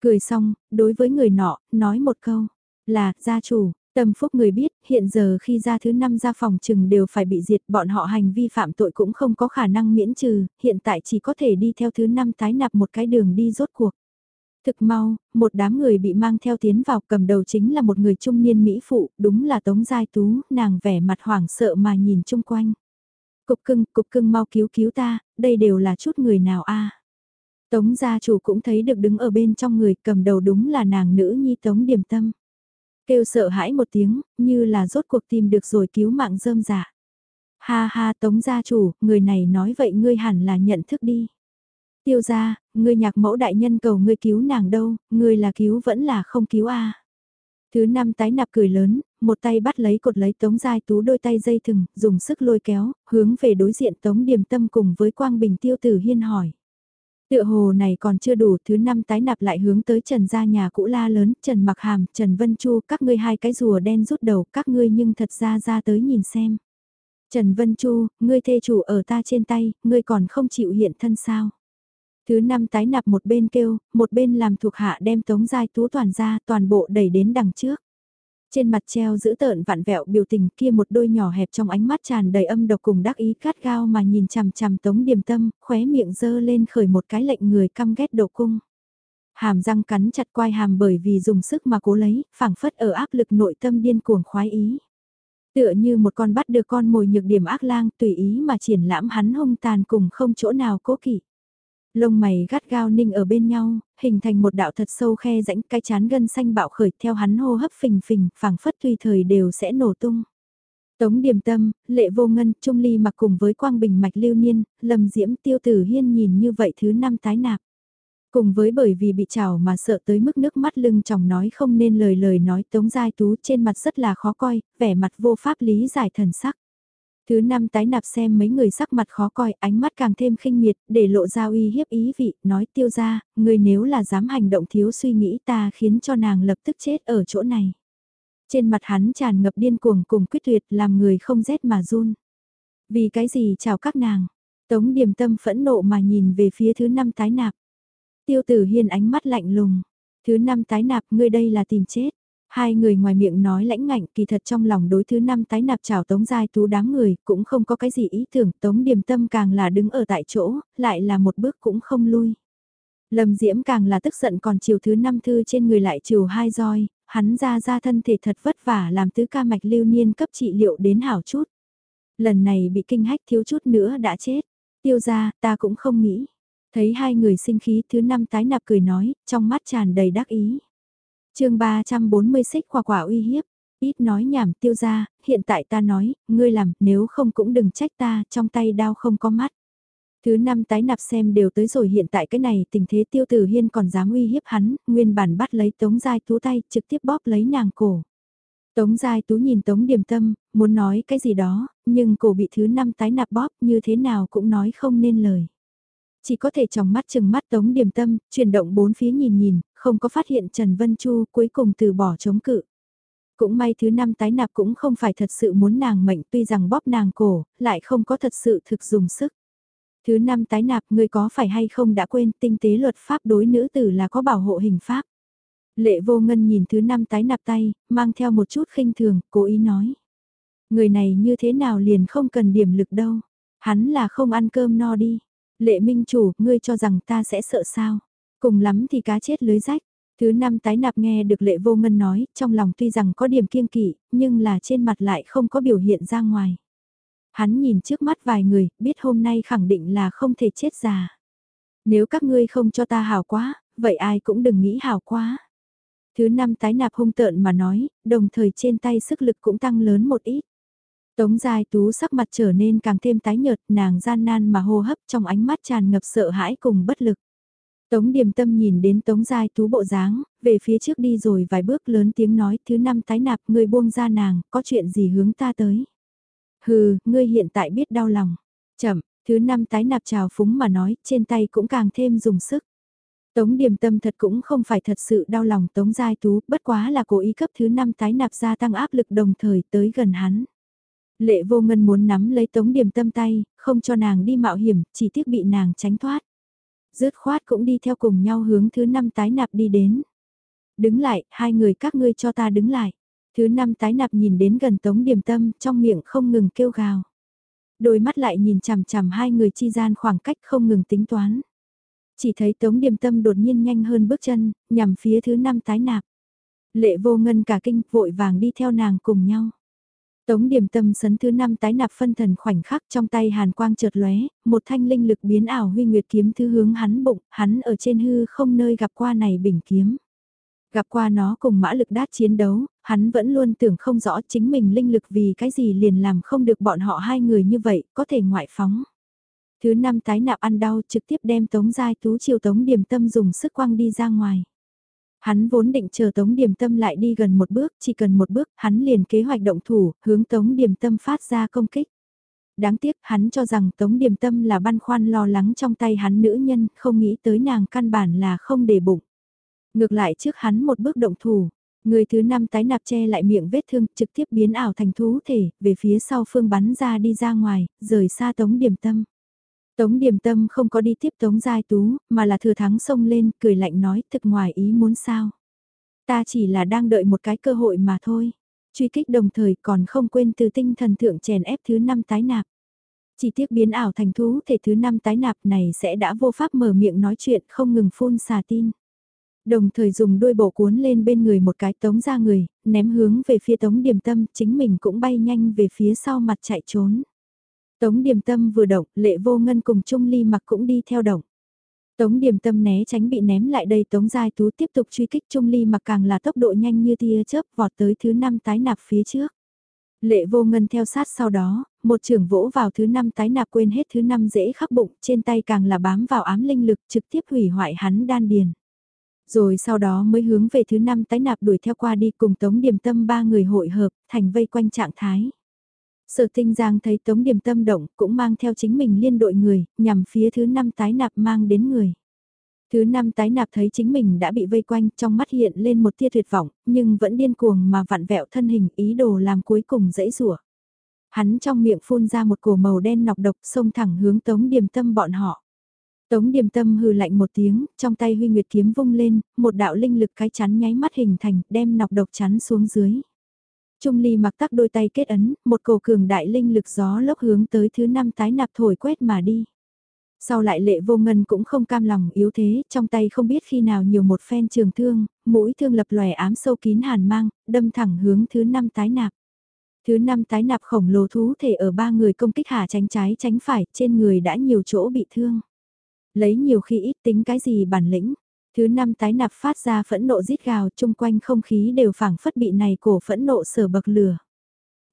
Cười xong, đối với người nọ, nói một câu, là, gia chủ, tâm phúc người biết, hiện giờ khi ra thứ năm ra phòng trừng đều phải bị diệt, bọn họ hành vi phạm tội cũng không có khả năng miễn trừ, hiện tại chỉ có thể đi theo thứ năm tái nạp một cái đường đi rốt cuộc. Thực mau, một đám người bị mang theo tiến vào cầm đầu chính là một người trung niên Mỹ phụ, đúng là Tống Giai Tú, nàng vẻ mặt hoảng sợ mà nhìn chung quanh. Cục cưng, cục cưng mau cứu cứu ta, đây đều là chút người nào a Tống gia chủ cũng thấy được đứng ở bên trong người cầm đầu đúng là nàng nữ nhi Tống Điềm Tâm. Kêu sợ hãi một tiếng, như là rốt cuộc tìm được rồi cứu mạng rơm giả. Ha ha Tống gia chủ, người này nói vậy ngươi hẳn là nhận thức đi. Tiêu gia, ngươi nhạc mẫu đại nhân cầu ngươi cứu nàng đâu, ngươi là cứu vẫn là không cứu a Thứ năm tái nạp cười lớn, một tay bắt lấy cột lấy tống giai tú đôi tay dây thừng, dùng sức lôi kéo, hướng về đối diện tống điềm tâm cùng với quang bình tiêu tử hiên hỏi. Tựa hồ này còn chưa đủ, thứ năm tái nạp lại hướng tới Trần gia nhà cũ la lớn, Trần Mặc Hàm, Trần Vân Chu, các ngươi hai cái rùa đen rút đầu, các ngươi nhưng thật ra ra tới nhìn xem. Trần Vân Chu, ngươi thê chủ ở ta trên tay, ngươi còn không chịu hiện thân sao? Thứ năm tái nạp một bên kêu, một bên làm thuộc hạ đem tống giai tú toàn ra, toàn bộ đẩy đến đằng trước. Trên mặt treo giữ tợn vạn vẹo biểu tình kia một đôi nhỏ hẹp trong ánh mắt tràn đầy âm độc cùng đắc ý cát gao mà nhìn chằm chằm tống điềm tâm, khóe miệng dơ lên khởi một cái lệnh người căm ghét độ cung. Hàm răng cắn chặt quai hàm bởi vì dùng sức mà cố lấy, phảng phất ở áp lực nội tâm điên cuồng khoái ý. Tựa như một con bắt được con mồi nhược điểm ác lang tùy ý mà triển lãm hắn hung tàn cùng không chỗ nào cố kỵ. Lông mày gắt gao ninh ở bên nhau, hình thành một đạo thật sâu khe rãnh cái chán gân xanh bạo khởi theo hắn hô hấp phình phình, phảng phất tùy thời đều sẽ nổ tung. Tống điềm tâm, lệ vô ngân, trung ly mặc cùng với quang bình mạch lưu niên, lầm diễm tiêu tử hiên nhìn như vậy thứ năm tái nạp. Cùng với bởi vì bị trào mà sợ tới mức nước mắt lưng chồng nói không nên lời lời nói tống giai tú trên mặt rất là khó coi, vẻ mặt vô pháp lý giải thần sắc. Thứ năm tái nạp xem mấy người sắc mặt khó coi, ánh mắt càng thêm khinh miệt, để lộ ra uy hiếp ý vị, nói tiêu ra, người nếu là dám hành động thiếu suy nghĩ ta khiến cho nàng lập tức chết ở chỗ này. Trên mặt hắn tràn ngập điên cuồng cùng quyết tuyệt làm người không rét mà run. Vì cái gì chào các nàng, tống điềm tâm phẫn nộ mà nhìn về phía thứ năm tái nạp. Tiêu tử hiên ánh mắt lạnh lùng, thứ năm tái nạp ngươi đây là tìm chết. Hai người ngoài miệng nói lãnh ngạnh kỳ thật trong lòng đối thứ năm tái nạp chào Tống Giai Tú đám người cũng không có cái gì ý tưởng Tống Điềm Tâm càng là đứng ở tại chỗ, lại là một bước cũng không lui. Lâm Diễm càng là tức giận còn chiều thứ năm thư trên người lại chiều hai roi, hắn ra ra thân thể thật vất vả làm tứ ca mạch lưu niên cấp trị liệu đến hảo chút. Lần này bị kinh hách thiếu chút nữa đã chết, tiêu ra ta cũng không nghĩ. Thấy hai người sinh khí thứ năm tái nạp cười nói, trong mắt tràn đầy đắc ý chương 340 xích quả quả uy hiếp, ít nói nhảm tiêu ra, hiện tại ta nói, ngươi làm, nếu không cũng đừng trách ta, trong tay đao không có mắt. Thứ năm tái nạp xem đều tới rồi hiện tại cái này tình thế tiêu tử hiên còn dám uy hiếp hắn, nguyên bản bắt lấy tống giai tú tay, trực tiếp bóp lấy nàng cổ. Tống giai tú nhìn tống điềm tâm, muốn nói cái gì đó, nhưng cổ bị thứ năm tái nạp bóp như thế nào cũng nói không nên lời. Chỉ có thể trong mắt chừng mắt tống điềm tâm, chuyển động bốn phía nhìn nhìn, không có phát hiện Trần Vân Chu cuối cùng từ bỏ chống cự. Cũng may thứ năm tái nạp cũng không phải thật sự muốn nàng mệnh tuy rằng bóp nàng cổ, lại không có thật sự thực dùng sức. Thứ năm tái nạp người có phải hay không đã quên tinh tế luật pháp đối nữ tử là có bảo hộ hình pháp. Lệ vô ngân nhìn thứ năm tái nạp tay, mang theo một chút khinh thường, cố ý nói. Người này như thế nào liền không cần điểm lực đâu. Hắn là không ăn cơm no đi. Lệ minh chủ, ngươi cho rằng ta sẽ sợ sao. Cùng lắm thì cá chết lưới rách. Thứ năm tái nạp nghe được lệ vô ngân nói, trong lòng tuy rằng có điểm kiêng kỵ, nhưng là trên mặt lại không có biểu hiện ra ngoài. Hắn nhìn trước mắt vài người, biết hôm nay khẳng định là không thể chết già. Nếu các ngươi không cho ta hào quá, vậy ai cũng đừng nghĩ hào quá. Thứ năm tái nạp hung tợn mà nói, đồng thời trên tay sức lực cũng tăng lớn một ít. Tống Giai Tú sắc mặt trở nên càng thêm tái nhợt, nàng gian nan mà hô hấp trong ánh mắt tràn ngập sợ hãi cùng bất lực. Tống Điềm Tâm nhìn đến Tống Giai Tú bộ dáng, về phía trước đi rồi vài bước lớn tiếng nói thứ năm tái nạp người buông ra nàng, có chuyện gì hướng ta tới. Hừ, ngươi hiện tại biết đau lòng. Chậm, thứ năm tái nạp trào phúng mà nói, trên tay cũng càng thêm dùng sức. Tống Điềm Tâm thật cũng không phải thật sự đau lòng Tống Giai Tú, bất quá là cố ý cấp thứ năm tái nạp gia tăng áp lực đồng thời tới gần hắn. Lệ vô ngân muốn nắm lấy Tống Điềm Tâm tay, không cho nàng đi mạo hiểm, chỉ tiếc bị nàng tránh thoát. Dứt khoát cũng đi theo cùng nhau hướng thứ năm tái nạp đi đến. Đứng lại, hai người các ngươi cho ta đứng lại. Thứ năm tái nạp nhìn đến gần Tống điểm Tâm, trong miệng không ngừng kêu gào. Đôi mắt lại nhìn chằm chằm hai người chi gian khoảng cách không ngừng tính toán. Chỉ thấy Tống điểm Tâm đột nhiên nhanh hơn bước chân, nhằm phía thứ năm tái nạp. Lệ vô ngân cả kinh vội vàng đi theo nàng cùng nhau. Tống điểm tâm sấn thứ năm tái nạp phân thần khoảnh khắc trong tay hàn quang chợt lóe, một thanh linh lực biến ảo huy nguyệt kiếm thứ hướng hắn bụng, hắn ở trên hư không nơi gặp qua này bình kiếm. Gặp qua nó cùng mã lực đát chiến đấu, hắn vẫn luôn tưởng không rõ chính mình linh lực vì cái gì liền làm không được bọn họ hai người như vậy, có thể ngoại phóng. Thứ năm tái nạp ăn đau trực tiếp đem tống giai tú chiều tống điểm tâm dùng sức quăng đi ra ngoài. Hắn vốn định chờ Tống Điềm Tâm lại đi gần một bước, chỉ cần một bước, hắn liền kế hoạch động thủ, hướng Tống Điềm Tâm phát ra công kích. Đáng tiếc, hắn cho rằng Tống Điềm Tâm là băn khoăn lo lắng trong tay hắn nữ nhân, không nghĩ tới nàng căn bản là không để bụng. Ngược lại trước hắn một bước động thủ, người thứ năm tái nạp che lại miệng vết thương, trực tiếp biến ảo thành thú thể, về phía sau phương bắn ra đi ra ngoài, rời xa Tống Điềm Tâm. Tống Điềm Tâm không có đi tiếp Tống Giai Tú, mà là thừa thắng xông lên, cười lạnh nói, thực ngoài ý muốn sao. Ta chỉ là đang đợi một cái cơ hội mà thôi. Truy kích đồng thời còn không quên từ tinh thần thượng chèn ép thứ năm tái nạp. Chỉ tiếc biến ảo thành thú thể thứ năm tái nạp này sẽ đã vô pháp mở miệng nói chuyện không ngừng phun xà tin. Đồng thời dùng đuôi bổ cuốn lên bên người một cái tống ra người, ném hướng về phía tống điểm tâm, chính mình cũng bay nhanh về phía sau mặt chạy trốn. Tống Điềm Tâm vừa động, lệ vô ngân cùng Trung Ly mặc cũng đi theo động. Tống Điềm Tâm né tránh bị ném lại đây Tống Giai Tú tiếp tục truy kích Trung Ly mặc càng là tốc độ nhanh như tia chớp vọt tới thứ năm tái nạp phía trước. Lệ vô ngân theo sát sau đó, một trưởng vỗ vào thứ năm tái nạp quên hết thứ năm dễ khắc bụng, trên tay càng là bám vào ám linh lực trực tiếp hủy hoại hắn đan điền. Rồi sau đó mới hướng về thứ năm tái nạp đuổi theo qua đi cùng Tống Điềm Tâm ba người hội hợp, thành vây quanh trạng thái. Sở tinh giang thấy tống điểm tâm động cũng mang theo chính mình liên đội người, nhằm phía thứ năm tái nạp mang đến người. Thứ năm tái nạp thấy chính mình đã bị vây quanh trong mắt hiện lên một tia tuyệt vọng, nhưng vẫn điên cuồng mà vặn vẹo thân hình ý đồ làm cuối cùng dãy rủa. Hắn trong miệng phun ra một cổ màu đen nọc độc xông thẳng hướng tống điểm tâm bọn họ. Tống điểm tâm hừ lạnh một tiếng, trong tay huy nguyệt kiếm vung lên, một đạo linh lực cái chắn nháy mắt hình thành, đem nọc độc chắn xuống dưới. Trung ly mặc tắc đôi tay kết ấn, một cổ cường đại linh lực gió lốc hướng tới thứ năm tái nạp thổi quét mà đi. Sau lại lệ vô ngân cũng không cam lòng yếu thế, trong tay không biết khi nào nhiều một phen trường thương, mũi thương lập lòe ám sâu kín hàn mang, đâm thẳng hướng thứ năm tái nạp. Thứ năm tái nạp khổng lồ thú thể ở ba người công kích hạ tránh trái tránh phải, trên người đã nhiều chỗ bị thương. Lấy nhiều khi ít tính cái gì bản lĩnh, Thứ năm tái nạp phát ra phẫn nộ rít gào chung quanh không khí đều phảng phất bị này cổ phẫn nộ sở bậc lửa.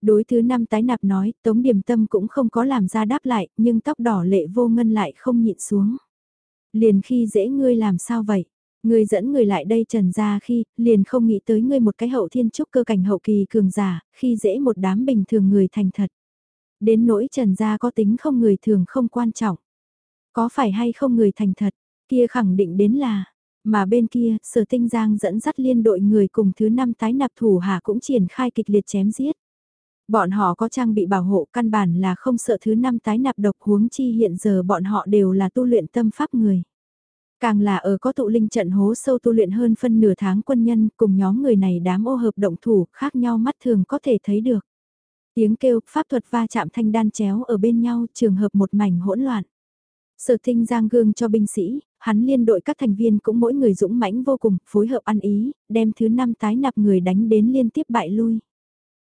Đối thứ năm tái nạp nói, Tống Điềm Tâm cũng không có làm ra đáp lại, nhưng tóc đỏ lệ vô ngân lại không nhịn xuống. Liền khi dễ ngươi làm sao vậy? Ngươi dẫn người lại đây trần ra khi, liền không nghĩ tới ngươi một cái hậu thiên trúc cơ cảnh hậu kỳ cường giả, khi dễ một đám bình thường người thành thật. Đến nỗi trần gia có tính không người thường không quan trọng. Có phải hay không người thành thật, kia khẳng định đến là, mà bên kia, sở tinh giang dẫn dắt liên đội người cùng thứ năm tái nạp thủ hạ cũng triển khai kịch liệt chém giết. Bọn họ có trang bị bảo hộ căn bản là không sợ thứ năm tái nạp độc huống chi hiện giờ bọn họ đều là tu luyện tâm pháp người. Càng là ở có tụ linh trận hố sâu tu luyện hơn phân nửa tháng quân nhân cùng nhóm người này đám ô hợp động thủ khác nhau mắt thường có thể thấy được. Tiếng kêu, pháp thuật va chạm thanh đan chéo ở bên nhau trường hợp một mảnh hỗn loạn. Sở tinh giang gương cho binh sĩ, hắn liên đội các thành viên cũng mỗi người dũng mãnh vô cùng, phối hợp ăn ý, đem thứ năm tái nạp người đánh đến liên tiếp bại lui.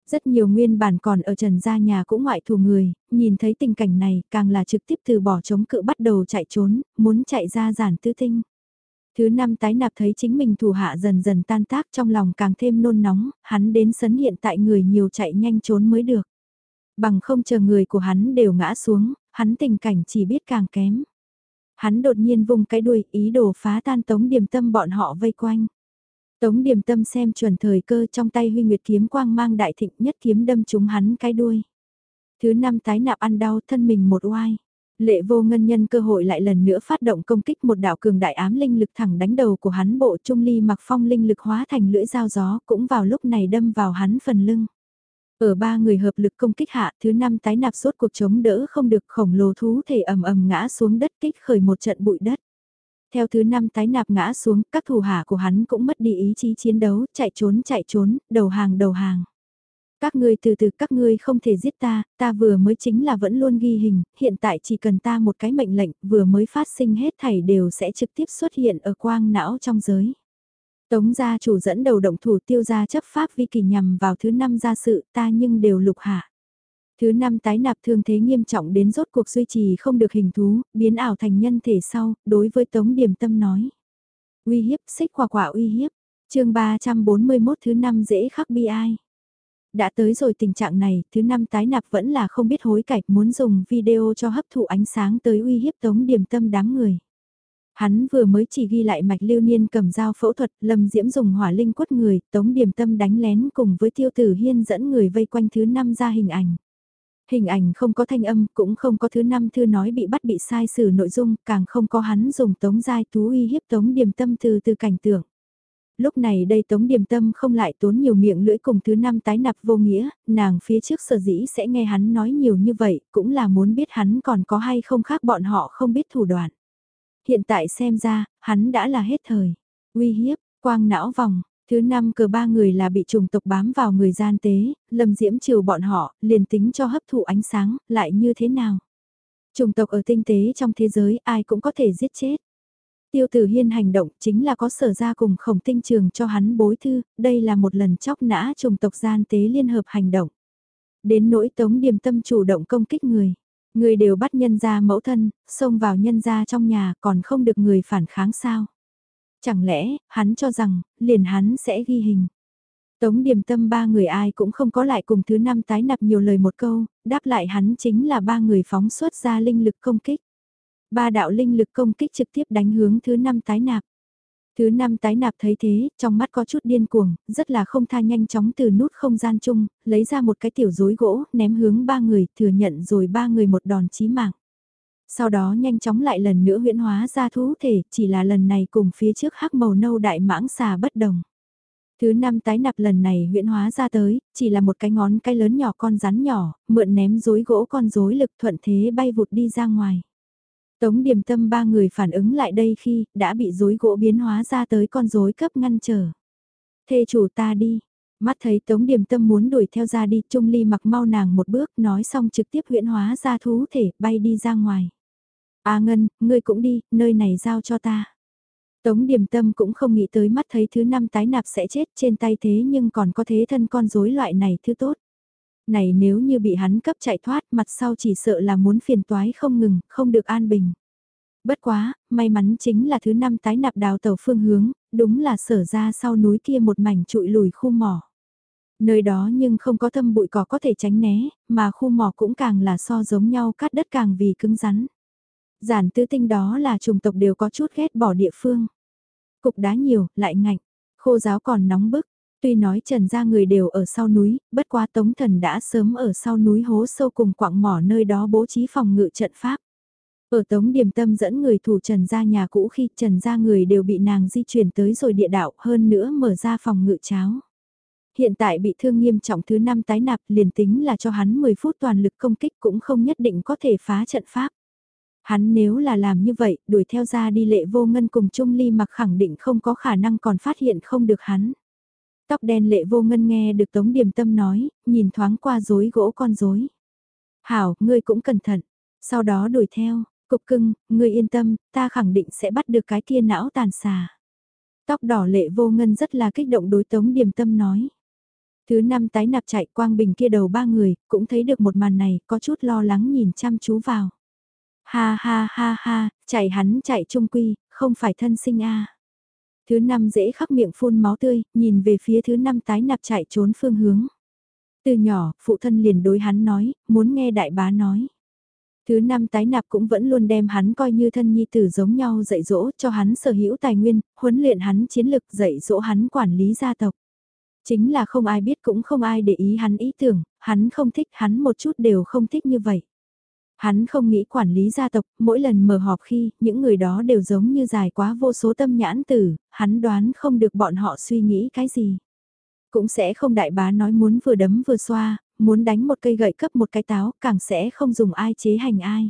Rất nhiều nguyên bản còn ở trần gia nhà cũng ngoại thù người, nhìn thấy tình cảnh này càng là trực tiếp từ bỏ chống cự bắt đầu chạy trốn, muốn chạy ra giản tư tinh. Thứ năm tái nạp thấy chính mình thủ hạ dần dần tan tác trong lòng càng thêm nôn nóng, hắn đến sấn hiện tại người nhiều chạy nhanh trốn mới được. Bằng không chờ người của hắn đều ngã xuống, hắn tình cảnh chỉ biết càng kém. Hắn đột nhiên vung cái đuôi ý đồ phá tan tống điểm tâm bọn họ vây quanh. Tống điểm tâm xem chuẩn thời cơ trong tay huy nguyệt kiếm quang mang đại thịnh nhất kiếm đâm trúng hắn cái đuôi. Thứ năm tái nạp ăn đau thân mình một oai. Lệ vô ngân nhân cơ hội lại lần nữa phát động công kích một đạo cường đại ám linh lực thẳng đánh đầu của hắn bộ trung ly mặc phong linh lực hóa thành lưỡi dao gió cũng vào lúc này đâm vào hắn phần lưng. Ở ba người hợp lực công kích hạ thứ năm tái nạp suốt cuộc chống đỡ không được khổng lồ thú thể ầm ầm ngã xuống đất kích khởi một trận bụi đất. Theo thứ năm tái nạp ngã xuống, các thủ hạ của hắn cũng mất đi ý chí chiến đấu, chạy trốn chạy trốn, đầu hàng đầu hàng. Các ngươi từ từ các ngươi không thể giết ta, ta vừa mới chính là vẫn luôn ghi hình, hiện tại chỉ cần ta một cái mệnh lệnh, vừa mới phát sinh hết thảy đều sẽ trực tiếp xuất hiện ở quang não trong giới. Tống gia chủ dẫn đầu động thủ tiêu gia chấp pháp vi kỳ nhằm vào thứ năm gia sự ta nhưng đều lục hạ. Thứ năm tái nạp thương thế nghiêm trọng đến rốt cuộc duy trì không được hình thú, biến ảo thành nhân thể sau, đối với Tống Điểm Tâm nói. Uy hiếp, xích quả quả uy hiếp. chương 341 thứ năm dễ khắc bi ai. Đã tới rồi tình trạng này, thứ năm tái nạp vẫn là không biết hối cải, muốn dùng video cho hấp thụ ánh sáng tới uy hiếp Tống Điểm Tâm đám người. Hắn vừa mới chỉ ghi lại mạch lưu niên cầm dao phẫu thuật, lâm diễm dùng hỏa linh quất người, Tống Điểm Tâm đánh lén cùng với tiêu tử hiên dẫn người vây quanh thứ năm ra hình ảnh. Hình ảnh không có thanh âm, cũng không có thứ năm thư nói bị bắt bị sai xử nội dung, càng không có hắn dùng tống giai tú uy hiếp tống điềm tâm từ từ cảnh tượng. Lúc này đây tống điềm tâm không lại tốn nhiều miệng lưỡi cùng thứ năm tái nạp vô nghĩa, nàng phía trước sở dĩ sẽ nghe hắn nói nhiều như vậy, cũng là muốn biết hắn còn có hay không khác bọn họ không biết thủ đoạn. Hiện tại xem ra, hắn đã là hết thời. Uy hiếp, quang não vòng, Thứ năm cờ ba người là bị trùng tộc bám vào người gian tế, lâm diễm chiều bọn họ, liền tính cho hấp thụ ánh sáng, lại như thế nào? Trùng tộc ở tinh tế trong thế giới ai cũng có thể giết chết. Tiêu tử hiên hành động chính là có sở ra cùng khổng tinh trường cho hắn bối thư, đây là một lần chóc nã trùng tộc gian tế liên hợp hành động. Đến nỗi tống điềm tâm chủ động công kích người. Người đều bắt nhân ra mẫu thân, xông vào nhân ra trong nhà còn không được người phản kháng sao. Chẳng lẽ, hắn cho rằng, liền hắn sẽ ghi hình. Tống điểm tâm ba người ai cũng không có lại cùng thứ năm tái nạp nhiều lời một câu, đáp lại hắn chính là ba người phóng xuất ra linh lực công kích. Ba đạo linh lực công kích trực tiếp đánh hướng thứ năm tái nạp. Thứ năm tái nạp thấy thế, trong mắt có chút điên cuồng, rất là không tha nhanh chóng từ nút không gian chung, lấy ra một cái tiểu rối gỗ, ném hướng ba người, thừa nhận rồi ba người một đòn chí mạng. Sau đó nhanh chóng lại lần nữa huyễn hóa ra thú thể, chỉ là lần này cùng phía trước hắc màu nâu đại mãng xà bất đồng. Thứ năm tái nạp lần này huyễn hóa ra tới, chỉ là một cái ngón cái lớn nhỏ con rắn nhỏ, mượn ném rối gỗ con rối lực thuận thế bay vụt đi ra ngoài. Tống điểm tâm ba người phản ứng lại đây khi đã bị rối gỗ biến hóa ra tới con rối cấp ngăn trở. Thê chủ ta đi, mắt thấy tống điểm tâm muốn đuổi theo ra đi, Trung Ly mặc mau nàng một bước nói xong trực tiếp huyễn hóa ra thú thể bay đi ra ngoài. A Ngân, ngươi cũng đi, nơi này giao cho ta. Tống điểm tâm cũng không nghĩ tới mắt thấy thứ năm tái nạp sẽ chết trên tay thế nhưng còn có thế thân con rối loại này thứ tốt. Này nếu như bị hắn cấp chạy thoát mặt sau chỉ sợ là muốn phiền toái không ngừng, không được an bình. Bất quá, may mắn chính là thứ năm tái nạp đào tàu phương hướng, đúng là sở ra sau núi kia một mảnh trụi lùi khu mỏ. Nơi đó nhưng không có thâm bụi cỏ có thể tránh né, mà khu mỏ cũng càng là so giống nhau cắt đất càng vì cứng rắn. Giản tứ tinh đó là trùng tộc đều có chút ghét bỏ địa phương. Cục đá nhiều, lại ngạnh, khô giáo còn nóng bức. Tuy nói trần gia người đều ở sau núi, bất quá tống thần đã sớm ở sau núi hố sâu cùng quạng mỏ nơi đó bố trí phòng ngự trận pháp. Ở tống điềm tâm dẫn người thủ trần gia nhà cũ khi trần gia người đều bị nàng di chuyển tới rồi địa đạo hơn nữa mở ra phòng ngự cháo. Hiện tại bị thương nghiêm trọng thứ năm tái nạp liền tính là cho hắn 10 phút toàn lực công kích cũng không nhất định có thể phá trận pháp. Hắn nếu là làm như vậy, đuổi theo ra đi lệ vô ngân cùng Trung Ly mặc khẳng định không có khả năng còn phát hiện không được hắn. Tóc đen lệ vô ngân nghe được Tống Điềm Tâm nói, nhìn thoáng qua rối gỗ con rối. Hảo, ngươi cũng cẩn thận. Sau đó đuổi theo, cục cưng, ngươi yên tâm, ta khẳng định sẽ bắt được cái kia não tàn xà. Tóc đỏ lệ vô ngân rất là kích động đối Tống Điềm Tâm nói. Thứ năm tái nạp chạy quang bình kia đầu ba người, cũng thấy được một màn này, có chút lo lắng nhìn chăm chú vào. Ha ha ha ha, chạy hắn chạy trung quy, không phải thân sinh a. Thứ năm dễ khắc miệng phun máu tươi, nhìn về phía thứ năm tái nạp chạy trốn phương hướng. Từ nhỏ, phụ thân liền đối hắn nói, muốn nghe đại bá nói. Thứ năm tái nạp cũng vẫn luôn đem hắn coi như thân nhi tử giống nhau dạy dỗ cho hắn sở hữu tài nguyên, huấn luyện hắn chiến lực dạy dỗ hắn quản lý gia tộc. Chính là không ai biết cũng không ai để ý hắn ý tưởng, hắn không thích hắn một chút đều không thích như vậy. Hắn không nghĩ quản lý gia tộc, mỗi lần mở họp khi, những người đó đều giống như dài quá vô số tâm nhãn tử, hắn đoán không được bọn họ suy nghĩ cái gì. Cũng sẽ không đại bá nói muốn vừa đấm vừa xoa, muốn đánh một cây gậy cấp một cái táo, càng sẽ không dùng ai chế hành ai.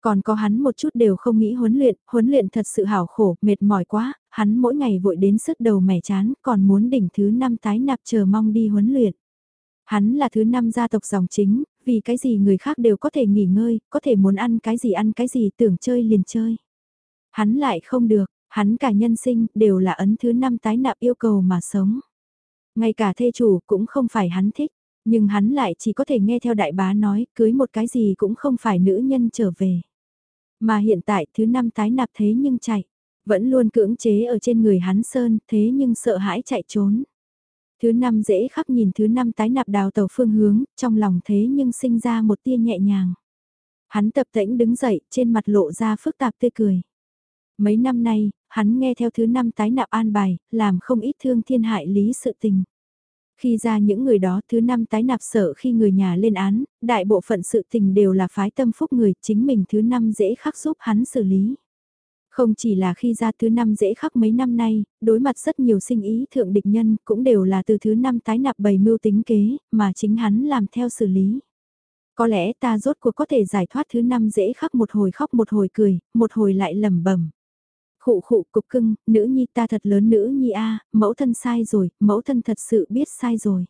Còn có hắn một chút đều không nghĩ huấn luyện, huấn luyện thật sự hảo khổ, mệt mỏi quá, hắn mỗi ngày vội đến sức đầu mẻ chán, còn muốn đỉnh thứ năm tái nạp chờ mong đi huấn luyện. Hắn là thứ năm gia tộc dòng chính, vì cái gì người khác đều có thể nghỉ ngơi, có thể muốn ăn cái gì ăn cái gì tưởng chơi liền chơi. Hắn lại không được, hắn cả nhân sinh đều là ấn thứ năm tái nạp yêu cầu mà sống. Ngay cả thê chủ cũng không phải hắn thích, nhưng hắn lại chỉ có thể nghe theo đại bá nói cưới một cái gì cũng không phải nữ nhân trở về. Mà hiện tại thứ năm tái nạp thế nhưng chạy, vẫn luôn cưỡng chế ở trên người hắn sơn thế nhưng sợ hãi chạy trốn. Thứ năm dễ khắc nhìn thứ năm tái nạp đào tàu phương hướng, trong lòng thế nhưng sinh ra một tia nhẹ nhàng. Hắn tập tĩnh đứng dậy, trên mặt lộ ra phức tạp tươi cười. Mấy năm nay, hắn nghe theo thứ năm tái nạp an bài, làm không ít thương thiên hại lý sự tình. Khi ra những người đó thứ năm tái nạp sợ khi người nhà lên án, đại bộ phận sự tình đều là phái tâm phúc người, chính mình thứ năm dễ khắc giúp hắn xử lý. Không chỉ là khi ra thứ năm dễ khắc mấy năm nay, đối mặt rất nhiều sinh ý thượng địch nhân cũng đều là từ thứ năm tái nạp bày mưu tính kế, mà chính hắn làm theo xử lý. Có lẽ ta rốt cuộc có thể giải thoát thứ năm dễ khắc một hồi khóc một hồi cười, một hồi lại lầm bẩm Khụ khụ cục cưng, nữ nhi ta thật lớn nữ nhi a mẫu thân sai rồi, mẫu thân thật sự biết sai rồi.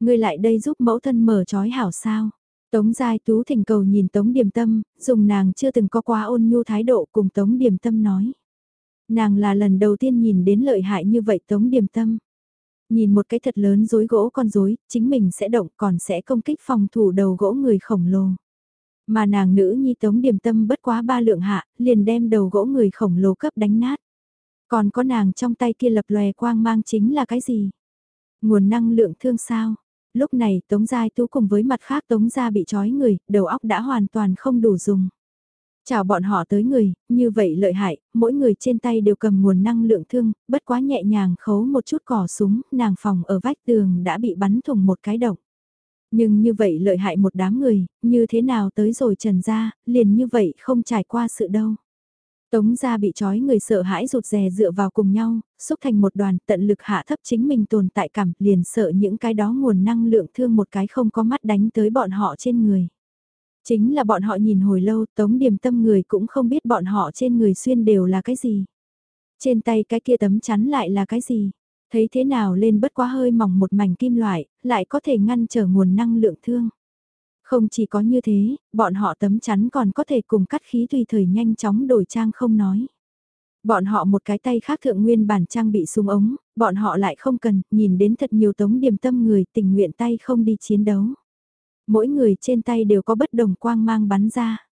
Ngươi lại đây giúp mẫu thân mở trói hảo sao. Tống Giai Tú thỉnh cầu nhìn Tống Điềm Tâm, dùng nàng chưa từng có quá ôn nhu thái độ cùng Tống Điềm Tâm nói. Nàng là lần đầu tiên nhìn đến lợi hại như vậy Tống Điềm Tâm. Nhìn một cái thật lớn rối gỗ con rối, chính mình sẽ động còn sẽ công kích phòng thủ đầu gỗ người khổng lồ. Mà nàng nữ nhi Tống Điềm Tâm bất quá ba lượng hạ, liền đem đầu gỗ người khổng lồ cấp đánh nát. Còn có nàng trong tay kia lập lòe quang mang chính là cái gì? Nguồn năng lượng thương sao? Lúc này Tống Giai Tú cùng với mặt khác Tống Gia bị trói người, đầu óc đã hoàn toàn không đủ dùng. Chào bọn họ tới người, như vậy lợi hại, mỗi người trên tay đều cầm nguồn năng lượng thương, bất quá nhẹ nhàng khấu một chút cỏ súng, nàng phòng ở vách tường đã bị bắn thủng một cái động. Nhưng như vậy lợi hại một đám người, như thế nào tới rồi trần ra, liền như vậy không trải qua sự đâu. Tống gia bị trói người sợ hãi rụt rè dựa vào cùng nhau, xúc thành một đoàn tận lực hạ thấp chính mình tồn tại cảm liền sợ những cái đó nguồn năng lượng thương một cái không có mắt đánh tới bọn họ trên người. Chính là bọn họ nhìn hồi lâu tống điểm tâm người cũng không biết bọn họ trên người xuyên đều là cái gì. Trên tay cái kia tấm chắn lại là cái gì. Thấy thế nào lên bất quá hơi mỏng một mảnh kim loại, lại có thể ngăn trở nguồn năng lượng thương. Không chỉ có như thế, bọn họ tấm chắn còn có thể cùng cắt khí tùy thời nhanh chóng đổi trang không nói. Bọn họ một cái tay khác thượng nguyên bản trang bị súng ống, bọn họ lại không cần, nhìn đến thật nhiều tống điểm tâm người tình nguyện tay không đi chiến đấu. Mỗi người trên tay đều có bất đồng quang mang bắn ra.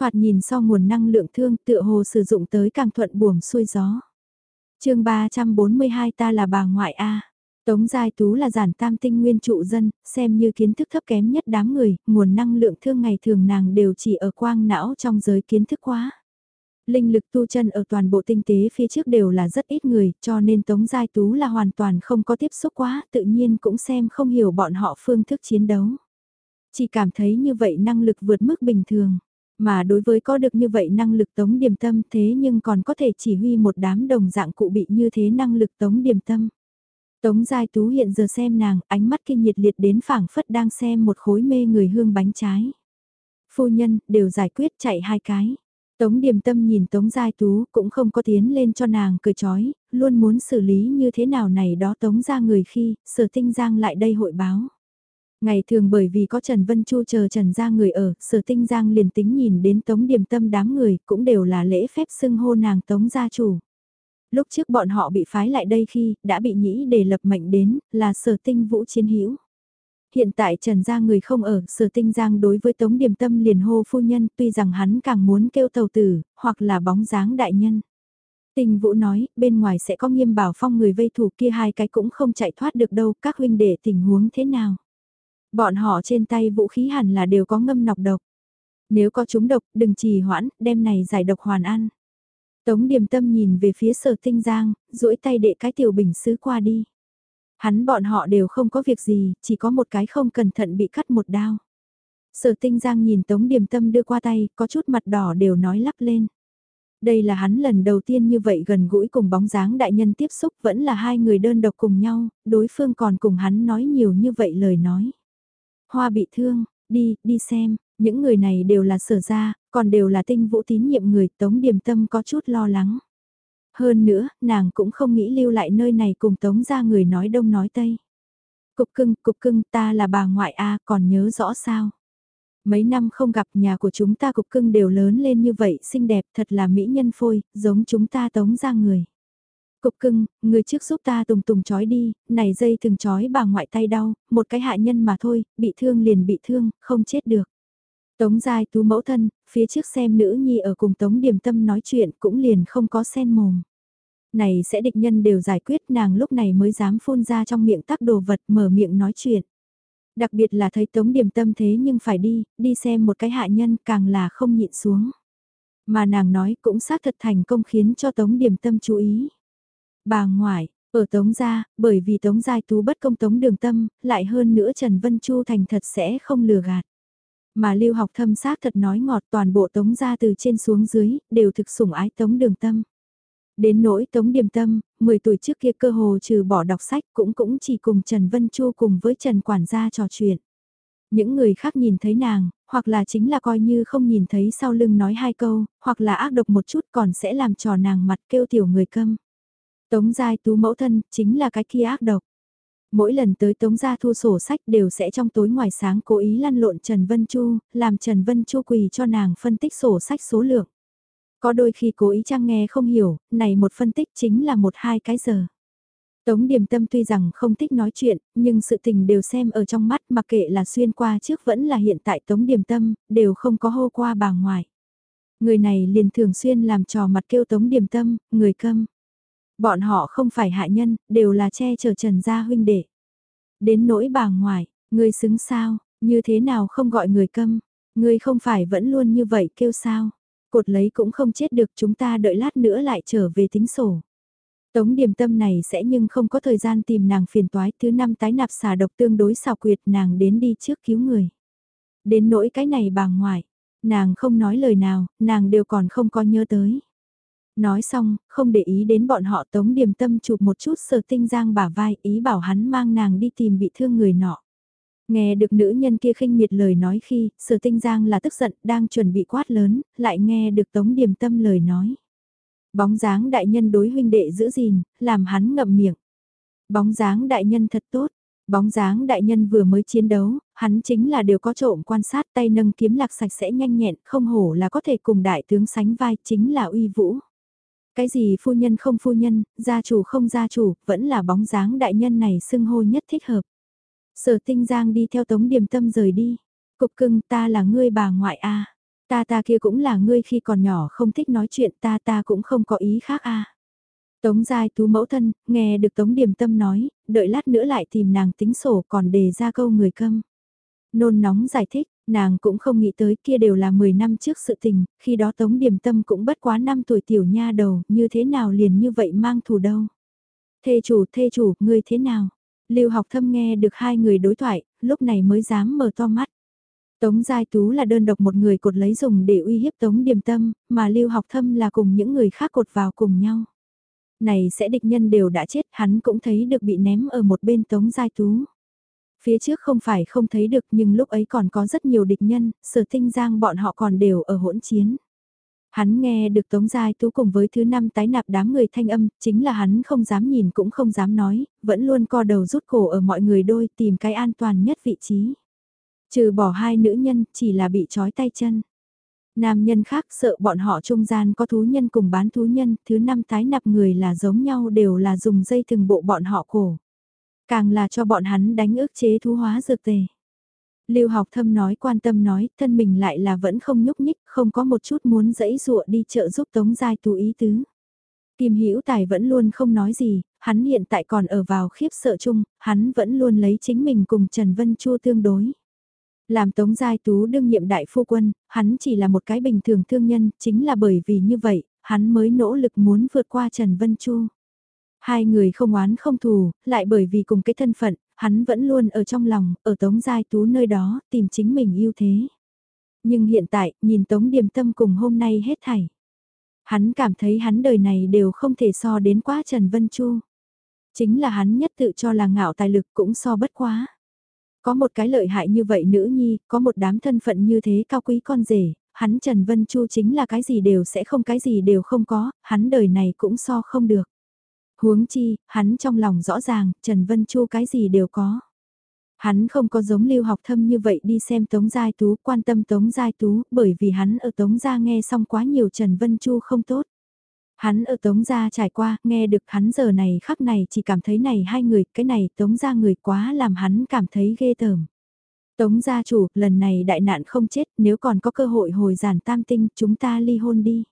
Thoạt nhìn so nguồn năng lượng thương tựa hồ sử dụng tới càng thuận buồm xuôi gió. chương 342 ta là bà ngoại A. Tống Giai Tú là giản tam tinh nguyên trụ dân, xem như kiến thức thấp kém nhất đám người, nguồn năng lượng thương ngày thường nàng đều chỉ ở quang não trong giới kiến thức quá. Linh lực tu chân ở toàn bộ tinh tế phía trước đều là rất ít người, cho nên Tống Giai Tú là hoàn toàn không có tiếp xúc quá, tự nhiên cũng xem không hiểu bọn họ phương thức chiến đấu. Chỉ cảm thấy như vậy năng lực vượt mức bình thường, mà đối với có được như vậy năng lực Tống Điềm Tâm thế nhưng còn có thể chỉ huy một đám đồng dạng cụ bị như thế năng lực Tống Điềm Tâm. Tống Giai Tú hiện giờ xem nàng, ánh mắt kinh nhiệt liệt đến phảng phất đang xem một khối mê người hương bánh trái. Phu nhân, đều giải quyết chạy hai cái. Tống điềm tâm nhìn Tống Giai Tú cũng không có tiến lên cho nàng cười chói, luôn muốn xử lý như thế nào này đó Tống ra người khi sở tinh giang lại đây hội báo. Ngày thường bởi vì có Trần Vân Chu chờ Trần ra người ở, sở tinh giang liền tính nhìn đến Tống điềm tâm đám người cũng đều là lễ phép xưng hô nàng Tống gia chủ. Lúc trước bọn họ bị phái lại đây khi đã bị nhĩ để lập mệnh đến là sở tinh vũ chiến hữu Hiện tại Trần gia người không ở, sở tinh giang đối với Tống Điềm Tâm liền hô phu nhân tuy rằng hắn càng muốn kêu tàu tử, hoặc là bóng dáng đại nhân. Tình vũ nói, bên ngoài sẽ có nghiêm bảo phong người vây thủ kia hai cái cũng không chạy thoát được đâu, các huynh đệ tình huống thế nào. Bọn họ trên tay vũ khí hẳn là đều có ngâm nọc độc. Nếu có chúng độc, đừng trì hoãn, đem này giải độc hoàn ăn. Tống điềm tâm nhìn về phía sở tinh giang, duỗi tay đệ cái tiểu bình sứ qua đi. Hắn bọn họ đều không có việc gì, chỉ có một cái không cẩn thận bị cắt một đao. Sở tinh giang nhìn Tống Điềm Tâm đưa qua tay, có chút mặt đỏ đều nói lắp lên. Đây là hắn lần đầu tiên như vậy gần gũi cùng bóng dáng đại nhân tiếp xúc vẫn là hai người đơn độc cùng nhau, đối phương còn cùng hắn nói nhiều như vậy lời nói. Hoa bị thương, đi, đi xem, những người này đều là sở ra, còn đều là tinh vũ tín nhiệm người Tống Điềm Tâm có chút lo lắng. Hơn nữa, nàng cũng không nghĩ lưu lại nơi này cùng tống ra người nói đông nói tây. Cục cưng, cục cưng, ta là bà ngoại A, còn nhớ rõ sao? Mấy năm không gặp nhà của chúng ta cục cưng đều lớn lên như vậy, xinh đẹp, thật là mỹ nhân phôi, giống chúng ta tống ra người. Cục cưng, người trước giúp ta tùng tùng chói đi, này dây thường chói bà ngoại tay đau, một cái hạ nhân mà thôi, bị thương liền bị thương, không chết được. Tống giai tú mẫu thân, phía trước xem nữ nhi ở cùng Tống Điềm Tâm nói chuyện cũng liền không có sen mồm. Này sẽ địch nhân đều giải quyết nàng lúc này mới dám phun ra trong miệng tắc đồ vật mở miệng nói chuyện. Đặc biệt là thấy Tống Điềm Tâm thế nhưng phải đi, đi xem một cái hạ nhân càng là không nhịn xuống. Mà nàng nói cũng xác thật thành công khiến cho Tống Điềm Tâm chú ý. Bà ngoại, ở Tống gia, bởi vì Tống Giai Tú bất công Tống Đường Tâm, lại hơn nữa Trần Vân Chu thành thật sẽ không lừa gạt. Mà lưu học thâm xác thật nói ngọt toàn bộ tống ra từ trên xuống dưới, đều thực sủng ái tống đường tâm. Đến nỗi tống điểm tâm, 10 tuổi trước kia cơ hồ trừ bỏ đọc sách cũng cũng chỉ cùng Trần Vân Chu cùng với Trần Quản gia trò chuyện. Những người khác nhìn thấy nàng, hoặc là chính là coi như không nhìn thấy sau lưng nói hai câu, hoặc là ác độc một chút còn sẽ làm trò nàng mặt kêu tiểu người câm. Tống giai tú mẫu thân, chính là cái kia ác độc. Mỗi lần tới Tống Gia thu sổ sách đều sẽ trong tối ngoài sáng cố ý lăn lộn Trần Vân Chu, làm Trần Vân Chu quỳ cho nàng phân tích sổ sách số lượng. Có đôi khi cố ý trang nghe không hiểu, này một phân tích chính là một hai cái giờ. Tống Điềm Tâm tuy rằng không thích nói chuyện, nhưng sự tình đều xem ở trong mắt mặc kệ là xuyên qua trước vẫn là hiện tại Tống Điềm Tâm, đều không có hô qua bà ngoại. Người này liền thường xuyên làm trò mặt kêu Tống Điềm Tâm, người câm. Bọn họ không phải hạ nhân, đều là che chở trần gia huynh đệ. Đến nỗi bà ngoại, ngươi xứng sao, như thế nào không gọi người câm, ngươi không phải vẫn luôn như vậy kêu sao. Cột lấy cũng không chết được chúng ta đợi lát nữa lại trở về tính sổ. Tống điểm tâm này sẽ nhưng không có thời gian tìm nàng phiền toái thứ năm tái nạp xà độc tương đối xào quyệt nàng đến đi trước cứu người. Đến nỗi cái này bà ngoại, nàng không nói lời nào, nàng đều còn không có nhớ tới. Nói xong, không để ý đến bọn họ tống điềm tâm chụp một chút sờ tinh giang bả vai ý bảo hắn mang nàng đi tìm bị thương người nọ. Nghe được nữ nhân kia khinh miệt lời nói khi, sở tinh giang là tức giận, đang chuẩn bị quát lớn, lại nghe được tống điềm tâm lời nói. Bóng dáng đại nhân đối huynh đệ giữ gìn, làm hắn ngậm miệng. Bóng dáng đại nhân thật tốt, bóng dáng đại nhân vừa mới chiến đấu, hắn chính là đều có trộm quan sát tay nâng kiếm lạc sạch sẽ nhanh nhẹn, không hổ là có thể cùng đại tướng sánh vai, chính là uy vũ. Cái gì phu nhân không phu nhân, gia chủ không gia chủ, vẫn là bóng dáng đại nhân này xưng hô nhất thích hợp. Sở tinh giang đi theo tống điềm tâm rời đi. Cục cưng ta là ngươi bà ngoại a Ta ta kia cũng là ngươi khi còn nhỏ không thích nói chuyện ta ta cũng không có ý khác a Tống giai tú mẫu thân, nghe được tống điềm tâm nói, đợi lát nữa lại tìm nàng tính sổ còn đề ra câu người câm. Nôn nóng giải thích, Nàng cũng không nghĩ tới kia đều là 10 năm trước sự tình, khi đó Tống Điềm Tâm cũng bất quá 5 tuổi tiểu nha đầu, như thế nào liền như vậy mang thù đâu. Thê chủ, thê chủ, ngươi thế nào? Lưu học thâm nghe được hai người đối thoại, lúc này mới dám mở to mắt. Tống Giai Tú là đơn độc một người cột lấy dùng để uy hiếp Tống Điềm Tâm, mà Lưu học thâm là cùng những người khác cột vào cùng nhau. Này sẽ địch nhân đều đã chết, hắn cũng thấy được bị ném ở một bên Tống Giai Tú. Phía trước không phải không thấy được nhưng lúc ấy còn có rất nhiều địch nhân, sở tinh giang bọn họ còn đều ở hỗn chiến. Hắn nghe được Tống Giai Tú cùng với thứ năm tái nạp đám người thanh âm, chính là hắn không dám nhìn cũng không dám nói, vẫn luôn co đầu rút cổ ở mọi người đôi tìm cái an toàn nhất vị trí. Trừ bỏ hai nữ nhân, chỉ là bị trói tay chân. Nam nhân khác sợ bọn họ trung gian có thú nhân cùng bán thú nhân, thứ năm tái nạp người là giống nhau đều là dùng dây từng bộ bọn họ cổ. Càng là cho bọn hắn đánh ức chế thú hóa dược tề. Lưu học thâm nói quan tâm nói, thân mình lại là vẫn không nhúc nhích, không có một chút muốn dẫy dụa đi chợ giúp Tống Giai tú ý tứ. Kim Hữu Tài vẫn luôn không nói gì, hắn hiện tại còn ở vào khiếp sợ chung, hắn vẫn luôn lấy chính mình cùng Trần Vân Chu tương đối. Làm Tống Giai Tú đương nhiệm đại phu quân, hắn chỉ là một cái bình thường thương nhân, chính là bởi vì như vậy, hắn mới nỗ lực muốn vượt qua Trần Vân Chu. Hai người không oán không thù, lại bởi vì cùng cái thân phận, hắn vẫn luôn ở trong lòng, ở Tống Giai Tú nơi đó, tìm chính mình yêu thế. Nhưng hiện tại, nhìn Tống Điềm Tâm cùng hôm nay hết thảy. Hắn cảm thấy hắn đời này đều không thể so đến quá Trần Vân Chu. Chính là hắn nhất tự cho là ngạo tài lực cũng so bất quá. Có một cái lợi hại như vậy nữ nhi, có một đám thân phận như thế cao quý con rể, hắn Trần Vân Chu chính là cái gì đều sẽ không cái gì đều không có, hắn đời này cũng so không được. Huống chi, hắn trong lòng rõ ràng, Trần Vân Chu cái gì đều có. Hắn không có giống lưu học thâm như vậy đi xem Tống Giai Tú, quan tâm Tống Giai Tú, bởi vì hắn ở Tống Gia nghe xong quá nhiều Trần Vân Chu không tốt. Hắn ở Tống Gia trải qua, nghe được hắn giờ này khắc này chỉ cảm thấy này hai người, cái này Tống Gia người quá làm hắn cảm thấy ghê tởm. Tống gia chủ, lần này đại nạn không chết, nếu còn có cơ hội hồi giản tam tinh, chúng ta ly hôn đi.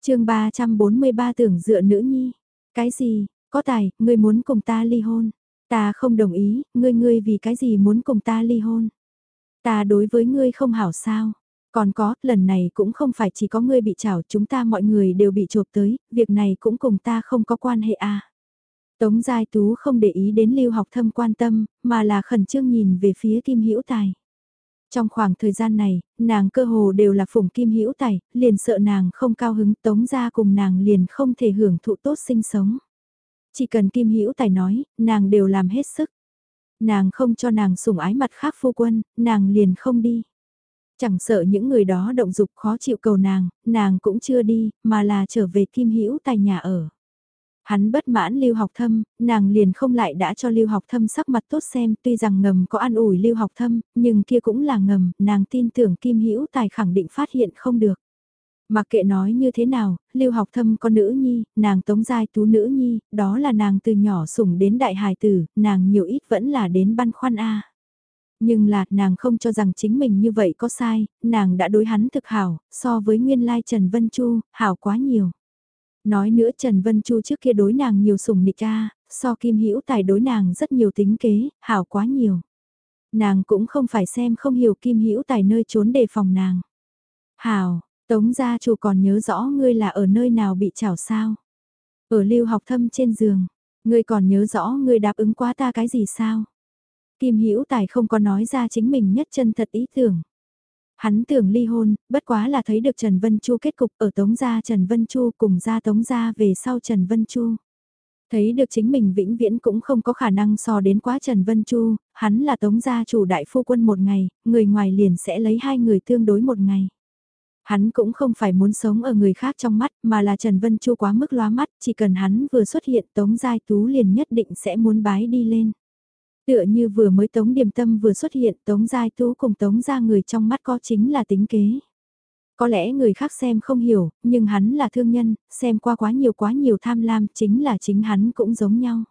chương 343 tưởng dựa nữ nhi. Cái gì, có tài, ngươi muốn cùng ta ly hôn. Ta không đồng ý, ngươi ngươi vì cái gì muốn cùng ta ly hôn. Ta đối với ngươi không hảo sao. Còn có, lần này cũng không phải chỉ có ngươi bị chảo, chúng ta mọi người đều bị chộp tới, việc này cũng cùng ta không có quan hệ à. Tống Giai Tú không để ý đến lưu học thâm quan tâm, mà là khẩn trương nhìn về phía Kim Hữu Tài. Trong khoảng thời gian này, nàng cơ hồ đều là phủng Kim Hữu Tài, liền sợ nàng không cao hứng tống ra cùng nàng liền không thể hưởng thụ tốt sinh sống. Chỉ cần Kim Hữu Tài nói, nàng đều làm hết sức. Nàng không cho nàng sủng ái mặt khác phu quân, nàng liền không đi. Chẳng sợ những người đó động dục khó chịu cầu nàng, nàng cũng chưa đi, mà là trở về Kim Hữu Tài nhà ở. Hắn bất mãn lưu học thâm, nàng liền không lại đã cho lưu học thâm sắc mặt tốt xem tuy rằng ngầm có an ủi lưu học thâm, nhưng kia cũng là ngầm, nàng tin tưởng Kim Hữu Tài khẳng định phát hiện không được. Mặc kệ nói như thế nào, lưu học thâm có nữ nhi, nàng tống giai tú nữ nhi, đó là nàng từ nhỏ sủng đến đại hài tử, nàng nhiều ít vẫn là đến băn khoăn a. Nhưng là, nàng không cho rằng chính mình như vậy có sai, nàng đã đối hắn thực hảo, so với nguyên lai Trần Vân Chu, hảo quá nhiều. Nói nữa Trần Vân Chu trước kia đối nàng nhiều sủng nịch cha, so Kim Hữu Tài đối nàng rất nhiều tính kế, hảo quá nhiều. Nàng cũng không phải xem không hiểu Kim Hữu Tài nơi trốn đề phòng nàng. Hảo, Tống gia chủ còn nhớ rõ ngươi là ở nơi nào bị chảo sao? Ở lưu học thâm trên giường, ngươi còn nhớ rõ ngươi đáp ứng quá ta cái gì sao? Kim Hữu Tài không có nói ra chính mình nhất chân thật ý tưởng. Hắn tưởng ly hôn, bất quá là thấy được Trần Vân Chu kết cục ở Tống Gia Trần Vân Chu cùng ra Tống Gia về sau Trần Vân Chu. Thấy được chính mình vĩnh viễn cũng không có khả năng so đến quá Trần Vân Chu, hắn là Tống Gia chủ đại phu quân một ngày, người ngoài liền sẽ lấy hai người tương đối một ngày. Hắn cũng không phải muốn sống ở người khác trong mắt mà là Trần Vân Chu quá mức lóa mắt, chỉ cần hắn vừa xuất hiện Tống Giai Tú liền nhất định sẽ muốn bái đi lên. Tựa như vừa mới Tống Điềm Tâm vừa xuất hiện Tống Giai Tú cùng Tống ra người trong mắt có chính là tính kế. Có lẽ người khác xem không hiểu, nhưng hắn là thương nhân, xem qua quá nhiều quá nhiều tham lam chính là chính hắn cũng giống nhau.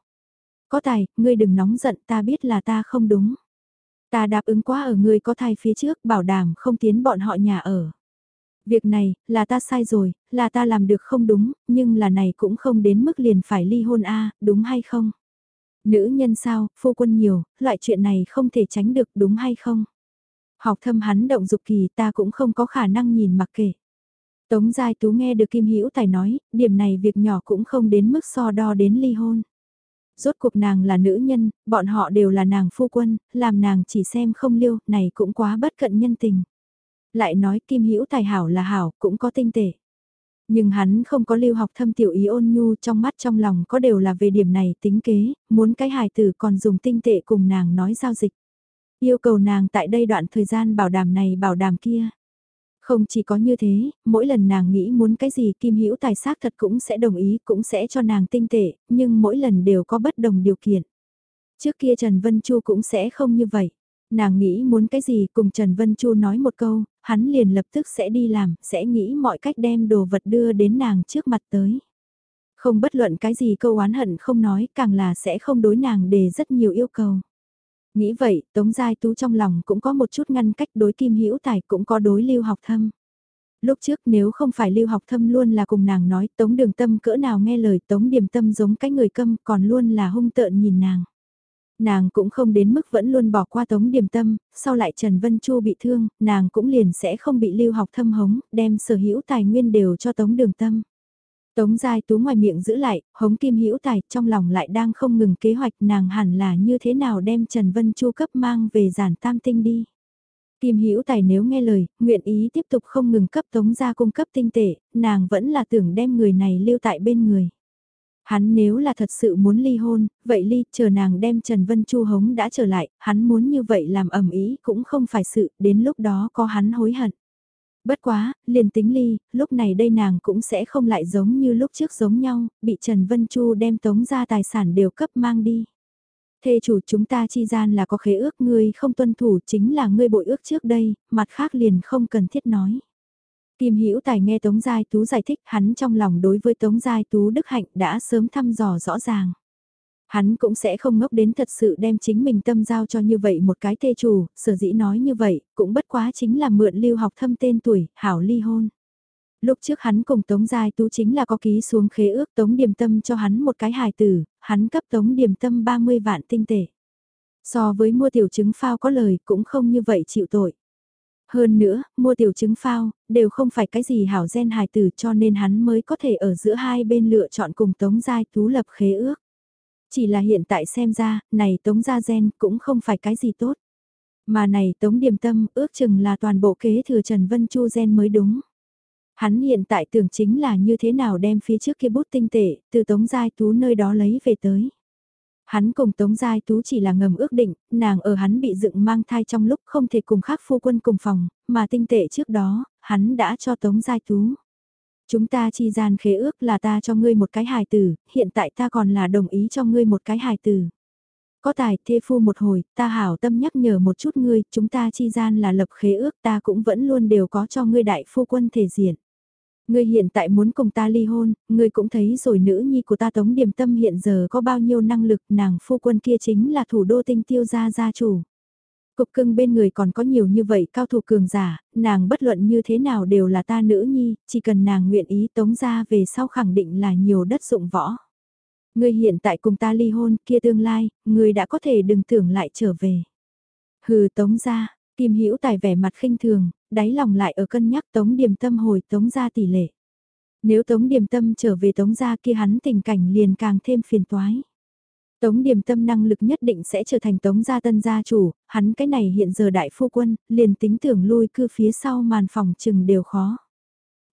Có tài, ngươi đừng nóng giận ta biết là ta không đúng. Ta đáp ứng quá ở ngươi có thai phía trước bảo đảm không tiến bọn họ nhà ở. Việc này, là ta sai rồi, là ta làm được không đúng, nhưng là này cũng không đến mức liền phải ly hôn a đúng hay không? Nữ nhân sao, phu quân nhiều, loại chuyện này không thể tránh được đúng hay không? Học thâm hắn động dục kỳ ta cũng không có khả năng nhìn mặc kệ. Tống Giai Tú nghe được Kim Hữu Tài nói, điểm này việc nhỏ cũng không đến mức so đo đến ly hôn. Rốt cuộc nàng là nữ nhân, bọn họ đều là nàng phu quân, làm nàng chỉ xem không liêu, này cũng quá bất cận nhân tình. Lại nói Kim Hữu Tài hảo là hảo, cũng có tinh tế nhưng hắn không có lưu học thâm tiểu ý ôn nhu trong mắt trong lòng có đều là về điểm này tính kế, muốn cái hài tử còn dùng tinh tệ cùng nàng nói giao dịch. Yêu cầu nàng tại đây đoạn thời gian bảo đảm này bảo đảm kia. Không chỉ có như thế, mỗi lần nàng nghĩ muốn cái gì Kim Hữu Tài xác thật cũng sẽ đồng ý, cũng sẽ cho nàng tinh tệ, nhưng mỗi lần đều có bất đồng điều kiện. Trước kia Trần Vân Chu cũng sẽ không như vậy. Nàng nghĩ muốn cái gì cùng Trần Vân Chu nói một câu, hắn liền lập tức sẽ đi làm, sẽ nghĩ mọi cách đem đồ vật đưa đến nàng trước mặt tới. Không bất luận cái gì câu oán hận không nói, càng là sẽ không đối nàng đề rất nhiều yêu cầu. Nghĩ vậy, Tống Giai Tú trong lòng cũng có một chút ngăn cách đối Kim Hữu Tài cũng có đối lưu học thâm. Lúc trước nếu không phải lưu học thâm luôn là cùng nàng nói Tống Đường Tâm cỡ nào nghe lời Tống Điềm Tâm giống cái người câm còn luôn là hung tợn nhìn nàng. Nàng cũng không đến mức vẫn luôn bỏ qua Tống Điềm Tâm, sau lại Trần Vân Chu bị thương, nàng cũng liền sẽ không bị lưu học thâm hống, đem sở hữu tài nguyên đều cho Tống Đường Tâm. Tống Giai Tú ngoài miệng giữ lại, hống kim hữu tài, trong lòng lại đang không ngừng kế hoạch nàng hẳn là như thế nào đem Trần Vân Chu cấp mang về giản tam tinh đi. Kim hữu tài nếu nghe lời, nguyện ý tiếp tục không ngừng cấp Tống gia cung cấp tinh tệ, nàng vẫn là tưởng đem người này lưu tại bên người. Hắn nếu là thật sự muốn ly hôn, vậy ly, chờ nàng đem Trần Vân Chu hống đã trở lại, hắn muốn như vậy làm ẩm ý cũng không phải sự, đến lúc đó có hắn hối hận. Bất quá, liền tính ly, lúc này đây nàng cũng sẽ không lại giống như lúc trước giống nhau, bị Trần Vân Chu đem tống ra tài sản đều cấp mang đi. Thê chủ chúng ta chi gian là có khế ước ngươi không tuân thủ chính là ngươi bội ước trước đây, mặt khác liền không cần thiết nói. Kim Hữu Tài nghe Tống Giai Tú giải thích hắn trong lòng đối với Tống Giai Tú Đức Hạnh đã sớm thăm dò rõ ràng. Hắn cũng sẽ không ngốc đến thật sự đem chính mình tâm giao cho như vậy một cái tê chủ, sở dĩ nói như vậy, cũng bất quá chính là mượn lưu học thâm tên tuổi, hảo ly hôn. Lúc trước hắn cùng Tống Giai Tú chính là có ký xuống khế ước Tống Điềm Tâm cho hắn một cái hài tử, hắn cấp Tống Điềm Tâm 30 vạn tinh tệ. So với mua tiểu chứng phao có lời cũng không như vậy chịu tội. Hơn nữa, mua tiểu chứng phao, đều không phải cái gì hảo gen hài tử cho nên hắn mới có thể ở giữa hai bên lựa chọn cùng Tống Giai Tú lập khế ước. Chỉ là hiện tại xem ra, này Tống Gia Gen cũng không phải cái gì tốt. Mà này Tống Điềm Tâm ước chừng là toàn bộ kế thừa Trần Vân Chu Gen mới đúng. Hắn hiện tại tưởng chính là như thế nào đem phía trước kia bút tinh tệ, từ Tống Giai Tú nơi đó lấy về tới. Hắn cùng Tống Giai Tú chỉ là ngầm ước định, nàng ở hắn bị dựng mang thai trong lúc không thể cùng khác phu quân cùng phòng, mà tinh tệ trước đó, hắn đã cho Tống Giai Tú. Chúng ta chi gian khế ước là ta cho ngươi một cái hài tử, hiện tại ta còn là đồng ý cho ngươi một cái hài tử. Có tài thê phu một hồi, ta hảo tâm nhắc nhở một chút ngươi, chúng ta chi gian là lập khế ước ta cũng vẫn luôn đều có cho ngươi đại phu quân thể diện. Ngươi hiện tại muốn cùng ta ly hôn, ngươi cũng thấy rồi nữ nhi của ta Tống Điềm Tâm hiện giờ có bao nhiêu năng lực nàng phu quân kia chính là thủ đô tinh tiêu gia gia chủ. Cục cưng bên người còn có nhiều như vậy cao thủ cường giả, nàng bất luận như thế nào đều là ta nữ nhi, chỉ cần nàng nguyện ý tống ra về sau khẳng định là nhiều đất dụng võ. Ngươi hiện tại cùng ta ly hôn, kia tương lai, ngươi đã có thể đừng tưởng lại trở về. Hừ tống ra, Kim Hữu Tài vẻ mặt khinh thường, đáy lòng lại ở cân nhắc Tống Điềm Tâm hồi Tống ra tỷ lệ. Nếu Tống Điềm Tâm trở về Tống ra kia hắn tình cảnh liền càng thêm phiền toái. Tống Điềm Tâm năng lực nhất định sẽ trở thành Tống gia tân gia chủ, hắn cái này hiện giờ đại phu quân, liền tính tưởng lui cư phía sau màn phòng chừng đều khó.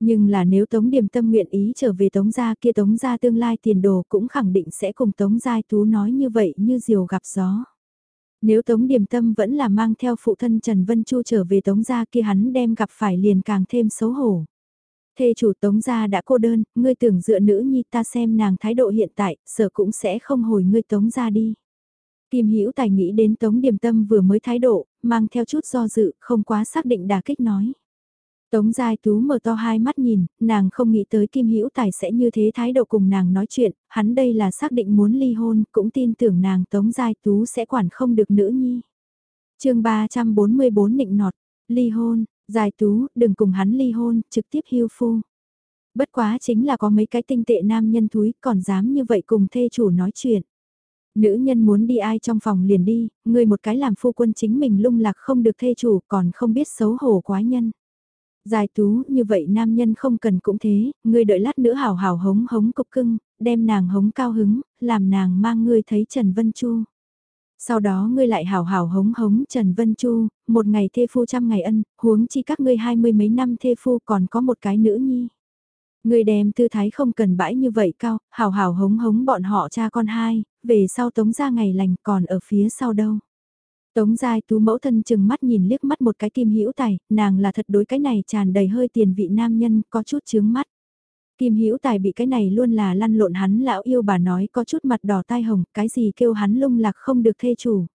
Nhưng là nếu Tống Điềm Tâm nguyện ý trở về Tống gia kia Tống gia tương lai tiền đồ cũng khẳng định sẽ cùng Tống Giai Tú nói như vậy như diều gặp gió. Nếu Tống Điềm Tâm vẫn là mang theo phụ thân Trần Vân Chu trở về Tống gia kia hắn đem gặp phải liền càng thêm xấu hổ. Thê chủ Tống gia đã cô đơn, ngươi tưởng dựa nữ nhi ta xem nàng thái độ hiện tại, sợ cũng sẽ không hồi ngươi Tống gia đi. Kim Hữu Tài nghĩ đến Tống Điềm Tâm vừa mới thái độ, mang theo chút do dự, không quá xác định đà kích nói. Tống Giai Tú mở to hai mắt nhìn, nàng không nghĩ tới Kim Hữu Tài sẽ như thế thái độ cùng nàng nói chuyện, hắn đây là xác định muốn ly hôn, cũng tin tưởng nàng Tống Giai Tú sẽ quản không được nữ nhi. chương 344 nịnh nọt, ly hôn, Giai Tú, đừng cùng hắn ly hôn, trực tiếp hưu phu. Bất quá chính là có mấy cái tinh tệ nam nhân thúi còn dám như vậy cùng thê chủ nói chuyện. Nữ nhân muốn đi ai trong phòng liền đi, người một cái làm phu quân chính mình lung lạc không được thê chủ còn không biết xấu hổ quá nhân. Dài tú, như vậy nam nhân không cần cũng thế, ngươi đợi lát nữa hào hào hống hống cục cưng, đem nàng hống cao hứng, làm nàng mang ngươi thấy Trần Vân Chu. Sau đó ngươi lại hào hào hống hống Trần Vân Chu, một ngày thê phu trăm ngày ân, huống chi các ngươi hai mươi mấy năm thê phu còn có một cái nữ nhi. Ngươi đem tư thái không cần bãi như vậy cao, hào hào hống hống bọn họ cha con hai, về sau tống ra ngày lành còn ở phía sau đâu. Tống Giai Tú mẫu thân chừng mắt nhìn liếc mắt một cái kim hữu tài, nàng là thật đối cái này tràn đầy hơi tiền vị nam nhân, có chút chướng mắt. Kim Hữu Tài bị cái này luôn là lăn lộn hắn lão yêu bà nói có chút mặt đỏ tai hồng, cái gì kêu hắn lung lạc không được thê chủ.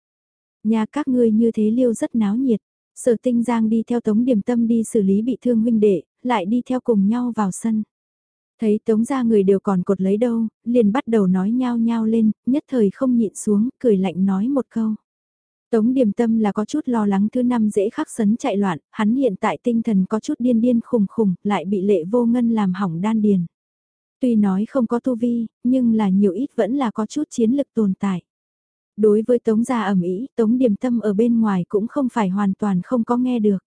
Nhà các ngươi như thế liêu rất náo nhiệt. Sở Tinh Giang đi theo Tống Điểm Tâm đi xử lý bị thương huynh đệ, lại đi theo cùng nhau vào sân. Thấy Tống gia người đều còn cột lấy đâu, liền bắt đầu nói nhao nhao lên, nhất thời không nhịn xuống, cười lạnh nói một câu. Tống Điềm Tâm là có chút lo lắng thứ năm dễ khắc sấn chạy loạn, hắn hiện tại tinh thần có chút điên điên khùng khùng, lại bị lệ vô ngân làm hỏng đan điền. Tuy nói không có tu vi, nhưng là nhiều ít vẫn là có chút chiến lực tồn tại. Đối với Tống gia ẩm ý, Tống Điềm Tâm ở bên ngoài cũng không phải hoàn toàn không có nghe được.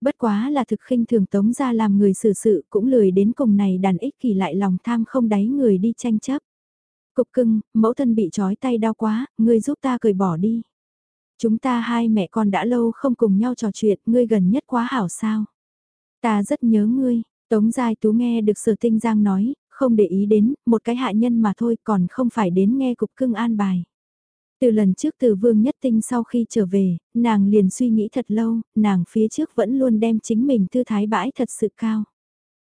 Bất quá là thực khinh thường Tống gia làm người xử sự cũng lười đến cùng này đàn ích kỳ lại lòng tham không đáy người đi tranh chấp. Cục cưng, mẫu thân bị trói tay đau quá, ngươi giúp ta cởi bỏ đi. Chúng ta hai mẹ con đã lâu không cùng nhau trò chuyện, ngươi gần nhất quá hảo sao. Ta rất nhớ ngươi, Tống Giai Tú nghe được sở tinh giang nói, không để ý đến, một cái hạ nhân mà thôi còn không phải đến nghe cục cưng an bài. Từ lần trước từ Vương Nhất Tinh sau khi trở về, nàng liền suy nghĩ thật lâu, nàng phía trước vẫn luôn đem chính mình tư thái bãi thật sự cao.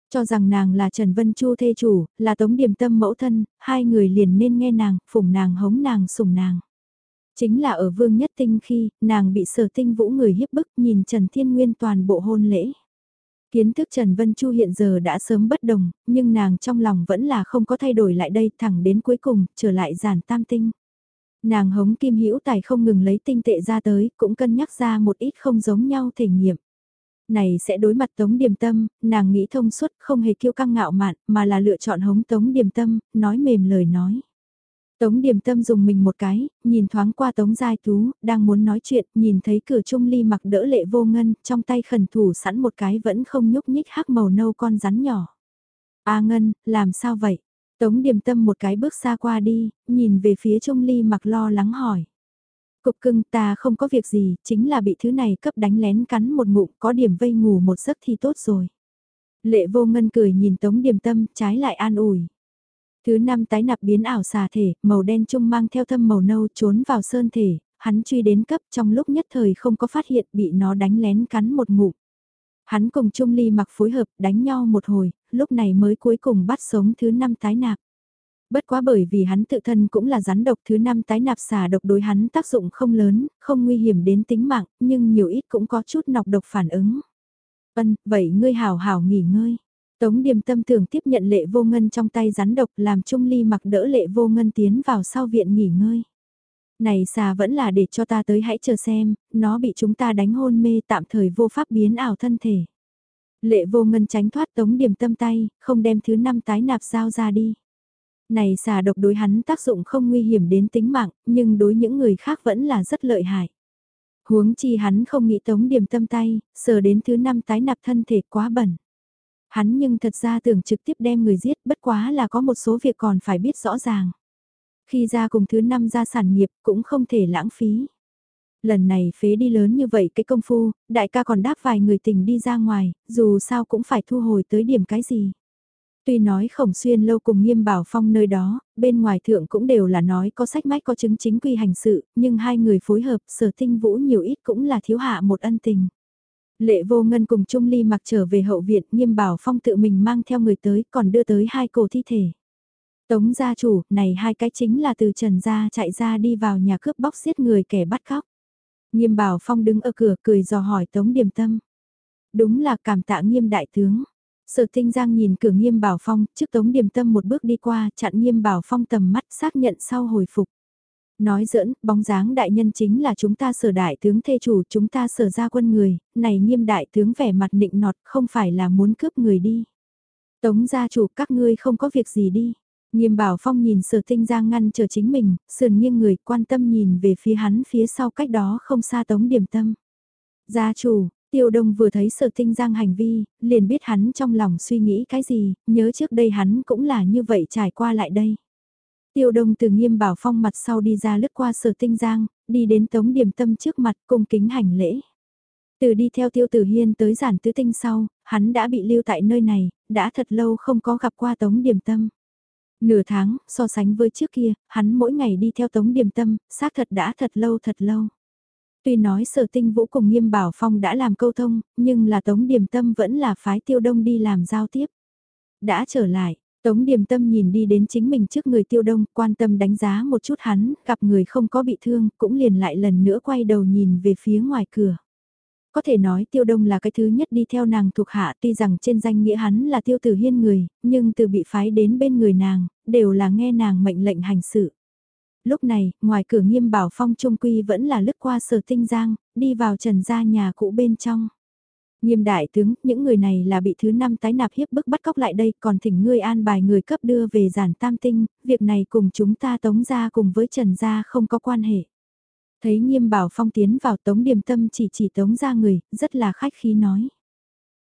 Cho rằng nàng là Trần Vân Chu thê chủ, là Tống Điềm Tâm mẫu thân, hai người liền nên nghe nàng, phụng nàng hống nàng sủng nàng. Chính là ở Vương Nhất Tinh khi, nàng bị sở tinh vũ người hiếp bức nhìn Trần Thiên Nguyên toàn bộ hôn lễ. Kiến thức Trần Vân Chu hiện giờ đã sớm bất đồng, nhưng nàng trong lòng vẫn là không có thay đổi lại đây thẳng đến cuối cùng, trở lại giản tam tinh. Nàng hống kim hữu tài không ngừng lấy tinh tệ ra tới, cũng cân nhắc ra một ít không giống nhau thể nghiệm. Này sẽ đối mặt Tống Điềm Tâm, nàng nghĩ thông suốt không hề kiêu căng ngạo mạn, mà là lựa chọn hống Tống Điềm Tâm, nói mềm lời nói. Tống Điềm Tâm dùng mình một cái, nhìn thoáng qua Tống Giai Tú, đang muốn nói chuyện, nhìn thấy cửa trung ly mặc đỡ lệ vô ngân, trong tay khẩn thủ sẵn một cái vẫn không nhúc nhích hắc màu nâu con rắn nhỏ. A Ngân, làm sao vậy? Tống Điềm Tâm một cái bước xa qua đi, nhìn về phía trung ly mặc lo lắng hỏi. Cục cưng ta không có việc gì, chính là bị thứ này cấp đánh lén cắn một ngụm, có điểm vây ngủ một giấc thì tốt rồi. Lệ vô ngân cười nhìn Tống Điềm Tâm, trái lại an ủi. Thứ năm tái nạp biến ảo xà thể, màu đen trung mang theo thâm màu nâu trốn vào sơn thể, hắn truy đến cấp trong lúc nhất thời không có phát hiện bị nó đánh lén cắn một ngụm. Hắn cùng Trung Ly mặc phối hợp đánh nhau một hồi, lúc này mới cuối cùng bắt sống thứ năm tái nạp. Bất quá bởi vì hắn tự thân cũng là rắn độc thứ năm tái nạp xà độc đối hắn tác dụng không lớn, không nguy hiểm đến tính mạng, nhưng nhiều ít cũng có chút nọc độc phản ứng. vân vậy ngươi hào hào nghỉ ngơi. Tống điềm tâm tưởng tiếp nhận lệ vô ngân trong tay rắn độc làm Trung Ly mặc đỡ lệ vô ngân tiến vào sau viện nghỉ ngơi. Này xà vẫn là để cho ta tới hãy chờ xem, nó bị chúng ta đánh hôn mê tạm thời vô pháp biến ảo thân thể. Lệ vô ngân tránh thoát tống điềm tâm tay, không đem thứ năm tái nạp dao ra đi. Này xà độc đối hắn tác dụng không nguy hiểm đến tính mạng, nhưng đối những người khác vẫn là rất lợi hại. Huống chi hắn không nghĩ tống điềm tâm tay, sờ đến thứ năm tái nạp thân thể quá bẩn. Hắn nhưng thật ra tưởng trực tiếp đem người giết bất quá là có một số việc còn phải biết rõ ràng. Khi ra cùng thứ năm ra sản nghiệp cũng không thể lãng phí. Lần này phế đi lớn như vậy cái công phu, đại ca còn đáp vài người tình đi ra ngoài, dù sao cũng phải thu hồi tới điểm cái gì. Tuy nói khổng xuyên lâu cùng nghiêm bảo phong nơi đó, bên ngoài thượng cũng đều là nói có sách mách có chứng chính quy hành sự, nhưng hai người phối hợp sở tinh vũ nhiều ít cũng là thiếu hạ một ân tình. Lệ vô ngân cùng Trung Ly mặc trở về hậu viện nghiêm bảo phong tự mình mang theo người tới còn đưa tới hai cổ thi thể. Tống gia chủ, này hai cái chính là từ trần gia chạy ra đi vào nhà cướp bóc giết người kẻ bắt cóc. Nghiêm bảo phong đứng ở cửa cười dò hỏi Tống Điềm Tâm. Đúng là cảm tạ nghiêm đại tướng. Sở tinh giang nhìn cửa nghiêm bảo phong, trước Tống Điềm Tâm một bước đi qua chặn nghiêm bảo phong tầm mắt xác nhận sau hồi phục. Nói giỡn, bóng dáng đại nhân chính là chúng ta sở đại tướng thê chủ chúng ta sở ra quân người, này nghiêm đại tướng vẻ mặt nịnh nọt không phải là muốn cướp người đi. Tống gia chủ các ngươi không có việc gì đi. Nghiêm bảo phong nhìn sở tinh giang ngăn chờ chính mình, sườn nghiêng người quan tâm nhìn về phía hắn phía sau cách đó không xa tống điểm tâm. Gia chủ, tiêu đông vừa thấy sở tinh giang hành vi, liền biết hắn trong lòng suy nghĩ cái gì, nhớ trước đây hắn cũng là như vậy trải qua lại đây. Tiêu đông từ nghiêm bảo phong mặt sau đi ra lướt qua sở tinh giang, đi đến tống điểm tâm trước mặt cung kính hành lễ. Từ đi theo tiêu tử hiên tới giản tứ tinh sau, hắn đã bị lưu tại nơi này, đã thật lâu không có gặp qua tống điểm tâm. Nửa tháng, so sánh với trước kia, hắn mỗi ngày đi theo tống điểm tâm, xác thật đã thật lâu thật lâu. Tuy nói sở tinh vũ cùng nghiêm bảo phong đã làm câu thông, nhưng là Tống điểm Tâm vẫn là phái tiêu đông đi làm giao tiếp. Đã trở lại, Tống Điềm Tâm nhìn đi đến chính mình trước người tiêu đông, quan tâm đánh giá một chút hắn, gặp người không có bị thương, cũng liền lại lần nữa quay đầu nhìn về phía ngoài cửa. Có thể nói tiêu đông là cái thứ nhất đi theo nàng thuộc hạ tuy rằng trên danh nghĩa hắn là tiêu tử hiên người, nhưng từ bị phái đến bên người nàng, đều là nghe nàng mệnh lệnh hành sự. Lúc này, ngoài cửa nghiêm bảo phong trung quy vẫn là lướt qua sở tinh giang, đi vào trần gia nhà cũ bên trong. Nghiêm đại tướng, những người này là bị thứ năm tái nạp hiếp bức bắt cóc lại đây, còn thỉnh ngươi an bài người cấp đưa về giản tam tinh, việc này cùng chúng ta tống ra cùng với trần gia không có quan hệ. Thấy nghiêm bảo phong tiến vào tống điềm tâm chỉ chỉ tống ra người, rất là khách khí nói.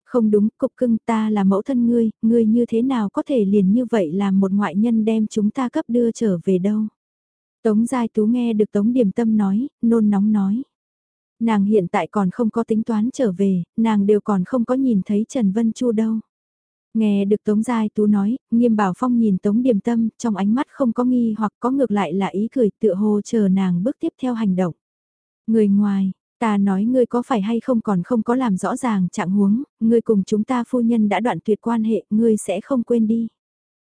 Không đúng, cục cưng ta là mẫu thân ngươi, ngươi như thế nào có thể liền như vậy làm một ngoại nhân đem chúng ta cấp đưa trở về đâu. Tống Giai Tú nghe được Tống Điềm Tâm nói, nôn nóng nói. Nàng hiện tại còn không có tính toán trở về, nàng đều còn không có nhìn thấy Trần Vân Chu đâu. Nghe được Tống Giai Tú nói, nghiêm bảo phong nhìn Tống Điềm Tâm, trong ánh mắt không có nghi hoặc có ngược lại là ý cười tựa hồ chờ nàng bước tiếp theo hành động. Người ngoài, ta nói ngươi có phải hay không còn không có làm rõ ràng trạng huống, ngươi cùng chúng ta phu nhân đã đoạn tuyệt quan hệ, ngươi sẽ không quên đi.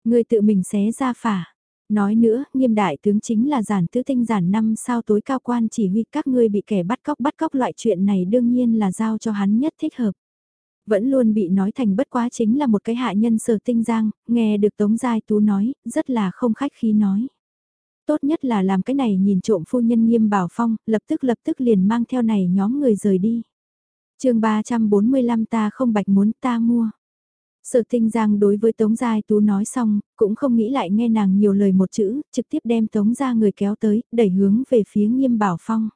Ngươi tự mình xé ra phả. Nói nữa, nghiêm đại tướng chính là giản tứ tinh giản năm sao tối cao quan chỉ huy các ngươi bị kẻ bắt cóc bắt cóc loại chuyện này đương nhiên là giao cho hắn nhất thích hợp. Vẫn luôn bị nói thành bất quá chính là một cái hạ nhân sở tinh giang, nghe được Tống Giai Tú nói, rất là không khách khí nói. Tốt nhất là làm cái này nhìn trộm phu nhân nghiêm bảo phong, lập tức lập tức liền mang theo này nhóm người rời đi. chương 345 ta không bạch muốn ta mua. Sở tinh giang đối với Tống Giai Tú nói xong, cũng không nghĩ lại nghe nàng nhiều lời một chữ, trực tiếp đem Tống ra người kéo tới, đẩy hướng về phía nghiêm bảo phong.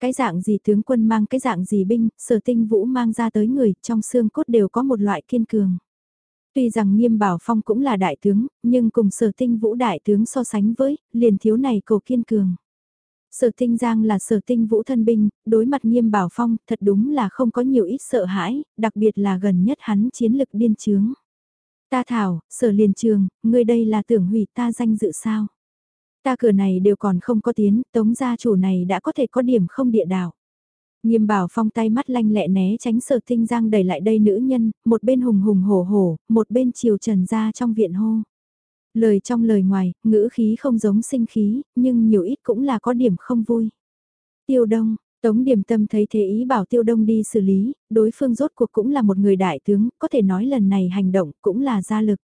Cái dạng gì tướng quân mang cái dạng gì binh, sở tinh vũ mang ra tới người, trong xương cốt đều có một loại kiên cường. Tuy rằng nghiêm bảo phong cũng là đại tướng, nhưng cùng sở tinh vũ đại tướng so sánh với, liền thiếu này cầu kiên cường. Sở tinh giang là sở tinh vũ thân binh, đối mặt nghiêm bảo phong thật đúng là không có nhiều ít sợ hãi, đặc biệt là gần nhất hắn chiến lực điên trướng. Ta thảo, sở liền trường, ngươi đây là tưởng hủy ta danh dự sao? Ta cửa này đều còn không có tiến, tống gia chủ này đã có thể có điểm không địa đạo. Nghiêm bảo phong tay mắt lanh lẹ né tránh sở tinh giang đẩy lại đây nữ nhân, một bên hùng hùng hổ hổ, một bên chiều trần ra trong viện hô. Lời trong lời ngoài, ngữ khí không giống sinh khí, nhưng nhiều ít cũng là có điểm không vui. Tiêu đông, Tống Điềm Tâm thấy thế ý bảo Tiêu Đông đi xử lý, đối phương rốt cuộc cũng là một người đại tướng, có thể nói lần này hành động cũng là gia lực.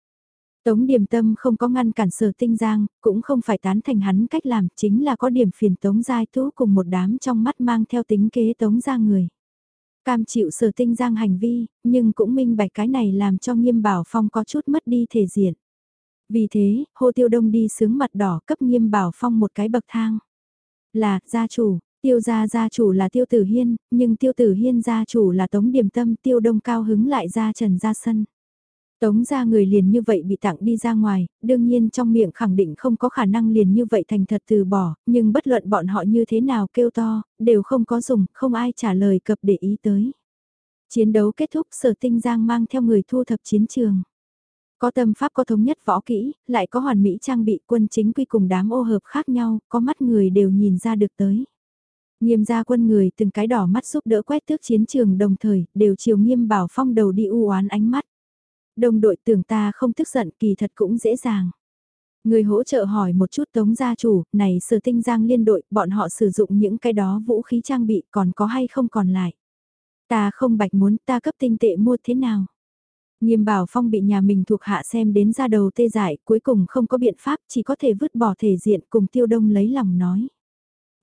Tống Điềm Tâm không có ngăn cản sở tinh giang, cũng không phải tán thành hắn cách làm, chính là có điểm phiền Tống Giai Tú cùng một đám trong mắt mang theo tính kế Tống ra người. Cam chịu sở tinh giang hành vi, nhưng cũng minh bạch cái này làm cho nghiêm bảo phong có chút mất đi thể diện. Vì thế, Hồ Tiêu Đông đi sướng mặt đỏ cấp nghiêm bảo phong một cái bậc thang. Là, gia chủ, tiêu gia gia chủ là tiêu tử hiên, nhưng tiêu tử hiên gia chủ là tống điểm tâm tiêu đông cao hứng lại ra trần ra sân. Tống ra người liền như vậy bị tặng đi ra ngoài, đương nhiên trong miệng khẳng định không có khả năng liền như vậy thành thật từ bỏ, nhưng bất luận bọn họ như thế nào kêu to, đều không có dùng, không ai trả lời cập để ý tới. Chiến đấu kết thúc sở tinh giang mang theo người thu thập chiến trường. Có tâm pháp có thống nhất võ kỹ, lại có hoàn mỹ trang bị quân chính quy cùng đám ô hợp khác nhau, có mắt người đều nhìn ra được tới. Nghiêm gia quân người từng cái đỏ mắt giúp đỡ quét tước chiến trường đồng thời, đều chiều nghiêm bảo phong đầu đi u oán ánh mắt. Đồng đội tưởng ta không tức giận kỳ thật cũng dễ dàng. Người hỗ trợ hỏi một chút tống gia chủ, này sở tinh giang liên đội, bọn họ sử dụng những cái đó vũ khí trang bị còn có hay không còn lại. Ta không bạch muốn ta cấp tinh tệ mua thế nào. Nghiêm bảo phong bị nhà mình thuộc hạ xem đến ra đầu tê dại, cuối cùng không có biện pháp, chỉ có thể vứt bỏ thể diện cùng tiêu đông lấy lòng nói.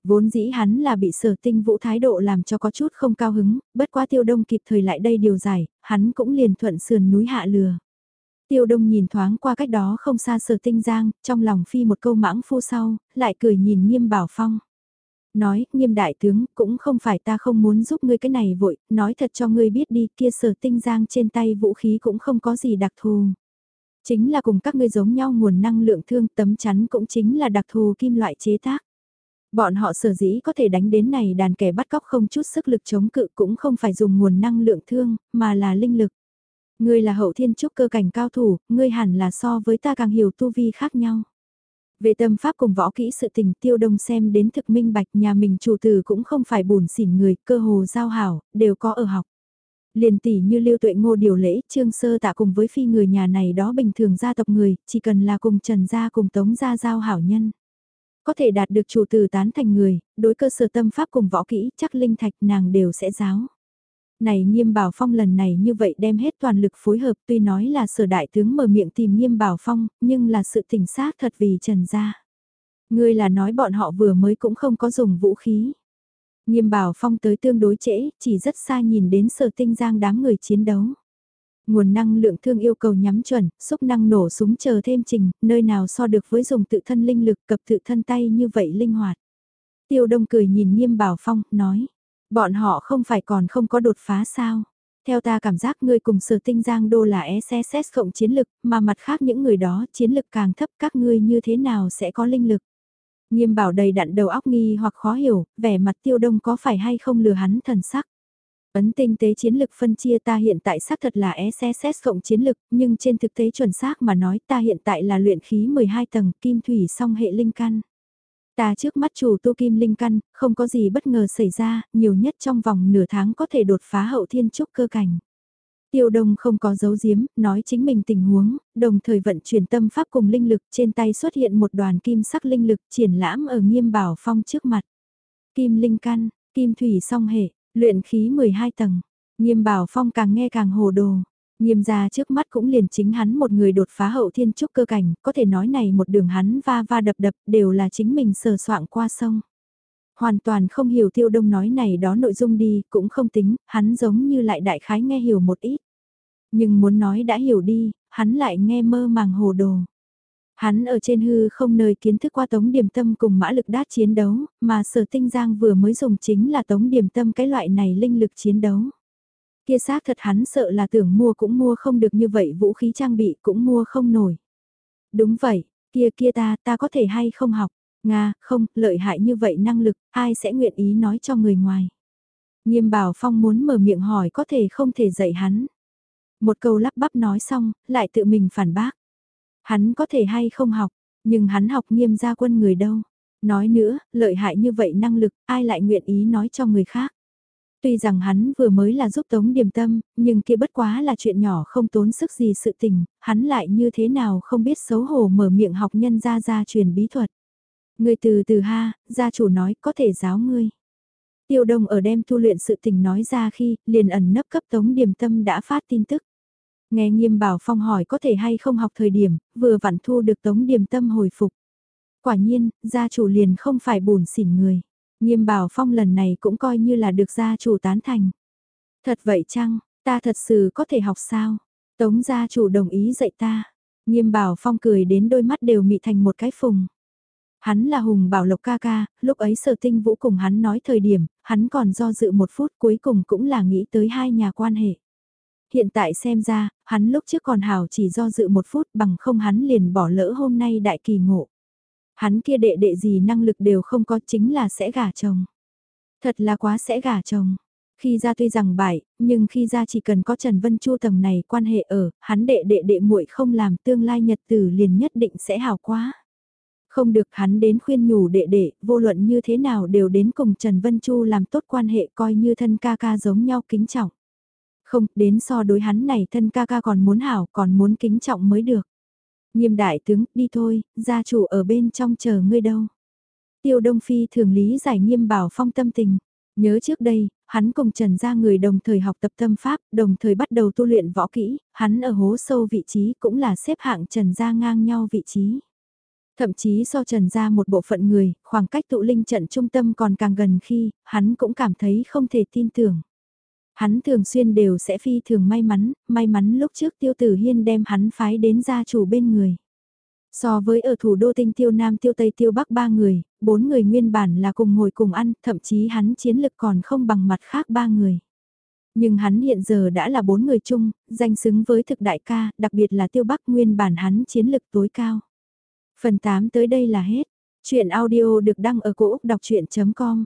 Vốn dĩ hắn là bị sở tinh vũ thái độ làm cho có chút không cao hứng, bất quá tiêu đông kịp thời lại đây điều giải, hắn cũng liền thuận sườn núi hạ lừa. Tiêu đông nhìn thoáng qua cách đó không xa sở tinh giang, trong lòng phi một câu mãng phu sau, lại cười nhìn nghiêm bảo phong. Nói, nghiêm đại tướng, cũng không phải ta không muốn giúp ngươi cái này vội, nói thật cho ngươi biết đi, kia sở tinh giang trên tay vũ khí cũng không có gì đặc thù. Chính là cùng các ngươi giống nhau nguồn năng lượng thương tấm chắn cũng chính là đặc thù kim loại chế tác. Bọn họ sở dĩ có thể đánh đến này đàn kẻ bắt cóc không chút sức lực chống cự cũng không phải dùng nguồn năng lượng thương, mà là linh lực. Ngươi là hậu thiên trúc cơ cảnh cao thủ, ngươi hẳn là so với ta càng hiểu tu vi khác nhau. Về tâm pháp cùng võ kỹ sự tình tiêu đông xem đến thực minh bạch nhà mình chủ tử cũng không phải buồn xỉn người, cơ hồ giao hảo, đều có ở học. Liền tỷ như lưu tuệ ngô điều lễ, trương sơ tạ cùng với phi người nhà này đó bình thường gia tộc người, chỉ cần là cùng trần gia cùng tống gia giao hảo nhân. Có thể đạt được chủ tử tán thành người, đối cơ sở tâm pháp cùng võ kỹ chắc linh thạch nàng đều sẽ giáo này nghiêm bảo phong lần này như vậy đem hết toàn lực phối hợp tuy nói là sở đại tướng mở miệng tìm nghiêm bảo phong, nhưng là sự tỉnh xác thật vì trần gia. Ngươi là nói bọn họ vừa mới cũng không có dùng vũ khí. Nghiêm bảo phong tới tương đối trễ, chỉ rất xa nhìn đến sở tinh giang đám người chiến đấu. Nguồn năng lượng thương yêu cầu nhắm chuẩn, xúc năng nổ súng chờ thêm trình, nơi nào so được với dùng tự thân linh lực cập tự thân tay như vậy linh hoạt. Tiêu đông cười nhìn nghiêm bảo phong, nói. Bọn họ không phải còn không có đột phá sao? Theo ta cảm giác ngươi cùng sở tinh giang đô là SSS cộng chiến lực, mà mặt khác những người đó chiến lực càng thấp các ngươi như thế nào sẽ có linh lực? Nghiêm bảo đầy đặn đầu óc nghi hoặc khó hiểu, vẻ mặt tiêu đông có phải hay không lừa hắn thần sắc. Ấn tinh tế chiến lực phân chia ta hiện tại xác thật là SSS cộng chiến lực, nhưng trên thực tế chuẩn xác mà nói ta hiện tại là luyện khí 12 tầng kim thủy song hệ linh căn. Ta trước mắt chủ tu kim linh căn, không có gì bất ngờ xảy ra, nhiều nhất trong vòng nửa tháng có thể đột phá hậu thiên trúc cơ cảnh. Tiêu Đông không có dấu giếm, nói chính mình tình huống, đồng thời vận chuyển tâm pháp cùng linh lực trên tay xuất hiện một đoàn kim sắc linh lực triển lãm ở nghiêm bảo phong trước mặt. Kim linh căn, kim thủy song hệ, luyện khí 12 tầng, nghiêm bảo phong càng nghe càng hồ đồ. Nghiêm gia trước mắt cũng liền chính hắn một người đột phá hậu thiên trúc cơ cảnh, có thể nói này một đường hắn va va đập đập đều là chính mình sờ soạn qua sông. Hoàn toàn không hiểu tiêu đông nói này đó nội dung đi, cũng không tính, hắn giống như lại đại khái nghe hiểu một ít. Nhưng muốn nói đã hiểu đi, hắn lại nghe mơ màng hồ đồ. Hắn ở trên hư không nơi kiến thức qua tống điểm tâm cùng mã lực đát chiến đấu, mà sở tinh giang vừa mới dùng chính là tống điểm tâm cái loại này linh lực chiến đấu. Kia xác thật hắn sợ là tưởng mua cũng mua không được như vậy vũ khí trang bị cũng mua không nổi. Đúng vậy, kia kia ta, ta có thể hay không học. Nga, không, lợi hại như vậy năng lực, ai sẽ nguyện ý nói cho người ngoài. Nghiêm bảo phong muốn mở miệng hỏi có thể không thể dạy hắn. Một câu lắp bắp nói xong, lại tự mình phản bác. Hắn có thể hay không học, nhưng hắn học nghiêm gia quân người đâu. Nói nữa, lợi hại như vậy năng lực, ai lại nguyện ý nói cho người khác. Tuy rằng hắn vừa mới là giúp Tống Điềm Tâm, nhưng kia bất quá là chuyện nhỏ không tốn sức gì sự tình, hắn lại như thế nào không biết xấu hổ mở miệng học nhân ra ra truyền bí thuật. Người từ từ ha, gia chủ nói có thể giáo ngươi. Tiêu đông ở đem tu luyện sự tình nói ra khi liền ẩn nấp cấp Tống Điềm Tâm đã phát tin tức. Nghe nghiêm bảo phong hỏi có thể hay không học thời điểm, vừa vặn thu được Tống Điềm Tâm hồi phục. Quả nhiên, gia chủ liền không phải buồn xỉn người. Nghiêm bảo phong lần này cũng coi như là được gia chủ tán thành. Thật vậy chăng, ta thật sự có thể học sao? Tống gia chủ đồng ý dạy ta. Nghiêm bảo phong cười đến đôi mắt đều mị thành một cái phùng. Hắn là Hùng Bảo Lộc ca ca, lúc ấy sở tinh vũ cùng hắn nói thời điểm, hắn còn do dự một phút cuối cùng cũng là nghĩ tới hai nhà quan hệ. Hiện tại xem ra, hắn lúc trước còn hào chỉ do dự một phút bằng không hắn liền bỏ lỡ hôm nay đại kỳ ngộ hắn kia đệ đệ gì năng lực đều không có chính là sẽ gả chồng. Thật là quá sẽ gả chồng. Khi ra tuy rằng bại, nhưng khi ra chỉ cần có Trần Vân Chu tầng này quan hệ ở, hắn đệ đệ đệ muội không làm tương lai nhật tử liền nhất định sẽ hào quá. Không được hắn đến khuyên nhủ đệ đệ, vô luận như thế nào đều đến cùng Trần Vân Chu làm tốt quan hệ coi như thân ca ca giống nhau kính trọng. Không, đến so đối hắn này thân ca ca còn muốn hảo, còn muốn kính trọng mới được. Nghiêm đại tướng, đi thôi, gia chủ ở bên trong chờ ngươi đâu. Tiêu Đông Phi thường lý giải nghiêm bảo phong tâm tình. Nhớ trước đây, hắn cùng Trần gia người đồng thời học tập tâm pháp, đồng thời bắt đầu tu luyện võ kỹ, hắn ở hố sâu vị trí cũng là xếp hạng Trần gia ngang nhau vị trí. Thậm chí so Trần gia một bộ phận người, khoảng cách tụ linh trận trung tâm còn càng gần khi, hắn cũng cảm thấy không thể tin tưởng. Hắn thường xuyên đều sẽ phi thường may mắn, may mắn lúc trước tiêu tử hiên đem hắn phái đến gia chủ bên người. So với ở thủ đô tinh tiêu Nam tiêu Tây tiêu Bắc ba người, bốn người nguyên bản là cùng ngồi cùng ăn, thậm chí hắn chiến lực còn không bằng mặt khác ba người. Nhưng hắn hiện giờ đã là bốn người chung, danh xứng với thực đại ca, đặc biệt là tiêu Bắc nguyên bản hắn chiến lực tối cao. Phần 8 tới đây là hết. Chuyện audio được đăng ở cổ Úc đọc chuyện.com